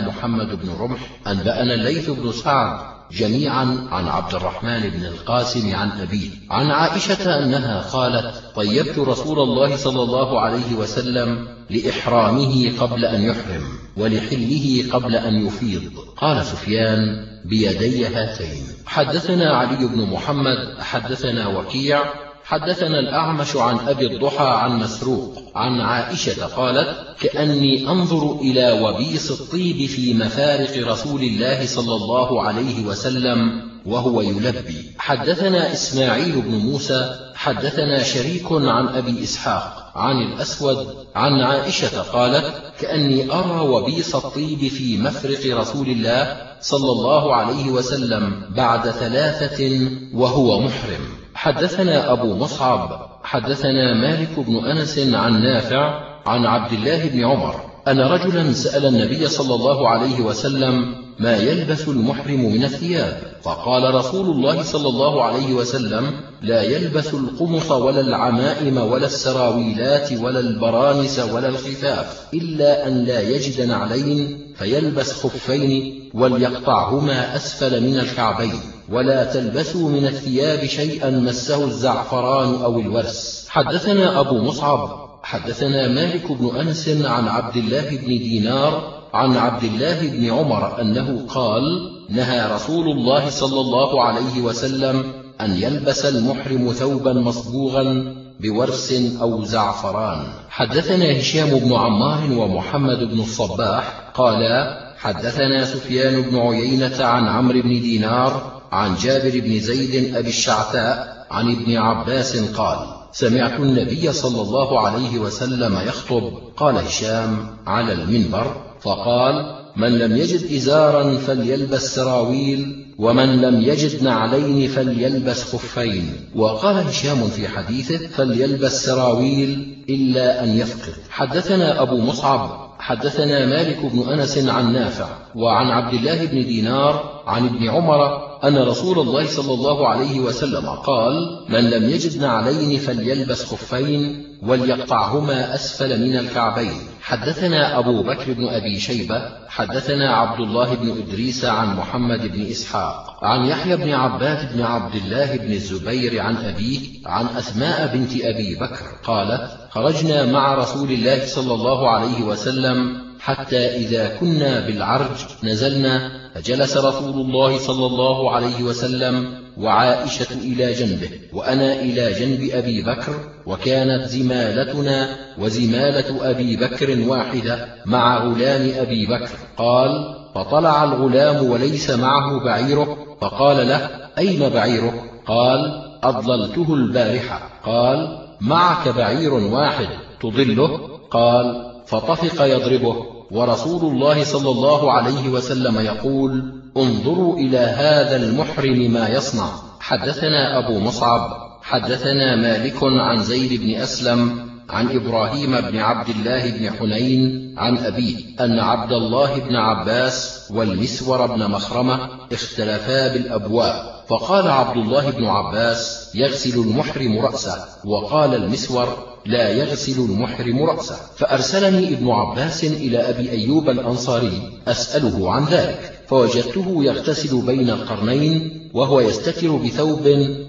محمد بن رمح أنبأنا الليث بن سعد جميعا عن عبد الرحمن بن القاسم عن أبيه. عن عائشة أنها قالت طيبت رسول الله صلى الله عليه وسلم لإحرامه قبل أن يحرم ولحله قبل أن يفيض. قال سفيان بيدي هاتين. حدثنا علي بن محمد حدثنا وكيع حدثنا الأعمش عن أبي الضحى عن مسروق عن عائشة قالت كأني أنظر إلى وبيص الطيب في مفارق رسول الله صلى الله عليه وسلم وهو يلبي. حدثنا إسماعيل بن موسى حدثنا شريك عن أبي إسحاق عن الأسود عن عائشة قالت كأني أرى وبيص الطيب في مفرق رسول الله صلى الله عليه وسلم بعد ثلاثة وهو محرم. حدثنا أبو مصعب حدثنا مالك بن أنس عن نافع عن عبد الله بن عمر أن رجلا سأل النبي صلى الله عليه وسلم ما يلبس المحرم من الثياب؟ فقال رسول الله صلى الله عليه وسلم لا يلبس القمص ولا العمائم ولا السراويلات ولا البرانس ولا الخفاف إلا أن لا يجد نعلين فيلبس خفين وليقطعهما أسفل من الكعبين. ولا تلبسوا من الثياب شيئا مسه الزعفران أو الورس. حدثنا أبو مصعب حدثنا مالك بن أنس عن عبد الله بن دينار عن عبد الله بن عمر أنه قال نهى رسول الله صلى الله عليه وسلم أن يلبس المحرم ثوبا مصبوغا بورس أو زعفران. حدثنا هشام بن عمار ومحمد بن الصباح قالا حدثنا سفيان بن عيينة عن عمرو بن دينار عن جابر بن زيد أبي الشعثاء عن ابن عباس قال سمعت النبي صلى الله عليه وسلم يخطب قال هشام على المنبر فقال من لم يجد إزارا فليلبس سراويل ومن لم يجد نعلين فليلبس خفين. وقال هشام في حديثه فليلبس سراويل إلا أن يفقد. حدثنا أبو مصعب حدثنا مالك بن أنس عن نافع وعن عبد الله بن دينار عن ابن عمر أن رسول الله صلى الله عليه وسلم قال من لم يجد نعلين فليلبس خفين وليقطعهما أسفل من الكعبين. حدثنا أبو بكر بن أبي شيبة حدثنا عبد الله بن إدريس عن محمد بن إسحاق عن يحيى بن عباد بن عبد الله بن الزبير عن أبيه عن أسماء بنت أبي بكر قالت خرجنا مع رسول الله صلى الله عليه وسلم حتى إذا كنا بالعرج نزلنا فجلس رسول الله صلى الله عليه وسلم وعائشة إلى جنبه وأنا إلى جنب أبي بكر وكانت زمالتنا وزمالة أبي بكر واحدة مع غلام أبي بكر. قال فطلع الغلام وليس معه بعيره فقال له أين بعيرك؟ قال أضللته البارحة. قال معك بعير واحد تضله؟ قال فطفق يضربه ورسول الله صلى الله عليه وسلم يقول انظروا إلى هذا المحرم ما يصنع. حدثنا أبو مصعب حدثنا مالك عن زيد بن أسلم عن إبراهيم بن عبد الله بن حنين عن أبيه أن عبد الله بن عباس والمسور بن مخرمة اختلفا بالأبواب فقال عبد الله بن عباس يغسل المحرم رأسه وقال المسور لا يغسل المحرم رأسه. فأرسلني ابن عباس إلى أبي أيوب الأنصاري أسأله عن ذلك. فوجدته يغتسل بين القرنين وهو يستتر بثوب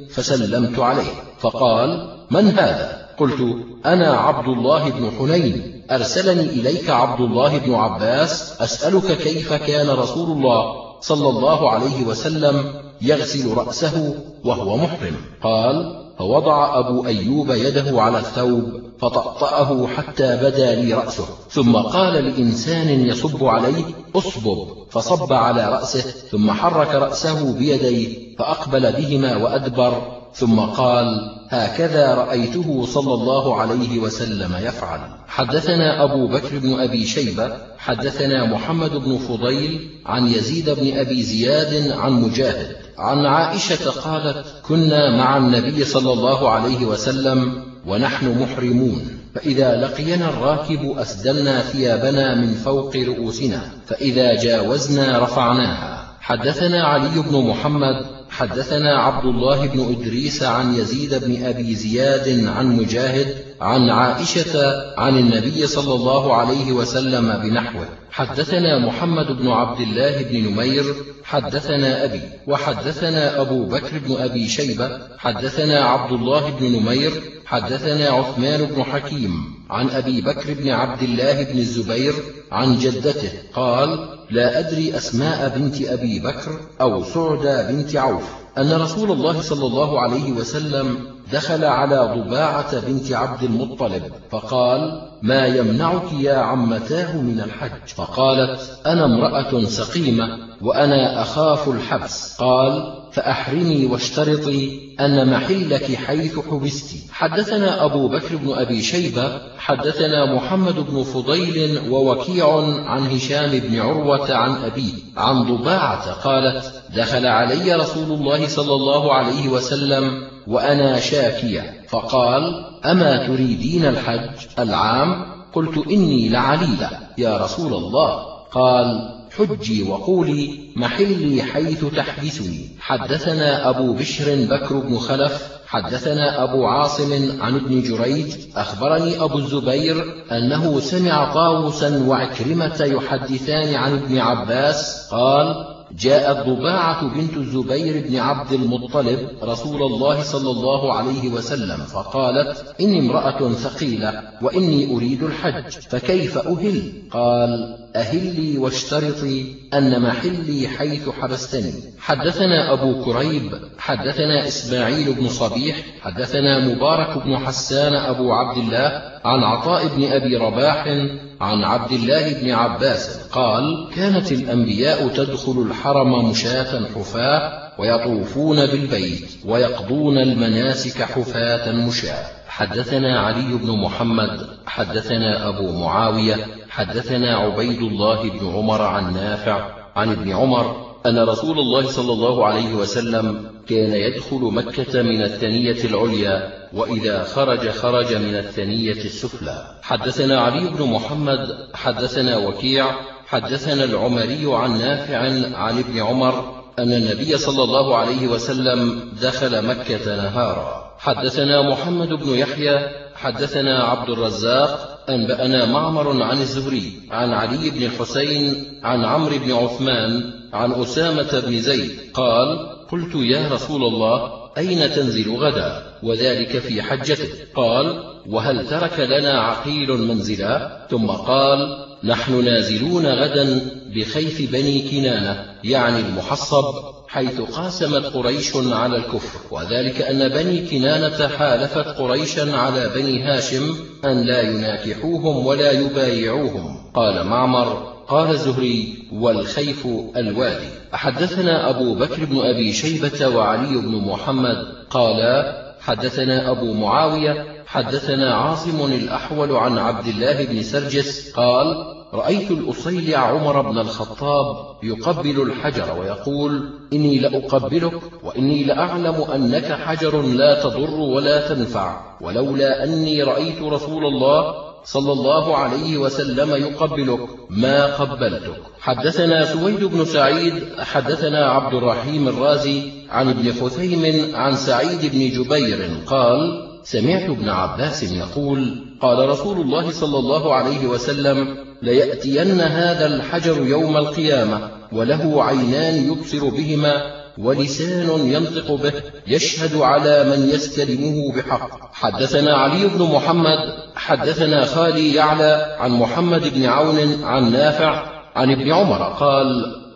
فسلمت عليه. فقال من هذا؟ قلت أنا عبد الله بن حنين. أرسلني إليك عبد الله بن عباس أسألك كيف كان رسول الله صلى الله عليه وسلم يغسل رأسه وهو محرم. قال فوضع أبو أيوب يده على الثوب فطأطأه حتى بدا لي رأسه. ثم قال لإنسان يصب عليه أصبب فصب على رأسه ثم حرك رأسه بيديه فأقبل بهما وأدبر. ثم قال هكذا رأيته صلى الله عليه وسلم يفعل. حدثنا أبو بكر بن أبي شيبة حدثنا محمد بن فضيل عن يزيد بن أبي زياد عن مجاهد. عن عائشة قالت كنا مع النبي صلى الله عليه وسلم ونحن محرمون فإذا لقينا الراكب أسدلنا ثيابنا من فوق رؤوسنا فإذا جاوزنا رفعناها. حدثنا علي بن محمد حدثنا عبد الله بن إدريس عن يزيد بن أبي زياد عن مجاهد عن عائشة عن النبي صلى الله عليه وسلم بنحوه. حدثنا محمد بن عبد الله بن نمير حدثنا أبي وحدثنا أبو بكر بن أبي شيبة حدثنا عبد الله بن نمير حدثنا عثمان بن حكيم. عن أبي بكر بن عبد الله بن الزبير عن جدته قال لا أدري أسماء بنت أبي بكر أو سعدى بنت عوف. أن رسول الله صلى الله عليه وسلم دخل على ضباعة بنت عبد المطلب فقال ما يمنعك يا عمتاه من الحج؟ فقالت أنا امرأة سقيمة وأنا أخاف الحبس. قال فأحرمي واشترطي أن محلك حيث حبست. حدثنا أبو بكر بن أبي شيبة حدثنا محمد بن فضيل ووكيع عن هشام بن عروة عن أبيه عن ضباعة قالت دخل علي رسول الله صلى الله عليه وسلم وأنا شاكية فقال أما تريدين الحج العام؟ قلت إني لعليلة يا رسول الله. قال حجي وقولي محلي حيث تحبسني حدثنا أبو بشر بكر بن خلف حدثنا أبو عاصم عن ابن جريج أخبرني أبو الزبير أنه سمع طاووسا وعكرمة يحدثان عن ابن عباس قال جاءت ضباعة بنت الزبير بن عبد المطلب رسول الله صلى الله عليه وسلم فقالت إني امرأة ثقيلة وإني أريد الحج فكيف أهل؟ قال أهلي واشترطي أن محلي حيث حبستني. حدثنا أبو كريب حدثنا إسماعيل بن صبيح حدثنا مبارك بن حسان أبو عبد الله عن عطاء بن أبي رباح عن عبد الله بن عباس قال كانت الأنبياء تدخل الحرم مشاة حفاة ويطوفون بالبيت ويقضون المناسك حفاة مشاة. حدثنا علي بن محمد حدثنا أبو معاوية حدثنا عبيد الله بن عمر عن نافع عن ابن عمر أن رسول الله صلى الله عليه وسلم كان يدخل مكة من الثنية العليا وإذا خرج خرج من الثنية السفلى. حدثنا علي بن محمد حدثنا وكيع حدثنا العمري عن نافع عن ابن عمر أن النبي صلى الله عليه وسلم دخل مكة نهارا. حدثنا محمد بن يحيى حدثنا عبد الرزاق أنبأنا معمر عن الزهري عن علي بن الحسين عن عمرو بن عثمان عن أسامة بن زيد قال قلت يا رسول الله أين تنزل غدا؟ وذلك في حجته. قال وهل ترك لنا عقيل منزلا؟ ثم قال نحن نازلون غدا بخيف بني كنانة يعني المحصب. حيث قاسمت قريش على الكفر وذلك أن بني كنانة حالفت قريشا على بني هاشم أن لا يناكحوهم ولا يبايعوهم. قال معمر قال الزهري والخيف الوادي. حدثنا أبو بكر بن أبي شيبة وعلي بن محمد قالا حدثنا أبو معاوية حدثنا عاصم الأحول عن عبد الله بن سرجس قال رأيت الأصيلع عمر بن الخطاب يقبل الحجر ويقول إني لأقبلك وإني لأعلم أنك حجر لا تضر ولا تنفع ولولا أني رأيت رسول الله صلى الله عليه وسلم يقبلك. ما قبلتك. حدثنا سويد بن سعيد حدثنا عبد الرحيم الرازي عن ابن خثيم عن سعيد بن جبير قال سمعت ابن عباس يقول قال رسول الله صلى الله عليه وسلم ليأتين هذا الحجر يوم القيامة وله عينان يبصر بهما ولسان ينطق به يشهد على من يستلمه بحق. حدثنا علي بن محمد حدثنا خالي يعلى عن محمد بن عون عن نافع عن ابن عمر قال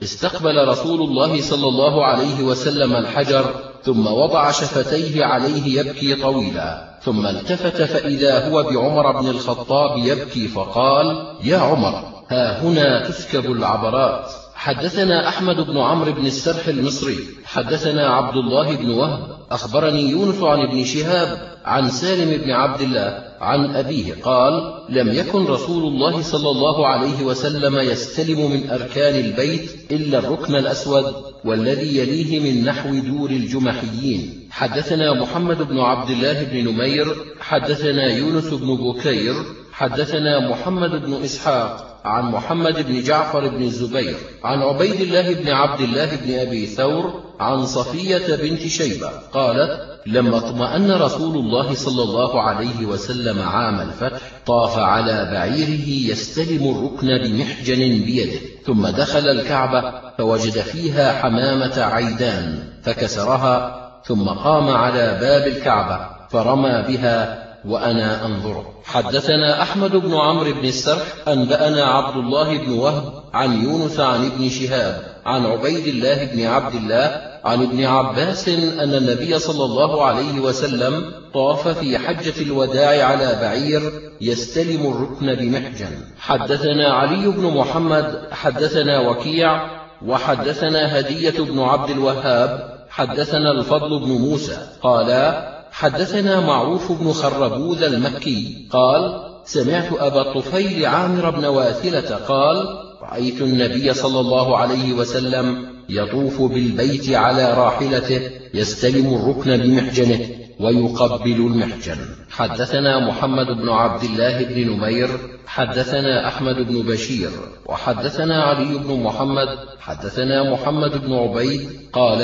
استقبل رسول الله صلى الله عليه وسلم الحجر ثم وضع شفتيه عليه يبكي طويلا. ثم التفت فإذا هو بعمر بن الخطاب يبكي فقال يا عمر ها هنا تسكب العبرات. حدثنا أحمد بن عمرو بن السرح المصري. حدثنا عبد الله بن وهب. أخبرني يونس عن ابن شهاب عن سالم بن عبد الله عن أبيه قال لم يكن رسول الله صلى الله عليه وسلم يستلم من أركان البيت إلا الركن الأسود والذي يليه من نحو دور الجمحيين. حدثنا محمد بن عبد الله بن نمير. حدثنا يونس بن بكير. حدثنا محمد بن إسحاق. عن محمد بن جعفر بن الزبير عن عبيد الله بن عبد الله بن أبي ثور عن صفية بنت شيبة قالت لما أطمأن رسول الله صلى الله عليه وسلم عام الفتح طاف على بعيره يستلم الركن بمحجن بيده ثم دخل الكعبة فوجد فيها حمامة عيدان فكسرها ثم قام على باب الكعبة فرمى بها وأنا أنظر. حدثنا أحمد بن عمرو بن السرح أنبأنا عبد الله بن وهب عن يونس عن ابن شهاب عن عبيد الله بن عبد الله عن ابن عباس أن النبي صلى الله عليه وسلم طاف في حجة الوداع على بعير يستلم الركن بمحجن. حدثنا علي بن محمد حدثنا وكيع وحدثنا هدية بن عبد الوهاب حدثنا الفضل بن موسى. قالا حدثنا معروف بن خربوذ المكي قال سمعت أبا الطفيل عامر بن واثلة قال رأيت النبي صلى الله عليه وسلم يطوف بالبيت على راحلته يستلم الركن بمحجنه ويقبل المحجن. حدثنا محمد بن عبد الله بن نمير حدثنا أحمد بن بشير وحدثنا علي بن محمد حدثنا محمد بن عبيد قال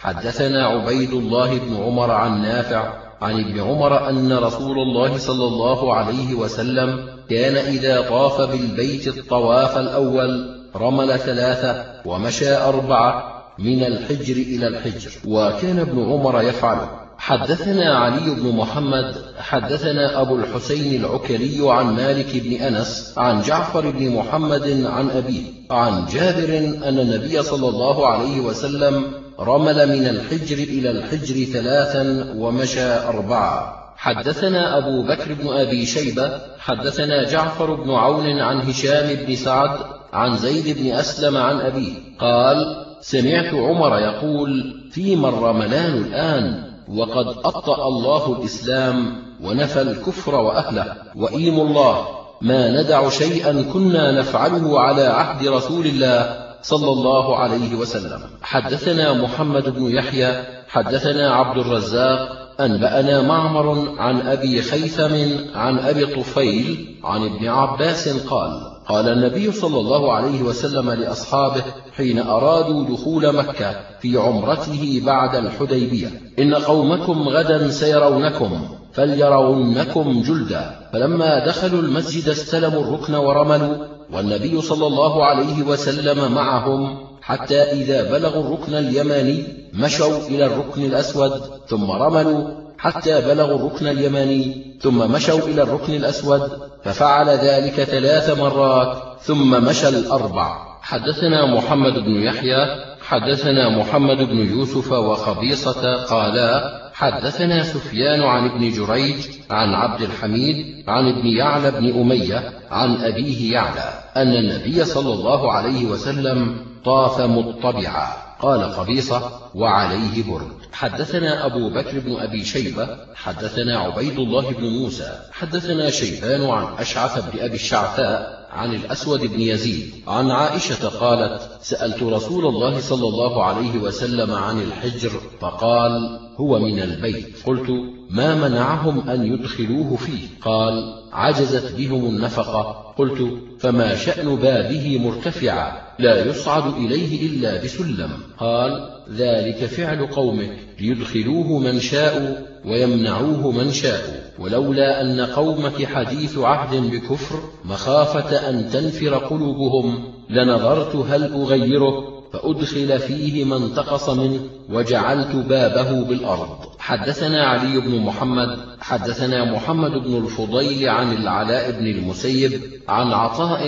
حدثنا عبيد الله بن عمر عن نافع عن ابن عمر أن رسول الله صلى الله عليه وسلم كان إذا طاف بالبيت الطواف الأول رمل ثلاثة ومشى أربعة من الحجر إلى الحجر وكان ابن عمر يفعله حدثنا علي بن محمد حدثنا أبو الحسين العكري عن مالك بن أنس عن جعفر بن محمد عن أبيه عن جابر أن النبي صلى الله عليه وسلم رمل من الحجر إلى الحجر ثلاثا ومشى أربعة. حدثنا أبو بكر بن أبي شيبة حدثنا جعفر بن عون عن هشام بن سعد عن زيد بن أسلم عن أبيه قال سمعت عمر يقول فيما الرملان الآن وقد أبطأ الله الإسلام ونفى الكفر وأهله. وإيم الله ما ندع شيئا كنا نفعله على عهد رسول الله صلى الله عليه وسلم. حدثنا محمد بن يحيى حدثنا عبد الرزاق أنبأنا معمر عن أبي خيثم عن أبي طفيل عن ابن عباس قال قال النبي صلى الله عليه وسلم لأصحابه حين أرادوا دخول مكة في عمرته بعد الحديبية إن قومكم غدا سيرونكم فليرونكم جلدا. فلما دخلوا المسجد استلموا الركن ورملوا والنبي صلى الله عليه وسلم معهم حتى إذا بلغوا الركن اليماني مشوا إلى الركن الأسود ثم رملوا حتى بلغوا الركن اليماني ثم مشوا إلى الركن الأسود ففعل ذلك ثلاث مرات ثم مشى الأربع. حدثنا محمد بن يحيى حدثنا محمد بن يوسف وخبيصة قالا حدثنا سفيان عن ابن جريج عن عبد الحميد عن ابن يعلى بن أمية عن أبيه يعلى أن النبي صلى الله عليه وسلم طاف مطبعا. قال قبيصة وعليه برد. حدثنا أبو بكر بن أبي شيبة حدثنا عبيد الله بن موسى حدثنا شيبان عن أشعث بن أبي الشعثاء عن الأسود بن يزيد. عن عائشة قالت سألت رسول الله صلى الله عليه وسلم عن الحجر فقال هو من البيت. قلت ما منعهم أن يدخلوه فيه. قال عجزت بهم النفقة. قلت فما شأن بابه مرتفعا لا يصعد إليه إلا بسلم. قال ذلك فعل قومه ليدخلوه من شاء ويمنعوه من شاء. ولولا أن قومك حديث عهد بكفر مخافة أن تنفر قلوبهم لنظرت هل أغيره. فأدخل فيه ما انتقص منه وجعلت بابه بالأرض. حدثنا علي بن محمد حدثنا محمد بن الفضيل عن العلاء بن المسيب عن عطاء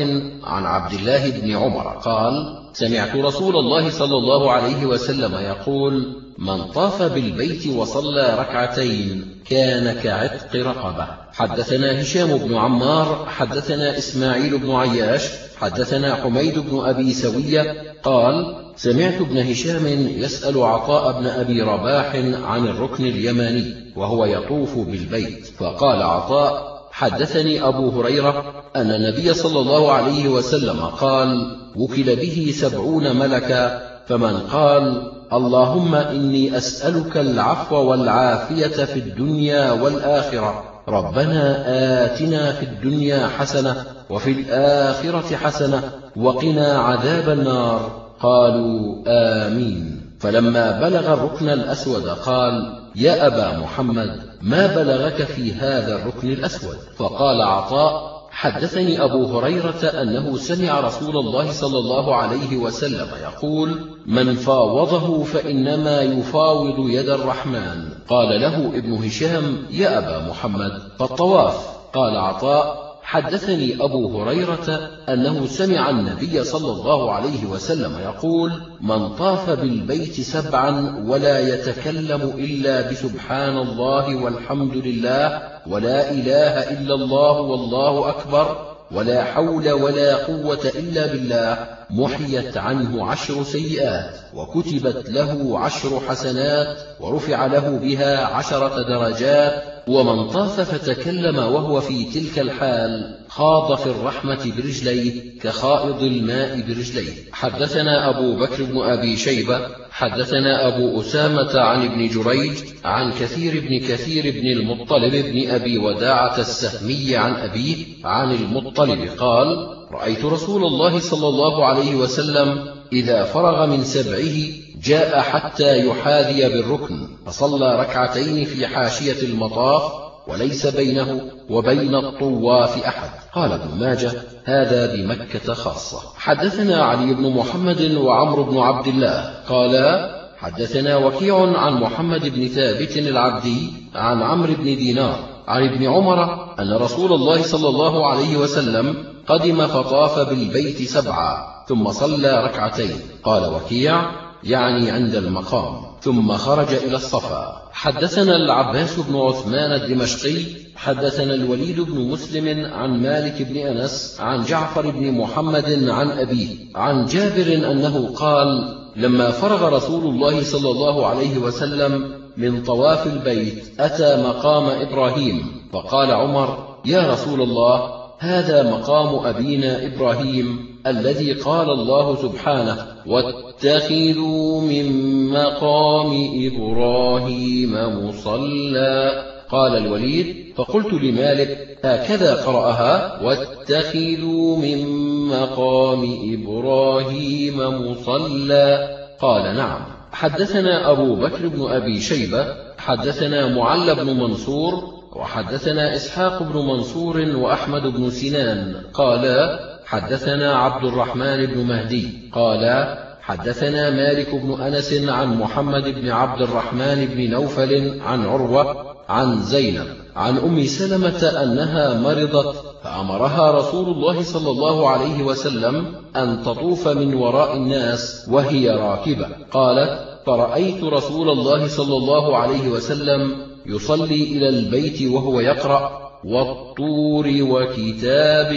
عن عبد الله بن عمر. قال سمعت رسول الله صلى الله عليه وسلم يقول من طاف بالبيت وصلى ركعتين كان كعتق رقبة. حدثنا هشام بن عمار حدثنا إسماعيل بن عياش حدثنا حميد بن أبي سوية قال سمعت ابن هشام يسأل عطاء بن أبي رباح عن الركن اليماني وهو يطوف بالبيت فقال عطاء حدثني أبو هريرة أن النبي صلى الله عليه وسلم قال وكل به سبعون ملكا فمن قال اللهم إني أسألك العفو والعافية في الدنيا والآخرة ربنا آتنا في الدنيا حسنة وفي الآخرة حسنة وقنا عذاب النار. قالوا آمين. فلما بلغ الركن الأسود قال يا أبا محمد ما بلغك في هذا الركن الأسود؟ فقال عطاء حدثني أبو هريرة أنه سمع رسول الله صلى الله عليه وسلم يقول من فاوضه فإنما يفاوض يد الرحمن. قال له ابن هشام يا أبا محمد فالطواف. قال عطاء حدثني أبو هريرة أنه سمع النبي صلى الله عليه وسلم يقول من طاف بالبيت سبعا ولا يتكلم إلا بسبحان الله والحمد لله ولا إله إلا الله والله أكبر ولا حول ولا قوة إلا بالله محيت عنه عشر سيئات وكتبت له عشر حسنات ورفع له بها عشرة درجات ومن طاف فتكلم وهو في تلك الحال خاض في الرحمة برجليه كخائض الماء برجليه. حدثنا أبو بكر بن أبي شيبة حدثنا أبو أسامة عن ابن جريج عن كثير بن كثير بن المطلب بن أبي وداعة السهمي عن أبيه عن المطلب قال رأيت رسول الله صلى الله عليه وسلم إذا فرغ من سبعه جاء حتى يحاذي بالركن فصلى ركعتين في حاشية المطاف وليس بينه وبين الطواف أحد. قال ابن ماجه هذا بمكة خاصة. حدثنا علي بن محمد وعمر بن عبد الله. قالا حدثنا وكيع عن محمد بن ثابت العبدي عن عمرو بن دينار عن ابن عمر أن رسول الله صلى الله عليه وسلم قدم فطاف بالبيت سبعا ثم صلى ركعتين. قال وكيع يعني عند المقام. ثم خرج إلى الصفا. حدثنا العباس بن عثمان الدمشقي حدثنا الوليد بن مسلم عن مالك بن أنس عن جعفر بن محمد عن أبيه عن جابر أنه قال لما فرغ رسول الله صلى الله عليه وسلم من طواف البيت أتى مقام إبراهيم فقال عمر يا رسول الله هذا مقام أبينا إبراهيم الذي قال الله سبحانه واتخذوا من مقام إبراهيم مصلى. قال الوليد فقلت لمالك هكذا قرأها واتخذوا من مقام إبراهيم مصلى. قال نعم. حدثنا أبو بكر بن أبي شيبة حدثنا معل بن منصور وحدثنا إسحاق بن منصور وأحمد بن سنان. قالا حدثنا عبد الرحمن بن مهدي قالا حدثنا مالك بن أنس عن محمد بن عبد الرحمن بن نوفل عن عروة عن زينب عن أم سلمة أنها مرضت فأمرها رسول الله صلى الله عليه وسلم أن تطوف من وراء الناس وهي راكبة. قالت فرأيت رسول الله صلى الله عليه وسلم يصلي إلى البيت وهو يقرأ والطور وكتاب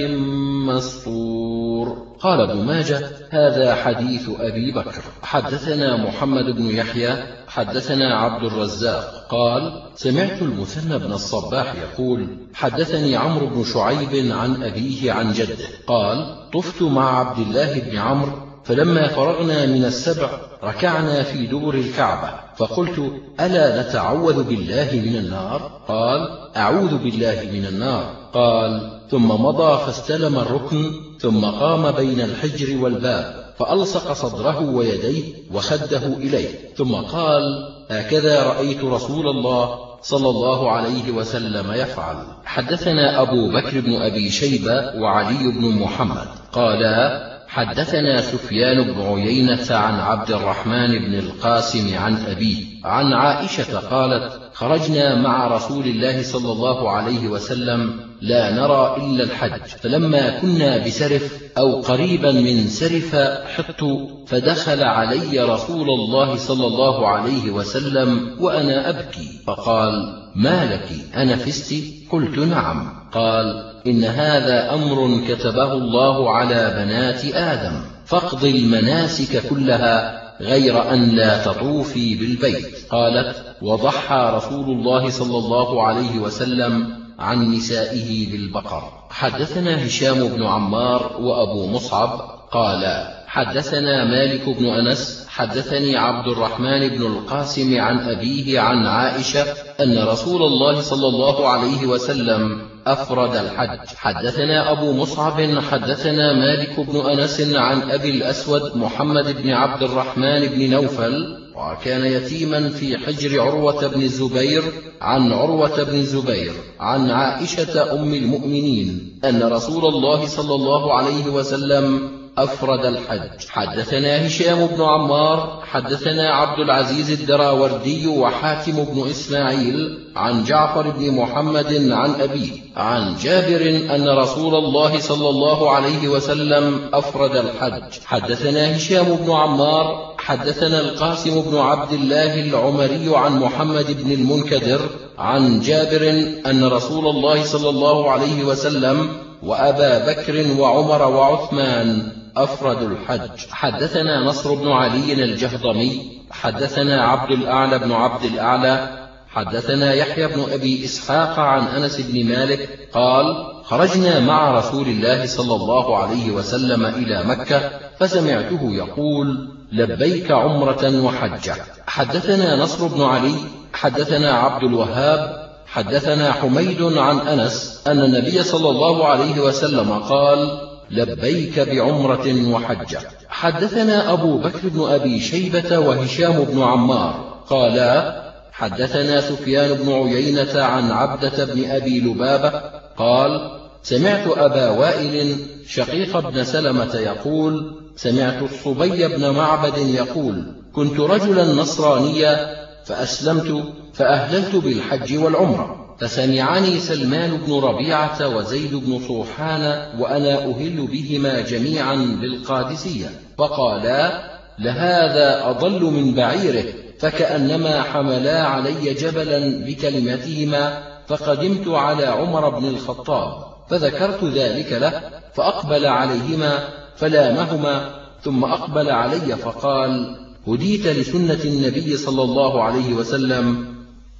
مسطور. قال ابن ماجه هذا حديث أبي بكر. حدثنا محمد بن يحيى حدثنا عبد الرزاق. قال سمعت المثنى بن الصباح يقول حدثني عمرو بن شعيب عن أبيه عن جده. قال طفت مع عبد الله بن عمرو فلما فرغنا من السبع ركعنا في دبر الكعبة. فقلت ألا نتعوذ بالله من النار؟ قال أعوذ بالله من النار. قال ثم مضى فاستلم الركن ثم قام بين الحجر والباب فألصق صدره ويديه وخده إليه. ثم قال هكذا رأيت رسول الله صلى الله عليه وسلم يفعل. حدثنا أبو بكر بن أبي شيبة وعلي بن محمد. قالا حدثنا سفيان بن عيينة عن عبد الرحمن بن القاسم عن أبيه. عن عائشة قالت خرجنا مع رسول الله صلى الله عليه وسلم لا نرى إلا الحج فلما كنا بسرف أو قريبا من سرف حط فدخل علي رسول الله صلى الله عليه وسلم وأنا أبكي فقال ما لك؟ أنفست قلت نعم. قال إن هذا أمر كتبه الله على بنات آدم فاقض المناسك كلها غير أن لا تطوفي بالبيت. قالت وضحى رسول الله صلى الله عليه وسلم عن نسائه بالبقر. حدثنا هشام بن عمار وأبو مصعب قالا حدثنا مالك بن أنس حدثني عبد الرحمن بن القاسم عن أبيه عن عائشة أن رسول الله صلى الله عليه وسلم أفرد الحج. حدثنا أبو مصعب حدثنا مالك بن أنس عن أبي الأسود محمد بن عبد الرحمن بن نوفل وكان يتيما في حجر عروة بن الزبير عن عروة بن الزبير عن عائشة أم المؤمنين أن رسول الله صلى الله عليه وسلم أفرد الحج. حدثنا هشام بن عمار حدثنا عبد العزيز الدراوردي وحاتم بن إسماعيل عن جعفر بن محمد عن أبيه عن جابر أن رسول الله صلى الله عليه وسلم أفرد الحج. حدثنا هشام بن عمار حدثنا القاسم بن عبد الله العمري عن محمد بن المنكدر عن جابر أن رسول الله صلى الله عليه وسلم وأبا بكر وعمر وعثمان أفرد الحج. حدثنا نصر بن علي الجهضمي حدثنا عبد الأعلى بن عبد الأعلى حدثنا يحيى بن أبي إسحاق عن أنس بن مالك قال خرجنا مع رسول الله صلى الله عليه وسلم إلى مكة فسمعته يقول لبيك عمرة وحجة. حدثنا نصر بن علي حدثنا عبد الوهاب حدثنا حميد عن أنس أن النبي صلى الله عليه وسلم قال لبيك بعمرة وحجة. حدثنا أبو بكر بن أبي شيبة وهشام بن عمار. قالا حدثنا سفيان بن عيينة عن عبدة بن أبي لبابة. قال سمعت أبا وائل شقيق بن سلمة يقول سمعت الصبي بن معبد يقول كنت رجلا نصرانيا فأسلمت فأهللت بالحج والعمرة. فسمعني سلمان بن ربيعة وزيد بن صوحان وأنا أهل بهما جميعا بالقادسية فقالا لهذا أضل من بعيره فكأنما حملا علي جبلا بكلمتهما فقدمت على عمر بن الخطاب فذكرت ذلك له فأقبل عليهما فلامهما ثم أقبل علي فقال هديت لسنة النبي صلى الله عليه وسلم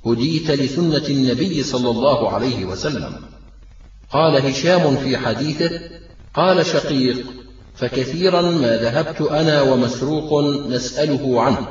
هديت لسنة النبي صلى الله عليه وسلم. قال هشام في حديثه قال شقيق فكثيرا ما ذهبت أنا ومسروق نسأله عنه.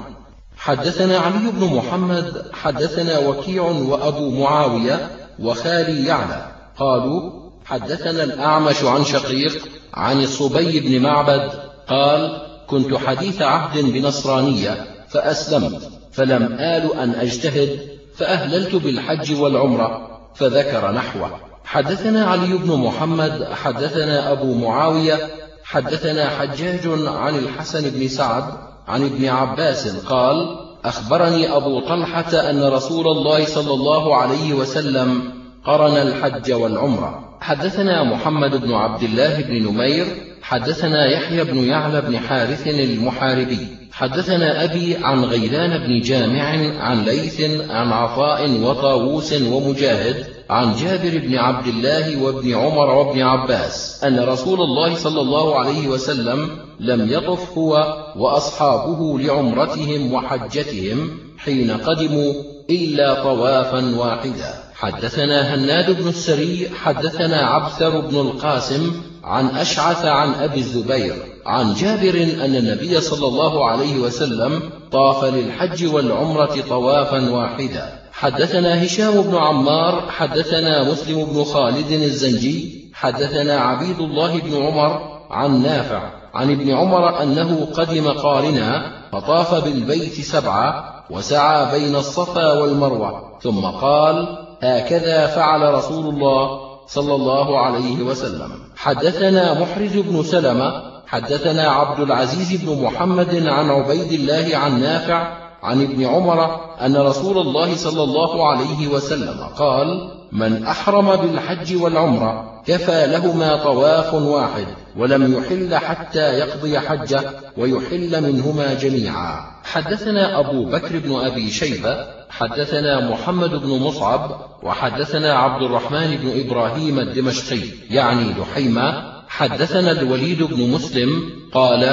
حدثنا علي بن محمد حدثنا وكيع وأبو معاوية وخالي يعلى. قالوا حدثنا الأعمش عن شقيق عن الصبي بن معبد قال كنت حديث عهد بنصرانية فأسلمت فلم آل أن أجتهد فأهللت بالحج والعمرة فذكر نحوه. حدثنا علي بن محمد حدثنا أبو معاوية حدثنا حجاج عن الحسن بن سعد عن ابن عباس قال أخبرني أبو طلحة أن رسول الله صلى الله عليه وسلم قرن الحج والعمرة. حدثنا محمد بن عبد الله بن نمير حدثنا يحيى بن يعلى بن حارث المحاربي. حدثنا أبي عن غيلان بن جامع عن ليث عن عطاء وطاووس ومجاهد عن جابر بن عبد الله وابن عمر وابن عباس أن رسول الله صلى الله عليه وسلم لم يطف هو وأصحابه لعمرتهم وحجتهم حين قدموا إلا طوافا واحدا. حدثنا هناد بن السري حدثنا عبثر بن القاسم عن أشعث عن أبي الزبير عن جابر أن النبي صلى الله عليه وسلم طاف للحج والعمرة طوافا واحدا. حدثنا هشام بن عمار حدثنا مسلم بن خالد الزنجي حدثنا عبيد الله بن عمر عن نافع عن ابن عمر أنه قدم قارنا فطاف بالبيت سبعة وسعى بين الصفا والمروة ثم قال هكذا فعل رسول الله صلى الله عليه وسلم حدثنا محرز بن سلمة حدثنا عبد العزيز بن محمد عن عبيد الله عن نافع عن ابن عمر أن رسول الله صلى الله عليه وسلم قال من أحرم بالحج والعمرة كفى لهما طواف واحد ولم يحل حتى يقضي حجه ويحل منهما جميعا. حدثنا أبو بكر بن أبي شيبة حدثنا محمد بن مصعب وحدثنا عبد الرحمن بن إبراهيم الدمشقي يعني دحيمة حدثنا الوليد بن مسلم قال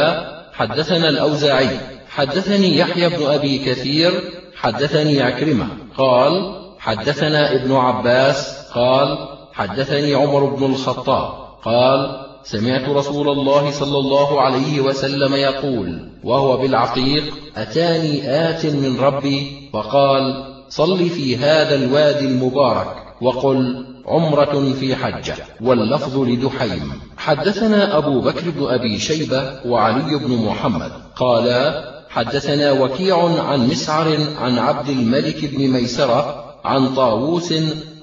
حدثنا الأوزاعي حدثني يحيى بن أبي كثير حدثني عكرمة قال حدثنا ابن عباس قال حدثني عمر بن الخطاب قال سمعت رسول الله صلى الله عليه وسلم يقول وهو بالعقيق أتاني آت من ربي فقال صل في هذا الوادي المبارك وقل عمرة في حجة واللفظ لدحيم. حدثنا أبو بكر بن أبي شيبة وعلي بن محمد. قالا حدثنا وكيع عن مسعر عن عبد الملك بن ميسرة عن طاووس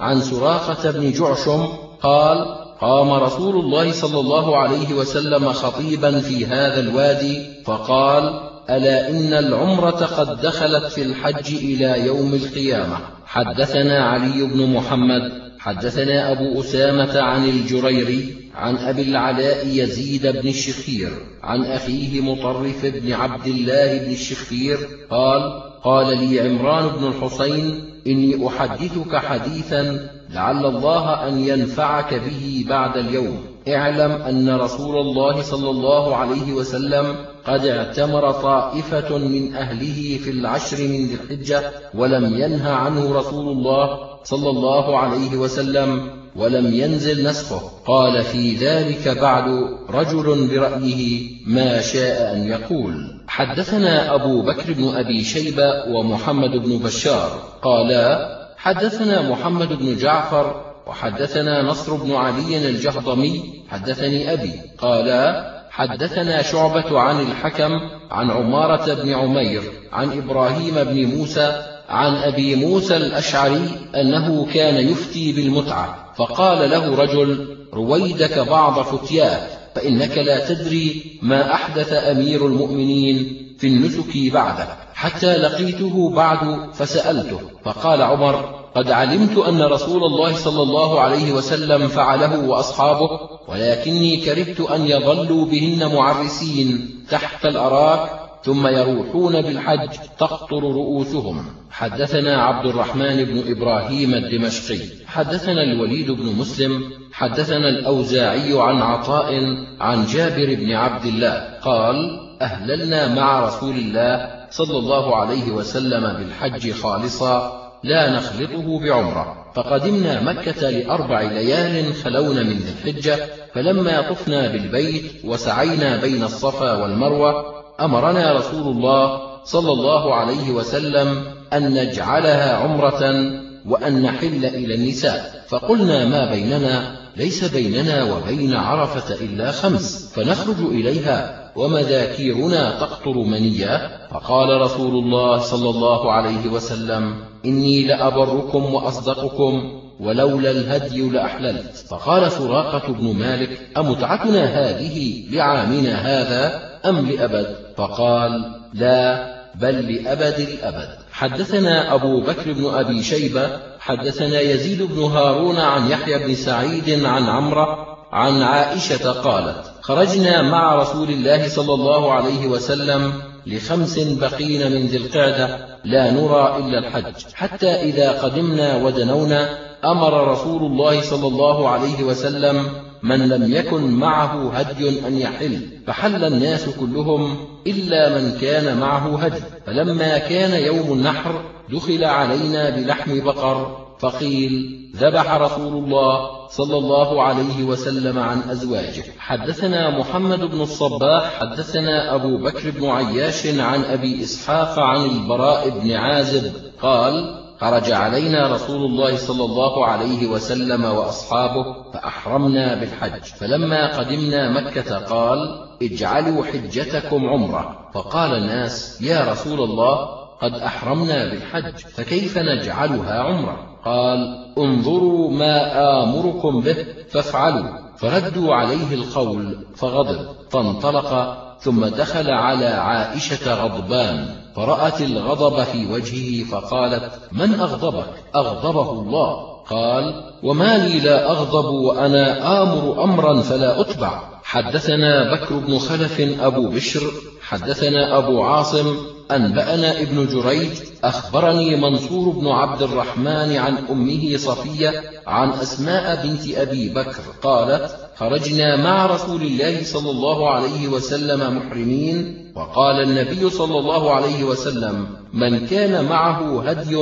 عن سراقة بن جعشم قال قام رسول الله صلى الله عليه وسلم خطيبا في هذا الوادي فقال ألا إن العمرة قد دخلت في الحج إلى يوم القيامة. حدثنا علي بن محمد حدثنا أبو أسامة عن الجريري عن أبي العلاء يزيد بن الشخير عن أخيه مطرف بن عبد الله بن الشخير قال قال لي عمران بن الحسين إني أحدثك حديثا لعل الله أن ينفعك به بعد اليوم. اعلم أن رسول الله صلى الله عليه وسلم قد اعتمر طائفة من أهله في العشر من ذي الحجة ولم ينه عنه رسول الله صلى الله عليه وسلم ولم ينزل نسخه. قال في ذلك بعد رجل برأيه ما شاء أن يقول حدثنا أبو بكر بن أبي شيبة ومحمد بن بشار. قالا حدثنا محمد بن جعفر وحدثنا نصر بن علي الجهضمي حدثني أبي. قالا حدثنا شعبة عن الحكم عن عمارة بن عمير عن إبراهيم بن موسى عن أبي موسى الأشعري أنه كان يفتي بالمتعة فقال له رجل رويدك بعض فتياه فإنك لا تدري ما أحدث أمير المؤمنين في النسك بعدك حتى لقيته بعد فسألته فقال عمر قد علمت أن رسول الله صلى الله عليه وسلم فعله وأصحابه ولكني كرهت أن يظلوا بهن معرسين تحت الأراك ثم يروحون بالحج تقطر رؤوسهم. حدثنا عبد الرحمن بن إبراهيم الدمشقي حدثنا الوليد بن مسلم حدثنا الأوزاعي عن عطاء عن جابر بن عبد الله قال أهللنا مع رسول الله صلى الله عليه وسلم بالحج خالصا لا نخلطه بعمرة. فقدمنا مكة لأربع ليال خلون من ذي الحجة فلما طفنا بالبيت وسعينا بين الصفا والمروة أمرنا رسول الله صلى الله عليه وسلم أن نجعلها عمرة وأن نحل إلى النساء. فقلنا ما بيننا؟ ليس بيننا وبين عرفة إلا خمس فنخرج إليها. ومذاكيرنا تقطر منيا فقال رسول الله صلى الله عليه وسلم إني لأبركم وأصدقكم ولولا الهدي لأحللت. فقال سراقة بن مالك أمتعتنا هذه لعامنا هذا أم لأبد؟ فقال لا بل لأبد الأبد. حدثنا أبو بكر بن أبي شيبة حدثنا يزيد بن هارون عن يحيى بن سعيد عن عمرة عن عائشة قالت خرجنا مع رسول الله صلى الله عليه وسلم لخمس بقين من ذي القعدة. لا نرى إلا الحج. حتى إذا قدمنا ودنونا أمر رسول الله صلى الله عليه وسلم من لم يكن معه هدي أن يحل. فحل الناس كلهم إلا من كان معه هدي. فلما كان يوم النحر دخل علينا بلحم بقر. فقيل ذبح رسول الله صلى الله عليه وسلم عن أزواجه. حدثنا محمد بن الصباح حدثنا أبو بكر بن عياش عن أبي إسحاق عن البراء بن عازب قال خرج علينا رسول الله صلى الله عليه وسلم وأصحابه فأحرمنا بالحج. فلما قدمنا مكة قال اجعلوا حجتكم عمرة. فقال الناس يا رسول الله قد أحرمنا بالحج فكيف نجعلها عمرة؟ قال انظروا ما آمركم به فافعلوا. فردوا عليه القول فغضب فانطلق ثم دخل على عائشة غضبان فرأت الغضب في وجهه فقالت من أغضبك؟ أغضبه الله. قال وما لي لا أغضب وأنا آمر أمرا فلا أتبع. حدثنا بكر بن خلف أبو بشر حدثنا أبو عاصم أنبأنا ابن جريج أخبرني منصور بن عبد الرحمن عن أمه صفية عن أسماء بنت أبي بكر قالت خرجنا مع رسول الله صلى الله عليه وسلم محرمين وقال النبي صلى الله عليه وسلم من كان معه هدي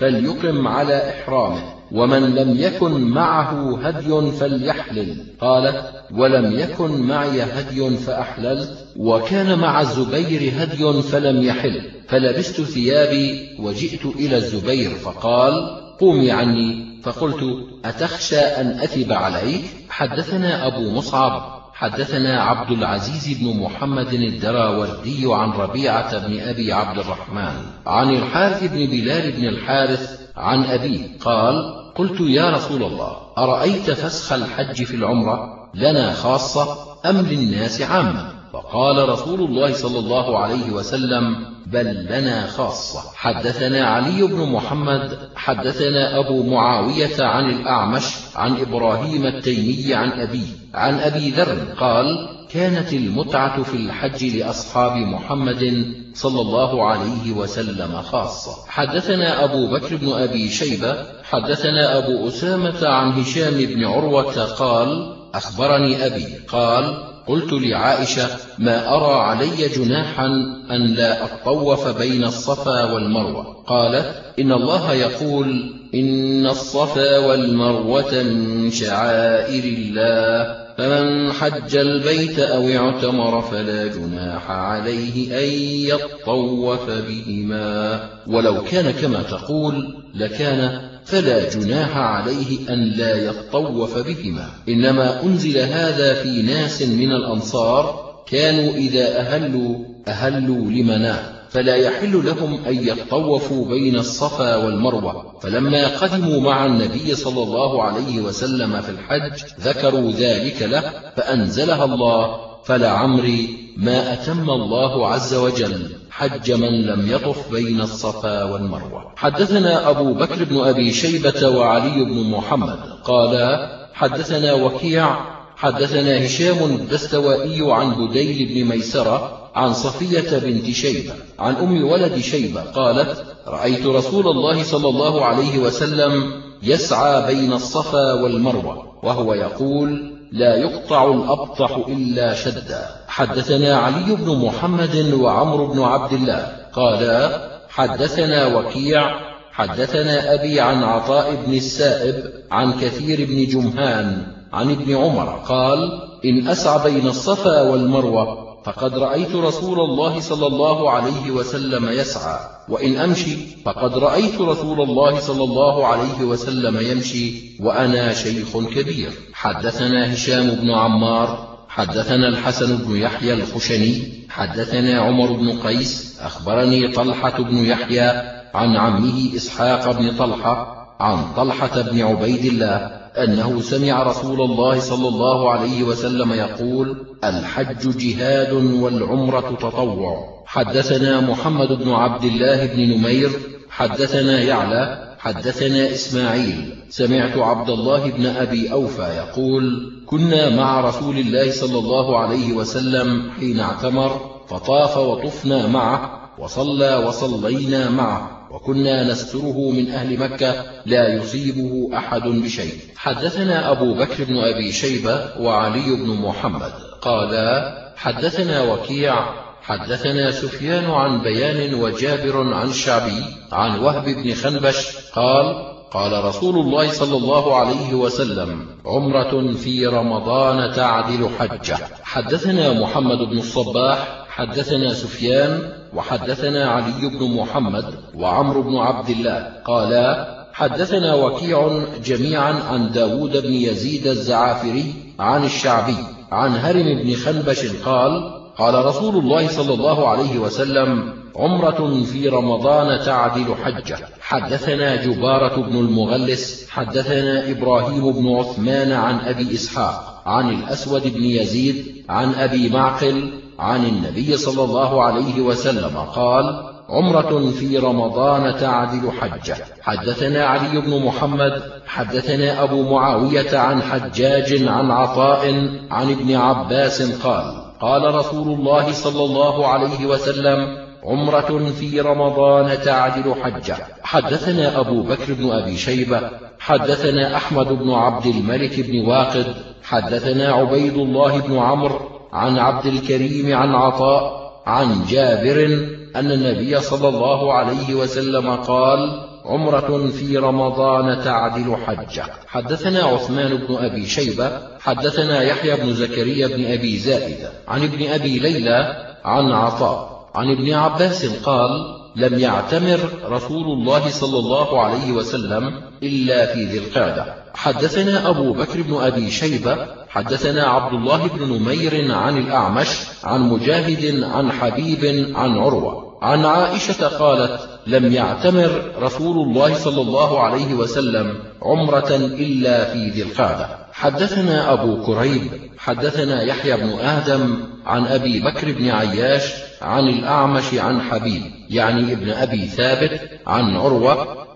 فليقم على إحرامه. ومن لم يكن معه هدي فليحلل. قالت ولم يكن معي هدي فأحللت وكان مع الزبير هدي فلم يحل. فلبست ثيابي وجئت إلى الزبير فقال قومي عني. فقلت أتخشى أن أثب عليك؟ حدثنا أبو مصعب. حدثنا عبد العزيز بن محمد الدراوردي عن ربيعة بن أبي عبد الرحمن. عن الحارث بن بلال بن الحارث عن أبيه قال قلت يا رسول الله أرأيت فسخ الحج في العمرة لنا خاصة أم للناس عامة؟ فقال رسول الله صلى الله عليه وسلم بل لنا خاصة. حدثنا علي بن محمد حدثنا أبو معاوية عن الأعمش عن إبراهيم التيمي عن أبيه عن أبي ذر قال كانت المتعة في الحج لأصحاب محمد صلى الله عليه وسلم خاصة. حدثنا أبو بكر بن أبي شيبة حدثنا أبو أسامة عن هشام بن عروة قال أخبرني أبي قال قلت لعائشة ما أرى علي جناحا أن لا أطوف بين الصفا والمروة. قالت إن الله يقول إن الصفا والمروة من شعائر الله. فمن حج البيت أو اعتمر فلا جناح عليه أن يطوف بهما. ولو كان كما تقول لكان فلا جناح عليه أن لا يطوف بهما. إنما أنزل هذا في ناس من الأنصار كانوا إذا أهلوا أهلوا لمناة. فلا يحل لهم أن يطوفوا بين الصفا والمروة. فلما قدموا مع النبي صلى الله عليه وسلم في الحج ذكروا ذلك له فأنزلها الله فلعمري ما أتم الله عز وجل حج من لم يطف بين الصفا والمروة. حدثنا أبو بكر بن أبي شيبة وعلي بن محمد قالا حدثنا وكيع حدثنا هشام الدستوائي عن بديل بن ميسرة عن صفية بنت شيبة عن أم ولد شيبة قالت رأيت رسول الله صلى الله عليه وسلم يسعى بين الصفا والمروة وهو يقول لا يقطع الأبطح إلا شدا. حدثنا علي بن محمد وعمر بن عبد الله قالا حدثنا وكيع حدثنا أبي عن عطاء بن السائب عن كثير بن جمهان عن ابن عمر قال إن أسعى بين الصفا والمروة فقد رأيت رسول الله صلى الله عليه وسلم يسعى. وإن أمشي فقد رأيت رسول الله صلى الله عليه وسلم يمشي وأنا شيخ كبير. حدثنا هشام بن عمار حدثنا الحسن بن يحيى الخشني حدثنا عمر بن قيس أخبرني طلحة بن يحيى عن عمه إسحاق بن طلحة عن طلحة بن عبيد الله أنه سمع رسول الله صلى الله عليه وسلم يقول الحج جهاد والعمرة تطوع. حدثنا محمد بن عبد الله بن نمير حدثنا يعلى حدثنا إسماعيل. سمعت عبد الله بن أبي أوفى يقول كنا مع رسول الله صلى الله عليه وسلم حين اعتمر فطاف وطفنا معه وصلى وصلينا معه. وكنا نستره من أهل مكة لا يصيبه أحد بشيء. حدثنا أبو بكر بن أبي شيبة وعلي بن محمد. قالا حدثنا وكيع حدثنا سفيان عن بيان وجابر عن الشعبي عن وهب بن خنبش قال قال رسول الله صلى الله عليه وسلم عمرة في رمضان تعدل حجة. حدثنا محمد بن الصباح حدثنا سفيان وحدثنا علي بن محمد وعمرو بن عبد الله قالا حدثنا وكيع جميعا عن داود بن يزيد الزعافري عن الشعبي عن هرم بن خنبش قال قال رسول الله صلى الله عليه وسلم عمرة في رمضان تعدل حجة. حدثنا جبارة بن المغلس حدثنا إبراهيم بن عثمان عن أبي إسحاق عن الأسود بن يزيد عن أبي معقل عن النبي صلى الله عليه وسلم قال عمرة في رمضان تعدل حجة. حدثنا علي بن محمد حدثنا أبو معاوية عن حجاج عن عطاء عن ابن عباس قال قال رسول الله صلى الله عليه وسلم عمرة في رمضان تعدل حجة. حدثنا أبو بكر بن أبي شيبة حدثنا أحمد بن عبد الملك بن واقد حدثنا عبيد الله بن عمرو عن عبد الكريم عن عطاء عن جابر أن النبي صلى الله عليه وسلم قال عمرة في رمضان تعدل حجة. حدثنا عثمان بن أبي شيبة حدثنا يحيى بن زكريا بن أبي زائدة عن ابن أبي ليلى عن عطاء عن ابن عباس قال لم يعتمر رسول الله صلى الله عليه وسلم إلا في ذي القعدة حدثنا أبو بكر بن أبي شيبة حدثنا عبد الله بن نمير عن الأعمش عن مجاهد عن حبيب عن عروة. عن عائشة قالت لم يعتمر رسول الله صلى الله عليه وسلم عمرة إلا في ذي القعدة. حدثنا أبو كريب حدثنا يحيى بن آدم عن أبي بكر بن عياش عن الأعمش عن حبيب يعني ابن أبي ثابت عن عروة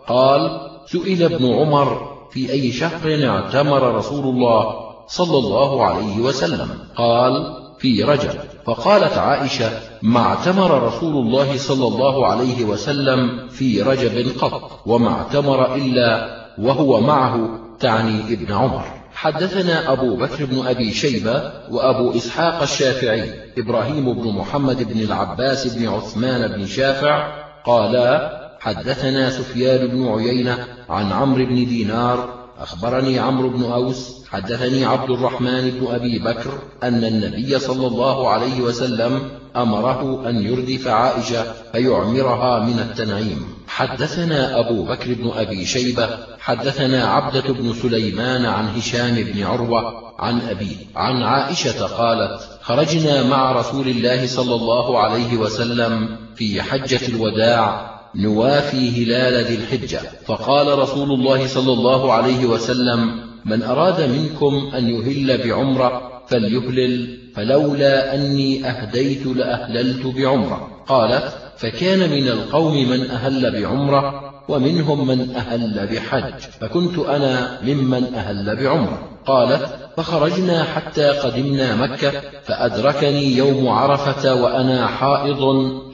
قال سئل ابن عمر في أي شهر اعتمر رسول الله صلى الله عليه وسلم. قال في رجب. فقالت عائشة ما اعتمر رسول الله صلى الله عليه وسلم في رجب قط وما اعتمر إلا وهو معه تعني ابن عمر. حدثنا أبو بكر بن أبي شيبة وأبو إسحاق الشافعي إبراهيم بن محمد بن العباس بن عثمان بن شافع قالا حدثنا سفيان بن عيينة عن عمرو بن دينار أخبرني عمرو بن أوس حدثني عبد الرحمن بن أبي بكر أن النبي صلى الله عليه وسلم أمره أن يردف عائشة فيعمرها من التنعيم. حدثنا أبو بكر بن أبي شيبة حدثنا عبدة بن سليمان عن هشام بن عروة عن أبيه عن عائشة قالت خرجنا مع رسول الله صلى الله عليه وسلم في حجة الوداع نوافي هلال ذي الحجة. فقال رسول الله صلى الله عليه وسلم من أراد منكم أن يهل بعمرة فليهلل فلولا أني أهديت لأهللت بعمرة. قالت فكان من القوم من أهل بعمرة ومنهم من أهل بحج. فكنت أنا ممن أهل بعمرة قالت فخرجنا حتى قدمنا مكة فأدركني يوم عرفة وأنا حائض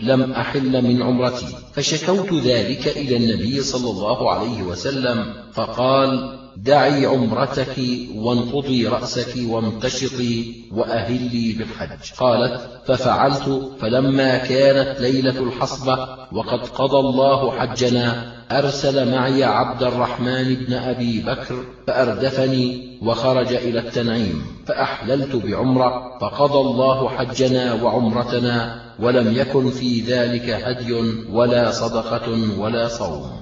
لم أحل من عمرتي. فشكوت ذلك إلى النبي صلى الله عليه وسلم فقال دعي عمرتك وانقضي رأسك وامتشطي وأهلي بالحج. قالت ففعلت فلما كانت ليلة الحصبة وقد قضى الله حجنا أرسل معي عبد الرحمن بن أبي بكر فأردفني وخرج إلى التنعيم فأحللت بعمرة فقضى الله حجنا وعمرتنا ولم يكن في ذلك هدي ولا صدقة ولا صوم.